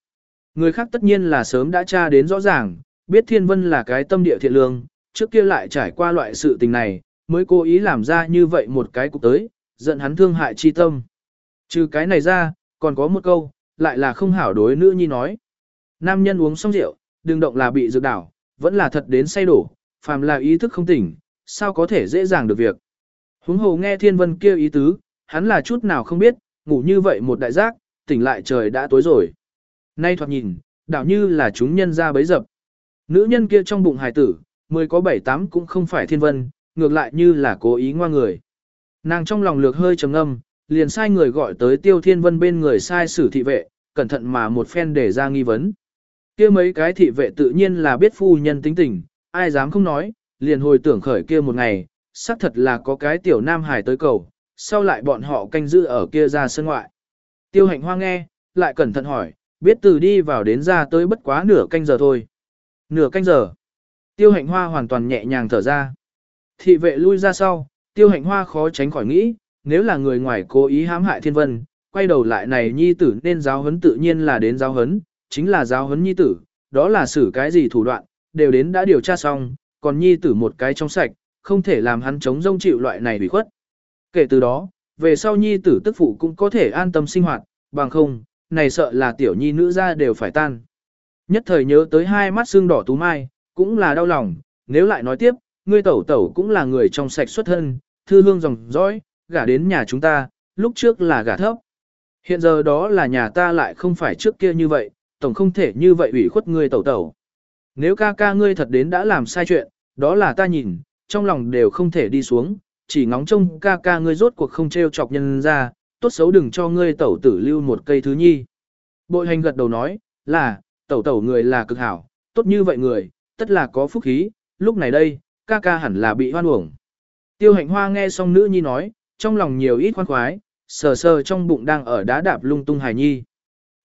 Người khác tất nhiên là sớm đã tra đến rõ ràng, biết thiên vân là cái tâm địa thiện lương, trước kia lại trải qua loại sự tình này, mới cố ý làm ra như vậy một cái cục tới, giận hắn thương hại chi tâm. Trừ cái này ra, còn có một câu, lại là không hảo đối nữ nhi nói. Nam nhân uống xong rượu, đừng động là bị dược đảo, vẫn là thật đến say đổ, phàm là ý thức không tỉnh, sao có thể dễ dàng được việc. Huống hồ nghe thiên vân kêu ý tứ, hắn là chút nào không biết, ngủ như vậy một đại giác, tỉnh lại trời đã tối rồi. Nay thoạt nhìn, đảo như là chúng nhân ra bấy dập. Nữ nhân kia trong bụng hài tử, mười có bảy tám cũng không phải thiên vân, ngược lại như là cố ý ngoa người. Nàng trong lòng lược hơi trầm ngâm, liền sai người gọi tới tiêu thiên vân bên người sai sử thị vệ, cẩn thận mà một phen để ra nghi vấn. kia mấy cái thị vệ tự nhiên là biết phu nhân tính tình, ai dám không nói, liền hồi tưởng khởi kia một ngày, xác thật là có cái tiểu nam hải tới cầu, sau lại bọn họ canh giữ ở kia ra sân ngoại. Tiêu hạnh hoa nghe, lại cẩn thận hỏi, biết từ đi vào đến ra tới bất quá nửa canh giờ thôi. Nửa canh giờ. Tiêu hạnh hoa hoàn toàn nhẹ nhàng thở ra. Thị vệ lui ra sau, tiêu hạnh hoa khó tránh khỏi nghĩ, nếu là người ngoài cố ý hãm hại thiên vân, quay đầu lại này nhi tử nên giáo huấn tự nhiên là đến giáo huấn, chính là giáo huấn nhi tử, đó là xử cái gì thủ đoạn, đều đến đã điều tra xong, còn nhi tử một cái trong sạch, không thể làm hắn chống rông chịu loại này bị khuất. Kể từ đó, về sau nhi tử tức phụ cũng có thể an tâm sinh hoạt, bằng không, này sợ là tiểu nhi nữ ra đều phải tan. Nhất thời nhớ tới hai mắt xương đỏ tú mai, cũng là đau lòng, nếu lại nói tiếp, ngươi tẩu tẩu cũng là người trong sạch xuất thân, thư hương dòng dõi, gả đến nhà chúng ta, lúc trước là gả thấp. Hiện giờ đó là nhà ta lại không phải trước kia như vậy, tổng không thể như vậy ủy khuất ngươi tẩu tẩu. Nếu ca ca ngươi thật đến đã làm sai chuyện, đó là ta nhìn, trong lòng đều không thể đi xuống, chỉ ngóng trông ca ca ngươi rốt cuộc không treo chọc nhân ra, tốt xấu đừng cho ngươi tẩu tử lưu một cây thứ nhi. Bội hành gật đầu nói, là, tẩu tẩu người là cực hảo, tốt như vậy người, tất là có phúc khí, lúc này đây, ca ca hẳn là bị hoan uổng. Tiêu hạnh hoa nghe xong nữ nhi nói, trong lòng nhiều ít khoan khoái, sờ sờ trong bụng đang ở đá đạp lung tung hài nhi.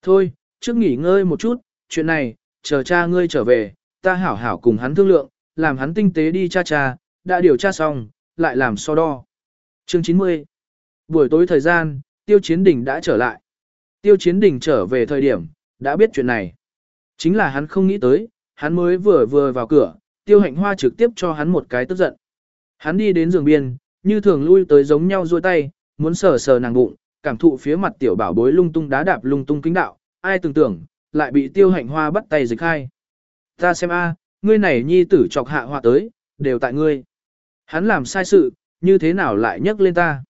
Thôi, trước nghỉ ngơi một chút, chuyện này, chờ cha ngươi trở về, ta hảo hảo cùng hắn thương lượng, làm hắn tinh tế đi cha cha, đã điều tra xong, lại làm so đo. Chương 90 Buổi tối thời gian, Tiêu Chiến Đình đã trở lại. Tiêu Chiến Đình trở về thời điểm, đã biết chuyện này. Chính là hắn không nghĩ tới, hắn mới vừa vừa vào cửa, Tiêu Hạnh Hoa trực tiếp cho hắn một cái tức giận. Hắn đi đến giường biên, như thường lui tới giống nhau duỗi tay, muốn sờ sờ nàng bụng, cảm thụ phía mặt tiểu bảo bối lung tung đá đạp lung tung kính đạo, ai tưởng tưởng, lại bị Tiêu Hạnh Hoa bắt tay dịch khai. Ta xem a, ngươi này nhi tử chọc hạ hoa tới, đều tại ngươi. Hắn làm sai sự, như thế nào lại nhắc lên ta?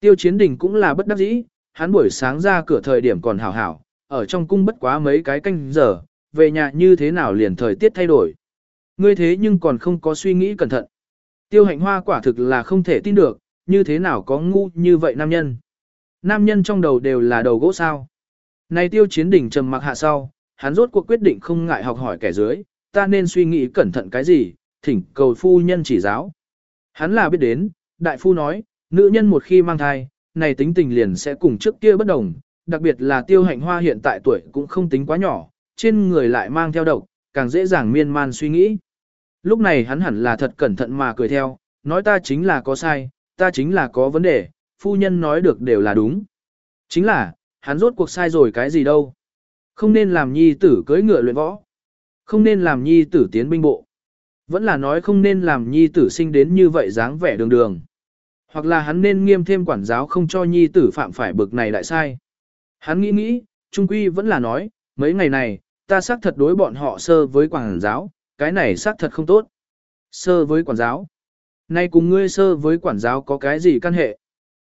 Tiêu chiến đình cũng là bất đắc dĩ, hắn buổi sáng ra cửa thời điểm còn hảo hảo, ở trong cung bất quá mấy cái canh giờ, về nhà như thế nào liền thời tiết thay đổi. Ngươi thế nhưng còn không có suy nghĩ cẩn thận. Tiêu hạnh hoa quả thực là không thể tin được, như thế nào có ngu như vậy nam nhân. Nam nhân trong đầu đều là đầu gỗ sao. Này tiêu chiến đỉnh trầm mặc hạ sau, hắn rốt cuộc quyết định không ngại học hỏi kẻ dưới, ta nên suy nghĩ cẩn thận cái gì, thỉnh cầu phu nhân chỉ giáo. Hắn là biết đến, đại phu nói, nữ nhân một khi mang thai, này tính tình liền sẽ cùng trước kia bất đồng, đặc biệt là tiêu hạnh hoa hiện tại tuổi cũng không tính quá nhỏ, trên người lại mang theo độc, càng dễ dàng miên man suy nghĩ. Lúc này hắn hẳn là thật cẩn thận mà cười theo, nói ta chính là có sai, ta chính là có vấn đề, phu nhân nói được đều là đúng. Chính là, hắn rốt cuộc sai rồi cái gì đâu. Không nên làm nhi tử cưỡi ngựa luyện võ. Không nên làm nhi tử tiến binh bộ. Vẫn là nói không nên làm nhi tử sinh đến như vậy dáng vẻ đường đường. Hoặc là hắn nên nghiêm thêm quản giáo không cho nhi tử phạm phải bực này lại sai. Hắn nghĩ nghĩ, trung quy vẫn là nói, mấy ngày này, ta xác thật đối bọn họ sơ với quản giáo, cái này xác thật không tốt. Sơ với quản giáo. Nay cùng ngươi sơ với quản giáo có cái gì căn hệ?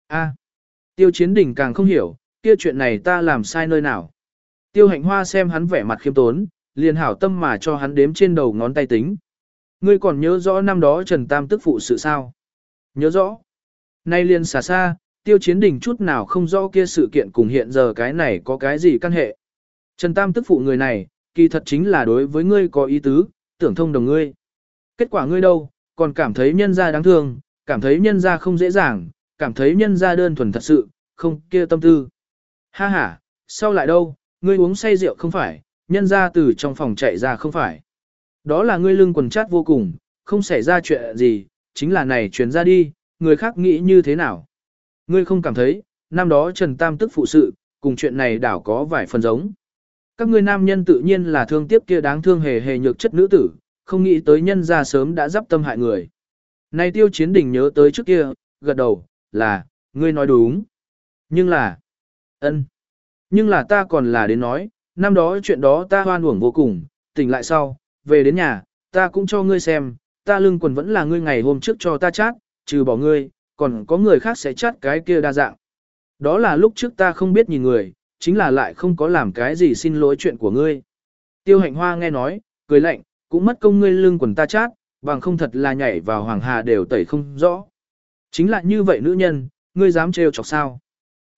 A. tiêu chiến đỉnh càng không hiểu, kia chuyện này ta làm sai nơi nào. Tiêu hạnh hoa xem hắn vẻ mặt khiêm tốn, liền hảo tâm mà cho hắn đếm trên đầu ngón tay tính. Ngươi còn nhớ rõ năm đó Trần Tam tức phụ sự sao? Nhớ rõ. Nay liền xả xa, tiêu chiến đỉnh chút nào không rõ kia sự kiện cùng hiện giờ cái này có cái gì căn hệ. Trần Tam tức phụ người này, kỳ thật chính là đối với ngươi có ý tứ, tưởng thông đồng ngươi. Kết quả ngươi đâu, còn cảm thấy nhân gia đáng thương, cảm thấy nhân gia không dễ dàng, cảm thấy nhân gia đơn thuần thật sự, không kia tâm tư. Ha ha, sau lại đâu, ngươi uống say rượu không phải, nhân gia từ trong phòng chạy ra không phải. Đó là ngươi lưng quần chát vô cùng, không xảy ra chuyện gì, chính là này truyền ra đi, người khác nghĩ như thế nào. Ngươi không cảm thấy, năm đó Trần Tam tức phụ sự, cùng chuyện này đảo có vài phần giống. Các ngươi nam nhân tự nhiên là thương tiếc kia đáng thương hề hề nhược chất nữ tử, không nghĩ tới nhân ra sớm đã giáp tâm hại người. Này tiêu chiến đỉnh nhớ tới trước kia, gật đầu, là, ngươi nói đúng. Nhưng là, ân, nhưng là ta còn là đến nói, năm đó chuyện đó ta hoan uổng vô cùng, tỉnh lại sau, về đến nhà, ta cũng cho ngươi xem, ta lưng quần vẫn là ngươi ngày hôm trước cho ta chát, trừ bỏ ngươi, còn có người khác sẽ chát cái kia đa dạng. Đó là lúc trước ta không biết nhìn người, chính là lại không có làm cái gì xin lỗi chuyện của ngươi. Tiêu hạnh hoa nghe nói, cười lạnh, cũng mất công ngươi lưng quần ta chát, bằng không thật là nhảy vào hoàng hà đều tẩy không rõ. Chính là như vậy nữ nhân, ngươi dám trêu chọc sao.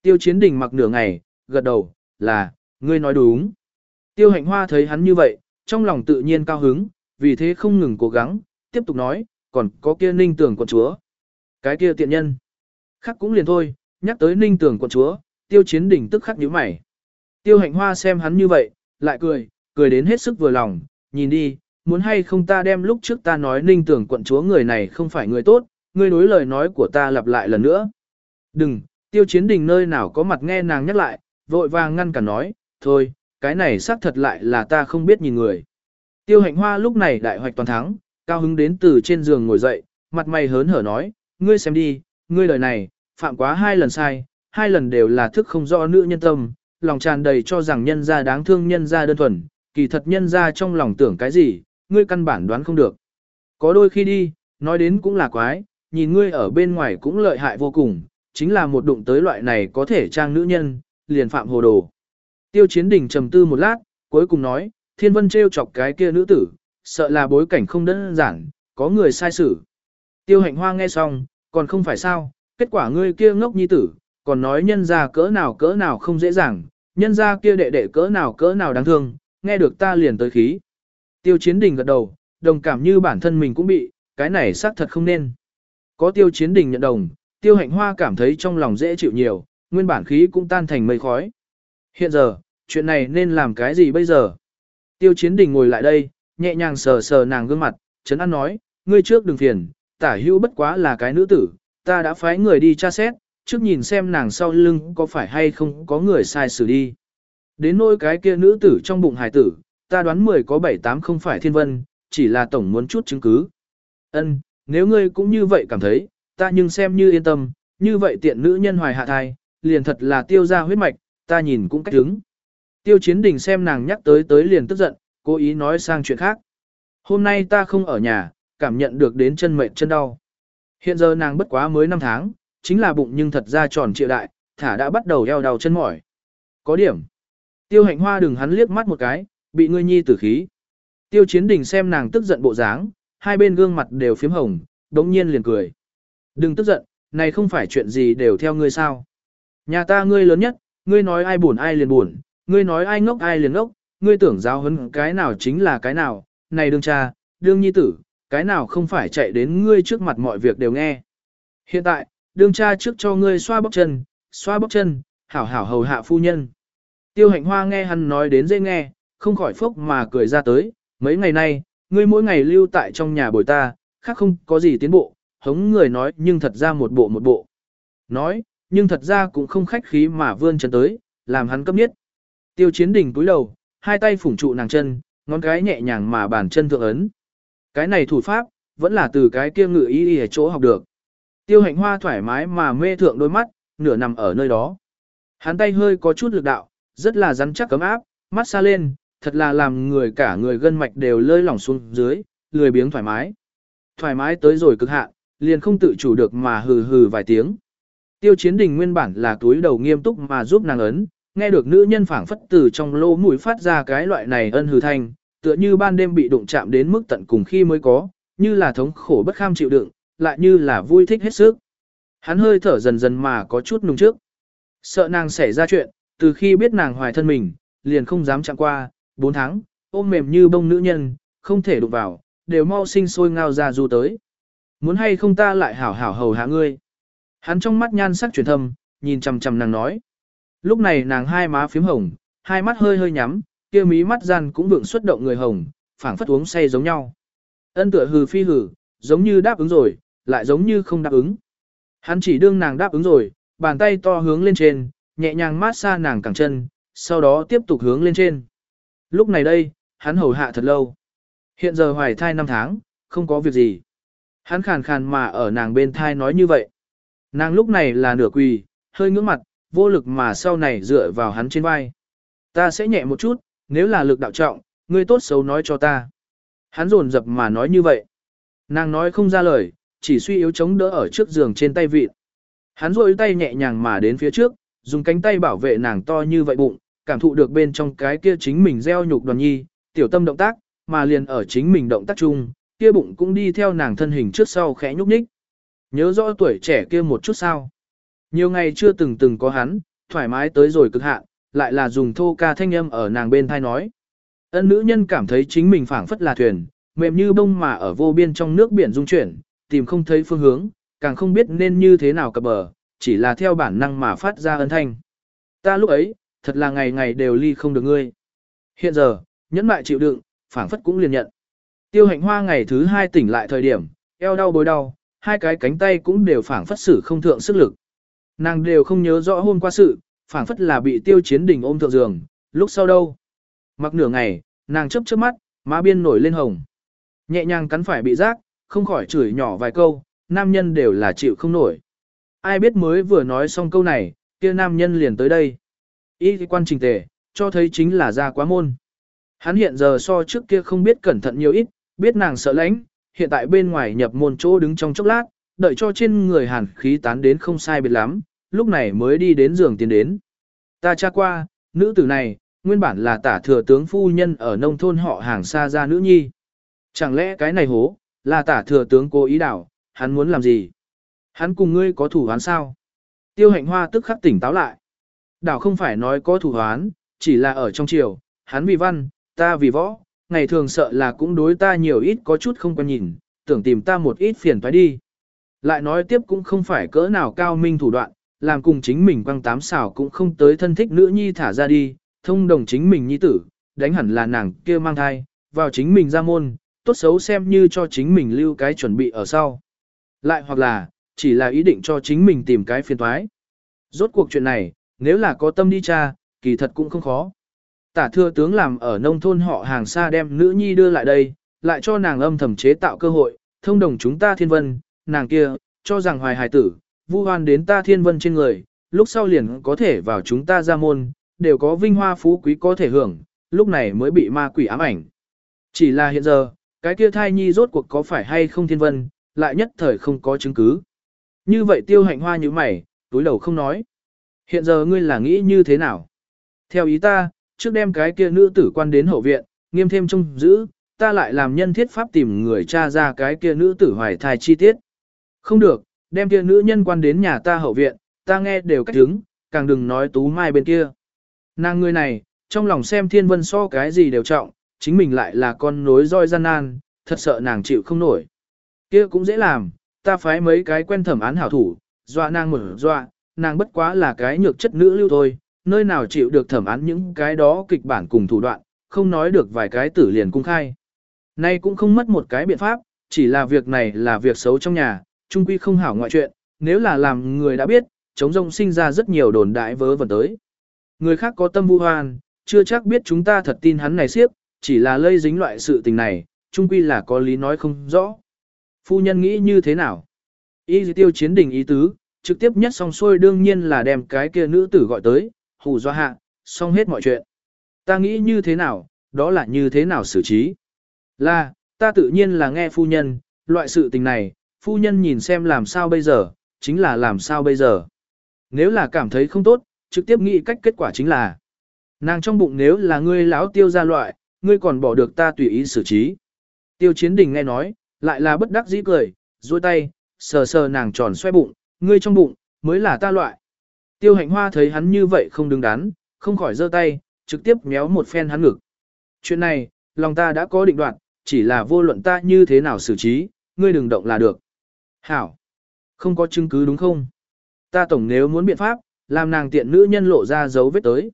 Tiêu chiến đình mặc nửa ngày, gật đầu, là, ngươi nói đúng. Tiêu hạnh hoa thấy hắn như vậy, trong lòng tự nhiên cao hứng, vì thế không ngừng cố gắng, tiếp tục nói, còn có kia ninh tưởng quận chúa. Cái kia tiện nhân. Khắc cũng liền thôi, nhắc tới ninh tưởng quận chúa, tiêu chiến đỉnh tức khắc nhíu mày. Tiêu hạnh hoa xem hắn như vậy, lại cười, cười đến hết sức vừa lòng, nhìn đi, muốn hay không ta đem lúc trước ta nói ninh tưởng quận chúa người này không phải người tốt, ngươi đối lời nói của ta lặp lại lần nữa. Đừng, tiêu chiến đình nơi nào có mặt nghe nàng nhắc lại, vội vàng ngăn cả nói, thôi, cái này xác thật lại là ta không biết nhìn người. Tiêu hạnh hoa lúc này đại hoạch toàn thắng, cao hứng đến từ trên giường ngồi dậy, mặt mày hớn hở nói, ngươi xem đi, ngươi lời này, phạm quá hai lần sai, hai lần đều là thức không rõ nữ nhân tâm, lòng tràn đầy cho rằng nhân gia đáng thương nhân gia đơn thuần, kỳ thật nhân gia trong lòng tưởng cái gì, ngươi căn bản đoán không được. Có đôi khi đi, nói đến cũng là quái, nhìn ngươi ở bên ngoài cũng lợi hại vô cùng, chính là một đụng tới loại này có thể trang nữ nhân, liền phạm hồ đồ. Tiêu chiến đình trầm tư một lát, cuối cùng nói, thiên vân trêu chọc cái kia nữ tử, sợ là bối cảnh không đơn giản, có người sai xử. Tiêu hạnh hoa nghe xong, còn không phải sao, kết quả ngươi kia ngốc nhi tử, còn nói nhân ra cỡ nào cỡ nào không dễ dàng, nhân ra kia đệ đệ cỡ nào cỡ nào đáng thương, nghe được ta liền tới khí. Tiêu chiến đình gật đầu, đồng cảm như bản thân mình cũng bị, cái này xác thật không nên. Có tiêu chiến đình nhận đồng, tiêu hạnh hoa cảm thấy trong lòng dễ chịu nhiều, nguyên bản khí cũng tan thành mây khói. Hiện giờ, chuyện này nên làm cái gì bây giờ? Tiêu chiến đình ngồi lại đây, nhẹ nhàng sờ sờ nàng gương mặt, chấn an nói, ngươi trước đừng phiền, tả hữu bất quá là cái nữ tử, ta đã phái người đi tra xét, trước nhìn xem nàng sau lưng có phải hay không có người sai xử đi. Đến nỗi cái kia nữ tử trong bụng hải tử, ta đoán 10 có 7 8 không phải thiên vân, chỉ là tổng muốn chút chứng cứ. Ân, nếu ngươi cũng như vậy cảm thấy, ta nhưng xem như yên tâm, như vậy tiện nữ nhân hoài hạ thai, liền thật là tiêu ra huyết mạch, ta nhìn cũng cách đứng. Tiêu chiến đình xem nàng nhắc tới tới liền tức giận, cố ý nói sang chuyện khác. Hôm nay ta không ở nhà, cảm nhận được đến chân mệt chân đau. Hiện giờ nàng bất quá mới 5 tháng, chính là bụng nhưng thật ra tròn trịa đại, thả đã bắt đầu eo đau chân mỏi. Có điểm. Tiêu hạnh hoa đừng hắn liếc mắt một cái, bị ngươi nhi tử khí. Tiêu chiến đình xem nàng tức giận bộ dáng, hai bên gương mặt đều phím hồng, đống nhiên liền cười. Đừng tức giận, này không phải chuyện gì đều theo ngươi sao. Nhà ta ngươi lớn nhất, ngươi nói ai buồn ai liền buồn, ngươi nói ai ngốc ai liền ngốc, ngươi tưởng giáo hấn cái nào chính là cái nào, này đương cha, đương nhi tử, cái nào không phải chạy đến ngươi trước mặt mọi việc đều nghe. Hiện tại, đương cha trước cho ngươi xoa bóc chân, xoa bóc chân, hảo hảo hầu hạ phu nhân. Tiêu hạnh hoa nghe hắn nói đến dễ nghe, không khỏi phốc mà cười ra tới, mấy ngày nay, ngươi mỗi ngày lưu tại trong nhà bồi ta, khác không có gì tiến bộ, hống người nói nhưng thật ra một bộ một bộ. Nói, nhưng thật ra cũng không khách khí mà vươn chân tới, làm hắn cấp nhất. Tiêu chiến đỉnh cúi đầu, hai tay phủng trụ nàng chân, ngón cái nhẹ nhàng mà bàn chân thượng ấn. Cái này thủ pháp, vẫn là từ cái kia ngự ý y ở chỗ học được. Tiêu hạnh hoa thoải mái mà mê thượng đôi mắt, nửa nằm ở nơi đó. Hắn tay hơi có chút lực đạo, rất là rắn chắc cấm áp, mắt xa lên, thật là làm người cả người gân mạch đều lơi lỏng xuống dưới, lười biếng thoải mái. Thoải mái tới rồi cực hạn, liền không tự chủ được mà hừ hừ vài tiếng. Tiêu chiến đình nguyên bản là túi đầu nghiêm túc mà giúp nàng ấn, nghe được nữ nhân phảng phất từ trong lỗ mũi phát ra cái loại này ân hừ thanh, tựa như ban đêm bị đụng chạm đến mức tận cùng khi mới có, như là thống khổ bất kham chịu đựng, lại như là vui thích hết sức. Hắn hơi thở dần dần mà có chút nung trước. Sợ nàng xảy ra chuyện, từ khi biết nàng hoài thân mình, liền không dám chạm qua, 4 tháng, ôm mềm như bông nữ nhân, không thể đụng vào, đều mau sinh sôi ngao ra du tới. Muốn hay không ta lại hảo hảo hầu hạ ngươi. Hắn trong mắt nhan sắc chuyển thâm, nhìn chằm chằm nàng nói. Lúc này nàng hai má phím hồng, hai mắt hơi hơi nhắm, kia mí mắt gian cũng vượng xuất động người hồng, phảng phất uống say giống nhau. Ân tựa hừ phi hừ, giống như đáp ứng rồi, lại giống như không đáp ứng. Hắn chỉ đương nàng đáp ứng rồi, bàn tay to hướng lên trên, nhẹ nhàng mát xa nàng cẳng chân, sau đó tiếp tục hướng lên trên. Lúc này đây, hắn hầu hạ thật lâu. Hiện giờ hoài thai 5 tháng, không có việc gì. Hắn khàn khàn mà ở nàng bên thai nói như vậy. Nàng lúc này là nửa quỳ, hơi ngưỡng mặt, vô lực mà sau này dựa vào hắn trên vai. Ta sẽ nhẹ một chút, nếu là lực đạo trọng, ngươi tốt xấu nói cho ta. Hắn rồn rập mà nói như vậy. Nàng nói không ra lời, chỉ suy yếu chống đỡ ở trước giường trên tay vịt. Hắn rôi tay nhẹ nhàng mà đến phía trước, dùng cánh tay bảo vệ nàng to như vậy bụng, cảm thụ được bên trong cái kia chính mình gieo nhục đoàn nhi, tiểu tâm động tác, mà liền ở chính mình động tác chung, kia bụng cũng đi theo nàng thân hình trước sau khẽ nhúc nhích. Nhớ rõ tuổi trẻ kia một chút sao. Nhiều ngày chưa từng từng có hắn, thoải mái tới rồi cực hạn, lại là dùng thô ca thanh âm ở nàng bên thai nói. Ân nữ nhân cảm thấy chính mình phảng phất là thuyền, mềm như bông mà ở vô biên trong nước biển dung chuyển, tìm không thấy phương hướng, càng không biết nên như thế nào cập bờ, chỉ là theo bản năng mà phát ra ân thanh. Ta lúc ấy, thật là ngày ngày đều ly không được ngươi. Hiện giờ, nhẫn mại chịu đựng, phảng phất cũng liền nhận. Tiêu hạnh hoa ngày thứ hai tỉnh lại thời điểm, eo đau bối đau, hai cái cánh tay cũng đều phảng phất sử không thượng sức lực. Nàng đều không nhớ rõ hôm qua sự, phảng phất là bị tiêu chiến đỉnh ôm thượng giường, lúc sau đâu. Mặc nửa ngày, nàng chấp trước mắt, má biên nổi lên hồng. Nhẹ nhàng cắn phải bị rác, không khỏi chửi nhỏ vài câu, nam nhân đều là chịu không nổi. Ai biết mới vừa nói xong câu này, kia nam nhân liền tới đây. ý quan trình tề, cho thấy chính là ra quá môn. Hắn hiện giờ so trước kia không biết cẩn thận nhiều ít, biết nàng sợ lãnh, hiện tại bên ngoài nhập môn chỗ đứng trong chốc lát, đợi cho trên người hàn khí tán đến không sai biệt lắm, lúc này mới đi đến giường tiến đến. Ta tra qua, nữ tử này, nguyên bản là tả thừa tướng phu nhân ở nông thôn họ hàng xa ra nữ nhi. Chẳng lẽ cái này hố, là tả thừa tướng cố ý đảo, hắn muốn làm gì? Hắn cùng ngươi có thủ án sao? Tiêu hạnh hoa tức khắc tỉnh táo lại. Đảo không phải nói có thủ án, chỉ là ở trong triều, hắn vì văn, ta vì võ, ngày thường sợ là cũng đối ta nhiều ít có chút không quan nhìn, tưởng tìm ta một ít phiền phải đi. Lại nói tiếp cũng không phải cỡ nào cao minh thủ đoạn, làm cùng chính mình quăng tám xảo cũng không tới thân thích nữ nhi thả ra đi, thông đồng chính mình nhi tử, đánh hẳn là nàng kia mang thai, vào chính mình ra môn, tốt xấu xem như cho chính mình lưu cái chuẩn bị ở sau. Lại hoặc là, chỉ là ý định cho chính mình tìm cái phiền thoái. Rốt cuộc chuyện này, nếu là có tâm đi cha, kỳ thật cũng không khó. Tả thưa tướng làm ở nông thôn họ hàng xa đem nữ nhi đưa lại đây, lại cho nàng âm thầm chế tạo cơ hội, thông đồng chúng ta thiên vân, nàng kia, cho rằng hoài hài tử, vu hoan đến ta thiên vân trên người, lúc sau liền có thể vào chúng ta ra môn, đều có vinh hoa phú quý có thể hưởng, lúc này mới bị ma quỷ ám ảnh. Chỉ là hiện giờ, cái kia thai nhi rốt cuộc có phải hay không thiên vân, lại nhất thời không có chứng cứ. Như vậy tiêu hạnh hoa như mày, túi đầu không nói. Hiện giờ ngươi là nghĩ như thế nào? Theo ý ta, trước đem cái kia nữ tử quan đến hậu viện, nghiêm thêm trông giữ, ta lại làm nhân thiết pháp tìm người tra ra cái kia nữ tử hoài thai chi tiết. Không được, đem kia nữ nhân quan đến nhà ta hậu viện, ta nghe đều cách đứng, càng đừng nói tú mai bên kia. Nàng người này, trong lòng xem thiên vân so cái gì đều trọng, chính mình lại là con nối roi gian nan, thật sợ nàng chịu không nổi. Kia cũng dễ làm, ta phái mấy cái quen thẩm án hảo thủ, dọa nàng mở dọa, nàng bất quá là cái nhược chất nữ lưu thôi, nơi nào chịu được thẩm án những cái đó kịch bản cùng thủ đoạn, không nói được vài cái tử liền cung khai. Nay cũng không mất một cái biện pháp, chỉ là việc này là việc xấu trong nhà, trung quy không hảo ngoại chuyện, nếu là làm người đã biết, chống rông sinh ra rất nhiều đồn đại vớ vẩn tới. Người khác có tâm vu hoan, chưa chắc biết chúng ta thật tin hắn này siếp, chỉ là lây dính loại sự tình này, trung quy là có lý nói không rõ. Phu nhân nghĩ như thế nào? Y tiêu chiến đình ý tứ, trực tiếp nhất song xuôi đương nhiên là đem cái kia nữ tử gọi tới, hù do hạ, xong hết mọi chuyện. Ta nghĩ như thế nào, đó là như thế nào xử trí. Là, ta tự nhiên là nghe phu nhân, loại sự tình này, phu nhân nhìn xem làm sao bây giờ, chính là làm sao bây giờ. Nếu là cảm thấy không tốt, trực tiếp nghĩ cách kết quả chính là nàng trong bụng nếu là ngươi lão tiêu ra loại, ngươi còn bỏ được ta tùy ý xử trí. Tiêu chiến đình nghe nói, lại là bất đắc dĩ cười, duỗi tay, sờ sờ nàng tròn xoay bụng, ngươi trong bụng, mới là ta loại. Tiêu hạnh hoa thấy hắn như vậy không đứng đắn, không khỏi giơ tay, trực tiếp méo một phen hắn ngực. Chuyện này, lòng ta đã có định đoạt, chỉ là vô luận ta như thế nào xử trí, ngươi đừng động là được. Hảo! Không có chứng cứ đúng không? Ta tổng nếu muốn biện pháp, làm nàng tiện nữ nhân lộ ra dấu vết tới.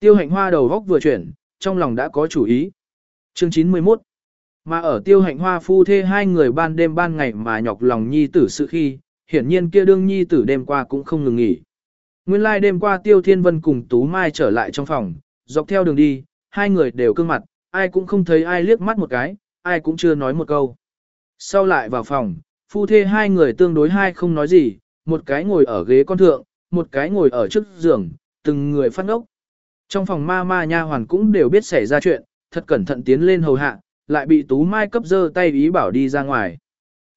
Tiêu hạnh hoa đầu góc vừa chuyển, trong lòng đã có chủ ý. Chương 91 Mà ở tiêu hạnh hoa phu thê hai người ban đêm ban ngày mà nhọc lòng nhi tử sự khi, hiển nhiên kia đương nhi tử đêm qua cũng không ngừng nghỉ. Nguyên lai like đêm qua tiêu thiên vân cùng Tú Mai trở lại trong phòng, dọc theo đường đi, hai người đều cương mặt, ai cũng không thấy ai liếc mắt một cái, ai cũng chưa nói một câu. Sau lại vào phòng, phu thê hai người tương đối hai không nói gì, một cái ngồi ở ghế con thượng, một cái ngồi ở trước giường, từng người phát ngốc. Trong phòng ma ma nha hoàn cũng đều biết xảy ra chuyện, thật cẩn thận tiến lên hầu hạ, lại bị Tú Mai cấp dơ tay ý bảo đi ra ngoài.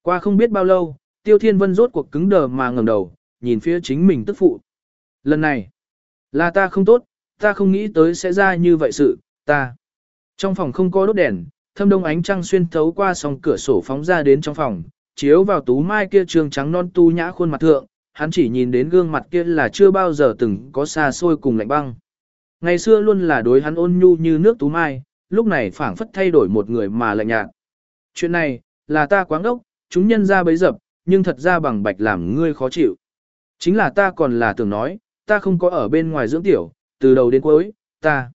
Qua không biết bao lâu, Tiêu Thiên Vân rốt cuộc cứng đờ mà ngẩng đầu, nhìn phía chính mình tức phụ. Lần này, là ta không tốt, ta không nghĩ tới sẽ ra như vậy sự, ta. Trong phòng không có đốt đèn, thâm đông ánh trăng xuyên thấu qua song cửa sổ phóng ra đến trong phòng, chiếu vào tú mai kia trường trắng non tu nhã khuôn mặt thượng, hắn chỉ nhìn đến gương mặt kia là chưa bao giờ từng có xa xôi cùng lạnh băng. Ngày xưa luôn là đối hắn ôn nhu như nước tú mai, lúc này phảng phất thay đổi một người mà lạnh nhạt. Chuyện này, là ta quáng đốc, chúng nhân ra bấy dập, nhưng thật ra bằng bạch làm ngươi khó chịu. Chính là ta còn là tưởng nói, ta không có ở bên ngoài dưỡng tiểu, từ đầu đến cuối, ta.